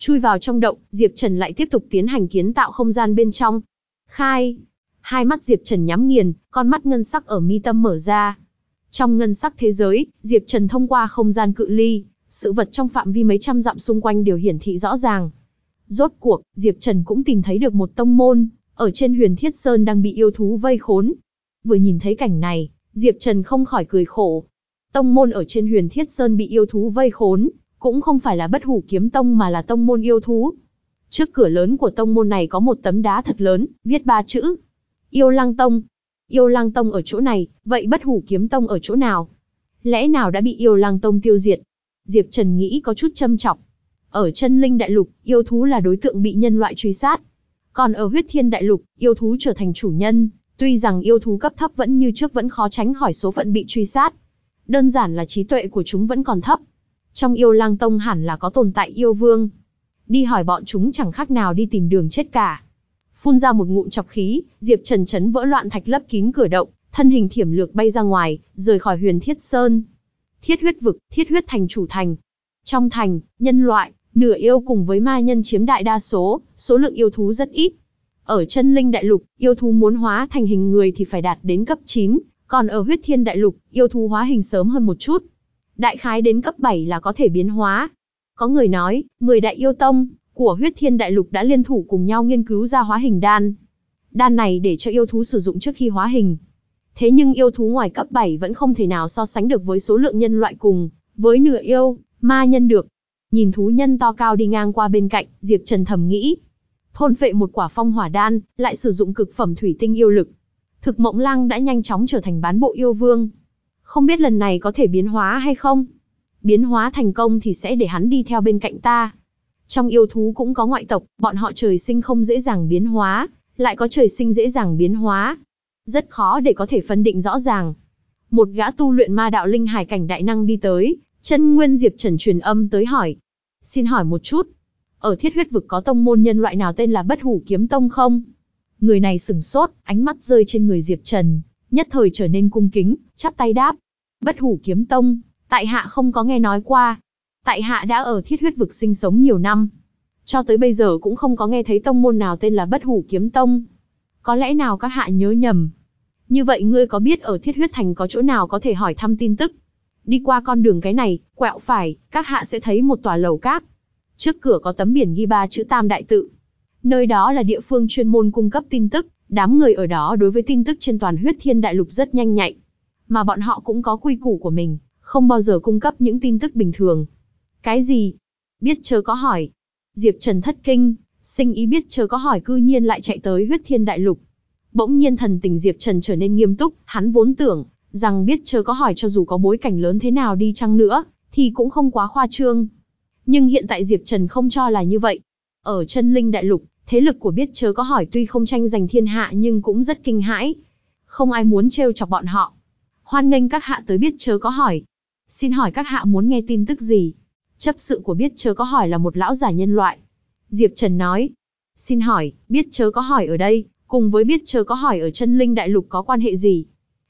A: Chui vào trong động, Diệp Trần lại tiếp tục tiến hành kiến tạo không gian bên trong. Khai. Hai mắt Diệp Trần nhắm nghiền, con mắt ngân sắc ở mi tâm mở ra. Trong ngân sắc thế giới, Diệp Trần thông qua không gian cự ly, sự vật trong phạm vi mấy trăm dặm xung quanh đều hiển thị rõ ràng. Rốt cuộc, Diệp Trần cũng tìm thấy được một tông môn, ở trên huyền thiết sơn đang bị yêu thú vây khốn. Vừa nhìn thấy cảnh này, Diệp Trần không khỏi cười khổ. Tông môn ở trên huyền thiết sơn bị yêu thú vây khốn, cũng không phải là bất hủ kiếm tông mà là tông môn yêu thú. Trước cửa lớn của tông môn này có một tấm đá thật lớn, viết ba chữ. Yêu Lăng Tông. Yêu Lăng Tông ở chỗ này, vậy bất hủ kiếm tông ở chỗ nào? Lẽ nào đã bị Yêu Lăng Tông tiêu diệt? Diệp Trần nghĩ có chút châm trọng. Ở chân linh đại lục, yêu thú là đối tượng bị nhân loại truy sát. Còn ở huyết thiên đại lục, yêu thú trở thành chủ nhân, tuy rằng yêu thú cấp thấp vẫn như trước vẫn khó tránh khỏi số phận bị truy sát. Đơn giản là trí tuệ của chúng vẫn còn thấp. Trong yêu lang tông hẳn là có tồn tại yêu vương. Đi hỏi bọn chúng chẳng khác nào đi tìm đường chết cả. Phun ra một ngụm chọc khí, Diệp Trần chấn vỡ loạn thạch lấp kín cửa động, thân hình thiểm lược bay ra ngoài, rời khỏi huyền thiết sơn. Thiết huyết vực, thiết huyết thành chủ thành. Trong thành, nhân loại, nửa yêu cùng với ma nhân chiếm đại đa số, số lượng yêu thú rất ít. Ở chân linh đại lục, yêu thú muốn hóa thành hình người thì phải đạt đến cấp 9, còn ở huyết thiên đại lục, yêu thú hóa hình sớm hơn một chút. Đại khái đến cấp 7 là có thể biến hóa. Có người nói, 10 đại yêu tông của huyết thiên đại lục đã liên thủ cùng nhau nghiên cứu ra hóa hình đan. Đan này để cho yêu thú sử dụng trước khi hóa hình. Thế nhưng yêu thú ngoài cấp 7 vẫn không thể nào so sánh được với số lượng nhân loại cùng, với nửa yêu, ma nhân được. Nhìn thú nhân to cao đi ngang qua bên cạnh, Diệp Trần thầm nghĩ. Thôn phệ một quả phong hỏa đan, lại sử dụng cực phẩm thủy tinh yêu lực. Thực mộng lăng đã nhanh chóng trở thành bán bộ yêu vương. Không biết lần này có thể biến hóa hay không? Biến hóa thành công thì sẽ để hắn đi theo bên cạnh ta. Trong yêu thú cũng có ngoại tộc, bọn họ trời sinh không dễ dàng biến hóa, lại có trời sinh dễ dàng biến hóa. Rất khó để có thể phân định rõ ràng. Một gã tu luyện ma đạo linh hải cảnh đại năng đi tới, chân nguyên Diệp Trần truyền âm tới hỏi. Xin hỏi một chút, ở thiết huyết vực có tông môn nhân loại nào tên là bất hủ kiếm tông không? Người này sừng sốt, ánh mắt rơi trên người Diệp Trần, nhất thời trở nên cung kính, chắp tay đáp. Bất hủ kiếm tông, tại hạ không có nghe nói qua. Tại hạ đã ở thiết huyết vực sinh sống nhiều năm. Cho tới bây giờ cũng không có nghe thấy tông môn nào tên là bất hủ kiếm tông. Có lẽ nào các hạ nhớ nhầm. Như vậy ngươi có biết ở thiết huyết thành có chỗ nào có thể hỏi thăm tin tức? Đi qua con đường cái này, quẹo phải, các hạ sẽ thấy một tòa lầu cát. Trước cửa có tấm biển ghi ba chữ Tam Đại Tự. Nơi đó là địa phương chuyên môn cung cấp tin tức, đám người ở đó đối với tin tức trên toàn huyết thiên đại lục rất nhanh nhạy. Mà bọn họ cũng có quy củ của mình, không bao giờ cung cấp những tin tức bình thường. Cái gì? Biết chờ có hỏi. Diệp Trần thất kinh, sinh ý biết chờ có hỏi cư nhiên lại chạy tới huyết thiên đại lục. Bỗng nhiên thần tình Diệp Trần trở nên nghiêm túc, hắn vốn tưởng rằng biết chờ có hỏi cho dù có bối cảnh lớn thế nào đi chăng nữa, thì cũng không quá khoa trương. Nhưng hiện tại Diệp Trần không cho là như vậy. Ở chân linh đại lục, thế lực của biết chớ có hỏi tuy không tranh giành thiên hạ nhưng cũng rất kinh hãi. Không ai muốn trêu chọc bọn họ. Hoan nghênh các hạ tới biết chớ có hỏi. Xin hỏi các hạ muốn nghe tin tức gì? Chấp sự của biết chớ có hỏi là một lão giả nhân loại. Diệp Trần nói. Xin hỏi, biết chớ có hỏi ở đây, cùng với biết chớ có hỏi ở chân linh đại lục có quan hệ gì?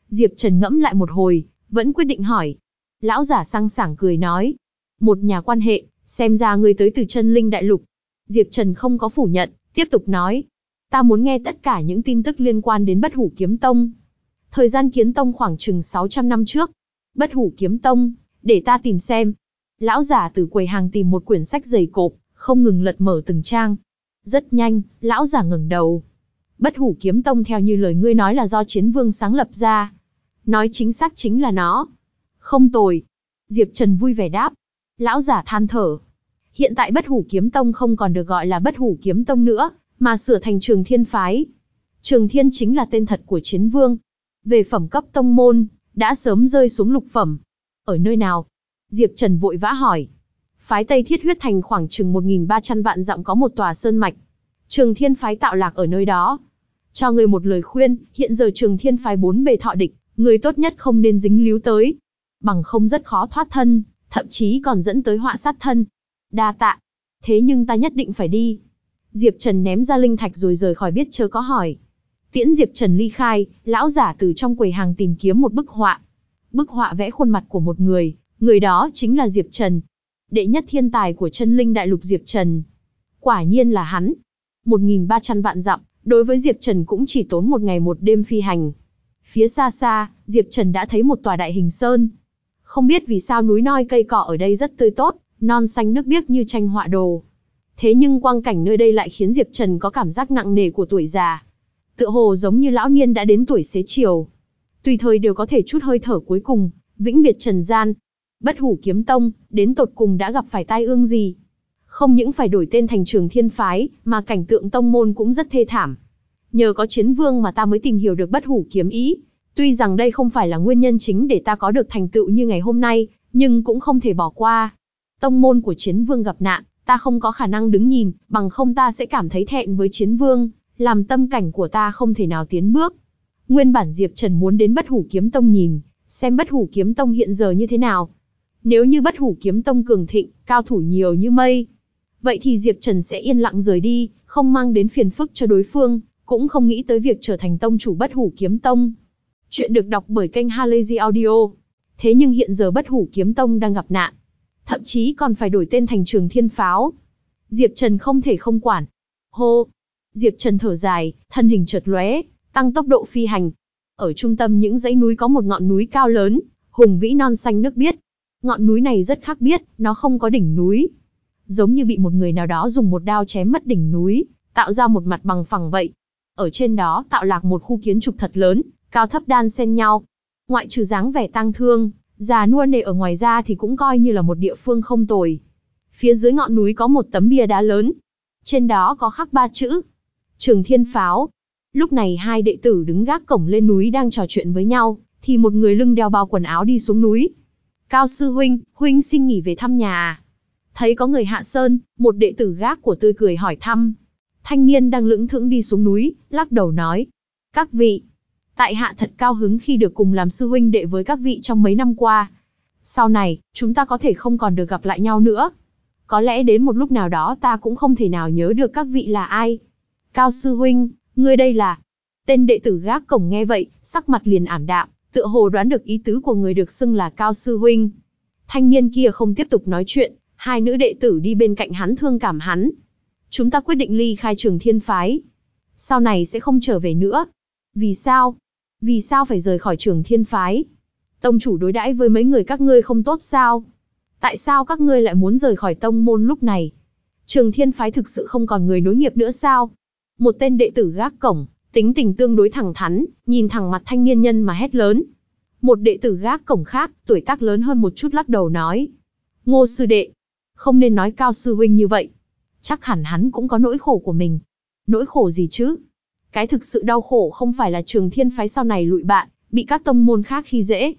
A: Diệp Trần ngẫm lại một hồi, vẫn quyết định hỏi. Lão giả sang sảng cười nói. Một nhà quan hệ, xem ra người tới từ chân linh đại lục. Diệp Trần không có phủ nhận, tiếp tục nói. Ta muốn nghe tất cả những tin tức liên quan đến bất hủ kiếm tông. Thời gian kiến tông khoảng chừng 600 năm trước. Bất hủ kiếm tông, để ta tìm xem. Lão giả từ quầy hàng tìm một quyển sách dày cộp, không ngừng lật mở từng trang. Rất nhanh, lão giả ngẩng đầu. Bất hủ kiếm tông theo như lời ngươi nói là do chiến vương sáng lập ra. Nói chính xác chính là nó. Không tồi. Diệp Trần vui vẻ đáp. Lão giả than thở. Hiện tại bất hủ kiếm tông không còn được gọi là bất hủ kiếm tông nữa, mà sửa thành trường thiên phái. Trường thiên chính là tên thật của chiến vương. Về phẩm cấp tông môn, đã sớm rơi xuống lục phẩm. Ở nơi nào? Diệp Trần vội vã hỏi. Phái Tây Thiết Huyết Thành khoảng chừng 1.300 vạn dặm có một tòa sơn mạch. Trường Thiên Phái tạo lạc ở nơi đó. Cho người một lời khuyên, hiện giờ Trường Thiên Phái bốn bề thọ địch, người tốt nhất không nên dính líu tới. Bằng không rất khó thoát thân, thậm chí còn dẫn tới họa sát thân. Đa tạ. Thế nhưng ta nhất định phải đi. Diệp Trần ném ra linh thạch rồi rời khỏi biết chớ có hỏi. Tiễn Diệp Trần ly khai, lão giả từ trong quầy hàng tìm kiếm một bức họa. Bức họa vẽ khuôn mặt của một người, người đó chính là Diệp Trần. Đệ nhất thiên tài của chân linh đại lục Diệp Trần. Quả nhiên là hắn. 1.300 vạn dặm, đối với Diệp Trần cũng chỉ tốn một ngày một đêm phi hành. Phía xa xa, Diệp Trần đã thấy một tòa đại hình sơn. Không biết vì sao núi non cây cỏ ở đây rất tươi tốt, non xanh nước biếc như tranh họa đồ. Thế nhưng quang cảnh nơi đây lại khiến Diệp Trần có cảm giác nặng nề của tuổi già. Tựa hồ giống như lão niên đã đến tuổi xế chiều. Tùy thời đều có thể chút hơi thở cuối cùng, vĩnh biệt trần gian. Bất hủ kiếm tông, đến tột cùng đã gặp phải tai ương gì? Không những phải đổi tên thành trường thiên phái, mà cảnh tượng tông môn cũng rất thê thảm. Nhờ có chiến vương mà ta mới tìm hiểu được bất hủ kiếm ý. Tuy rằng đây không phải là nguyên nhân chính để ta có được thành tựu như ngày hôm nay, nhưng cũng không thể bỏ qua. Tông môn của chiến vương gặp nạn, ta không có khả năng đứng nhìn, bằng không ta sẽ cảm thấy thẹn với chiến vương, làm tâm cảnh của ta không thể nào tiến bước. Nguyên bản Diệp Trần muốn đến bất hủ kiếm tông nhìn, xem bất hủ kiếm tông hiện giờ như thế nào. Nếu như bất hủ kiếm tông cường thịnh, cao thủ nhiều như mây, vậy thì Diệp Trần sẽ yên lặng rời đi, không mang đến phiền phức cho đối phương, cũng không nghĩ tới việc trở thành tông chủ bất hủ kiếm tông. Chuyện được đọc bởi kênh Halazy Audio. Thế nhưng hiện giờ bất hủ kiếm tông đang gặp nạn. Thậm chí còn phải đổi tên thành trường thiên pháo. Diệp Trần không thể không quản. Hô! Diệp Trần thở dài, thân hình chợt lóe, tăng tốc độ phi hành. Ở trung tâm những dãy núi có một ngọn núi cao lớn, hùng vĩ non xanh nước biếc. Ngọn núi này rất khác biệt, nó không có đỉnh núi. Giống như bị một người nào đó dùng một đao chém mất đỉnh núi, tạo ra một mặt bằng phẳng vậy. Ở trên đó tạo lạc một khu kiến trúc thật lớn, cao thấp đan xen nhau. Ngoại trừ dáng vẻ tang thương, già nua nề ở ngoài ra thì cũng coi như là một địa phương không tồi. Phía dưới ngọn núi có một tấm bia đá lớn. Trên đó có khắc ba chữ. Trường Thiên Pháo. Lúc này hai đệ tử đứng gác cổng lên núi đang trò chuyện với nhau, thì một người lưng đeo bao quần áo đi xuống núi. Cao sư huynh, huynh xin nghỉ về thăm nhà à? Thấy có người hạ sơn, một đệ tử gác của tươi cười hỏi thăm. Thanh niên đang lững thững đi xuống núi, lắc đầu nói. Các vị, tại hạ thật cao hứng khi được cùng làm sư huynh đệ với các vị trong mấy năm qua. Sau này, chúng ta có thể không còn được gặp lại nhau nữa. Có lẽ đến một lúc nào đó ta cũng không thể nào nhớ được các vị là ai. Cao sư huynh, ngươi đây là... Tên đệ tử gác cổng nghe vậy, sắc mặt liền ảm đạm, tựa hồ đoán được ý tứ của người được xưng là Cao sư huynh. Thanh niên kia không tiếp tục nói chuyện, hai nữ đệ tử đi bên cạnh hắn thương cảm hắn. Chúng ta quyết định ly khai trường thiên phái. Sau này sẽ không trở về nữa. Vì sao? Vì sao phải rời khỏi trường thiên phái? Tông chủ đối đãi với mấy người các ngươi không tốt sao? Tại sao các ngươi lại muốn rời khỏi tông môn lúc này? Trường thiên phái thực sự không còn người nối nghiệp nữa sao? Một tên đệ tử gác cổng, tính tình tương đối thẳng thắn, nhìn thẳng mặt thanh niên nhân mà hét lớn. Một đệ tử gác cổng khác, tuổi tác lớn hơn một chút lắc đầu nói. Ngô sư đệ, không nên nói cao sư huynh như vậy. Chắc hẳn hắn cũng có nỗi khổ của mình. Nỗi khổ gì chứ? Cái thực sự đau khổ không phải là trường thiên phái sau này lụi bạn, bị các tông môn khác khi dễ.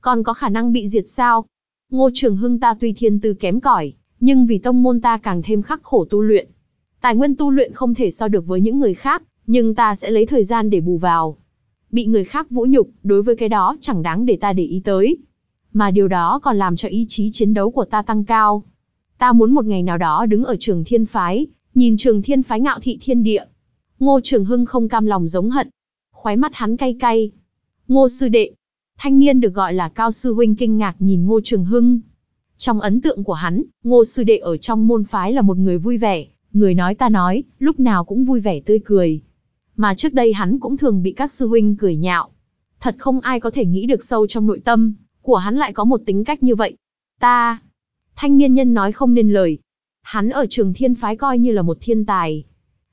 A: Còn có khả năng bị diệt sao? Ngô Trường Hưng ta tuy thiên tư kém cỏi, nhưng vì tông môn ta càng thêm khắc khổ tu luyện. Tài nguyên tu luyện không thể so được với những người khác, nhưng ta sẽ lấy thời gian để bù vào. Bị người khác vũ nhục, đối với cái đó chẳng đáng để ta để ý tới. Mà điều đó còn làm cho ý chí chiến đấu của ta tăng cao. Ta muốn một ngày nào đó đứng ở trường thiên phái, nhìn trường thiên phái ngạo thị thiên địa. Ngô Trường Hưng không cam lòng giống hận. Khóe mắt hắn cay cay. Ngô sư đệ. Thanh niên được gọi là Cao Sư Huynh kinh ngạc nhìn Ngô Trường Hưng. Trong ấn tượng của hắn, Ngô sư đệ ở trong môn phái là một người vui vẻ, người nói ta nói, lúc nào cũng vui vẻ tươi cười. Mà trước đây hắn cũng thường bị các sư huynh cười nhạo. Thật không ai có thể nghĩ được sâu trong nội tâm, của hắn lại có một tính cách như vậy. Ta, thanh niên nhân nói không nên lời. Hắn ở trường thiên phái coi như là một thiên tài.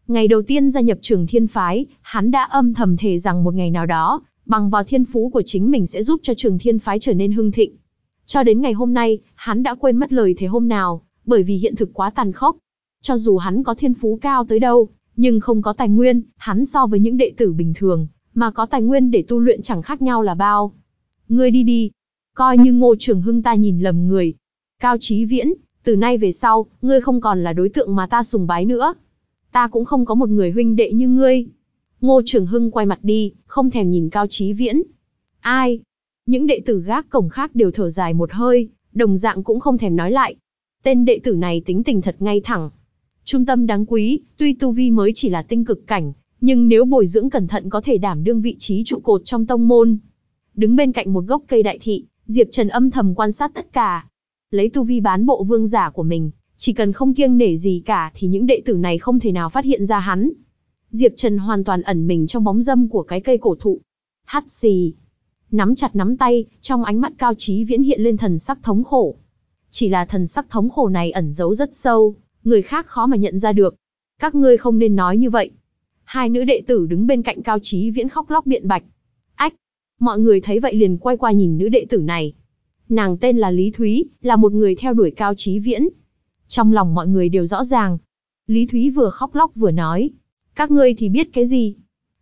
A: Ngày đầu tiên gia nhập trường thiên phái, hắn đã âm thầm thề rằng một ngày nào đó, bằng vào thiên phú của chính mình sẽ giúp cho trường thiên phái trở nên hưng thịnh. Cho đến ngày hôm nay, hắn đã quên mất lời thế hôm nào, bởi vì hiện thực quá tàn khốc. Cho dù hắn có thiên phú cao tới đâu, nhưng không có tài nguyên, hắn so với những đệ tử bình thường, mà có tài nguyên để tu luyện chẳng khác nhau là bao. Ngươi đi đi, coi như ngô trường hưng ta nhìn lầm người. Cao Chí Viễn, từ nay về sau, ngươi không còn là đối tượng mà ta sùng bái nữa. Ta cũng không có một người huynh đệ như ngươi. Ngô Trường Hưng quay mặt đi, không thèm nhìn Cao Chí Viễn. Ai? Những đệ tử gác cổng khác đều thở dài một hơi, đồng dạng cũng không thèm nói lại. Tên đệ tử này tính tình thật ngay thẳng, Trung tâm đáng quý, tuy tu vi mới chỉ là tinh cực cảnh, nhưng nếu bồi dưỡng cẩn thận có thể đảm đương vị trí trụ cột trong tông môn. Đứng bên cạnh một gốc cây đại thị, Diệp Trần âm thầm quan sát tất cả. Lấy tu vi bán bộ vương giả của mình, chỉ cần không kiêng nể gì cả thì những đệ tử này không thể nào phát hiện ra hắn. Diệp Trần hoàn toàn ẩn mình trong bóng dâm của cái cây cổ thụ. Hắt xì. Nắm chặt nắm tay, trong ánh mắt cao trí viễn hiện lên thần sắc thống khổ. Chỉ là thần sắc thống khổ này ẩn giấu rất sâu, người khác khó mà nhận ra được. Các ngươi không nên nói như vậy. Hai nữ đệ tử đứng bên cạnh Cao Chí Viễn khóc lóc biện bạch. Ách! Mọi người thấy vậy liền quay qua nhìn nữ đệ tử này. Nàng tên là Lý Thúy, là một người theo đuổi Cao Chí Viễn. Trong lòng mọi người đều rõ ràng. Lý Thúy vừa khóc lóc vừa nói. Các ngươi thì biết cái gì?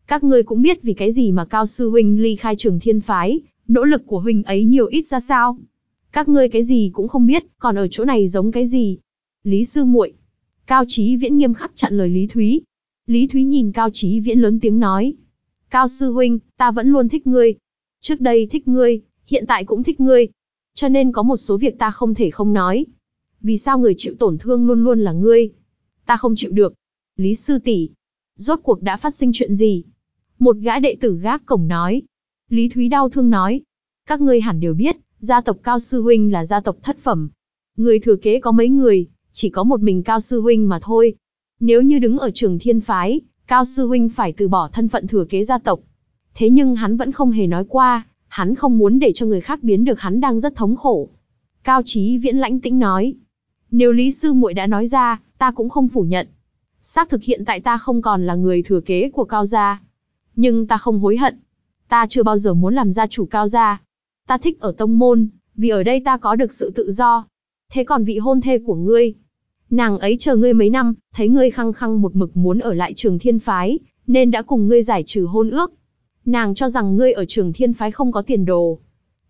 A: Các ngươi cũng biết vì cái gì mà Cao Sư Huynh ly khai trường thiên phái, nỗ lực của Huynh ấy nhiều ít ra sao? Các ngươi cái gì cũng không biết, còn ở chỗ này giống cái gì? Lý sư muội. Cao Chí Viễn nghiêm khắc chặn lời Lý Thúy. Lý Thúy nhìn Cao Chí Viễn lớn tiếng nói. Cao sư huynh, ta vẫn luôn thích ngươi. Trước đây thích ngươi, hiện tại cũng thích ngươi. Cho nên có một số việc ta không thể không nói. Vì sao người chịu tổn thương luôn luôn là ngươi? Ta không chịu được. Lý sư tỷ, rốt cuộc đã phát sinh chuyện gì? Một gã đệ tử gác cổng nói. Lý Thúy đau thương nói. Các ngươi hẳn đều biết, gia tộc Cao Sư Huynh là gia tộc thất phẩm. Người thừa kế có mấy người, chỉ có một mình Cao Sư Huynh mà thôi. Nếu như đứng ở trường thiên phái, Cao Sư Huynh phải từ bỏ thân phận thừa kế gia tộc. Thế nhưng hắn vẫn không hề nói qua, hắn không muốn để cho người khác biến được hắn đang rất thống khổ. Cao Chí Viễn lãnh tĩnh nói. Nếu Lý Sư muội đã nói ra, ta cũng không phủ nhận. Xác thực hiện tại ta không còn là người thừa kế của Cao Gia. Nhưng ta không hối hận. Ta chưa bao giờ muốn làm gia chủ Cao Gia. Ta thích ở tông môn, vì ở đây ta có được sự tự do. Thế còn vị hôn thê của ngươi, Nàng ấy chờ ngươi mấy năm, thấy ngươi khăng khăng một mực muốn ở lại trường thiên phái, nên đã cùng ngươi giải trừ hôn ước. Nàng cho rằng ngươi ở trường thiên phái không có tiền đồ.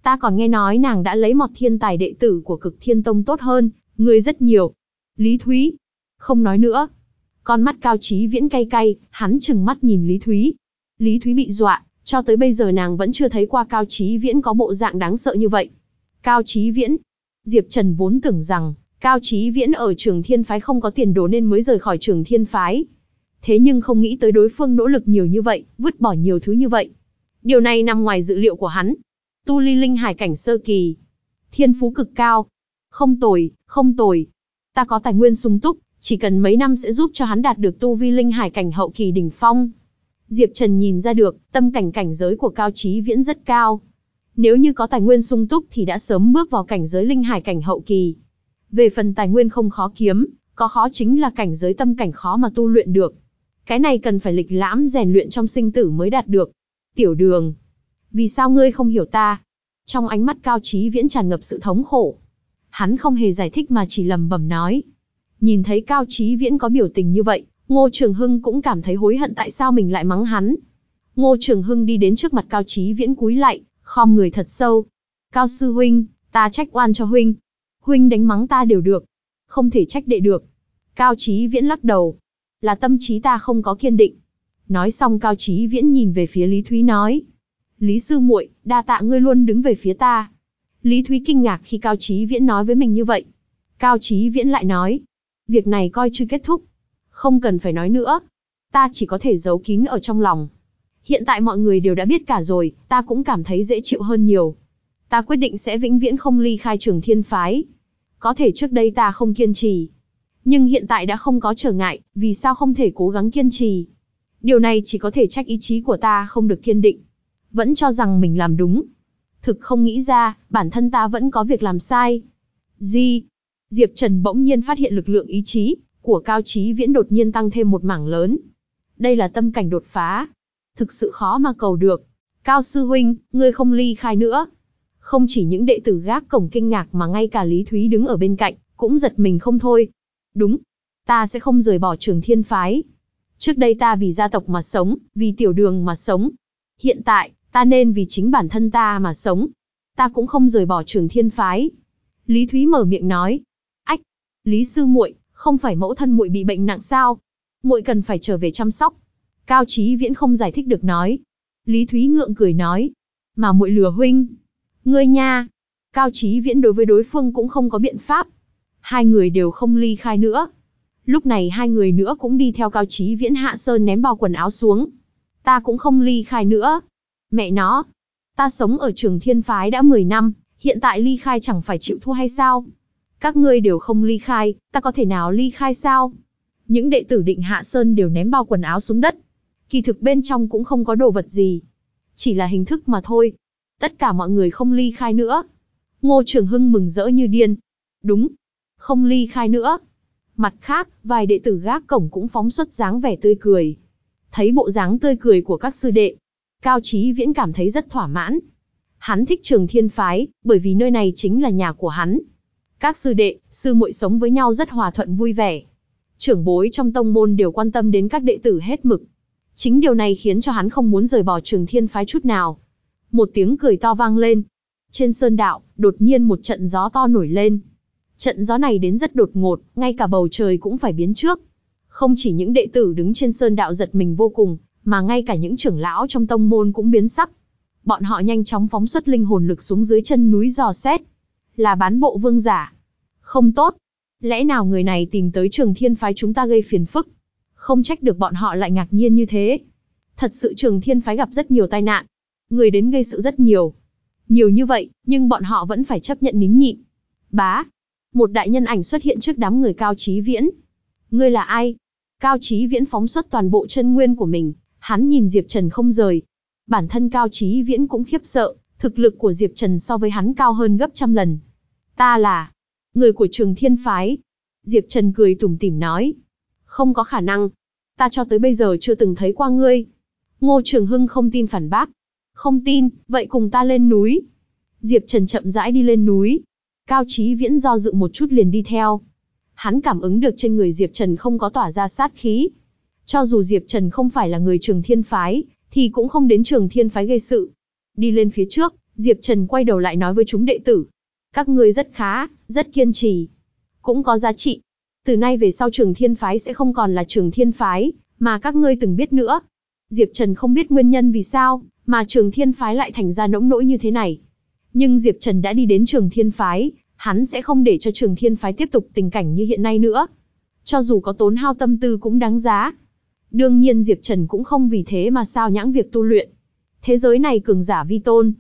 A: Ta còn nghe nói nàng đã lấy một thiên tài đệ tử của cực thiên tông tốt hơn, ngươi rất nhiều. Lý Thúy. Không nói nữa. Con mắt cao trí viễn cay cay, hắn chừng mắt nhìn Lý Thúy. Lý Thúy bị dọa, cho tới bây giờ nàng vẫn chưa thấy qua cao trí viễn có bộ dạng đáng sợ như vậy. Cao trí viễn. Diệp Trần vốn tưởng rằng, Cao Chí Viễn ở trường thiên phái không có tiền đồ nên mới rời khỏi trường thiên phái. Thế nhưng không nghĩ tới đối phương nỗ lực nhiều như vậy, vứt bỏ nhiều thứ như vậy. Điều này nằm ngoài dự liệu của hắn. Tu ly linh hải cảnh sơ kỳ. Thiên phú cực cao. Không tồi, không tồi. Ta có tài nguyên sung túc, chỉ cần mấy năm sẽ giúp cho hắn đạt được tu vi linh hải cảnh hậu kỳ đỉnh phong. Diệp Trần nhìn ra được, tâm cảnh cảnh giới của Cao Chí Viễn rất cao. Nếu như có tài nguyên sung túc thì đã sớm bước vào cảnh giới linh hải cảnh hậu kỳ. Về phần tài nguyên không khó kiếm, có khó chính là cảnh giới tâm cảnh khó mà tu luyện được. Cái này cần phải lịch lãm rèn luyện trong sinh tử mới đạt được. Tiểu đường. Vì sao ngươi không hiểu ta? Trong ánh mắt cao trí viễn tràn ngập sự thống khổ. Hắn không hề giải thích mà chỉ lầm bẩm nói. Nhìn thấy cao trí viễn có biểu tình như vậy, Ngô Trường Hưng cũng cảm thấy hối hận tại sao mình lại mắng hắn. Ngô Trường Hưng đi đến trước mặt cao trí viễn cúi lại, khom người thật sâu. Cao sư huynh, ta trách oan cho huynh, huynh đánh mắng ta đều được, không thể trách đệ được. Cao Chí Viễn lắc đầu. Là tâm trí ta không có kiên định. Nói xong Cao Chí Viễn nhìn về phía Lý Thúy nói. Lý Sư muội, đa tạ ngươi luôn đứng về phía ta. Lý Thúy kinh ngạc khi Cao Chí Viễn nói với mình như vậy. Cao Chí Viễn lại nói. Việc này coi chưa kết thúc. Không cần phải nói nữa. Ta chỉ có thể giấu kín ở trong lòng. Hiện tại mọi người đều đã biết cả rồi, ta cũng cảm thấy dễ chịu hơn nhiều. Ta quyết định sẽ vĩnh viễn không ly khai trường thiên phái. Có thể trước đây ta không kiên trì. Nhưng hiện tại đã không có trở ngại, vì sao không thể cố gắng kiên trì. Điều này chỉ có thể trách ý chí của ta không được kiên định. Vẫn cho rằng mình làm đúng. Thực không nghĩ ra, bản thân ta vẫn có việc làm sai. Gì? Diệp Trần bỗng nhiên phát hiện lực lượng ý chí của Cao Chí Viễn đột nhiên tăng thêm một mảng lớn. Đây là tâm cảnh đột phá. Thực sự khó mà cầu được. Cao Sư Huynh, ngươi không ly khai nữa. Không chỉ những đệ tử gác cổng kinh ngạc mà ngay cả Lý Thúy đứng ở bên cạnh, cũng giật mình không thôi. Đúng, ta sẽ không rời bỏ trường thiên phái. Trước đây ta vì gia tộc mà sống, vì tiểu đường mà sống. Hiện tại, ta nên vì chính bản thân ta mà sống. Ta cũng không rời bỏ trường thiên phái. Lý Thúy mở miệng nói. Ách, Lý Sư muội, không phải mẫu thân muội bị bệnh nặng sao? Muội cần phải trở về chăm sóc. Cao Chí Viễn không giải thích được nói. Lý Thúy ngượng cười nói. Mà muội lừa huynh. Ngươi nha. Cao Chí Viễn đối với đối phương cũng không có biện pháp. Hai người đều không ly khai nữa. Lúc này hai người nữa cũng đi theo Cao Chí Viễn hạ sơn ném bao quần áo xuống. Ta cũng không ly khai nữa. Mẹ nó. Ta sống ở trường thiên phái đã 10 năm, hiện tại ly khai chẳng phải chịu thua hay sao? Các ngươi đều không ly khai, ta có thể nào ly khai sao? Những đệ tử định hạ sơn đều ném bao quần áo xuống đất. Kỳ thực bên trong cũng không có đồ vật gì. Chỉ là hình thức mà thôi. Tất cả mọi người không ly khai nữa. Ngô Trường Hưng mừng rỡ như điên. Đúng. Không ly khai nữa. Mặt khác, vài đệ tử gác cổng cũng phóng xuất dáng vẻ tươi cười. Thấy bộ dáng tươi cười của các sư đệ. Cao Chí Viễn cảm thấy rất thỏa mãn. Hắn thích trường thiên phái, bởi vì nơi này chính là nhà của hắn. Các sư đệ, sư muội sống với nhau rất hòa thuận vui vẻ. Trưởng bối trong tông môn đều quan tâm đến các đệ tử hết mực. Chính điều này khiến cho hắn không muốn rời bỏ trường thiên phái chút nào. Một tiếng cười to vang lên. Trên sơn đạo, đột nhiên một trận gió to nổi lên. Trận gió này đến rất đột ngột, ngay cả bầu trời cũng phải biến trước. Không chỉ những đệ tử đứng trên sơn đạo giật mình vô cùng, mà ngay cả những trưởng lão trong tông môn cũng biến sắc. Bọn họ nhanh chóng phóng xuất linh hồn lực xuống dưới chân núi dò xét. Là bán bộ vương giả. Không tốt. Lẽ nào người này tìm tới trường thiên phái chúng ta gây phiền phức? Không trách được bọn họ lại ngạc nhiên như thế. Thật sự trường thiên phái gặp rất nhiều tai nạn. Người đến gây sự rất nhiều. Nhiều như vậy, nhưng bọn họ vẫn phải chấp nhận nín nhịn. Bá. Một đại nhân ảnh xuất hiện trước đám người cao trí viễn. Ngươi là ai? Cao trí viễn phóng xuất toàn bộ chân nguyên của mình. Hắn nhìn Diệp Trần không rời. Bản thân cao trí viễn cũng khiếp sợ. Thực lực của Diệp Trần so với hắn cao hơn gấp trăm lần. Ta là người của trường thiên phái. Diệp Trần cười tủm tỉm nói. Không có khả năng. Ta cho tới bây giờ chưa từng thấy qua ngươi. Ngô Trường Hưng không tin phản bác. Không tin, vậy cùng ta lên núi. Diệp Trần chậm rãi đi lên núi. Cao Chí Viễn do dự một chút liền đi theo. Hắn cảm ứng được trên người Diệp Trần không có tỏa ra sát khí. Cho dù Diệp Trần không phải là người trường thiên phái, thì cũng không đến trường thiên phái gây sự. Đi lên phía trước, Diệp Trần quay đầu lại nói với chúng đệ tử. Các ngươi rất khá, rất kiên trì. Cũng có giá trị. Từ nay về sau trường thiên phái sẽ không còn là trường thiên phái, mà các ngươi từng biết nữa. Diệp Trần không biết nguyên nhân vì sao, mà trường thiên phái lại thành ra nỗng nỗi như thế này. Nhưng Diệp Trần đã đi đến trường thiên phái, hắn sẽ không để cho trường thiên phái tiếp tục tình cảnh như hiện nay nữa. Cho dù có tốn hao tâm tư cũng đáng giá. Đương nhiên Diệp Trần cũng không vì thế mà sao nhãng việc tu luyện. Thế giới này cường giả vi tôn.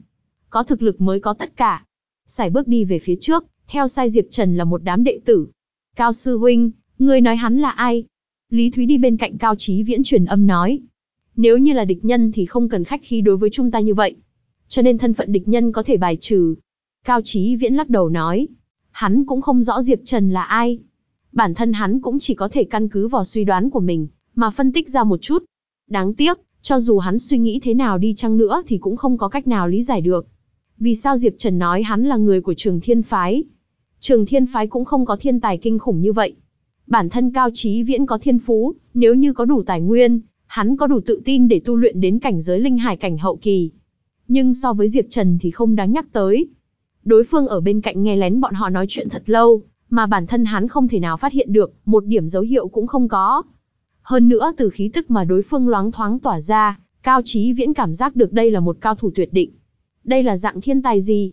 A: Có thực lực mới có tất cả. Sải bước đi về phía trước, theo sai Diệp Trần là một đám đệ tử. Cao Sư Huynh, ngươi nói hắn là ai? Lý Thúy đi bên cạnh Cao Chí Viễn truyền âm nói. Nếu như là địch nhân thì không cần khách khí đối với chúng ta như vậy. Cho nên thân phận địch nhân có thể bài trừ. Cao Chí Viễn lắc đầu nói. Hắn cũng không rõ Diệp Trần là ai. Bản thân hắn cũng chỉ có thể căn cứ vào suy đoán của mình, mà phân tích ra một chút. Đáng tiếc, cho dù hắn suy nghĩ thế nào đi chăng nữa thì cũng không có cách nào lý giải được. Vì sao Diệp Trần nói hắn là người của trường thiên phái? Trường thiên phái cũng không có thiên tài kinh khủng như vậy. Bản thân Cao Chí Viễn có thiên phú, nếu như có đủ tài nguyên, hắn có đủ tự tin để tu luyện đến cảnh giới linh hải cảnh hậu kỳ. Nhưng so với Diệp Trần thì không đáng nhắc tới. Đối phương ở bên cạnh nghe lén bọn họ nói chuyện thật lâu, mà bản thân hắn không thể nào phát hiện được, một điểm dấu hiệu cũng không có. Hơn nữa từ khí tức mà đối phương loáng thoáng tỏa ra, Cao Chí Viễn cảm giác được đây là một cao thủ tuyệt định. Đây là dạng thiên tài gì?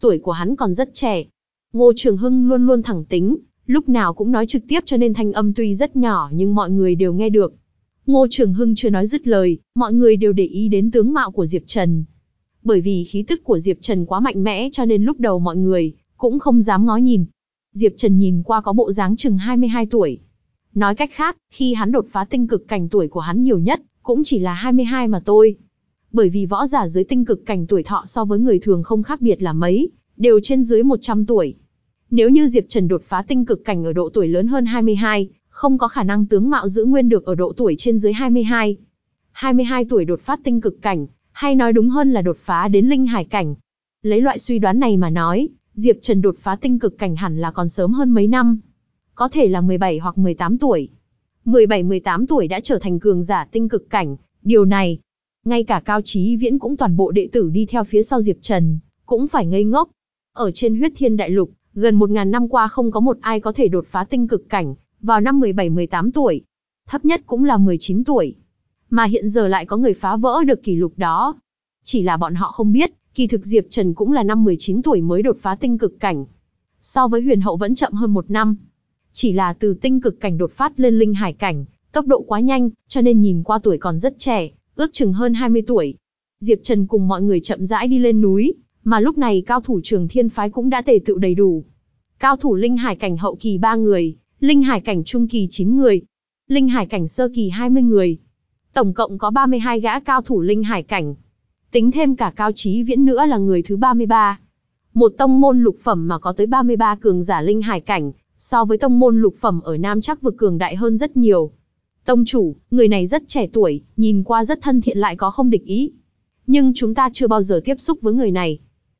A: Tuổi của hắn còn rất trẻ. Ngô Trường Hưng luôn luôn thẳng tính, lúc nào cũng nói trực tiếp cho nên thanh âm tuy rất nhỏ nhưng mọi người đều nghe được. Ngô Trường Hưng chưa nói dứt lời, mọi người đều để ý đến tướng mạo của Diệp Trần. Bởi vì khí tức của Diệp Trần quá mạnh mẽ cho nên lúc đầu mọi người cũng không dám ngó nhìn. Diệp Trần nhìn qua có bộ dáng chừng 22 tuổi. Nói cách khác, khi hắn đột phá tinh cực cảnh tuổi của hắn nhiều nhất, cũng chỉ là 22 mà thôi. Bởi vì võ giả dưới tinh cực cảnh tuổi thọ so với người thường không khác biệt là mấy, đều trên dưới 100 tuổi. Nếu như Diệp Trần đột phá tinh cực cảnh ở độ tuổi lớn hơn 22, không có khả năng tướng mạo giữ nguyên được ở độ tuổi trên dưới 22. 22 tuổi đột phát tinh cực cảnh, hay nói đúng hơn là đột phá đến linh hải cảnh. Lấy loại suy đoán này mà nói, Diệp Trần đột phá tinh cực cảnh hẳn là còn sớm hơn mấy năm. Có thể là 17 hoặc 18 tuổi. 17-18 tuổi đã trở thành cường giả tinh cực cảnh, điều này, ngay cả Cao Chí Viễn cũng toàn bộ đệ tử đi theo phía sau Diệp Trần, cũng phải ngây ngốc. Ở trên huyết thiên đại lục, gần 1.000 năm qua không có một ai có thể đột phá tinh cực cảnh, vào năm 17-18 tuổi. Thấp nhất cũng là 19 tuổi. Mà hiện giờ lại có người phá vỡ được kỷ lục đó. Chỉ là bọn họ không biết, kỳ thực Diệp Trần cũng là năm 19 tuổi mới đột phá tinh cực cảnh. So với huyền hậu vẫn chậm hơn một năm. Chỉ là từ tinh cực cảnh đột phát lên linh hải cảnh, tốc độ quá nhanh, cho nên nhìn qua tuổi còn rất trẻ, ước chừng hơn 20 tuổi. Diệp Trần cùng mọi người chậm rãi đi lên núi, mà lúc này cao thủ trường thiên phái cũng đã tề tựu đầy đủ. Cao thủ linh hải cảnh hậu kỳ ba người, linh hải cảnh trung kỳ 9 người, linh hải cảnh sơ kỳ 20 người. Tổng cộng có 32 gã cao thủ linh hải cảnh. Tính thêm cả cao trí viễn nữa là người thứ 33. Một tông môn lục phẩm mà có tới 33 cường giả linh hải cảnh, so với tông môn lục phẩm ở Nam chắc vực cường đại hơn rất nhiều. Tông chủ, người này rất trẻ tuổi, nhìn qua rất thân thiện lại có không địch ý. Nhưng chúng ta chưa bao giờ tiếp xúc với người này.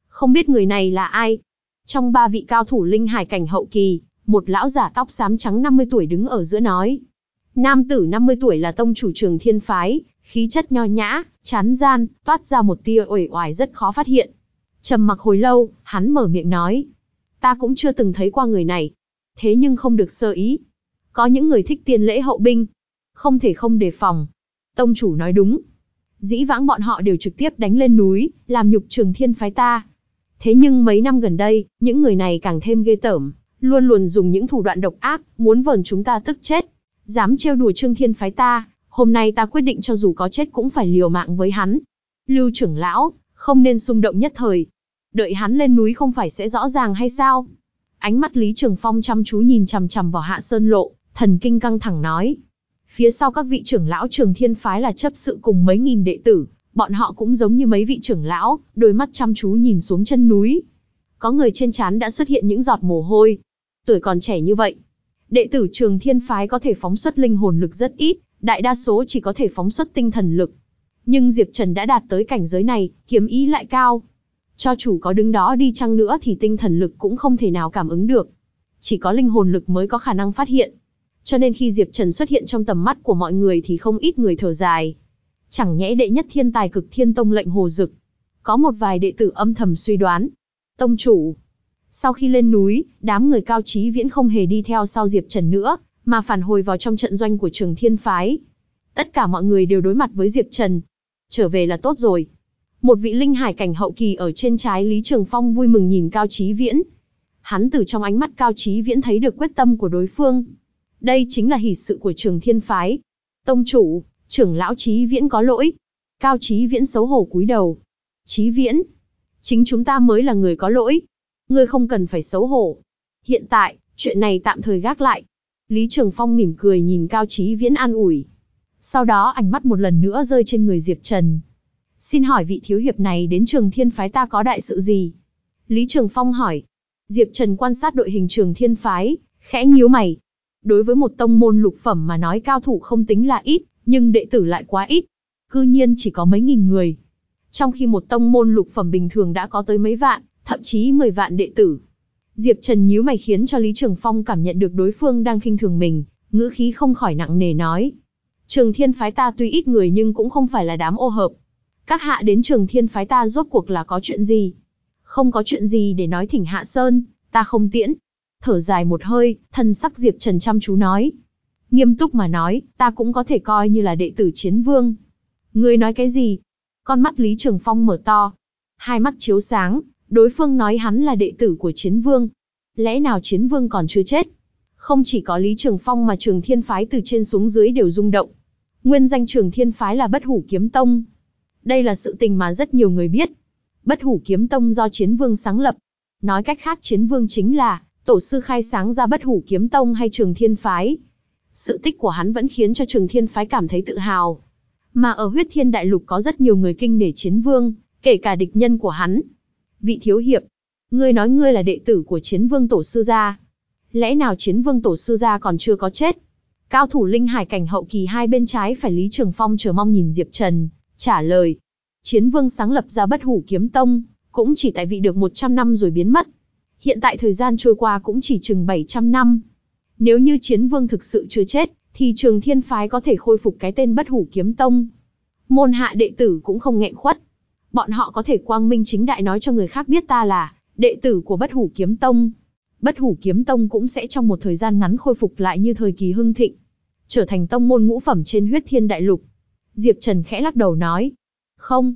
A: Không biết người này là ai? Trong ba vị cao thủ linh hải cảnh hậu kỳ, một lão giả tóc xám trắng 50 tuổi đứng ở giữa nói. Nam tử 50 tuổi là tông chủ trường thiên phái, khí chất nho nhã, chán gian, toát ra một tia uể oải rất khó phát hiện. Trầm mặc hồi lâu, hắn mở miệng nói. Ta cũng chưa từng thấy qua người này. Thế nhưng không được sơ ý. Có những người thích tiền lễ hậu binh. Không thể không đề phòng. Tông chủ nói đúng. Dĩ vãng bọn họ đều trực tiếp đánh lên núi, làm nhục trường thiên phái ta. Thế nhưng mấy năm gần đây, những người này càng thêm ghê tởm, luôn luôn dùng những thủ đoạn độc ác, muốn vờn chúng ta tức chết. Dám trêu đùa Trương Thiên phái ta, hôm nay ta quyết định cho dù có chết cũng phải liều mạng với hắn. Lưu trưởng lão, không nên xung động nhất thời. Đợi hắn lên núi không phải sẽ rõ ràng hay sao? Ánh mắt Lý Trường Phong chăm chú nhìn chằm chằm vào Hạ Sơn Lộ, thần kinh căng thẳng nói. Phía sau các vị trưởng lão Trường Thiên phái là chấp sự cùng mấy nghìn đệ tử, bọn họ cũng giống như mấy vị trưởng lão, đôi mắt chăm chú nhìn xuống chân núi. Có người trên trán đã xuất hiện những giọt mồ hôi. Tuổi còn trẻ như vậy, đệ tử Trường Thiên phái có thể phóng xuất linh hồn lực rất ít, đại đa số chỉ có thể phóng xuất tinh thần lực. Nhưng Diệp Trần đã đạt tới cảnh giới này, kiếm ý lại cao. Cho chủ có đứng đó đi chăng nữa thì tinh thần lực cũng không thể nào cảm ứng được. Chỉ có linh hồn lực mới có khả năng phát hiện. Cho nên khi Diệp Trần xuất hiện trong tầm mắt của mọi người thì không ít người thở dài. Chẳng nhẽ đệ nhất thiên tài cực thiên tông lệnh hồ dực. Có một vài đệ tử âm thầm suy đoán. Tông chủ. Sau khi lên núi, đám người cao trí viễn không hề đi theo sau Diệp Trần nữa, mà phản hồi vào trong trận doanh của trường thiên phái. Tất cả mọi người đều đối mặt với Diệp Trần. Trở về là tốt rồi. Một vị linh hải cảnh hậu kỳ ở trên trái Lý Trường Phong vui mừng nhìn Cao trí Viễn. Hắn từ trong ánh mắt Cao trí Viễn thấy được quyết tâm của đối phương. Đây chính là hỷ sự của trường thiên phái. Tông chủ, trưởng lão trí Viễn có lỗi. Cao trí Viễn xấu hổ cúi đầu. trí Viễn, chính chúng ta mới là người có lỗi. Ngươi không cần phải xấu hổ. Hiện tại, chuyện này tạm thời gác lại. Lý Trường Phong mỉm cười nhìn Cao Chí Viễn an ủi. Sau đó ánh mắt một lần nữa rơi trên người Diệp Trần. Xin hỏi vị thiếu hiệp này đến trường thiên phái ta có đại sự gì? Lý Trường Phong hỏi. Diệp Trần quan sát đội hình trường thiên phái, khẽ nhíu mày. Đối với một tông môn lục phẩm mà nói cao thủ không tính là ít, nhưng đệ tử lại quá ít. Cư nhiên chỉ có mấy nghìn người. Trong khi một tông môn lục phẩm bình thường đã có tới mấy vạn, thậm chí 10 vạn đệ tử. Diệp Trần nhíu mày khiến cho Lý Trường Phong cảm nhận được đối phương đang khinh thường mình, ngữ khí không khỏi nặng nề nói. Trường thiên phái ta tuy ít người nhưng cũng không phải là đám ô hợp. Các hạ đến trường thiên phái ta rốt cuộc là có chuyện gì? Không có chuyện gì để nói thỉnh hạ sơn, ta không tiễn. Thở dài một hơi, thân sắc Diệp Trần chăm chú nói. Nghiêm túc mà nói, ta cũng có thể coi như là đệ tử chiến vương. Ngươi nói cái gì? Con mắt Lý Trường Phong mở to. Hai mắt chiếu sáng, đối phương nói hắn là đệ tử của chiến vương. Lẽ nào chiến vương còn chưa chết? Không chỉ có Lý Trường Phong mà trường thiên phái từ trên xuống dưới đều rung động. Nguyên danh trường thiên phái là bất hủ kiếm tông. Đây là sự tình mà rất nhiều người biết. Bất hủ kiếm tông do chiến vương sáng lập. Nói cách khác chiến vương chính là tổ sư khai sáng ra bất hủ kiếm tông hay trường thiên phái. Sự tích của hắn vẫn khiến cho trường thiên phái cảm thấy tự hào. Mà ở huyết thiên đại lục có rất nhiều người kinh nể chiến vương, kể cả địch nhân của hắn. Vị thiếu hiệp, ngươi nói ngươi là đệ tử của chiến vương tổ sư gia. Lẽ nào chiến vương tổ sư gia còn chưa có chết? Cao thủ linh hải cảnh hậu kỳ hai bên trái phải Lý Trường Phong chờ mong nhìn Diệp Trần, trả lời. Chiến vương sáng lập ra bất hủ kiếm tông, cũng chỉ tại vị được 100 năm rồi biến mất. Hiện tại thời gian trôi qua cũng chỉ chừng 700 năm. Nếu như chiến vương thực sự chưa chết, thì trường thiên phái có thể khôi phục cái tên bất hủ kiếm tông. Môn hạ đệ tử cũng không nghẹn khuất. Bọn họ có thể quang minh chính đại nói cho người khác biết ta là đệ tử của bất hủ kiếm tông. Bất hủ kiếm tông cũng sẽ trong một thời gian ngắn khôi phục lại như thời kỳ hưng thịnh. Trở thành tông môn ngũ phẩm trên huyết thiên đại lục. Diệp Trần khẽ lắc đầu nói. Không.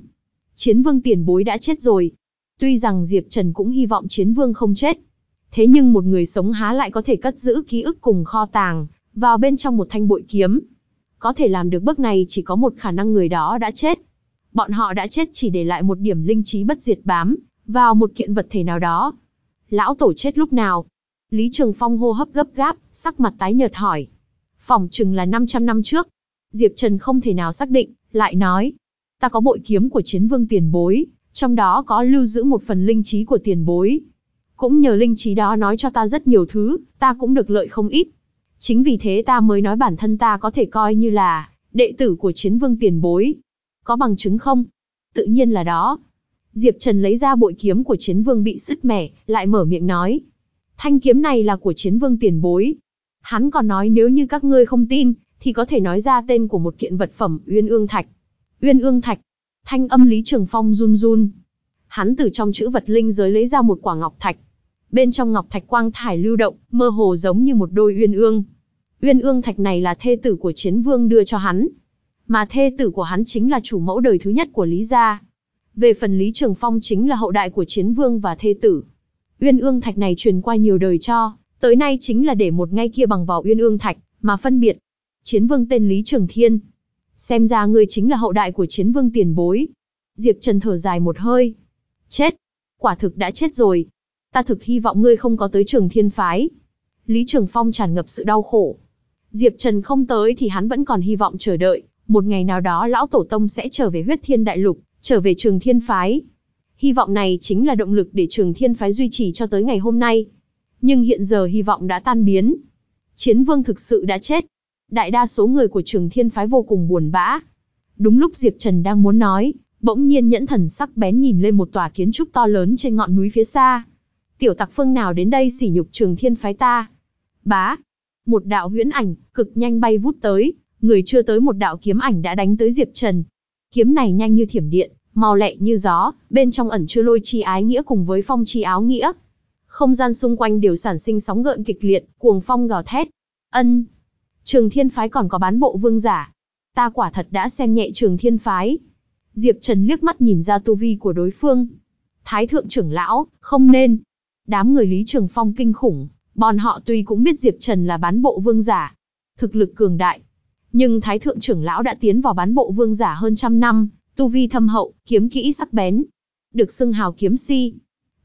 A: Chiến vương tiền bối đã chết rồi. Tuy rằng Diệp Trần cũng hy vọng chiến vương không chết. Thế nhưng một người sống há lại có thể cất giữ ký ức cùng kho tàng, vào bên trong một thanh bội kiếm. Có thể làm được bước này chỉ có một khả năng người đó đã chết. Bọn họ đã chết chỉ để lại một điểm linh trí bất diệt bám, vào một kiện vật thể nào đó. Lão tổ chết lúc nào? Lý Trường Phong hô hấp gấp gáp, sắc mặt tái nhợt hỏi. Phòng chừng là 500 năm trước. Diệp Trần không thể nào xác định, lại nói. Ta có bội kiếm của chiến vương tiền bối, trong đó có lưu giữ một phần linh trí của tiền bối. Cũng nhờ linh trí đó nói cho ta rất nhiều thứ, ta cũng được lợi không ít. Chính vì thế ta mới nói bản thân ta có thể coi như là đệ tử của chiến vương tiền bối. Có bằng chứng không? Tự nhiên là đó. Diệp Trần lấy ra bội kiếm của chiến vương bị sứt mẻ, lại mở miệng nói. Thanh kiếm này là của chiến vương tiền bối. Hắn còn nói nếu như các ngươi không tin, thì có thể nói ra tên của một kiện vật phẩm Uyên Ương Thạch. Uyên Ương Thạch. Thanh âm Lý Trường Phong run run. Hắn từ trong chữ vật linh giới lấy ra một quả ngọc thạch. Bên trong ngọc thạch quang thải lưu động, mơ hồ giống như một đôi uyên ương. Uyên ương thạch này là thê tử của chiến vương đưa cho hắn. Mà thê tử của hắn chính là chủ mẫu đời thứ nhất của Lý Gia. Về phần Lý Trường Phong chính là hậu đại của chiến vương và thê tử. Uyên ương thạch này truyền qua nhiều đời cho, tới nay chính là để một ngay kia bằng vào uyên ương thạch, mà phân biệt. Chiến vương tên Lý Trường Thiên. Xem ra ngươi chính là hậu đại của chiến vương tiền bối. Diệp Trần thở dài một hơi. Chết. Quả thực đã chết rồi. Ta thực hy vọng ngươi không có tới trường thiên phái. Lý Trường Phong tràn ngập sự đau khổ. Diệp Trần không tới thì hắn vẫn còn hy vọng chờ đợi, một ngày nào đó lão tổ tông sẽ trở về huyết thiên đại lục, trở về trường thiên phái. Hy vọng này chính là động lực để trường thiên phái duy trì cho tới ngày hôm nay. Nhưng hiện giờ hy vọng đã tan biến. Chiến vương thực sự đã chết. Đại đa số người của trường thiên phái vô cùng buồn bã. Đúng lúc Diệp Trần đang muốn nói, bỗng nhiên nhẫn thần sắc bén nhìn lên một tòa kiến trúc to lớn trên ngọn núi phía xa. Tiểu tặc phương nào đến đây sỉ nhục trường thiên phái ta? Bá! Một đạo huyễn ảnh, cực nhanh bay vút tới, người chưa tới một đạo kiếm ảnh đã đánh tới Diệp Trần. Kiếm này nhanh như thiểm điện, mau lẹ như gió, bên trong ẩn chứa lôi chi ái nghĩa cùng với phong chi áo nghĩa. Không gian xung quanh đều sản sinh sóng gợn kịch liệt, cuồng phong gào thét. Ân! Trường thiên phái còn có bán bộ vương giả. Ta quả thật đã xem nhẹ trường thiên phái. Diệp Trần liếc mắt nhìn ra tu vi của đối phương. Thái thượng trưởng lão, không nên. Đám người Lý Trường Phong kinh khủng, bọn họ tuy cũng biết Diệp Trần là bán bộ vương giả, thực lực cường đại, nhưng Thái thượng trưởng lão đã tiến vào bán bộ vương giả hơn trăm năm, tu vi thâm hậu, kiếm kỹ sắc bén, được xưng hào kiếm si.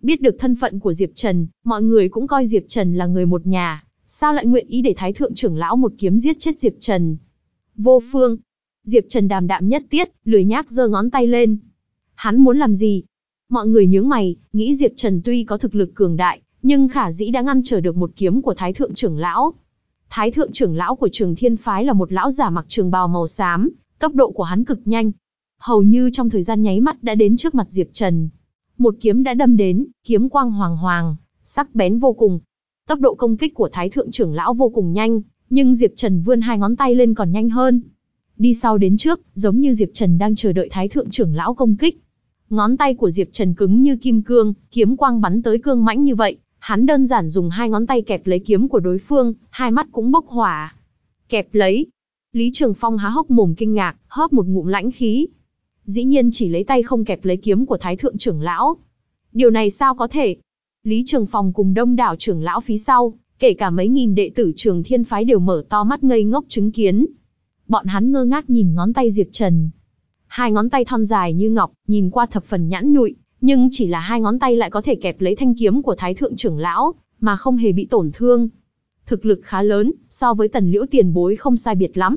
A: Biết được thân phận của Diệp Trần, mọi người cũng coi Diệp Trần là người một nhà, sao lại nguyện ý để Thái thượng trưởng lão một kiếm giết chết Diệp Trần? Vô phương. Diệp Trần đàm đạm nhất tiết, lười nhác giơ ngón tay lên. Hắn muốn làm gì? Mọi người nhướng mày, nghĩ Diệp Trần tuy có thực lực cường đại, nhưng khả dĩ đã ngăn trở được một kiếm của Thái Thượng trưởng lão. Thái Thượng trưởng lão của Trường Thiên Phái là một lão giả mặc trường bào màu xám, tốc độ của hắn cực nhanh. Hầu như trong thời gian nháy mắt đã đến trước mặt Diệp Trần. Một kiếm đã đâm đến, kiếm quang hoàng hoàng, sắc bén vô cùng. Tốc độ công kích của Thái Thượng trưởng lão vô cùng nhanh, nhưng Diệp Trần vươn hai ngón tay lên còn nhanh hơn. Đi sau đến trước, giống như Diệp Trần đang chờ đợi Thái Thượng trưởng lão công kích. Ngón tay của Diệp Trần cứng như kim cương, kiếm quang bắn tới cương mãnh như vậy, hắn đơn giản dùng hai ngón tay kẹp lấy kiếm của đối phương, hai mắt cũng bốc hỏa. Kẹp lấy. Lý Trường Phong há hốc mồm kinh ngạc, hớp một ngụm lãnh khí. Dĩ nhiên chỉ lấy tay không kẹp lấy kiếm của Thái Thượng trưởng lão. Điều này sao có thể? Lý Trường Phong cùng đông đảo trưởng lão phía sau, kể cả mấy nghìn đệ tử trường thiên phái đều mở to mắt ngây ngốc chứng kiến. Bọn hắn ngơ ngác nhìn ngón tay Diệp Trần. Hai ngón tay thon dài như ngọc, nhìn qua thập phần nhãn nhụi, nhưng chỉ là hai ngón tay lại có thể kẹp lấy thanh kiếm của Thái Thượng trưởng lão, mà không hề bị tổn thương. Thực lực khá lớn, so với tần liễu tiền bối không sai biệt lắm.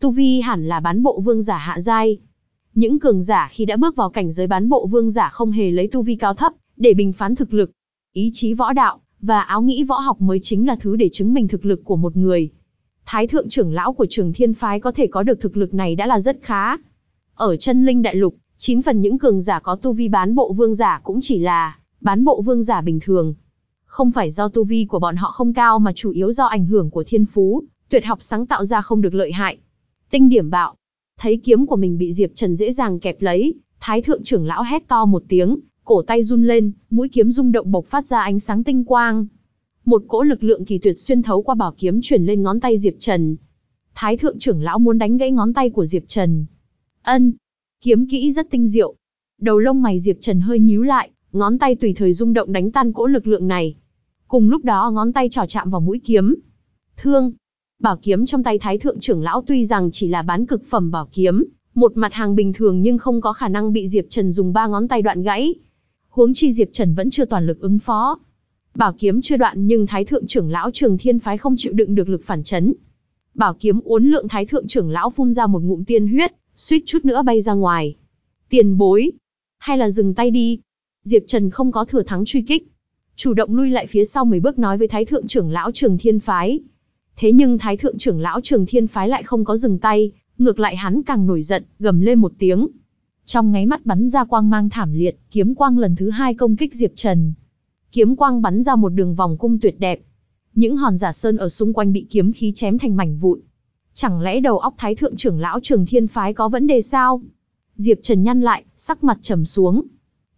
A: Tu Vi hẳn là bán bộ vương giả hạ giai. Những cường giả khi đã bước vào cảnh giới bán bộ vương giả không hề lấy tu vi cao thấp, để bình phán thực lực. Ý chí võ đạo, và áo nghĩ võ học mới chính là thứ để chứng minh thực lực của một người. Thái thượng trưởng lão của trường thiên phái có thể có được thực lực này đã là rất khá. Ở chân linh đại lục, chín phần những cường giả có tu vi bán bộ vương giả cũng chỉ là bán bộ vương giả bình thường. Không phải do tu vi của bọn họ không cao mà chủ yếu do ảnh hưởng của thiên phú, tuyệt học sáng tạo ra không được lợi hại. Tinh điểm bạo. Thấy kiếm của mình bị Diệp Trần dễ dàng kẹp lấy, Thái thượng trưởng lão hét to một tiếng, cổ tay run lên, mũi kiếm rung động bộc phát ra ánh sáng tinh quang. Một cỗ lực lượng kỳ tuyệt xuyên thấu qua bảo kiếm chuyển lên ngón tay Diệp Trần. Thái thượng trưởng lão muốn đánh gãy ngón tay của Diệp Trần. Ân, kiếm kỹ rất tinh diệu. Đầu lông mày Diệp Trần hơi nhíu lại, ngón tay tùy thời rung động đánh tan cỗ lực lượng này. Cùng lúc đó ngón tay trỏ chạm vào mũi kiếm. Thương, Bảo kiếm trong tay Thái Thượng trưởng lão tuy rằng chỉ là bán cực phẩm bảo kiếm, một mặt hàng bình thường nhưng không có khả năng bị Diệp Trần dùng ba ngón tay đoạn gãy. Huống chi Diệp Trần vẫn chưa toàn lực ứng phó. Bảo kiếm chưa đoạn nhưng Thái Thượng trưởng lão Trường Thiên phái không chịu đựng được lực phản chấn. Bảo kiếm uốn lượng Thái Thượng trưởng lão phun ra một ngụm tiên huyết, suýt chút nữa bay ra ngoài. Tiền bối, hay là dừng tay đi. Diệp Trần không có thừa thắng truy kích, chủ động lui lại phía sau mấy bước nói với Thái Thượng trưởng lão Trường Thiên phái. Thế nhưng Thái Thượng trưởng lão Trường Thiên Phái lại không có dừng tay, ngược lại hắn càng nổi giận, gầm lên một tiếng. Trong ngáy mắt bắn ra quang mang thảm liệt, kiếm quang lần thứ hai công kích Diệp Trần. Kiếm quang bắn ra một đường vòng cung tuyệt đẹp. Những hòn giả sơn ở xung quanh bị kiếm khí chém thành mảnh vụn. Chẳng lẽ đầu óc Thái Thượng trưởng lão Trường Thiên Phái có vấn đề sao? Diệp Trần nhăn lại, sắc mặt trầm xuống.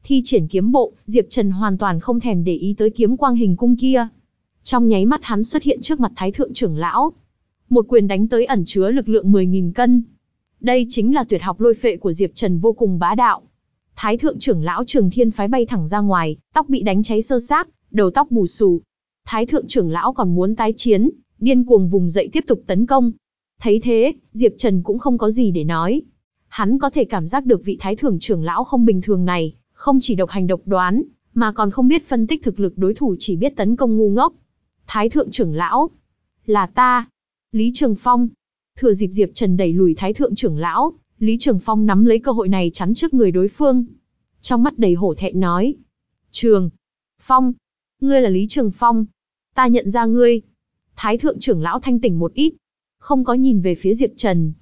A: Thi triển kiếm bộ, Diệp Trần hoàn toàn không thèm để ý tới kiếm quang hình cung kia. Trong nháy mắt hắn xuất hiện trước mặt Thái Thượng trưởng lão. Một quyền đánh tới ẩn chứa lực lượng 10.000 cân. Đây chính là tuyệt học lôi phệ của Diệp Trần vô cùng bá đạo. Thái Thượng trưởng lão Trường Thiên phái bay thẳng ra ngoài, tóc bị đánh cháy sơ xác, đầu tóc bù xù. Thái Thượng trưởng lão còn muốn tái chiến, điên cuồng vùng dậy tiếp tục tấn công. Thấy thế, Diệp Trần cũng không có gì để nói. Hắn có thể cảm giác được vị Thái Thượng trưởng lão không bình thường này, không chỉ độc hành độc đoán, mà còn không biết phân tích thực lực đối thủ chỉ biết tấn công ngu ngốc. Thái thượng trưởng lão. Là ta. Lý Trường Phong. Thừa dịp Diệp Trần đẩy lùi Thái thượng trưởng lão, Lý Trường Phong nắm lấy cơ hội này chắn trước người đối phương. Trong mắt đầy hổ thẹn nói. Trường. Phong. Ngươi là Lý Trường Phong. Ta nhận ra ngươi. Thái thượng trưởng lão thanh tỉnh một ít. Không có nhìn về phía Diệp Trần.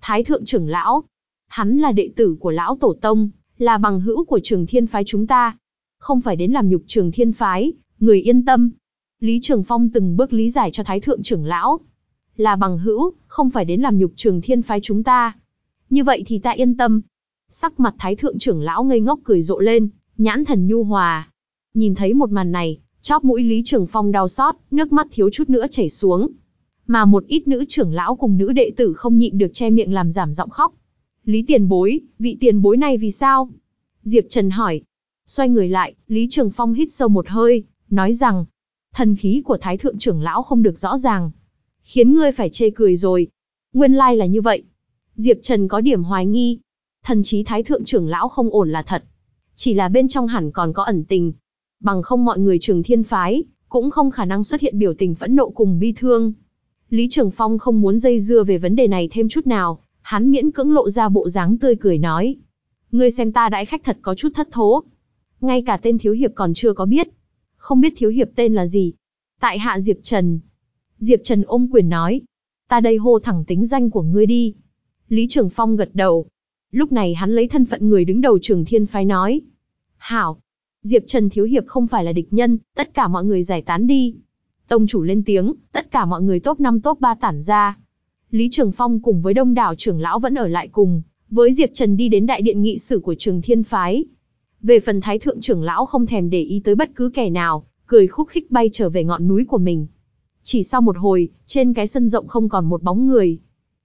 A: Thái thượng trưởng lão. Hắn là đệ tử của lão tổ tông, là bằng hữu của trường thiên phái chúng ta. Không phải đến làm nhục trường thiên phái, người yên tâm, Lý Trường Phong từng bước lý giải cho Thái Thượng trưởng lão. Là bằng hữu, không phải đến làm nhục trường thiên phái chúng ta. Như vậy thì ta yên tâm. Sắc mặt Thái Thượng trưởng lão ngây ngốc cười rộ lên, nhãn thần nhu hòa. Nhìn thấy một màn này, chóp mũi Lý Trường Phong đau xót, nước mắt thiếu chút nữa chảy xuống. Mà một ít nữ trưởng lão cùng nữ đệ tử không nhịn được che miệng làm giảm giọng khóc. Lý tiền bối, vị tiền bối này vì sao? Diệp Trần hỏi. Xoay người lại, Lý Trường Phong hít sâu một hơi, nói rằng, thần khí của Thái Thượng trưởng lão không được rõ ràng. Khiến ngươi phải chê cười rồi. Nguyên lai là như vậy. Diệp Trần có điểm hoài nghi. Thần trí Thái Thượng trưởng lão không ổn là thật. Chỉ là bên trong hẳn còn có ẩn tình. Bằng không mọi người trường thiên phái, cũng không khả năng xuất hiện biểu tình phẫn nộ cùng bi thương. Lý Trường Phong không muốn dây dưa về vấn đề này thêm chút nào, hắn miễn cưỡng lộ ra bộ dáng tươi cười nói. Ngươi xem ta đãi khách thật có chút thất thố. Ngay cả tên thiếu hiệp còn chưa có biết, không biết thiếu hiệp tên là gì. Tại hạ Diệp Trần. Diệp Trần ôm quyền nói. Ta đây hô thẳng tính danh của ngươi đi. Lý Trường Phong gật đầu. Lúc này hắn lấy thân phận người đứng đầu trường thiên phái nói. Hảo. Diệp Trần thiếu hiệp không phải là địch nhân, tất cả mọi người giải tán đi. Tông chủ lên tiếng, tất cả mọi người top 5 top 3 tản ra. Lý Trường Phong cùng với đông đảo trưởng lão vẫn ở lại cùng, với Diệp Trần đi đến đại điện nghị sử của trường thiên phái. Về phần thái thượng trưởng lão không thèm để ý tới bất cứ kẻ nào, cười khúc khích bay trở về ngọn núi của mình. Chỉ sau một hồi, trên cái sân rộng không còn một bóng người.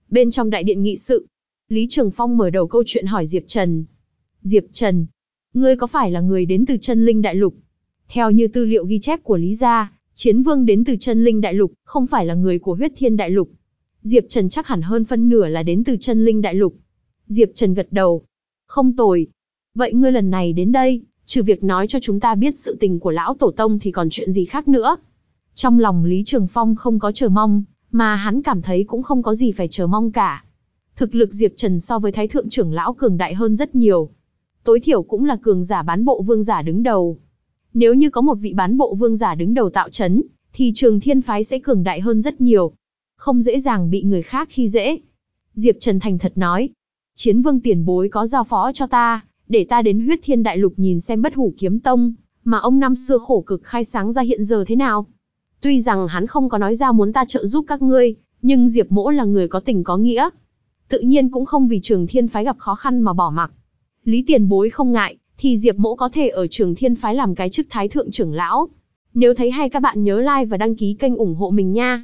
A: Bên trong đại điện nghị sự, Lý Trường Phong mở đầu câu chuyện hỏi Diệp Trần. Diệp Trần, ngươi có phải là người đến từ chân linh đại lục? Theo như tư liệu ghi chép của Lý Gia, chiến vương đến từ chân linh đại lục, không phải là người của huyết thiên đại lục. Diệp Trần chắc hẳn hơn phân nửa là đến từ chân linh đại lục. Diệp Trần gật đầu. Không tồi. Vậy ngươi lần này đến đây, trừ việc nói cho chúng ta biết sự tình của lão tổ tông thì còn chuyện gì khác nữa? Trong lòng Lý Trường Phong không có chờ mong, mà hắn cảm thấy cũng không có gì phải chờ mong cả. Thực lực Diệp Trần so với Thái Thượng trưởng lão cường đại hơn rất nhiều. Tối thiểu cũng là cường giả bán bộ vương giả đứng đầu. Nếu như có một vị bán bộ vương giả đứng đầu tạo chấn, thì trường thiên phái sẽ cường đại hơn rất nhiều. Không dễ dàng bị người khác khi dễ. Diệp Trần thành thật nói. Chiến vương tiền bối có giao phó cho ta, để ta đến huyết thiên đại lục nhìn xem bất hủ kiếm tông, mà ông năm xưa khổ cực khai sáng ra hiện giờ thế nào. Tuy rằng hắn không có nói ra muốn ta trợ giúp các ngươi, nhưng Diệp Mỗ là người có tình có nghĩa. Tự nhiên cũng không vì trường thiên phái gặp khó khăn mà bỏ mặc. Lý tiền bối không ngại, thì Diệp Mỗ có thể ở trường thiên phái làm cái chức thái thượng trưởng lão. Nếu thấy hay các bạn nhớ like và đăng ký kênh ủng hộ mình nha.